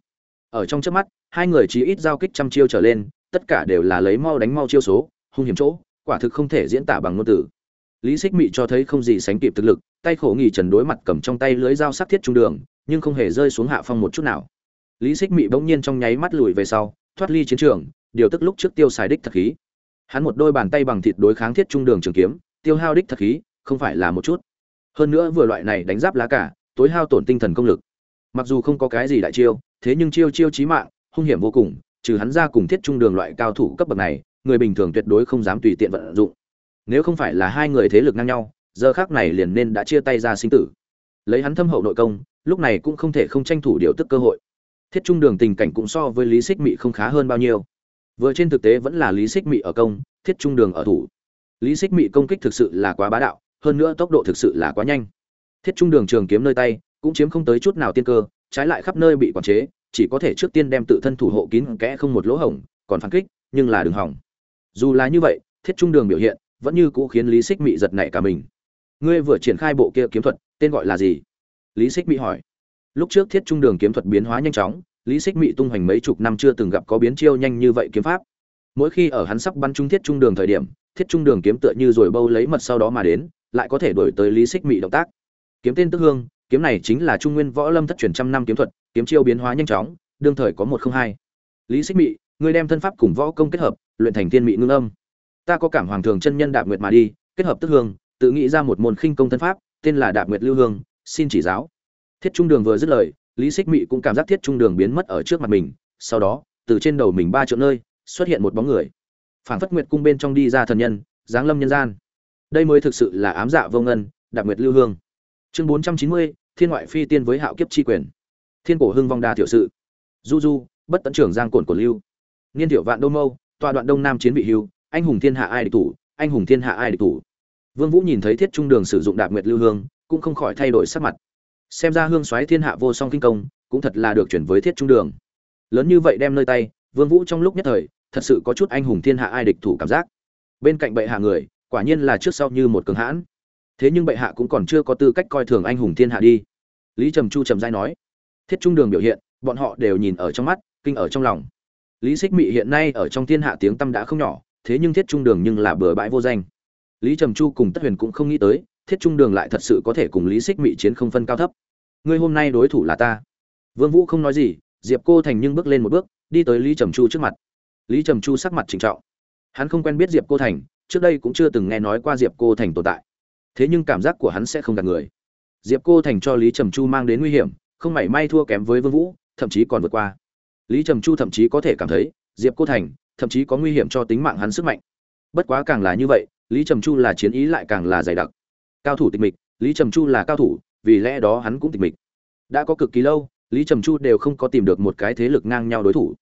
Ở trong chớp mắt hai người chỉ ít giao kích trăm chiêu trở lên tất cả đều là lấy mau đánh mau chiêu số hung hiểm chỗ quả thực không thể diễn tả bằng ngôn từ. Lý xích mị cho thấy không gì sánh kịp thực lực tay khổ nghỉ trần đối mặt cầm trong tay lưới dao sắc thiết trung đường nhưng không hề rơi xuống hạ phong một chút nào lý xích mị bỗng nhiên trong nháy mắt lùi về sau, thoát ly chiến trường, điều tức lúc trước tiêu xài đích thật khí. Hắn một đôi bàn tay bằng thịt đối kháng thiết trung đường trường kiếm, tiêu hao đích thật khí, không phải là một chút. Hơn nữa vừa loại này đánh giáp lá cả, tối hao tổn tinh thần công lực. Mặc dù không có cái gì đại chiêu, thế nhưng chiêu chiêu chí mạng, hung hiểm vô cùng, trừ hắn ra cùng thiết trung đường loại cao thủ cấp bậc này, người bình thường tuyệt đối không dám tùy tiện vận dụng. Nếu không phải là hai người thế lực ngang nhau, giờ khác này liền nên đã chia tay ra sinh tử. Lấy hắn thâm hậu nội công, lúc này cũng không thể không tranh thủ điều tức cơ hội thiết trung đường tình cảnh cũng so với lý xích mị không khá hơn bao nhiêu. Vừa trên thực tế vẫn là lý xích mị ở công, thiết trung đường ở thủ. Lý xích mị công kích thực sự là quá bá đạo, hơn nữa tốc độ thực sự là quá nhanh. Thiết trung đường trường kiếm nơi tay, cũng chiếm không tới chút nào tiên cơ, trái lại khắp nơi bị quản chế, chỉ có thể trước tiên đem tự thân thủ hộ kín kẽ không một lỗ hổng, còn phản kích, nhưng là đường hỏng. Dù là như vậy, thiết trung đường biểu hiện vẫn như cũ khiến lý xích mị giật nảy cả mình. Ngươi vừa triển khai bộ kia kiếm thuật, tên gọi là gì? Lý xích mị hỏi lúc trước thiết trung đường kiếm thuật biến hóa nhanh chóng, lý xích mị tung hoành mấy chục năm chưa từng gặp có biến chiêu nhanh như vậy kiếm pháp. Mỗi khi ở hắn sắp bắn trúng thiết trung đường thời điểm, thiết trung đường kiếm tựa như rồi bâu lấy mật sau đó mà đến, lại có thể đổi tới lý xích mị động tác. Kiếm tên tức hương, kiếm này chính là trung nguyên võ lâm thất truyền trăm năm kiếm thuật, kiếm chiêu biến hóa nhanh chóng, đương thời có một không hai. Lý xích mị, ngươi đem thân pháp cùng võ công kết hợp, luyện thành tiên mị ngưng âm. Ta có cảm hoàng thường chân nhân đạp nguyệt mà đi, kết hợp tức hương, tự nghĩ ra một môn khinh công thân pháp, tên là đạp nguyệt lưu hương, xin chỉ giáo thiết trung đường vừa dứt lời, lý xích mị cũng cảm giác thiết trung đường biến mất ở trước mặt mình. Sau đó, từ trên đầu mình ba chỗ nơi, xuất hiện một bóng người. Phảng phất nguyệt cung bên trong đi ra thần nhân giáng lâm nhân gian. Đây mới thực sự là ám dạ vô ngân đặc nguyệt lưu hương. Chương bốn trăm chín mươi, thiên ngoại phi tiên với hạo kiếp tri quyền. Thiên cổ hưng vong đa thiểu sự. Du du, bất tấn trưởng giang cổn của lưu. Niên thiểu vạn đô mâu tọa đoạn đông nam chiến bị hưu. Anh hùng thiên hạ ai địch thủ, anh hùng thiên hạ ai địch thủ. Vương vũ nhìn thấy thiết trung đường sử dụng đạp nguyệt lưu hương, cũng không khỏi thay đổi sắc mặt xem ra hương xoáy thiên hạ vô song kinh công, cũng thật là được chuyển với thiết trung đường. Lớn như vậy đem nơi tay, vương vũ trong lúc nhất thời, thật sự có chút anh hùng thiên hạ ai địch thủ cảm giác. Bên cạnh bệ hạ người, quả nhiên là trước sau như một cường hãn. Thế nhưng bệ hạ cũng còn chưa có tư cách coi thường anh hùng thiên hạ đi. Lý trầm chu trầm giai nói, thiết trung đường biểu hiện, bọn họ đều nhìn ở trong mắt, kinh ở trong lòng. Lý xích mị hiện nay ở trong thiên hạ tiếng tâm đã không nhỏ, thế nhưng thiết trung đường nhưng là bừa bãi vô danh. Lý trầm chu cùng tất huyền cũng không nghĩ tới thiết trung đường lại thật sự có thể cùng lý xích mị chiến không phân cao thấp. Ngươi hôm nay đối thủ là ta. Vương vũ không nói gì, diệp cô thành nhưng bước lên một bước, đi tới lý trầm chu trước mặt. Lý trầm chu sắc mặt trịnh trọng. Hắn không quen biết diệp cô thành, trước đây cũng chưa từng nghe nói qua diệp cô thành tồn tại. Thế nhưng cảm giác của hắn sẽ không gạt người. Diệp cô thành cho lý trầm chu mang đến nguy hiểm, không mảy may thua kém với vương vũ, thậm chí còn vượt qua. Lý trầm chu thậm chí có thể cảm thấy, diệp cô thành thậm chí có nguy hiểm cho tính mạng hắn sức mạnh. Bất quá càng là như vậy, lý trầm chu là chiến ý lại càng là dày đặc cao thủ tịch mịch, lý trầm chu là cao thủ, vì lẽ đó hắn cũng tịch mịch. Đã có cực kỳ lâu, lý trầm chu đều không có tìm được một cái thế lực ngang nhau đối thủ.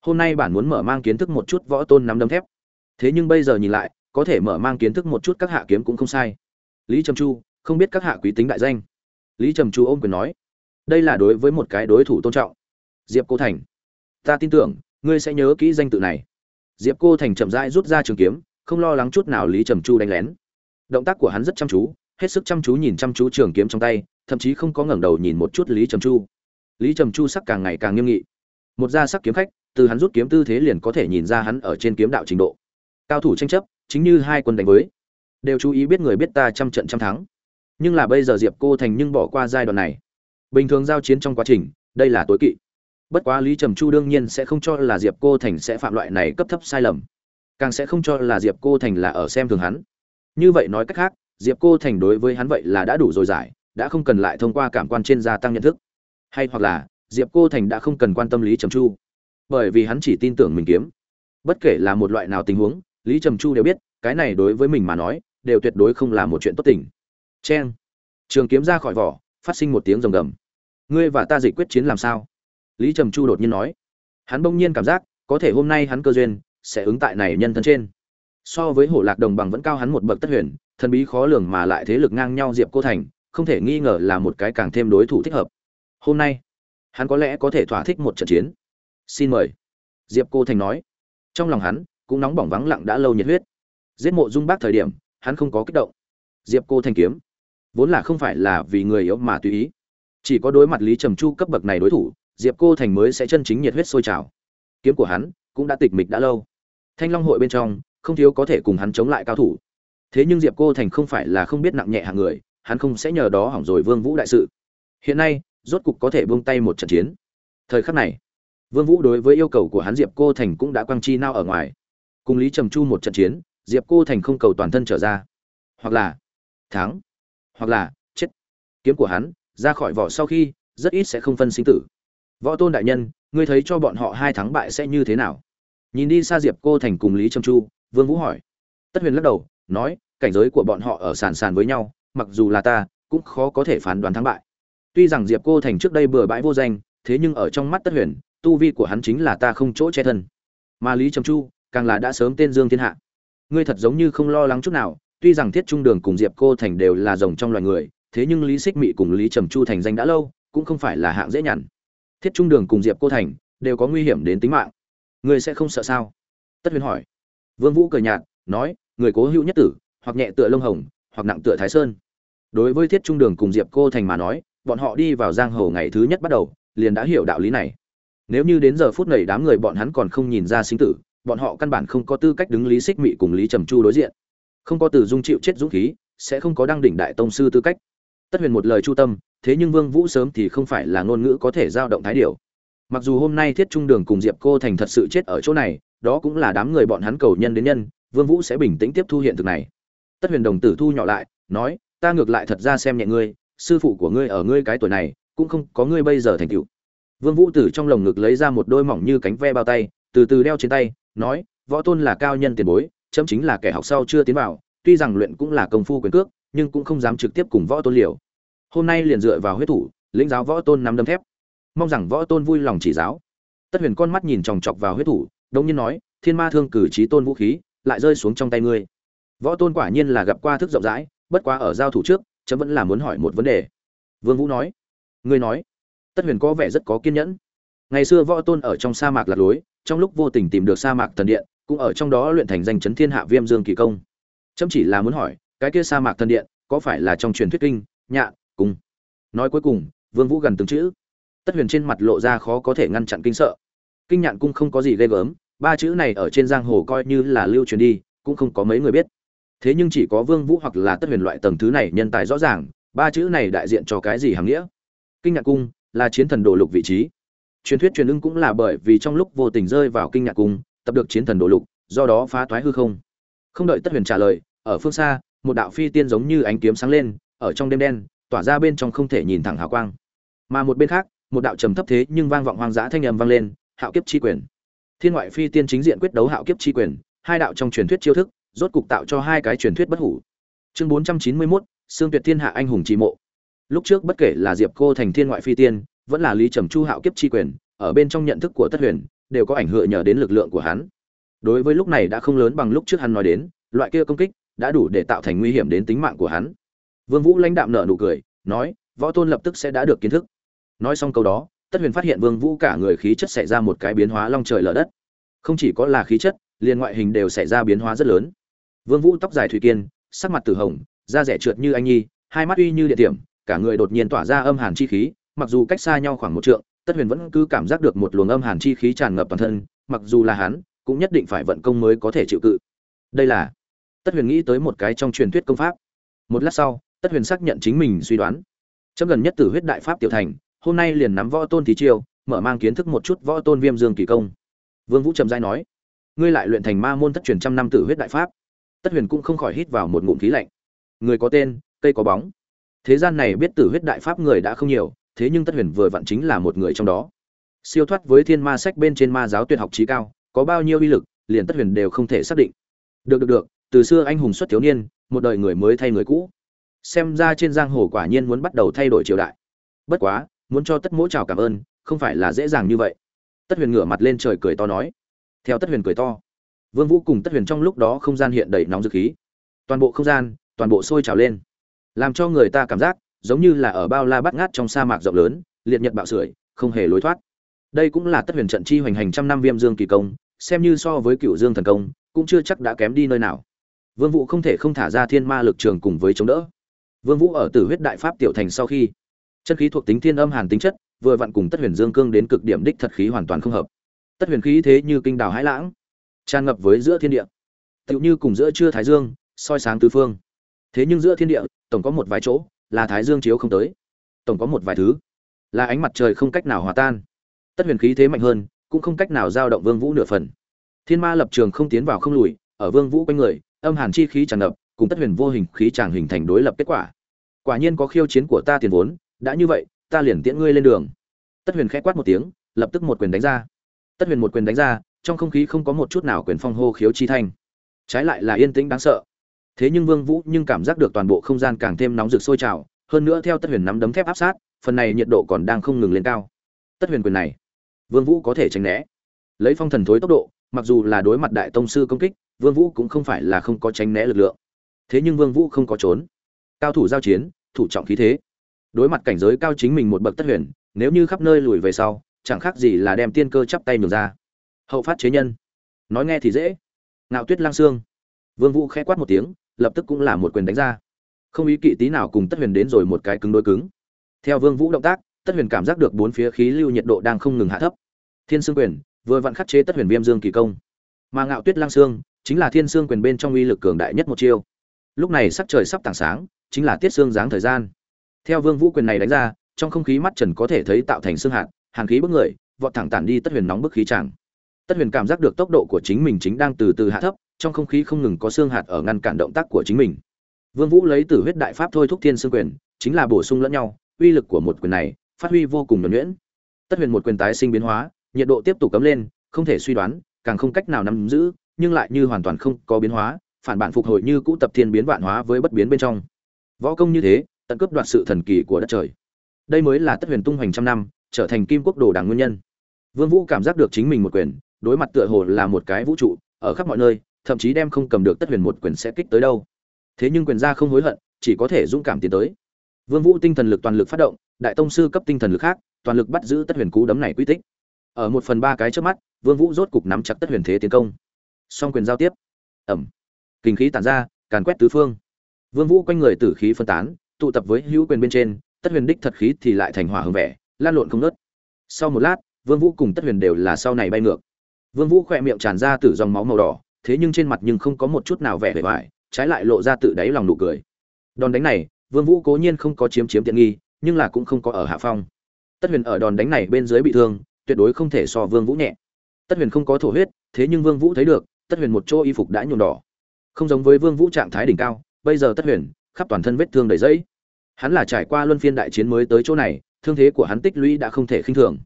Hôm nay bản muốn mở mang kiến thức một chút võ tôn nắm đấm thép. Thế nhưng bây giờ nhìn lại, có thể mở mang kiến thức một chút các hạ kiếm cũng không sai. Lý trầm chu, không biết các hạ quý tính đại danh. Lý trầm chu ôm quyền nói, đây là đối với một cái đối thủ tôn trọng. Diệp cô thành, ta tin tưởng, ngươi sẽ nhớ kỹ danh tự này. Diệp cô thành chậm rãi rút ra trường kiếm, không lo lắng chút nào lý trầm chu đánh lén. Động tác của hắn rất chăm chú hết sức chăm chú nhìn chăm chú trường kiếm trong tay, thậm chí không có ngẩng đầu nhìn một chút lý trầm chu. Lý trầm chu sắc càng ngày càng nghiêm nghị. Một gia sắc kiếm khách, từ hắn rút kiếm tư thế liền có thể nhìn ra hắn ở trên kiếm đạo trình độ. Cao thủ tranh chấp, chính như hai quân đánh với. Đều chú ý biết người biết ta trăm trận trăm thắng. Nhưng là bây giờ diệp cô thành nhưng bỏ qua giai đoạn này. Bình thường giao chiến trong quá trình, đây là tối kỵ. Bất quá lý trầm chu đương nhiên sẽ không cho là diệp cô thành sẽ phạm loại này cấp thấp sai lầm. Càng sẽ không cho là diệp cô thành là ở xem thường hắn. Như vậy nói cách khác diệp cô thành đối với hắn vậy là đã đủ rồi giải, đã không cần lại thông qua cảm quan trên gia tăng nhận thức. Hay hoặc là, diệp cô thành đã không cần quan tâm lý trầm chu, bởi vì hắn chỉ tin tưởng mình kiếm. Bất kể là một loại nào tình huống, lý trầm chu đều biết, cái này đối với mình mà nói, đều tuyệt đối không là một chuyện tốt tình. Cheng. Trường kiếm ra khỏi vỏ, phát sinh một tiếng rồng gầm. Ngươi và ta dịch quyết chiến làm sao? Lý trầm chu đột nhiên nói. Hắn bỗng nhiên cảm giác, có thể hôm nay hắn cơ duyên, sẽ ứng tại này nhân thân trên so với hổ lạc đồng bằng vẫn cao hắn một bậc tất huyền, thần bí khó lường mà lại thế lực ngang nhau diệp cô thành, không thể nghi ngờ là một cái càng thêm đối thủ thích hợp. Hôm nay, hắn có lẽ có thể thỏa thích một trận chiến. Xin mời, diệp cô thành nói. Trong lòng hắn, cũng nóng bỏng vắng lặng đã lâu nhiệt huyết. Giết mộ dung bác thời điểm, hắn không có kích động. Diệp cô thành kiếm, vốn là không phải là vì người yếu mà tùy ý. Chỉ có đối mặt lý trầm chu cấp bậc này đối thủ, diệp cô thành mới sẽ chân chính nhiệt huyết sôi trào. Kiếm của hắn cũng đã tịch mịch đã lâu. Thanh long hội bên trong không thiếu có thể cùng hắn chống lại cao thủ. Thế nhưng diệp cô thành không phải là không biết nặng nhẹ hạng người, hắn không sẽ nhờ đó hỏng rồi vương vũ đại sự. Hiện nay, rốt cục có thể buông tay một trận chiến. Thời khắc này, vương vũ đối với yêu cầu của hắn diệp cô thành cũng đã quang chi nao ở ngoài. Cùng lý trầm chu một trận chiến, diệp cô thành không cầu toàn thân trở ra. Hoặc là, thắng. Hoặc là, chết. Kiếm của hắn, ra khỏi vỏ sau khi, rất ít sẽ không phân sinh tử. Võ tôn đại nhân, ngươi thấy cho bọn họ hai thắng bại sẽ như thế nào? Nhìn đi xa diệp cô thành cùng lý trầm chu vương vũ hỏi. Tất huyền lắc đầu, nói, cảnh giới của bọn họ ở sàn sàn với nhau, mặc dù là ta, cũng khó có thể phán đoán thắng bại. Tuy rằng diệp cô thành trước đây bừa bãi vô danh, thế nhưng ở trong mắt tất huyền, tu vi của hắn chính là ta không chỗ che thân. Mà lý trầm chu, càng là đã sớm tên dương thiên hạ. Ngươi thật giống như không lo lắng chút nào, tuy rằng thiết trung đường cùng diệp cô thành đều là rồng trong loài người, thế nhưng lý xích mị cùng lý trầm chu thành danh đã lâu, cũng không phải là hạng dễ nhằn. Thiết trung đường cùng diệp cô thành đều có nguy hiểm đến tính mạng. Ngươi sẽ không sợ sao? Tất huyền hỏi vương vũ cười nhạt, nói, người cố hữu nhất tử, hoặc nhẹ tựa lông hồng, hoặc nặng tựa thái sơn. Đối với thiết trung đường cùng diệp cô thành mà nói, bọn họ đi vào giang hồ ngày thứ nhất bắt đầu, liền đã hiểu đạo lý này. Nếu như đến giờ phút này đám người bọn hắn còn không nhìn ra sinh tử, bọn họ căn bản không có tư cách đứng lý xích mị cùng lý trầm chu đối diện. Không có từ dung chịu chết dũng khí, sẽ không có đăng đỉnh đại tông sư tư cách. Tất huyền một lời chu tâm, thế nhưng vương vũ sớm thì không phải là ngôn ngữ có thể giao động thái điều mặc dù hôm nay thiết trung đường cùng diệp cô thành thật sự chết ở chỗ này đó cũng là đám người bọn hắn cầu nhân đến nhân, vương vũ sẽ bình tĩnh tiếp thu hiện thực này. Tất huyền đồng tử thu nhỏ lại, nói, ta ngược lại thật ra xem nhẹ ngươi, sư phụ của ngươi ở ngươi cái tuổi này, cũng không có ngươi bây giờ thành tựu. Vương vũ từ trong lồng ngực lấy ra một đôi mỏng như cánh ve bao tay, từ từ đeo trên tay, nói, võ tôn là cao nhân tiền bối, chấm chính là kẻ học sau chưa tiến vào, tuy rằng luyện cũng là công phu quyền cước, nhưng cũng không dám trực tiếp cùng võ tôn liều. Hôm nay liền dựa vào huyết thủ, lĩnh giáo võ tôn nắm đấm thép. Mong rằng võ tôn vui lòng chỉ giáo. Tất huyền con mắt nhìn chòng chọc vào huyết thủ đông nhiên nói, thiên ma thương cử trí tôn vũ khí, lại rơi xuống trong tay ngươi. Võ tôn quả nhiên là gặp qua thức rộng rãi, bất quá ở giao thủ trước, chấm vẫn là muốn hỏi một vấn đề. Vương vũ nói, ngươi nói, tất huyền có vẻ rất có kiên nhẫn. Ngày xưa võ tôn ở trong sa mạc lạc lối, trong lúc vô tình tìm được sa mạc thần điện, cũng ở trong đó luyện thành danh chấn thiên hạ viêm dương kỳ công. Chấm chỉ là muốn hỏi, cái kia sa mạc thần điện, có phải là trong truyền thuyết kinh, nhạ cùng nói cuối cùng, vương vũ gần từng chữ. Tất huyền trên mặt lộ ra khó có thể ngăn chặn kinh sợ kinh nhạn cung không có gì ghê gớm, ba chữ này ở trên giang hồ coi như là lưu truyền đi, cũng không có mấy người biết. Thế nhưng chỉ có vương vũ hoặc là tất huyền loại tầng thứ này nhân tài rõ ràng, ba chữ này đại diện cho cái gì hàm nghĩa? Kinh nhạn cung là chiến thần đồ lục vị trí. Truyền thuyết truyền ưng cũng là bởi vì trong lúc vô tình rơi vào kinh nhạn cung, tập được chiến thần đồ lục, do đó phá toái hư không. Không đợi tất huyền trả lời, ở phương xa, một đạo phi tiên giống như ánh kiếm sáng lên, ở trong đêm đen, tỏa ra bên trong không thể nhìn thẳng hào quang. Mà một bên khác, một đạo trầm thấp thế nhưng vang vọng hoang dã thanh âm vang lên hạo kiếp chi quyền. Thiên ngoại phi tiên chính diện quyết đấu hạo kiếp chi quyền hai đạo trong truyền thuyết chiêu thức rốt cục tạo cho hai cái truyền thuyết bất hủ. Chương bốn trăm chín mươi 491, xương tuyệt thiên hạ anh hùng chi mộ. Lúc trước bất kể là diệp cô thành thiên ngoại phi tiên vẫn là lý trầm chu hạo kiếp chi quyền ở bên trong nhận thức của tất huyền đều có ảnh hưởng nhờ đến lực lượng của hắn. Đối với lúc này đã không lớn bằng lúc trước hắn nói đến loại kia công kích đã đủ để tạo thành nguy hiểm đến tính mạng của hắn. Vương vũ lãnh đạm nở nụ cười nói võ tôn lập tức sẽ đã được kiến thức. Nói xong câu đó tất huyền phát hiện vương vũ cả người khí chất xảy ra một cái biến hóa long trời lở đất. Không chỉ có là khí chất, liền ngoại hình đều xảy ra biến hóa rất lớn. Vương vũ tóc dài thủy kiên, sắc mặt tử hồng, da rẻ trượt như anh nhi, hai mắt uy như địa điểm, cả người đột nhiên tỏa ra âm hàn chi khí, mặc dù cách xa nhau khoảng một trượng, tất huyền vẫn cứ cảm giác được một luồng âm hàn chi khí tràn ngập toàn thân, mặc dù là hắn, cũng nhất định phải vận công mới có thể chịu cự. Đây là, tất huyền nghĩ tới một cái trong truyền thuyết công pháp. Một lát sau, tất huyền xác nhận chính mình suy đoán. Trong gần nhất tử huyết đại pháp tiểu thành hôm nay liền nắm võ tôn thí chiêu, mở mang kiến thức một chút võ tôn viêm dương kỳ công. Vương vũ trầm giai nói, ngươi lại luyện thành ma môn thất truyền trăm năm tử huyết đại pháp. Tất huyền cũng không khỏi hít vào một ngụm khí lạnh. Người có tên, cây có bóng. Thế gian này biết tử huyết đại pháp người đã không nhiều, thế nhưng tất huyền vừa vặn chính là một người trong đó. Siêu thoát với thiên ma sách bên trên ma giáo tuyệt học trí cao, có bao nhiêu uy lực, liền tất huyền đều không thể xác định. Được được được, từ xưa anh hùng xuất thiếu niên, một đời người mới thay người cũ. Xem ra trên giang hồ quả nhiên muốn bắt đầu thay đổi triều đại. Bất quá muốn cho tất mỗ chào cảm ơn, không phải là dễ dàng như vậy. Tất huyền ngửa mặt lên trời cười to nói. Theo tất huyền cười to, vương vũ cùng tất huyền trong lúc đó không gian hiện đầy nóng dực khí. Toàn bộ không gian, toàn bộ sôi trào lên. Làm cho người ta cảm giác giống như là ở bao la bát ngát trong sa mạc rộng lớn, liệt nhật bạo sưởi, không hề lối thoát. Đây cũng là tất huyền trận chi hoành hành trăm năm viêm dương kỳ công, xem như so với cựu dương thần công, cũng chưa chắc đã kém đi nơi nào. Vương vũ không thể không thả ra thiên ma lực trường cùng với chống đỡ. Vương vũ ở tử huyết đại pháp tiểu thành sau khi chân khí thuộc tính thiên âm hàn tính chất, vừa vặn cùng tất huyền dương cương đến cực điểm đích thật khí hoàn toàn không hợp. Tất huyền khí thế như kinh đào hải lãng, tràn ngập với giữa thiên địa. Tựu như cùng giữa trưa thái dương, soi sáng tứ phương. Thế nhưng giữa thiên địa, tổng có một vài chỗ là thái dương chiếu không tới. Tổng có một vài thứ là ánh mặt trời không cách nào hòa tan. Tất huyền khí thế mạnh hơn, cũng không cách nào giao động vương vũ nửa phần. Thiên ma lập trường không tiến vào không lùi, ở vương vũ quanh người, âm hàn chi khí tràn ngập, cùng tất huyền vô hình khí tràng hình thành đối lập kết quả. Quả nhiên có khiêu chiến của ta tiền vốn đã như vậy, ta liền tiễn ngươi lên đường. Tất huyền khẽ quát một tiếng, lập tức một quyền đánh ra. Tất huyền một quyền đánh ra, trong không khí không có một chút nào quyền phong hô khiếu chi thanh. Trái lại là yên tĩnh đáng sợ. Thế nhưng vương vũ nhưng cảm giác được toàn bộ không gian càng thêm nóng rực sôi trào, hơn nữa theo tất huyền nắm đấm thép áp sát, phần này nhiệt độ còn đang không ngừng lên cao. Tất huyền quyền này, vương vũ có thể tránh né. Lấy phong thần thối tốc độ, mặc dù là đối mặt đại tông sư công kích, vương vũ cũng không phải là không có tránh né lực lượng. Thế nhưng vương vũ không có trốn. Cao thủ giao chiến, thủ trọng khí thế đối mặt cảnh giới cao chính mình một bậc tất huyền, nếu như khắp nơi lùi về sau, chẳng khác gì là đem tiên cơ chắp tay nhường ra. Hậu phát chế nhân. Nói nghe thì dễ. Ngạo tuyết lang xương. Vương vũ khẽ quát một tiếng, lập tức cũng là một quyền đánh ra. Không ý kỵ tí nào cùng tất huyền đến rồi một cái cứng đối cứng. Theo vương vũ động tác, tất huyền cảm giác được bốn phía khí lưu nhiệt độ đang không ngừng hạ thấp. Thiên sương quyền, vừa vặn khắc chế tất huyền viêm dương kỳ công. Mà ngạo tuyết lang xương, chính là thiên sương quyền bên trong uy lực cường đại nhất một chiêu. Lúc này sắc trời sắp tảng sáng, chính là tiết xương dáng thời gian theo vương vũ quyền này đánh ra, trong không khí mắt trần có thể thấy tạo thành xương hạt, hàn khí bức người, vọt thẳng tản đi tất huyền nóng bức khí chẳng tất huyền cảm giác được tốc độ của chính mình chính đang từ từ hạ thấp, trong không khí không ngừng có xương hạt ở ngăn cản động tác của chính mình. Vương vũ lấy tử huyết đại pháp thôi thúc thiên xương quyền, chính là bổ sung lẫn nhau, uy lực của một quyền này, phát huy vô cùng nhuần nhuyễn. Tất huyền một quyền tái sinh biến hóa, nhiệt độ tiếp tục cấm lên, không thể suy đoán, càng không cách nào nắm giữ, nhưng lại như hoàn toàn không có biến hóa, phản bản phục hồi như cũ tập thiên biến vạn hóa với bất biến bên trong. Võ công như thế tận cướp đoạt sự thần kỳ của đất trời. Đây mới là tất huyền tung hoành trăm năm, trở thành kim quốc đồ đảng nguyên nhân. Vương vũ cảm giác được chính mình một quyền, đối mặt tựa hồ là một cái vũ trụ, ở khắp mọi nơi, thậm chí đem không cầm được tất huyền một quyền sẽ kích tới đâu. Thế nhưng quyền gia không hối hận, chỉ có thể dũng cảm tiến tới. Vương vũ tinh thần lực toàn lực phát động, đại tông sư cấp tinh thần lực khác, toàn lực bắt giữ tất huyền cú đấm này quy tích. Ở một phần ba cái trước mắt, vương vũ rốt cục nắm chặt tất huyền thế tiến công. Song quyền giao tiếp. Ẩm kinh khí tản ra, càn quét tứ phương. Vương vũ quanh người tử khí phân tán tụ tập với hữu quyền bên trên, tất huyền đích thật khí thì lại thành hỏa hưng vẻ, lan lộn không nớt sau một lát, vương vũ cùng tất huyền đều là sau này bay ngược. Vương vũ khỏe miệng tràn ra từ dòng máu màu đỏ, thế nhưng trên mặt nhưng không có một chút nào vẻ vẻ vải, trái lại lộ ra tự đáy lòng nụ cười. Đòn đánh này, vương vũ cố nhiên không có chiếm chiếm tiện nghi, nhưng là cũng không có ở hạ phong. Tất huyền ở đòn đánh này bên dưới bị thương, tuyệt đối không thể so vương vũ nhẹ. Tất huyền không có thổ huyết, thế nhưng vương vũ thấy được, tất huyền một chỗ y phục đã nhuộm đỏ. Không giống với vương vũ trạng thái đỉnh cao, bây giờ tất huyền khắp toàn thân vết thương đầy dẫy hắn là trải qua luân phiên đại chiến mới tới chỗ này, thương thế của hắn tích lũy đã không thể khinh thường.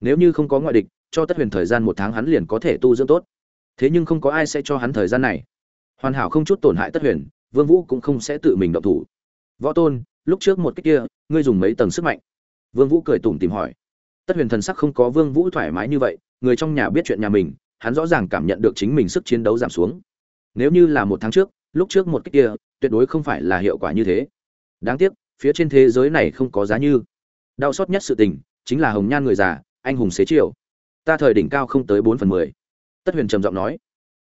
Nếu như không có ngoại địch, cho tất huyền thời gian một tháng hắn liền có thể tu dưỡng tốt. Thế nhưng không có ai sẽ cho hắn thời gian này. Hoàn hảo không chút tổn hại tất huyền, vương vũ cũng không sẽ tự mình động thủ. Võ tôn, lúc trước một cái kia, ngươi dùng mấy tầng sức mạnh? Vương vũ cười tủm tìm hỏi. Tất huyền thần sắc không có vương vũ thoải mái như vậy, người trong nhà biết chuyện nhà mình, hắn rõ ràng cảm nhận được chính mình sức chiến đấu giảm xuống. Nếu như là một tháng trước, lúc trước một cái kia tuyệt đối không phải là hiệu quả như thế. Đáng tiếc, phía trên thế giới này không có giá như. Đau xót nhất sự tình, chính là hồng nhan người già, anh hùng xế chiều. Ta thời đỉnh cao không tới bốn phần mười. Tất huyền trầm giọng nói.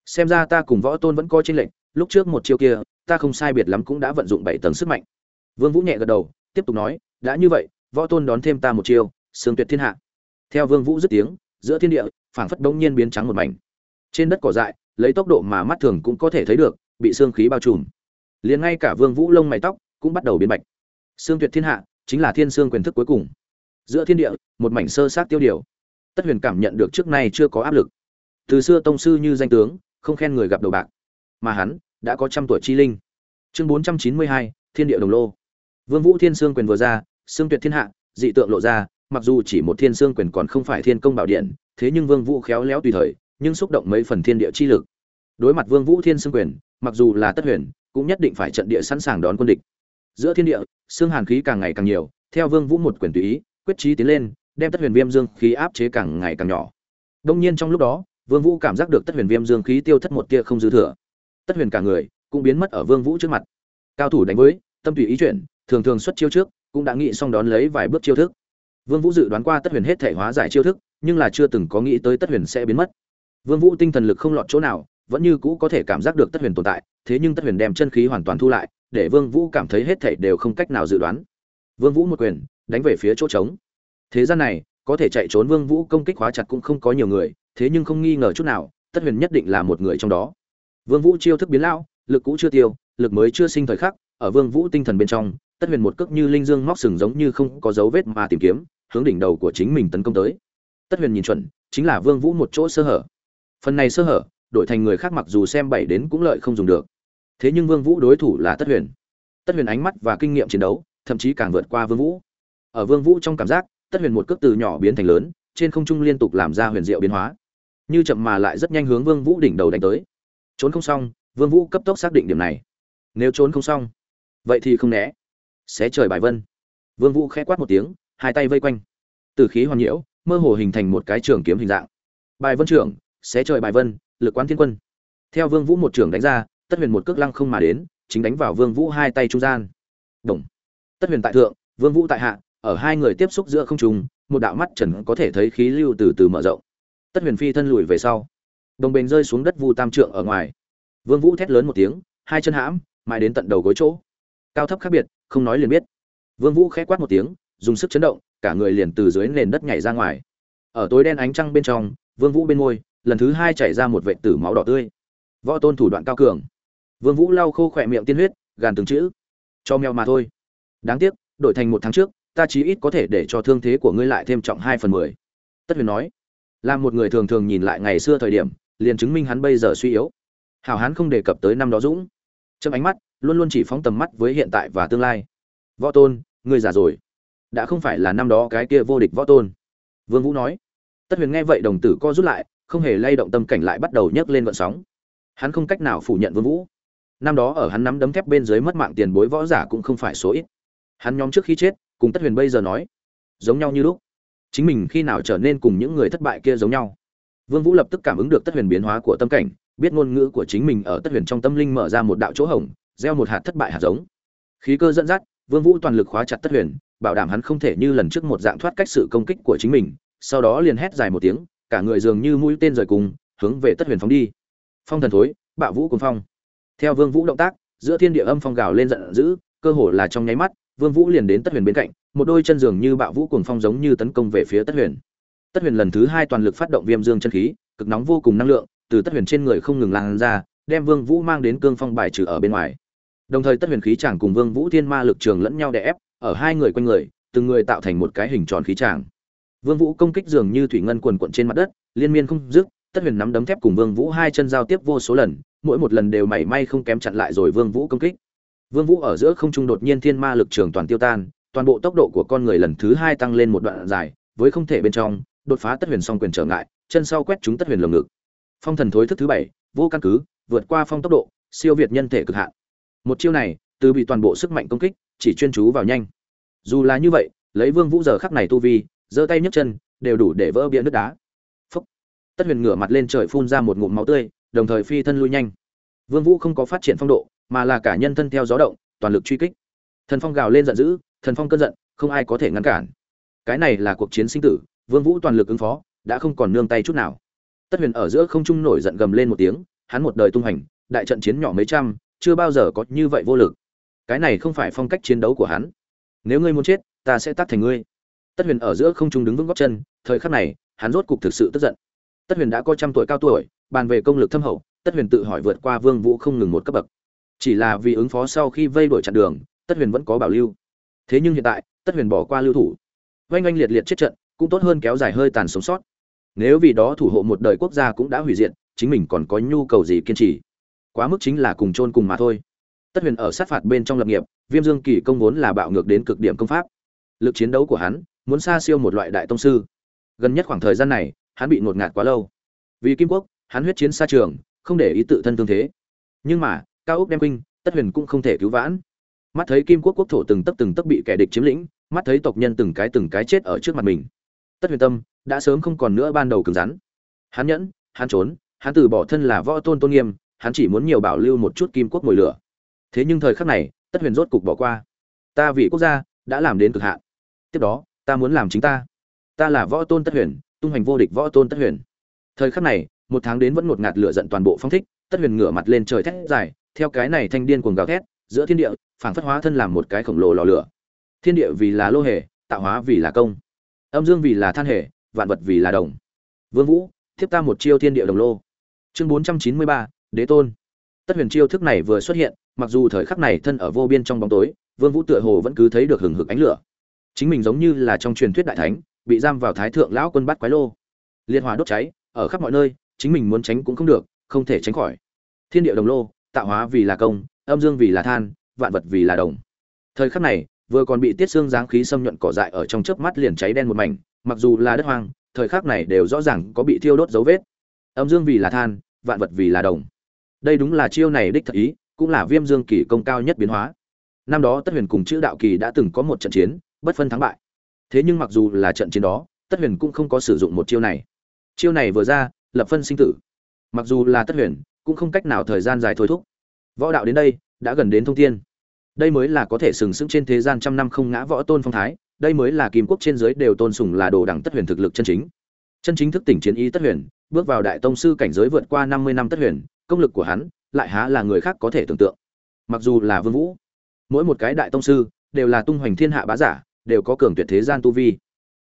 Xem ra ta cùng võ tôn vẫn coi tranh lệnh lúc trước một chiêu kia, ta không sai biệt lắm cũng đã vận dụng bảy tầng sức mạnh. Vương vũ nhẹ gật đầu, tiếp tục nói, đã như vậy, võ tôn đón thêm ta một chiêu sương tuyệt thiên hạ. Theo vương vũ dứt tiếng, giữa thiên địa, phảng phất đông nhiên biến trắng một mảnh. Trên đất cỏ dại, lấy tốc độ mà mắt thường cũng có thể thấy được, bị xương khí bao trùm liền ngay cả vương vũ lông mày tóc cũng bắt đầu biến bạch. Xương tuyệt thiên hạ chính là thiên xương quyền thức cuối cùng. Giữa thiên địa, một mảnh sơ sát tiêu điều. Tất huyền cảm nhận được trước nay chưa có áp lực. Từ xưa tông sư như danh tướng, không khen người gặp đầu bạc. Mà hắn đã có trăm tuổi chi linh. Chương bốn trăm chín mươi hai, thiên địa đồng lô. Vương vũ thiên xương quyền vừa ra xương tuyệt thiên hạ, dị tượng lộ ra, mặc dù chỉ một thiên xương quyền còn không phải thiên công bảo điện, thế nhưng vương vũ khéo léo tùy thời, nhưng xúc động mấy phần thiên địa chi lực. Đối mặt vương vũ thiên xương quyền, mặc dù là tất huyền cũng nhất định phải trận địa sẵn sàng đón quân địch. Giữa thiên địa, xương hàn khí càng ngày càng nhiều, theo vương vũ một quyền tùy ý, quyết chí tiến lên, đem tất huyền viêm dương khí áp chế càng ngày càng nhỏ. Đông nhiên trong lúc đó, vương vũ cảm giác được tất huyền viêm dương khí tiêu thất một tia không dư thừa. Tất huyền cả người cũng biến mất ở vương vũ trước mặt. Cao thủ đánh với, tâm tùy ý chuyển, thường thường xuất chiêu trước, cũng đã nghĩ xong đón lấy vài bước chiêu thức. Vương vũ dự đoán qua tất huyền hết thể hóa giải chiêu thức, nhưng là chưa từng có nghĩ tới tất huyền sẽ biến mất. Vương vũ tinh thần lực không lọt chỗ nào vẫn như cũ có thể cảm giác được tất huyền tồn tại, thế nhưng tất huyền đem chân khí hoàn toàn thu lại, để vương vũ cảm thấy hết thảy đều không cách nào dự đoán. Vương vũ một quyền, đánh về phía chỗ trống. Thế gian này, có thể chạy trốn vương vũ công kích hóa chặt cũng không có nhiều người, thế nhưng không nghi ngờ chút nào, tất huyền nhất định là một người trong đó. Vương vũ chiêu thức biến lão, lực cũ chưa tiêu, lực mới chưa sinh thời khắc, ở vương vũ tinh thần bên trong, tất huyền một cước như linh dương móc sừng giống như không có dấu vết mà tìm kiếm, hướng đỉnh đầu của chính mình tấn công tới. Tất huyền nhìn chuẩn, chính là vương vũ một chỗ sơ hở. Phần này sơ hở đổi thành người khác mặc dù xem bảy đến cũng lợi không dùng được. Thế nhưng vương vũ đối thủ là tất huyền. Tất huyền ánh mắt và kinh nghiệm chiến đấu, thậm chí càng vượt qua vương vũ. Ở vương vũ trong cảm giác, tất huyền một cước từ nhỏ biến thành lớn, trên không trung liên tục làm ra huyền diệu biến hóa. Như chậm mà lại rất nhanh hướng vương vũ đỉnh đầu đánh tới. Trốn không xong, vương vũ cấp tốc xác định điểm này. Nếu trốn không xong, vậy thì không né. Xé trời bài vân. Vương vũ khẽ quát một tiếng, hai tay vây quanh. Từ khí hoàn nhiễu, mơ hồ hình thành một cái trường kiếm hình dạng. Bài vân trưởng, xé trời bài vân lực quán thiên quân. Theo vương vũ một trường đánh ra, tất huyền một cước lăng không mà đến, chính đánh vào vương vũ hai tay trung gian. Đồng. Tất huyền tại thượng, vương vũ tại hạ, ở hai người tiếp xúc giữa không trung, một đạo mắt trần có thể thấy khí lưu từ từ mở rộng. Tất huyền phi thân lùi về sau. Đồng bền rơi xuống đất vu tam trượng ở ngoài. Vương vũ thét lớn một tiếng, hai chân hãm, mãi đến tận đầu gối chỗ. Cao thấp khác biệt, không nói liền biết. Vương vũ khẽ quát một tiếng, dùng sức chấn động, cả người liền từ dưới nền đất nhảy ra ngoài. Ở tối đen ánh trăng bên trong, vương vũ bên môi lần thứ hai chảy ra một vệt tử máu đỏ tươi. Võ tôn thủ đoạn cao cường. Vương vũ lau khô khỏe miệng tiên huyết, gàn từng chữ. Cho mèo mà thôi. Đáng tiếc, đổi thành một tháng trước, ta chí ít có thể để cho thương thế của ngươi lại thêm trọng hai phần mười. Tất huyền nói. Làm một người thường thường nhìn lại ngày xưa thời điểm, liền chứng minh hắn bây giờ suy yếu. Hảo hán không đề cập tới năm đó dũng. Trong ánh mắt, luôn luôn chỉ phóng tầm mắt với hiện tại và tương lai. Võ tôn, ngươi già rồi. Đã không phải là năm đó cái kia vô địch võ tôn. Vương vũ nói. Tất huyền nghe vậy đồng tử co rút lại không hề lay động tâm cảnh lại bắt đầu nhấc lên vận sóng. Hắn không cách nào phủ nhận vương vũ. Năm đó ở hắn nắm đấm thép bên dưới mất mạng tiền bối võ giả cũng không phải số ít. Hắn nhóm trước khi chết, cùng tất huyền bây giờ nói, giống nhau như lúc. Chính mình khi nào trở nên cùng những người thất bại kia giống nhau. Vương vũ lập tức cảm ứng được tất huyền biến hóa của tâm cảnh, biết ngôn ngữ của chính mình ở tất huyền trong tâm linh mở ra một đạo chỗ hổng, gieo một hạt thất bại hạt giống. Khí cơ dẫn dắt, vương vũ toàn lực khóa chặt tất huyền, bảo đảm hắn không thể như lần trước một dạng thoát cách sự công kích của chính mình, sau đó liền hét dài một tiếng cả người dường như mũi tên rời cùng, hướng về tất huyền phóng đi. Phong thần thối, bạo vũ cùng phong. Theo vương vũ động tác, giữa thiên địa âm phong gào lên giận dữ, cơ hồ là trong nháy mắt, vương vũ liền đến tất huyền bên cạnh, một đôi chân dường như bạo vũ cùng phong giống như tấn công về phía tất huyền. Tất huyền lần thứ hai toàn lực phát động viêm dương chân khí, cực nóng vô cùng năng lượng, từ tất huyền trên người không ngừng lan ra, đem vương vũ mang đến cương phong bài trừ ở bên ngoài. Đồng thời tất huyền khí chàng cùng vương vũ thiên ma lực trường lẫn nhau đè ép, ở hai người quanh người, từng người tạo thành một cái hình tròn khí chàng vương vũ công kích dường như thủy ngân quần cuộn trên mặt đất, liên miên không dứt, tất huyền nắm đấm thép cùng vương vũ hai chân giao tiếp vô số lần, mỗi một lần đều mảy may không kém chặn lại rồi vương vũ công kích. Vương vũ ở giữa không trung đột nhiên thiên ma lực trường toàn tiêu tan, toàn bộ tốc độ của con người lần thứ hai tăng lên một đoạn dài, với không thể bên trong, đột phá tất huyền song quyền trở ngại, chân sau quét trúng tất huyền lồng ngực. Phong thần thối thức thứ bảy, vô căn cứ, vượt qua phong tốc độ, siêu việt nhân thể cực hạn. Một chiêu này, từ bị toàn bộ sức mạnh công kích, chỉ chuyên chú vào nhanh. Dù là như vậy, lấy vương vũ giờ khắc này tu vi giơ tay nhấc chân, đều đủ để vỡ bia nước đá. Phúc. tất huyền ngửa mặt lên trời phun ra một ngụm máu tươi, đồng thời phi thân lui nhanh. Vương vũ không có phát triển phong độ, mà là cả nhân thân theo gió động, toàn lực truy kích. Thần phong gào lên giận dữ, thần phong cơn giận, không ai có thể ngăn cản. Cái này là cuộc chiến sinh tử, vương vũ toàn lực ứng phó, đã không còn nương tay chút nào. Tất huyền ở giữa không trung nổi giận gầm lên một tiếng, hắn một đời tung hành, đại trận chiến nhỏ mấy trăm, chưa bao giờ có như vậy vô lực. Cái này không phải phong cách chiến đấu của hắn. Nếu ngươi muốn chết, ta sẽ tắt thành ngươi tất huyền ở giữa không trung đứng vững góc chân, thời khắc này, hắn rốt cục thực sự tức giận. Tất huyền đã có trăm tuổi cao tuổi, bàn về công lực thâm hậu, tất huyền tự hỏi vượt qua vương vũ không ngừng một cấp bậc. Chỉ là vì ứng phó sau khi vây đuổi chặn đường, tất huyền vẫn có bảo lưu. Thế nhưng hiện tại, tất huyền bỏ qua lưu thủ. Oanh oanh liệt liệt chết trận, cũng tốt hơn kéo dài hơi tàn sống sót. Nếu vì đó thủ hộ một đời quốc gia cũng đã hủy diệt, chính mình còn có nhu cầu gì kiên trì? Quá mức chính là cùng chôn cùng mà thôi. Tất huyền ở sát phạt bên trong lập nghiệp, viêm dương kỳ công vốn là bạo ngược đến cực điểm công pháp. Lực chiến đấu của hắn muốn xa siêu một loại đại tông sư. Gần nhất khoảng thời gian này, hắn bị ngột ngạt quá lâu. Vì kim quốc, hắn huyết chiến xa trường, không để ý tự thân tương thế. Nhưng mà, cao úc đem kinh tất huyền cũng không thể cứu vãn. Mắt thấy kim quốc quốc thổ từng tấc từng tấc bị kẻ địch chiếm lĩnh, mắt thấy tộc nhân từng cái từng cái chết ở trước mặt mình. Tất huyền tâm đã sớm không còn nữa ban đầu cứng rắn. Hắn nhẫn, hắn trốn, hắn từ bỏ thân là võ tôn tôn nghiêm, hắn chỉ muốn nhiều bảo lưu một chút kim quốc mồi lửa. Thế nhưng thời khắc này, tất huyền rốt cục bỏ qua. Ta vì quốc gia, đã làm đến cực hạn. Tiếp đó ta muốn làm chính ta. Ta là võ tôn tất huyền, tung hoành vô địch võ tôn tất huyền. Thời khắc này, một tháng đến vẫn ngột ngạt lửa giận toàn bộ phong thích, tất huyền ngửa mặt lên trời thét dài, theo cái này thanh điên cuồng gào thét, giữa thiên địa, phảng phất hóa thân làm một cái khổng lồ lò lửa. Thiên địa vì là lô hề, tạo hóa vì là công. Âm dương vì là than hề, vạn vật vì là đồng. Vương vũ, thiếp ta một chiêu thiên địa đồng lô. Chương bốn trăm chín mươi ba, đế tôn. Tất huyền chiêu thức này vừa xuất hiện, mặc dù thời khắc này thân ở vô biên trong bóng tối, vương vũ tựa hồ vẫn cứ thấy được hừng hực ánh lửa chính mình giống như là trong truyền thuyết đại thánh, bị giam vào thái thượng lão quân bắt quái lô. Liên hòa đốt cháy, ở khắp mọi nơi, chính mình muốn tránh cũng không được, không thể tránh khỏi. Thiên địa đồng lô, tạo hóa vì là công, âm dương vì là than, vạn vật vì là đồng. Thời khắc này, vừa còn bị tiết xương giáng khí xâm nhuận cỏ dại ở trong chớp mắt liền cháy đen một mảnh, mặc dù là đất hoang, thời khắc này đều rõ ràng có bị thiêu đốt dấu vết. Âm dương vì là than, vạn vật vì là đồng. Đây đúng là chiêu này đích thật ý, cũng là viêm dương kỳ công cao nhất biến hóa. Năm đó tất huyền cùng chữ đạo kỳ đã từng có một trận chiến bất phân thắng bại. Thế nhưng mặc dù là trận chiến đó, tất huyền cũng không có sử dụng một chiêu này. Chiêu này vừa ra, lập phân sinh tử. Mặc dù là tất huyền, cũng không cách nào thời gian dài thôi thúc. Võ đạo đến đây, đã gần đến thông thiên. Đây mới là có thể sừng sững trên thế gian trăm năm không ngã võ tôn phong thái, đây mới là kim quốc trên giới đều tôn sùng là đồ đẳng tất huyền thực lực chân chính. Chân chính thức tỉnh chiến ý tất huyền, bước vào đại tông sư cảnh giới vượt qua năm mươi năm tất huyền, công lực của hắn lại há là người khác có thể tưởng tượng. Mặc dù là vương vũ, mỗi một cái đại tông sư đều là tung hoành thiên hạ bá giả đều có cường tuyệt thế gian tu vi.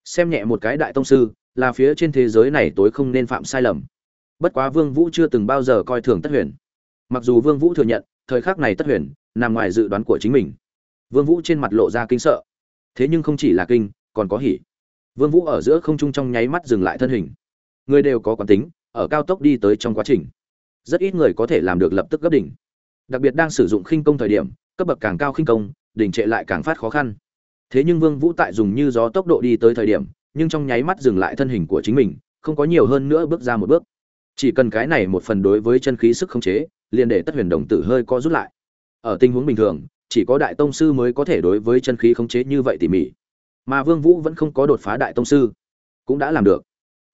Xem nhẹ một cái đại tông sư, là phía trên thế giới này tối không nên phạm sai lầm. Bất quá vương vũ chưa từng bao giờ coi thường tất huyền. Mặc dù vương vũ thừa nhận, thời khắc này tất huyền nằm ngoài dự đoán của chính mình. Vương vũ trên mặt lộ ra kinh sợ. Thế nhưng không chỉ là kinh, còn có hỉ. Vương vũ ở giữa không trung trong nháy mắt dừng lại thân hình. Người đều có quán tính, ở cao tốc đi tới trong quá trình. Rất ít người có thể làm được lập tức gấp đỉnh. Đặc biệt đang sử dụng khinh công thời điểm, cấp bậc càng cao khinh công đỉnh trệ lại càng phát khó khăn thế nhưng vương vũ tại dùng như gió tốc độ đi tới thời điểm, nhưng trong nháy mắt dừng lại thân hình của chính mình, không có nhiều hơn nữa bước ra một bước. Chỉ cần cái này một phần đối với chân khí sức khống chế, liền để tất huyền đồng tử hơi co rút lại. Ở tình huống bình thường, chỉ có đại tông sư mới có thể đối với chân khí khống chế như vậy tỉ mỉ. Mà vương vũ vẫn không có đột phá đại tông sư. Cũng đã làm được.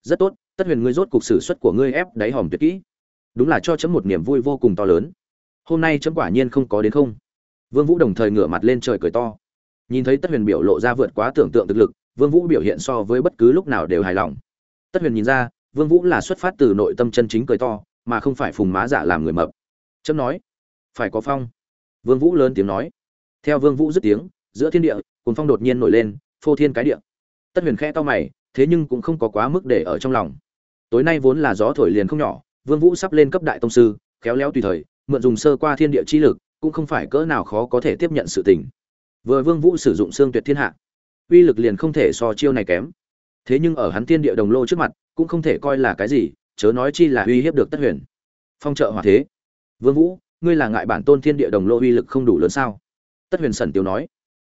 Rất tốt, tất huyền ngươi rốt cục sử xuất của ngươi ép đáy hòm tuyệt kỹ. Đúng là cho chấm một niềm vui vô cùng to lớn. Hôm nay chấm quả nhiên không có đến không. Vương vũ đồng thời ngửa mặt lên trời cười to nhìn thấy tất huyền biểu lộ ra vượt quá tưởng tượng thực lực, vương vũ biểu hiện so với bất cứ lúc nào đều hài lòng. Tất huyền nhìn ra, vương vũ là xuất phát từ nội tâm chân chính cười to, mà không phải phùng má giả làm người mập. Chấm nói, phải có phong. Vương vũ lớn tiếng nói. Theo vương vũ dứt tiếng, giữa thiên địa, cuồng phong đột nhiên nổi lên, phô thiên cái địa. Tất huyền khẽ to mày, thế nhưng cũng không có quá mức để ở trong lòng. Tối nay vốn là gió thổi liền không nhỏ, vương vũ sắp lên cấp đại tông sư, khéo léo tùy thời, mượn dùng sơ qua thiên địa chi lực, cũng không phải cỡ nào khó có thể tiếp nhận sự tình vừa vương vũ sử dụng xương tuyệt thiên hạ, uy lực liền không thể so chiêu này kém. Thế nhưng ở hắn thiên địa đồng lô trước mặt, cũng không thể coi là cái gì, chớ nói chi là uy hiếp được tất huyền. Phong trợ hỏa thế. Vương vũ, ngươi là ngại bản tôn thiên địa đồng lô uy lực không đủ lớn sao? Tất huyền sẩn tiêu nói.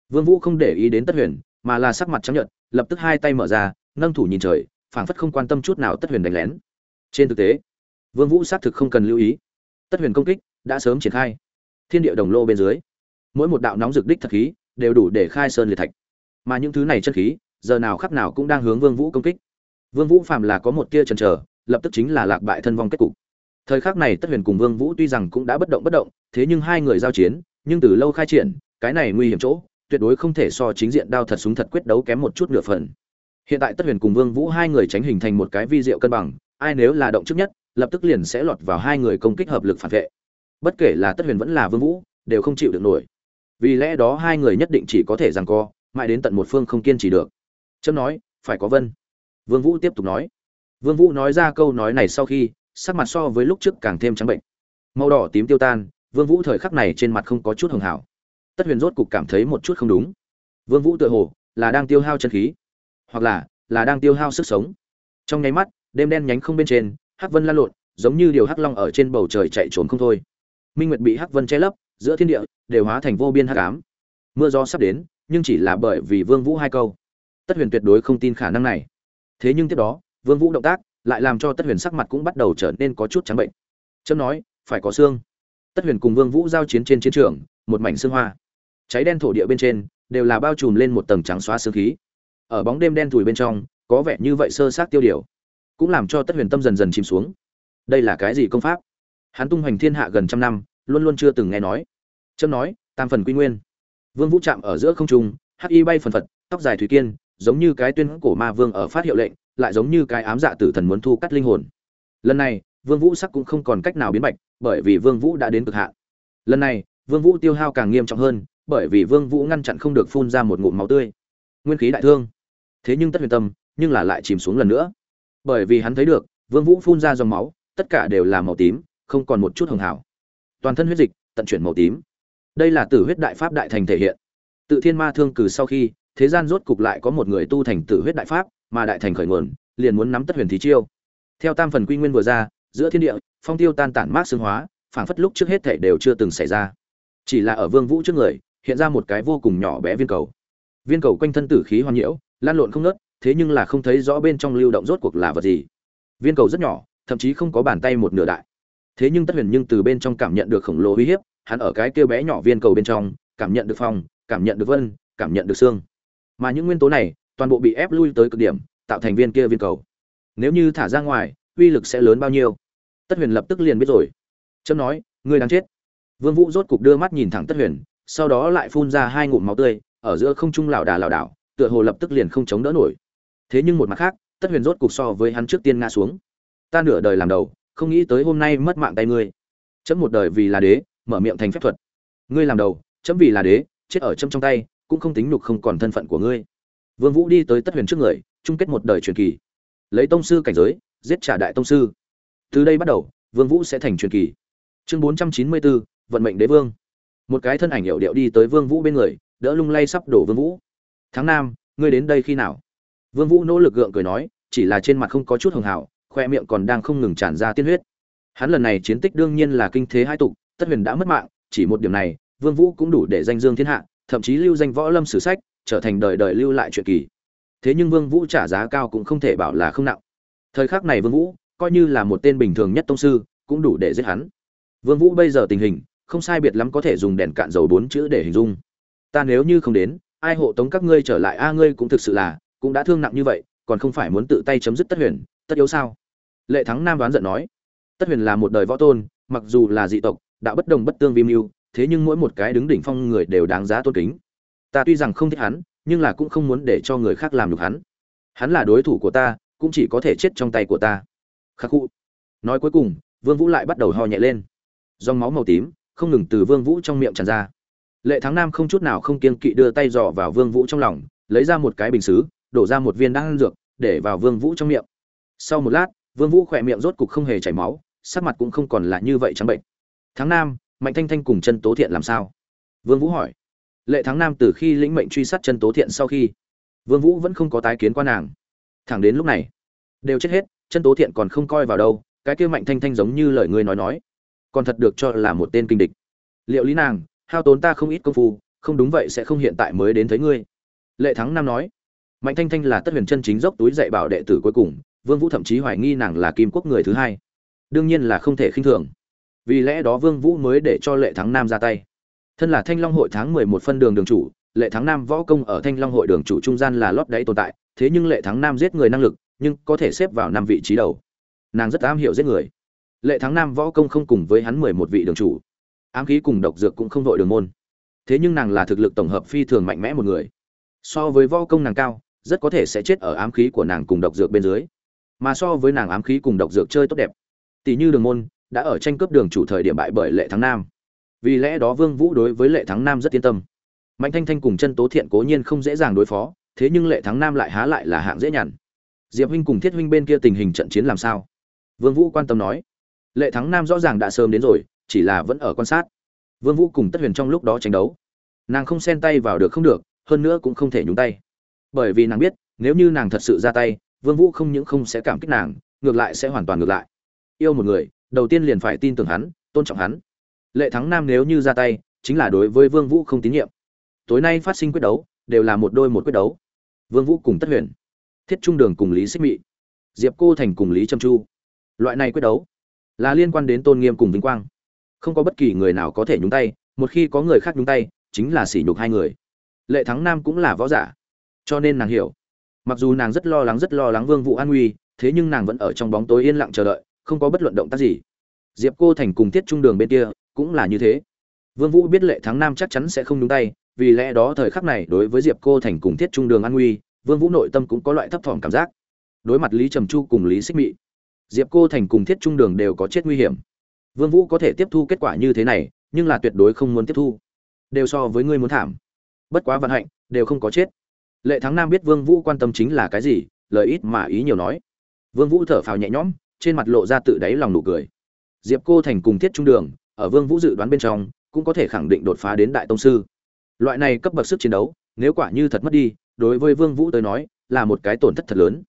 Vương vũ không để ý đến tất huyền, mà là sắc mặt trắng nhợt, lập tức hai tay mở ra, nâng thủ nhìn trời, phảng phất không quan tâm chút nào tất huyền đánh lén. Trên thực tế, vương vũ xác thực không cần lưu ý. Tất huyền công kích đã sớm triển khai. Thiên địa đồng lô bên dưới, mỗi một đạo nóng rực đích thật khí đều đủ để khai sơn liệt thạch. Mà những thứ này chân khí, giờ nào khắc nào cũng đang hướng vương vũ công kích. Vương vũ phàm là có một tia chần chờ, lập tức chính là lạc bại thân vong kết cục. Thời khắc này tất huyền cùng vương vũ tuy rằng cũng đã bất động bất động, thế nhưng hai người giao chiến, nhưng từ lâu khai triển, cái này nguy hiểm chỗ, tuyệt đối không thể so chính diện đao thật súng thật quyết đấu kém một chút nửa phần. Hiện tại tất huyền cùng vương vũ hai người tránh hình thành một cái vi diệu cân bằng, ai nếu là động trước nhất, lập tức liền sẽ lọt vào hai người công kích hợp lực phản vệ. Bất kể là tất huyền vẫn là vương vũ, đều không chịu được nổi vì lẽ đó hai người nhất định chỉ có thể giằng co, mãi đến tận một phương không kiên trì được. Trâm nói, phải có vân. Vương vũ tiếp tục nói. Vương vũ nói ra câu nói này sau khi, sắc mặt so với lúc trước càng thêm trắng bệnh. Màu đỏ tím tiêu tan, vương vũ thời khắc này trên mặt không có chút hường hảo. Tất huyền rốt cục cảm thấy một chút không đúng. Vương vũ tựa hồ là đang tiêu hao chân khí, hoặc là là đang tiêu hao sức sống. Trong nháy mắt, đêm đen nhánh không bên trên, hắc vân lan lộn, giống như điều hắc long ở trên bầu trời chạy trốn không thôi. Minh nguyệt bị hắc vân che lấp giữa thiên địa, đều hóa thành vô biên hắc ám. Mưa gió sắp đến, nhưng chỉ là bởi vì vương vũ hai câu. Tất huyền tuyệt đối không tin khả năng này. Thế nhưng tiếp đó, vương vũ động tác lại làm cho tất huyền sắc mặt cũng bắt đầu trở nên có chút trắng bệnh. Chấm nói, phải có xương. Tất huyền cùng vương vũ giao chiến trên chiến trường, một mảnh xương hoa. Cháy đen thổ địa bên trên, đều là bao trùm lên một tầng trắng xóa sương khí. Ở bóng đêm đen thủi bên trong, có vẻ như vậy sơ xác tiêu điều, cũng làm cho tất huyền tâm dần dần chìm xuống. Đây là cái gì công pháp? Hắn tung hoành thiên hạ gần trăm năm, luôn luôn chưa từng nghe nói trâm nói, tam phần quy nguyên. Vương vũ chạm ở giữa không trung, hắc y bay phần phật, tóc dài thủy kiên, giống như cái tuyên cổ ma vương ở phát hiệu lệnh, lại giống như cái ám dạ tử thần muốn thu cắt linh hồn. Lần này, vương vũ sắc cũng không còn cách nào biến bạch bởi vì vương vũ đã đến cực hạn. Lần này, vương vũ tiêu hao càng nghiêm trọng hơn, bởi vì vương vũ ngăn chặn không được phun ra một ngụm máu tươi. Nguyên khí đại thương. Thế nhưng tất huyền tâm, nhưng là lại chìm xuống lần nữa. Bởi vì hắn thấy được, vương vũ phun ra dòng máu, tất cả đều là màu tím, không còn một chút hồng hào toàn thân huyết dịch, tận chuyển màu tím đây là tử huyết đại pháp đại thành thể hiện. Tự thiên ma thương cử sau khi, thế gian rốt cục lại có một người tu thành tử huyết đại pháp, mà đại thành khởi nguồn, liền muốn nắm tất huyền thí chiêu. Theo tam phần quy nguyên vừa ra, giữa thiên địa, phong tiêu tan tản mát xương hóa, phảng phất lúc trước hết thể đều chưa từng xảy ra. Chỉ là ở vương vũ trước người, hiện ra một cái vô cùng nhỏ bé viên cầu. Viên cầu quanh thân tử khí hoan nhiễu, lan lộn không nớt thế nhưng là không thấy rõ bên trong lưu động rốt cuộc là vật gì. Viên cầu rất nhỏ, thậm chí không có bàn tay một nửa đại. Thế nhưng tất huyền nhưng từ bên trong cảm nhận được khổng lồ uy hiếp hắn ở cái kia bé nhỏ viên cầu bên trong, cảm nhận được phong, cảm nhận được vân, cảm nhận được xương mà những nguyên tố này, toàn bộ bị ép lui tới cực điểm, tạo thành viên kia viên cầu. Nếu như thả ra ngoài, uy lực sẽ lớn bao nhiêu? Tất huyền lập tức liền biết rồi. Trâm nói, ngươi đang chết. Vương vũ rốt cục đưa mắt nhìn thẳng tất huyền, sau đó lại phun ra hai ngụm máu tươi, ở giữa không trung lảo đà lảo đảo, tựa hồ lập tức liền không chống đỡ nổi. Thế nhưng một mặt khác, tất huyền rốt cục so với hắn trước tiên ngã xuống. Ta nửa đời làm đầu, không nghĩ tới hôm nay mất mạng tay ngươi. Chấm một đời vì là đế mở miệng thành phép thuật. Ngươi làm đầu chấm vì là đế chết ở chấm trong tay cũng không tính nhục không còn thân phận của ngươi. Vương vũ đi tới tất huyền trước người chung kết một đời truyền kỳ. Lấy tông sư cảnh giới giết trả đại tông sư. Từ đây bắt đầu vương vũ sẽ thành truyền kỳ. Chương 494, vận mệnh đế vương. Một cái thân ảnh hiệu điệu đi tới vương vũ bên người đỡ lung lay sắp đổ vương vũ. Tháng năm ngươi đến đây khi nào? Vương vũ nỗ lực gượng cười nói chỉ là trên mặt không có chút hường hảo khoe miệng còn đang không ngừng tràn ra tiên huyết. Hắn lần này chiến tích đương nhiên là kinh thế hai tục tất huyền đã mất mạng, chỉ một điểm này, vương vũ cũng đủ để danh dương thiên hạ, thậm chí lưu danh võ lâm sử sách, trở thành đời đời lưu lại chuyện kỳ. Thế nhưng vương vũ trả giá cao cũng không thể bảo là không nặng. Thời khắc này vương vũ, coi như là một tên bình thường nhất tông sư, cũng đủ để giết hắn. Vương vũ bây giờ tình hình, không sai biệt lắm có thể dùng đèn cạn dầu bốn chữ để hình dung. Ta nếu như không đến, ai hộ tống các ngươi trở lại, a ngươi cũng thực sự là, cũng đã thương nặng như vậy, còn không phải muốn tự tay chấm dứt tất huyền, tất yếu sao? Lệ thắng nam đoán giận nói. Tất huyền là một đời võ tôn, mặc dù là dị tộc đã bất đồng bất tương vi mưu, thế nhưng mỗi một cái đứng đỉnh phong người đều đáng giá tôn kính. Ta tuy rằng không thích hắn, nhưng là cũng không muốn để cho người khác làm được hắn. Hắn là đối thủ của ta, cũng chỉ có thể chết trong tay của ta. Khắc Cụ nói cuối cùng, vương vũ lại bắt đầu ho nhẹ lên. Dòng máu màu tím, không ngừng từ vương vũ trong miệng tràn ra. Lệ thắng nam không chút nào không kiên kỵ đưa tay dò vào vương vũ trong lòng, lấy ra một cái bình xứ, đổ ra một viên đan dược, để vào vương vũ trong miệng. Sau một lát, vương vũ khỏe miệng rốt cục không hề chảy máu, sắc mặt cũng không còn là như vậy trắng bệnh tháng nam, mạnh thanh thanh cùng chân tố thiện làm sao? Vương vũ hỏi. Lệ thắng nam từ khi lĩnh mệnh truy sát chân tố thiện sau khi, vương vũ vẫn không có tái kiến qua nàng. Thẳng đến lúc này, đều chết hết chân tố thiện còn không coi vào đâu, cái kia mạnh thanh thanh giống như lời ngươi nói nói, còn thật được cho là một tên kinh địch. Liệu lý nàng, hao tốn ta không ít công phu, không đúng vậy sẽ không hiện tại mới đến thấy ngươi. Lệ thắng nam nói. Mạnh thanh thanh là tất huyền chân chính dốc túi dạy bảo đệ tử cuối cùng, vương vũ thậm chí hoài nghi nàng là kim quốc người thứ hai. Đương nhiên là không thể khinh thường vì lẽ đó vương vũ mới để cho lệ thắng nam ra tay. Thân là thanh long hội tháng mười một phân đường đường chủ, lệ thắng nam võ công ở thanh long hội đường chủ trung gian là lót đáy tồn tại, thế nhưng lệ thắng nam giết người năng lực, nhưng có thể xếp vào năm vị trí đầu. Nàng rất am hiểu giết người. Lệ thắng nam võ công không cùng với hắn mười một vị đường chủ. Ám khí cùng độc dược cũng không vội đường môn. Thế nhưng nàng là thực lực tổng hợp phi thường mạnh mẽ một người. So với võ công nàng cao, rất có thể sẽ chết ở ám khí của nàng cùng độc dược bên dưới. Mà so với nàng ám khí cùng độc dược chơi tốt đẹp. Tỷ như đường môn đã ở tranh cướp đường chủ thời điểm bại bởi lệ thắng nam. Vì lẽ đó vương vũ đối với lệ thắng nam rất yên tâm. Mạnh thanh thanh cùng chân tố thiện cố nhiên không dễ dàng đối phó, thế nhưng lệ thắng nam lại há lại là hạng dễ nhằn. Diệp huynh cùng thiết huynh bên kia tình hình trận chiến làm sao? Vương vũ quan tâm nói. Lệ thắng nam rõ ràng đã sớm đến rồi, chỉ là vẫn ở quan sát. Vương vũ cùng tất huyền trong lúc đó tranh đấu. Nàng không xen tay vào được không được, hơn nữa cũng không thể nhúng tay. Bởi vì nàng biết, nếu như nàng thật sự ra tay, vương vũ không những không sẽ cảm kích nàng, ngược lại sẽ hoàn toàn ngược lại. Yêu một người đầu tiên liền phải tin tưởng hắn, tôn trọng hắn. Lệ thắng nam nếu như ra tay, chính là đối với vương vũ không tín nhiệm. Tối nay phát sinh quyết đấu, đều là một đôi một quyết đấu. Vương vũ cùng tất huyền, thiết trung đường cùng lý xích mị, diệp cô thành cùng lý trâm chu. Loại này quyết đấu là liên quan đến tôn nghiêm cùng vinh quang. Không có bất kỳ người nào có thể nhúng tay, một khi có người khác nhúng tay, chính là sỉ nhục hai người. Lệ thắng nam cũng là võ giả, cho nên nàng hiểu. Mặc dù nàng rất lo lắng, rất lo lắng vương vũ an nguy, thế nhưng nàng vẫn ở trong bóng tối yên lặng chờ đợi không có bất luận động tác gì. Diệp cô thành cùng tiết trung đường bên kia cũng là như thế. Vương vũ biết lệ thắng nam chắc chắn sẽ không nhúng tay, vì lẽ đó thời khắc này đối với diệp cô thành cùng thiết trung đường an nguy, vương vũ nội tâm cũng có loại thấp thỏm cảm giác. Đối mặt lý trầm chu cùng lý xích mị, diệp cô thành cùng thiết trung đường đều có chết nguy hiểm. Vương vũ có thể tiếp thu kết quả như thế này, nhưng là tuyệt đối không muốn tiếp thu. Đều so với ngươi muốn thảm. Bất quá vận hạnh, đều không có chết. Lệ thắng nam biết vương vũ quan tâm chính là cái gì, lời ít mà ý nhiều nói. Vương vũ thở phào nhẹ nhõm trên mặt lộ ra tự đáy lòng nụ cười. Diệp cô thành cùng thiết trung đường, ở vương vũ dự đoán bên trong, cũng có thể khẳng định đột phá đến đại tông sư. Loại này cấp bậc sức chiến đấu, nếu quả như thật mất đi, đối với vương vũ tới nói, là một cái tổn thất thật lớn.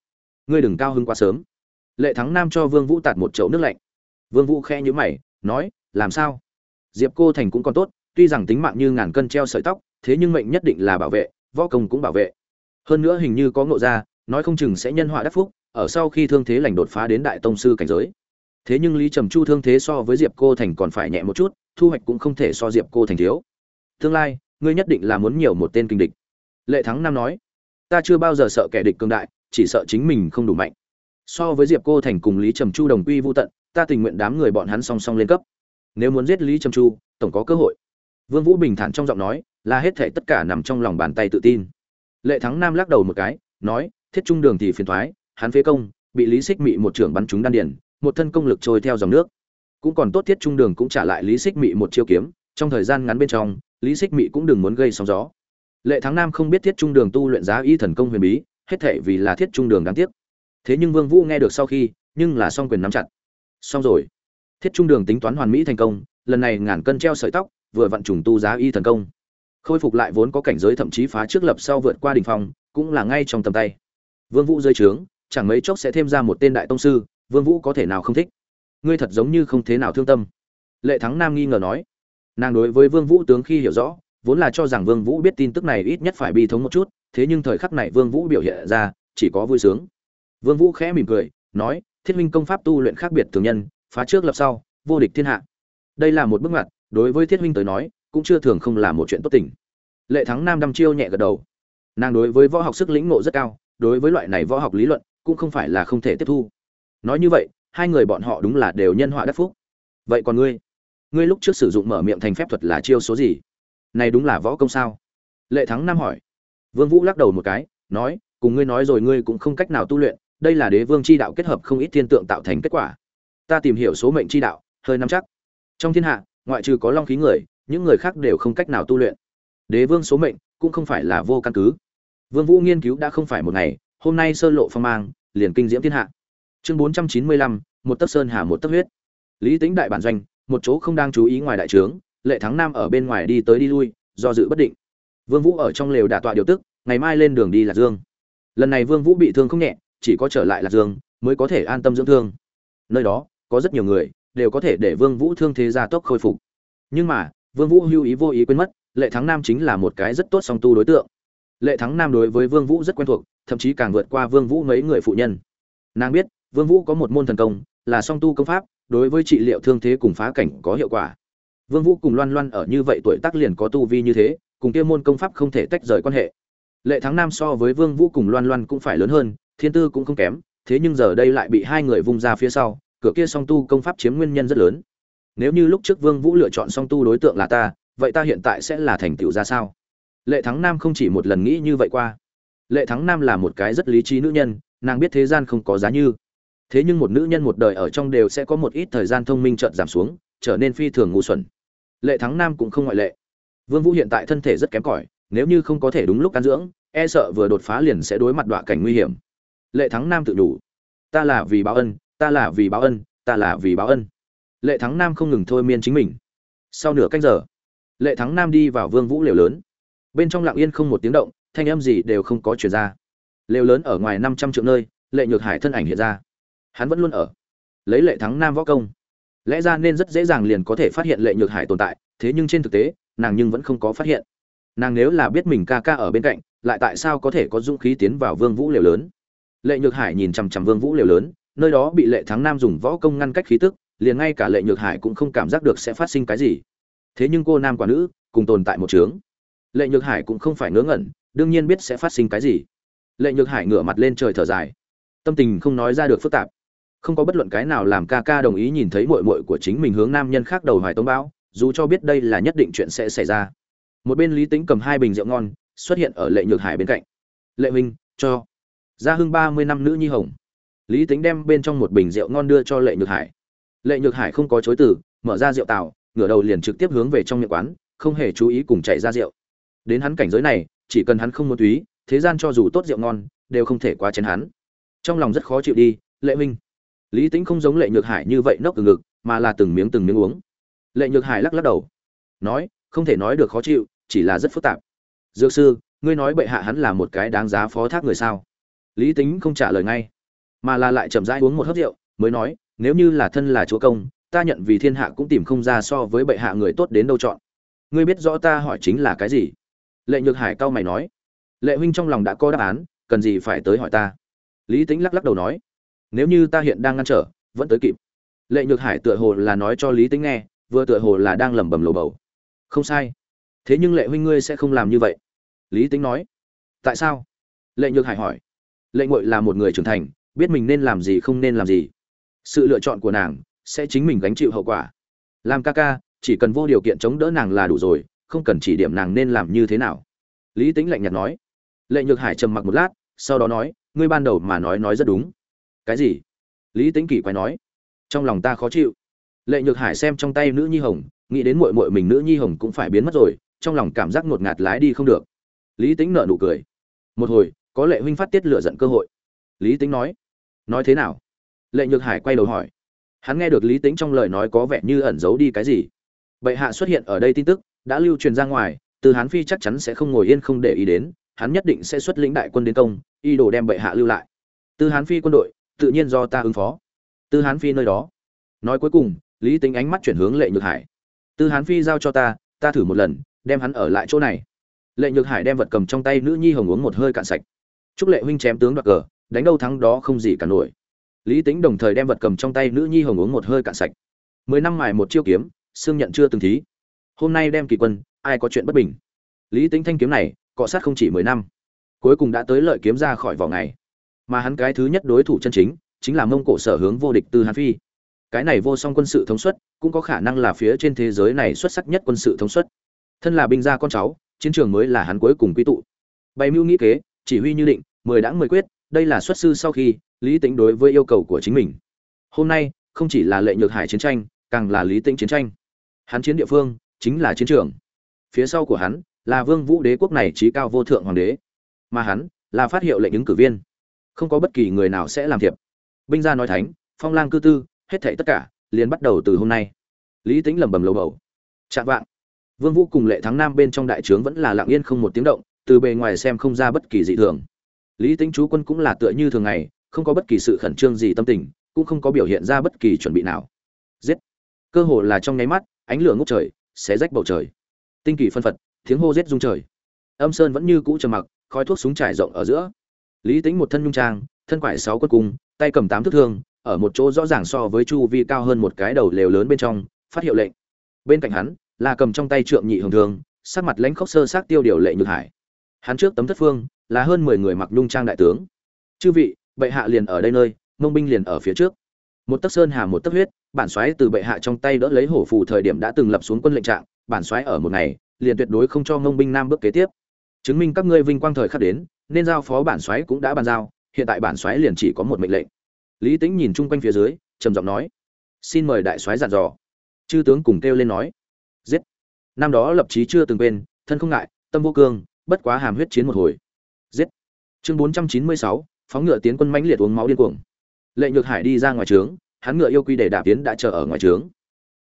Ngươi đừng cao hứng quá sớm. Lệ thắng nam cho vương vũ tạt một chậu nước lạnh. Vương vũ khẽ nhíu mày, nói, làm sao? Diệp cô thành cũng còn tốt, tuy rằng tính mạng như ngàn cân treo sợi tóc, thế nhưng mệnh nhất định là bảo vệ, võ công cũng bảo vệ. Hơn nữa hình như có ngộ ra, nói không chừng sẽ nhân họa đắc phúc ở sau khi thương thế lành đột phá đến đại tông sư cảnh giới. Thế nhưng lý trầm chu thương thế so với diệp cô thành còn phải nhẹ một chút, thu hoạch cũng không thể so diệp cô thành thiếu. Tương lai, ngươi nhất định là muốn nhiều một tên kinh địch. Lệ thắng nam nói, ta chưa bao giờ sợ kẻ địch cường đại, chỉ sợ chính mình không đủ mạnh. So với diệp cô thành cùng lý trầm chu đồng quy vô tận, ta tình nguyện đám người bọn hắn song song lên cấp. Nếu muốn giết lý trầm chu, tổng có cơ hội. Vương vũ bình thản trong giọng nói, là hết thảy tất cả nằm trong lòng bàn tay tự tin. Lệ thắng nam lắc đầu một cái, nói, thiết trung đường thì phiền thoái hắn phế công, bị lý xích mị một trưởng bắn trúng đan điền, một thân công lực trôi theo dòng nước. Cũng còn tốt thiết trung đường cũng trả lại lý xích mị một chiêu kiếm, trong thời gian ngắn bên trong, lý xích mị cũng đừng muốn gây sóng gió. Lệ thắng nam không biết thiết trung đường tu luyện giá y thần công huyền bí, hết thảy vì là thiết trung đường đáng tiếc. Thế nhưng vương vũ nghe được sau khi, nhưng là song quyền nắm chặt. Xong rồi. Thiết trung đường tính toán hoàn mỹ thành công, lần này ngàn cân treo sợi tóc, vừa vận trùng tu giá y thần công. Khôi phục lại vốn có cảnh giới thậm chí phá trước lập sau vượt qua đỉnh phong, cũng là ngay trong tầm tay. Vương vũ rơi trướng chẳng mấy chốc sẽ thêm ra một tên đại tông sư, vương vũ có thể nào không thích? Ngươi thật giống như không thế nào thương tâm. Lệ thắng nam nghi ngờ nói. Nàng đối với vương vũ tướng khi hiểu rõ, vốn là cho rằng vương vũ biết tin tức này ít nhất phải bi thống một chút, thế nhưng thời khắc này vương vũ biểu hiện ra, chỉ có vui sướng. Vương vũ khẽ mỉm cười, nói, thiết minh công pháp tu luyện khác biệt thường nhân, phá trước lập sau, vô địch thiên hạ. Đây là một bước ngoặt, đối với thiết minh tới nói, cũng chưa thường không là một chuyện tốt tình. Lệ thắng nam đăm chiêu nhẹ gật đầu. Nàng đối với võ học sức lĩnh ngộ rất cao, đối với loại này võ học lý luận cũng không phải là không thể tiếp thu. Nói như vậy, hai người bọn họ đúng là đều nhân họa đắc phúc. Vậy còn ngươi? Ngươi lúc trước sử dụng mở miệng thành phép thuật là chiêu số gì? Này đúng là võ công sao? Lệ thắng nam hỏi. Vương vũ lắc đầu một cái, nói, cùng ngươi nói rồi ngươi cũng không cách nào tu luyện, đây là đế vương chi đạo kết hợp không ít thiên tượng tạo thành kết quả. Ta tìm hiểu số mệnh chi đạo, hơi nắm chắc. Trong thiên hạ, ngoại trừ có long khí người, những người khác đều không cách nào tu luyện. Đế vương số mệnh cũng không phải là vô căn cứ. Vương vũ nghiên cứu đã không phải một ngày hôm nay sơ lộ phong mang liền kinh diễm thiên hạ. Chương 495, một tấc sơn hà một tấc huyết. Lý tính đại bản doanh một chỗ không đang chú ý ngoài đại trướng lệ thắng nam ở bên ngoài đi tới đi lui do dự bất định. Vương vũ ở trong lều đả tọa điều tức ngày mai lên đường đi lạc dương. Lần này vương vũ bị thương không nhẹ chỉ có trở lại lạc dương mới có thể an tâm dưỡng thương. Nơi đó có rất nhiều người đều có thể để vương vũ thương thế gia tốc khôi phục. Nhưng mà vương vũ hưu ý vô ý quên mất lệ thắng nam chính là một cái rất tốt song tu đối tượng lệ thắng nam đối với vương vũ rất quen thuộc, thậm chí càng vượt qua vương vũ mấy người phụ nhân. Nàng biết, vương vũ có một môn thần công, là song tu công pháp, đối với trị liệu thương thế cùng phá cảnh có hiệu quả. Vương vũ cùng loan loan ở như vậy tuổi tác liền có tu vi như thế, cùng kia môn công pháp không thể tách rời quan hệ. Lệ thắng nam so với vương vũ cùng loan loan cũng phải lớn hơn, thiên tư cũng không kém, thế nhưng giờ đây lại bị hai người vung ra phía sau, cửa kia song tu công pháp chiếm nguyên nhân rất lớn. Nếu như lúc trước vương vũ lựa chọn song tu đối tượng là ta, vậy ta hiện tại sẽ là thành tựu ra sao? Lệ thắng nam không chỉ một lần nghĩ như vậy qua. Lệ thắng nam là một cái rất lý trí nữ nhân, nàng biết thế gian không có giá như. Thế nhưng một nữ nhân một đời ở trong đều sẽ có một ít thời gian thông minh chợt giảm xuống, trở nên phi thường ngu xuẩn. Lệ thắng nam cũng không ngoại lệ. Vương vũ hiện tại thân thể rất kém cỏi, nếu như không có thể đúng lúc ăn dưỡng e sợ vừa đột phá liền sẽ đối mặt đọa cảnh nguy hiểm. Lệ thắng nam tự đủ. Ta là vì báo ân, ta là vì báo ân, ta là vì báo ân. Lệ thắng nam không ngừng thôi miên chính mình. Sau nửa canh giờ, lệ thắng nam đi vào vương vũ liều lớn bên trong lặng yên không một tiếng động, thanh âm gì đều không có chuyển ra. Lều lớn ở ngoài năm trăm triệu nơi, lệ nhược hải thân ảnh hiện ra. Hắn vẫn luôn ở. Lấy lệ thắng nam võ công. Lẽ ra nên rất dễ dàng liền có thể phát hiện lệ nhược hải tồn tại, thế nhưng trên thực tế, nàng nhưng vẫn không có phát hiện. Nàng nếu là biết mình ca ca ở bên cạnh, lại tại sao có thể có dũng khí tiến vào vương vũ lều lớn? Lệ nhược hải nhìn chằm chằm vương vũ lều lớn, nơi đó bị lệ thắng nam dùng võ công ngăn cách khí tức, liền ngay cả lệ nhược hải cũng không cảm giác được sẽ phát sinh cái gì. Thế nhưng cô nam quả nữ, cùng tồn tại một trướng lệ nhược hải cũng không phải ngớ ngẩn, đương nhiên biết sẽ phát sinh cái gì. Lệ nhược hải ngửa mặt lên trời thở dài. Tâm tình không nói ra được phức tạp. Không có bất luận cái nào làm ca ca đồng ý nhìn thấy mội mội của chính mình hướng nam nhân khác đầu hoài tống bão, dù cho biết đây là nhất định chuyện sẽ xảy ra. Một bên lý tính cầm hai bình rượu ngon, xuất hiện ở lệ nhược hải bên cạnh. Lệ Minh cho. Ra hưng ba mươi năm nữ nhi hồng. Lý tính đem bên trong một bình rượu ngon đưa cho lệ nhược hải. Lệ nhược hải không có chối từ, mở ra rượu tàu ngửa đầu liền trực tiếp hướng về trong miệng quán, không hề chú ý cùng chạy ra rượu đến hắn cảnh giới này chỉ cần hắn không muốn túy thế gian cho dù tốt rượu ngon đều không thể quá chén hắn. Trong lòng rất khó chịu đi lệ minh, lý tính không giống lệ nhược hải như vậy nốc từ ngực mà là từng miếng từng miếng uống. Lệ nhược hải lắc lắc đầu nói không thể nói được khó chịu chỉ là rất phức tạp. Dược sư ngươi nói bệ hạ hắn là một cái đáng giá phó thác người sao? Lý tính không trả lời ngay mà là lại chậm rãi uống một hớp rượu mới nói nếu như là thân là chúa công ta nhận vì thiên hạ cũng tìm không ra so với bệ hạ người tốt đến đâu chọn. Ngươi biết rõ ta hỏi chính là cái gì? Lệ nhược hải cao mày nói, lệ huynh trong lòng đã có đáp án, cần gì phải tới hỏi ta? Lý tính lắc lắc đầu nói, nếu như ta hiện đang ngăn trở, vẫn tới kịp. Lệ nhược hải tựa hồ là nói cho lý tính nghe, vừa tựa hồ là đang lẩm bẩm lồ bầu. Không sai. Thế nhưng lệ huynh ngươi sẽ không làm như vậy. Lý tính nói, tại sao? Lệ nhược hải hỏi, lệ ngội là một người trưởng thành, biết mình nên làm gì không nên làm gì. Sự lựa chọn của nàng sẽ chính mình gánh chịu hậu quả. Làm ca ca, chỉ cần vô điều kiện chống đỡ nàng là đủ rồi không cần chỉ điểm nàng nên làm như thế nào. Lý tính lạnh nhạt nói. Lệ nhược hải trầm mặc một lát, sau đó nói, ngươi ban đầu mà nói nói rất đúng. Cái gì? Lý tính kỳ quay nói. Trong lòng ta khó chịu. Lệ nhược hải xem trong tay nữ nhi hồng, nghĩ đến mội mội mình nữ nhi hồng cũng phải biến mất rồi, trong lòng cảm giác ngột ngạt lái đi không được. Lý tính nợ nụ cười. Một hồi, có lệ huynh phát tiết lựa giận cơ hội. Lý tính nói. Nói thế nào? Lệ nhược hải quay đầu hỏi. Hắn nghe được lý tính trong lời nói có vẻ như ẩn giấu đi cái gì. Bệ hạ xuất hiện ở đây tin tức đã lưu truyền ra ngoài, từ hán phi chắc chắn sẽ không ngồi yên không để ý đến, hắn nhất định sẽ xuất lĩnh đại quân đến công y đồ đem bệ hạ lưu lại. Từ hán phi quân đội, tự nhiên do ta ứng phó. Từ hán phi nơi đó. Nói cuối cùng, lý tính ánh mắt chuyển hướng lệ nhược hải. Từ hán phi giao cho ta ta thử một lần, đem hắn ở lại chỗ này. Lệ nhược hải đem vật cầm trong tay nữ nhi hồng uống một hơi cạn sạch. Chúc lệ huynh chém tướng đoạt cờ, đánh đâu thắng đó không gì cả nổi. Lý tính đồng thời đem vật cầm trong tay nữ nhi hồng uống một hơi cạn sạch. Mười năm mài một chiêu kiếm, xương nhận chưa từng thí hôm nay đem kỳ quân, ai có chuyện bất bình? Lý tính thanh kiếm này, cọ sát không chỉ mười năm. Cuối cùng đã tới lợi kiếm ra khỏi vỏ ngày. Mà hắn cái thứ nhất đối thủ chân chính chính là mông cổ sở hướng vô địch tư hàn phi. Cái này vô song quân sự thống suất, cũng có khả năng là phía trên thế giới này xuất sắc nhất quân sự thống suất. Thân là binh gia con cháu, chiến trường mới là hắn cuối cùng quy tụ. Bày mưu nghĩ kế, chỉ huy như định, mười đã mười quyết, đây là xuất sư sau khi, lý tính đối với yêu cầu của chính mình. Hôm nay, không chỉ là lệ nhược hải chiến tranh, càng là lý tính chiến tranh. Hắn chiến địa phương chính là chiến trường. Phía sau của hắn là vương vũ đế quốc này trí cao vô thượng hoàng đế. Mà hắn là phát hiệu lệnh ứng cử viên. Không có bất kỳ người nào sẽ làm thiệp. Binh gia nói thánh, phong lang cư tư, hết thảy tất cả liền bắt đầu từ hôm nay. Lý tính lẩm bẩm lầu bầu. Chạm vạng. Vương vũ cùng lệ thắng nam bên trong đại trướng vẫn là lặng yên không một tiếng động, từ bề ngoài xem không ra bất kỳ dị thường. Lý tính chú quân cũng là tựa như thường ngày, không có bất kỳ sự khẩn trương gì tâm tình, cũng không có biểu hiện ra bất kỳ chuẩn bị nào. Giết. Cơ hồ là trong nháy mắt, ánh lửa ngút trời xé rách bầu trời. Tinh kỳ phân phật, tiếng hô rết rung trời. Âm sơn vẫn như cũ trầm mặc, khói thuốc súng trải rộng ở giữa. Lý tính một thân nhung trang, thân quải sáu quân cung, tay cầm tám thước thương, ở một chỗ rõ ràng so với chu vi cao hơn một cái đầu lều lớn bên trong, phát hiệu lệnh. Bên cạnh hắn, là cầm trong tay trượng nhị hồng thương, sắc mặt lãnh khốc sơ sát tiêu điều lệ nhược hải. Hắn trước tấm thất phương, là hơn mười người mặc nhung trang đại tướng. Chư vị, bệ hạ liền ở đây nơi, mông binh liền ở phía trước một tấc sơn hà, một tấc huyết, bản xoáy từ bệ hạ trong tay đỡ lấy hổ phù thời điểm đã từng lập xuống quân lệnh trạng, bản xoáy ở một ngày, liền tuyệt đối không cho mông binh nam bước kế tiếp. Chứng minh các ngươi vinh quang thời khắc đến, nên giao phó bản xoáy cũng đã bàn giao, hiện tại bản xoáy liền chỉ có một mệnh lệnh. Lý tính nhìn chung quanh phía dưới, trầm giọng nói, xin mời đại soái dặn dò. Chư tướng cùng kêu lên nói, giết. Năm đó lập chí chưa từng quên, thân không ngại, tâm vô cương, bất quá hàm huyết chiến một hồi. Giết. Chương bốn trăm chín mươi sáu, phóng ngựa tiến quân mãnh liệt uống máu điên cuồng lệ nhược hải đi ra ngoài trướng, hắn ngựa yêu quy để đạp tiến đã chờ ở ngoài trướng.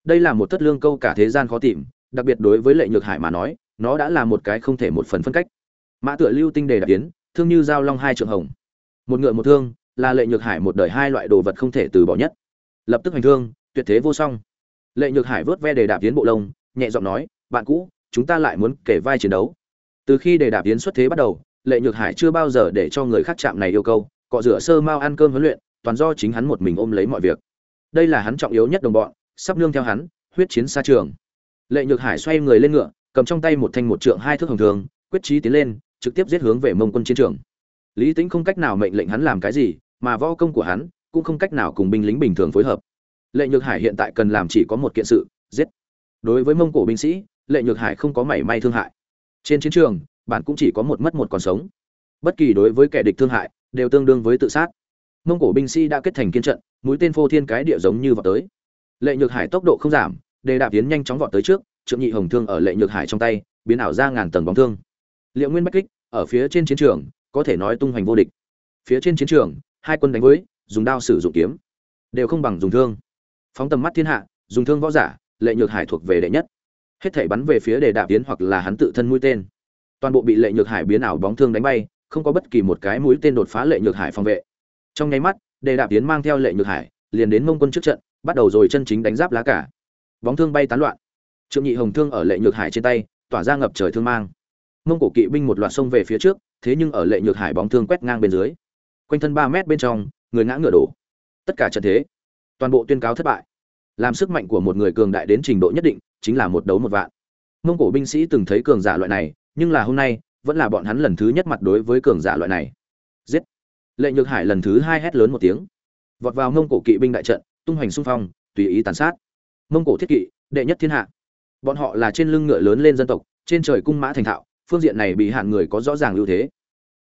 Đây là một thất lương câu cả thế gian khó tìm, đặc biệt đối với lệ nhược hải mà nói, nó đã là một cái không thể một phần phân cách. Mã tựa lưu tinh đề đạp tiến, thương như giao long hai trượng hồng. Một ngựa một thương, là lệ nhược hải một đời hai loại đồ vật không thể từ bỏ nhất. Lập tức hành thương, tuyệt thế vô song. Lệ nhược hải vớt ve đề đạp tiến bộ lông, nhẹ giọng nói, bạn cũ, chúng ta lại muốn kể vai chiến đấu. Từ khi đề đạp tiến xuất thế bắt đầu, lệ nhược hải chưa bao giờ để cho người khác chạm này yêu cầu, cọ rửa sơ mau ăn cơm huấn luyện toàn do chính hắn một mình ôm lấy mọi việc. Đây là hắn trọng yếu nhất đồng bọn, sắp nương theo hắn, huyết chiến xa trường. Lệ nhược hải xoay người lên ngựa, cầm trong tay một thanh một trượng hai thước hồng thường, quyết chí tiến lên, trực tiếp giết hướng về mông quân chiến trường. Lý tính không cách nào mệnh lệnh hắn làm cái gì, mà võ công của hắn cũng không cách nào cùng binh lính bình thường phối hợp. Lệ nhược hải hiện tại cần làm chỉ có một kiện sự, giết. Đối với mông cổ binh sĩ, lệ nhược hải không có mảy may thương hại. Trên chiến trường, bạn cũng chỉ có một mất một còn sống. Bất kỳ đối với kẻ địch thương hại, đều tương đương với tự sát mông cổ binh sĩ đã kết thành kiên trận, mũi tên phô thiên cái địa giống như vọt tới. Lệ nhược hải tốc độ không giảm, đề đạp tiến nhanh chóng vọt tới trước, trượng nhị hồng thương ở lệ nhược hải trong tay, biến ảo ra ngàn tầng bóng thương. Liệu nguyên bách kích ở phía trên chiến trường, có thể nói tung hoành vô địch. Phía trên chiến trường, hai quân đánh với, dùng đao sử dụng kiếm, đều không bằng dùng thương. Phóng tầm mắt thiên hạ, dùng thương võ giả, lệ nhược hải thuộc về đệ nhất. Hết thảy bắn về phía đề đạp tiến hoặc là hắn tự thân mũi tên. Toàn bộ bị lệ nhược hải biến ảo bóng thương đánh bay, không có bất kỳ một cái mũi tên đột phá lệ nhược hải phòng vệ trong nháy mắt, đề đạp tiến mang theo lệ nhược hải, liền đến mông quân trước trận, bắt đầu rồi chân chính đánh giáp lá cả bóng thương bay tán loạn. Trượng nhị hồng thương ở lệ nhược hải trên tay, tỏa ra ngập trời thương mang. Mông cổ kỵ binh một loạt sông về phía trước, thế nhưng ở lệ nhược hải bóng thương quét ngang bên dưới, quanh thân ba mét bên trong, người ngã ngựa đổ. Tất cả trận thế, toàn bộ tuyên cáo thất bại. Làm sức mạnh của một người cường đại đến trình độ nhất định, chính là một đấu một vạn. Mông cổ binh sĩ từng thấy cường giả loại này, nhưng là hôm nay, vẫn là bọn hắn lần thứ nhất mặt đối với cường giả loại này. Giết! Lệ nhược hải lần thứ hai hét lớn một tiếng. Vọt vào mông cổ kỵ binh đại trận, tung hoành xung phong, tùy ý tàn sát. Mông cổ thiết kỵ, đệ nhất thiên hạ. Bọn họ là trên lưng ngựa lớn lên dân tộc, trên trời cung mã thành thạo, phương diện này bị hạn người có rõ ràng ưu thế.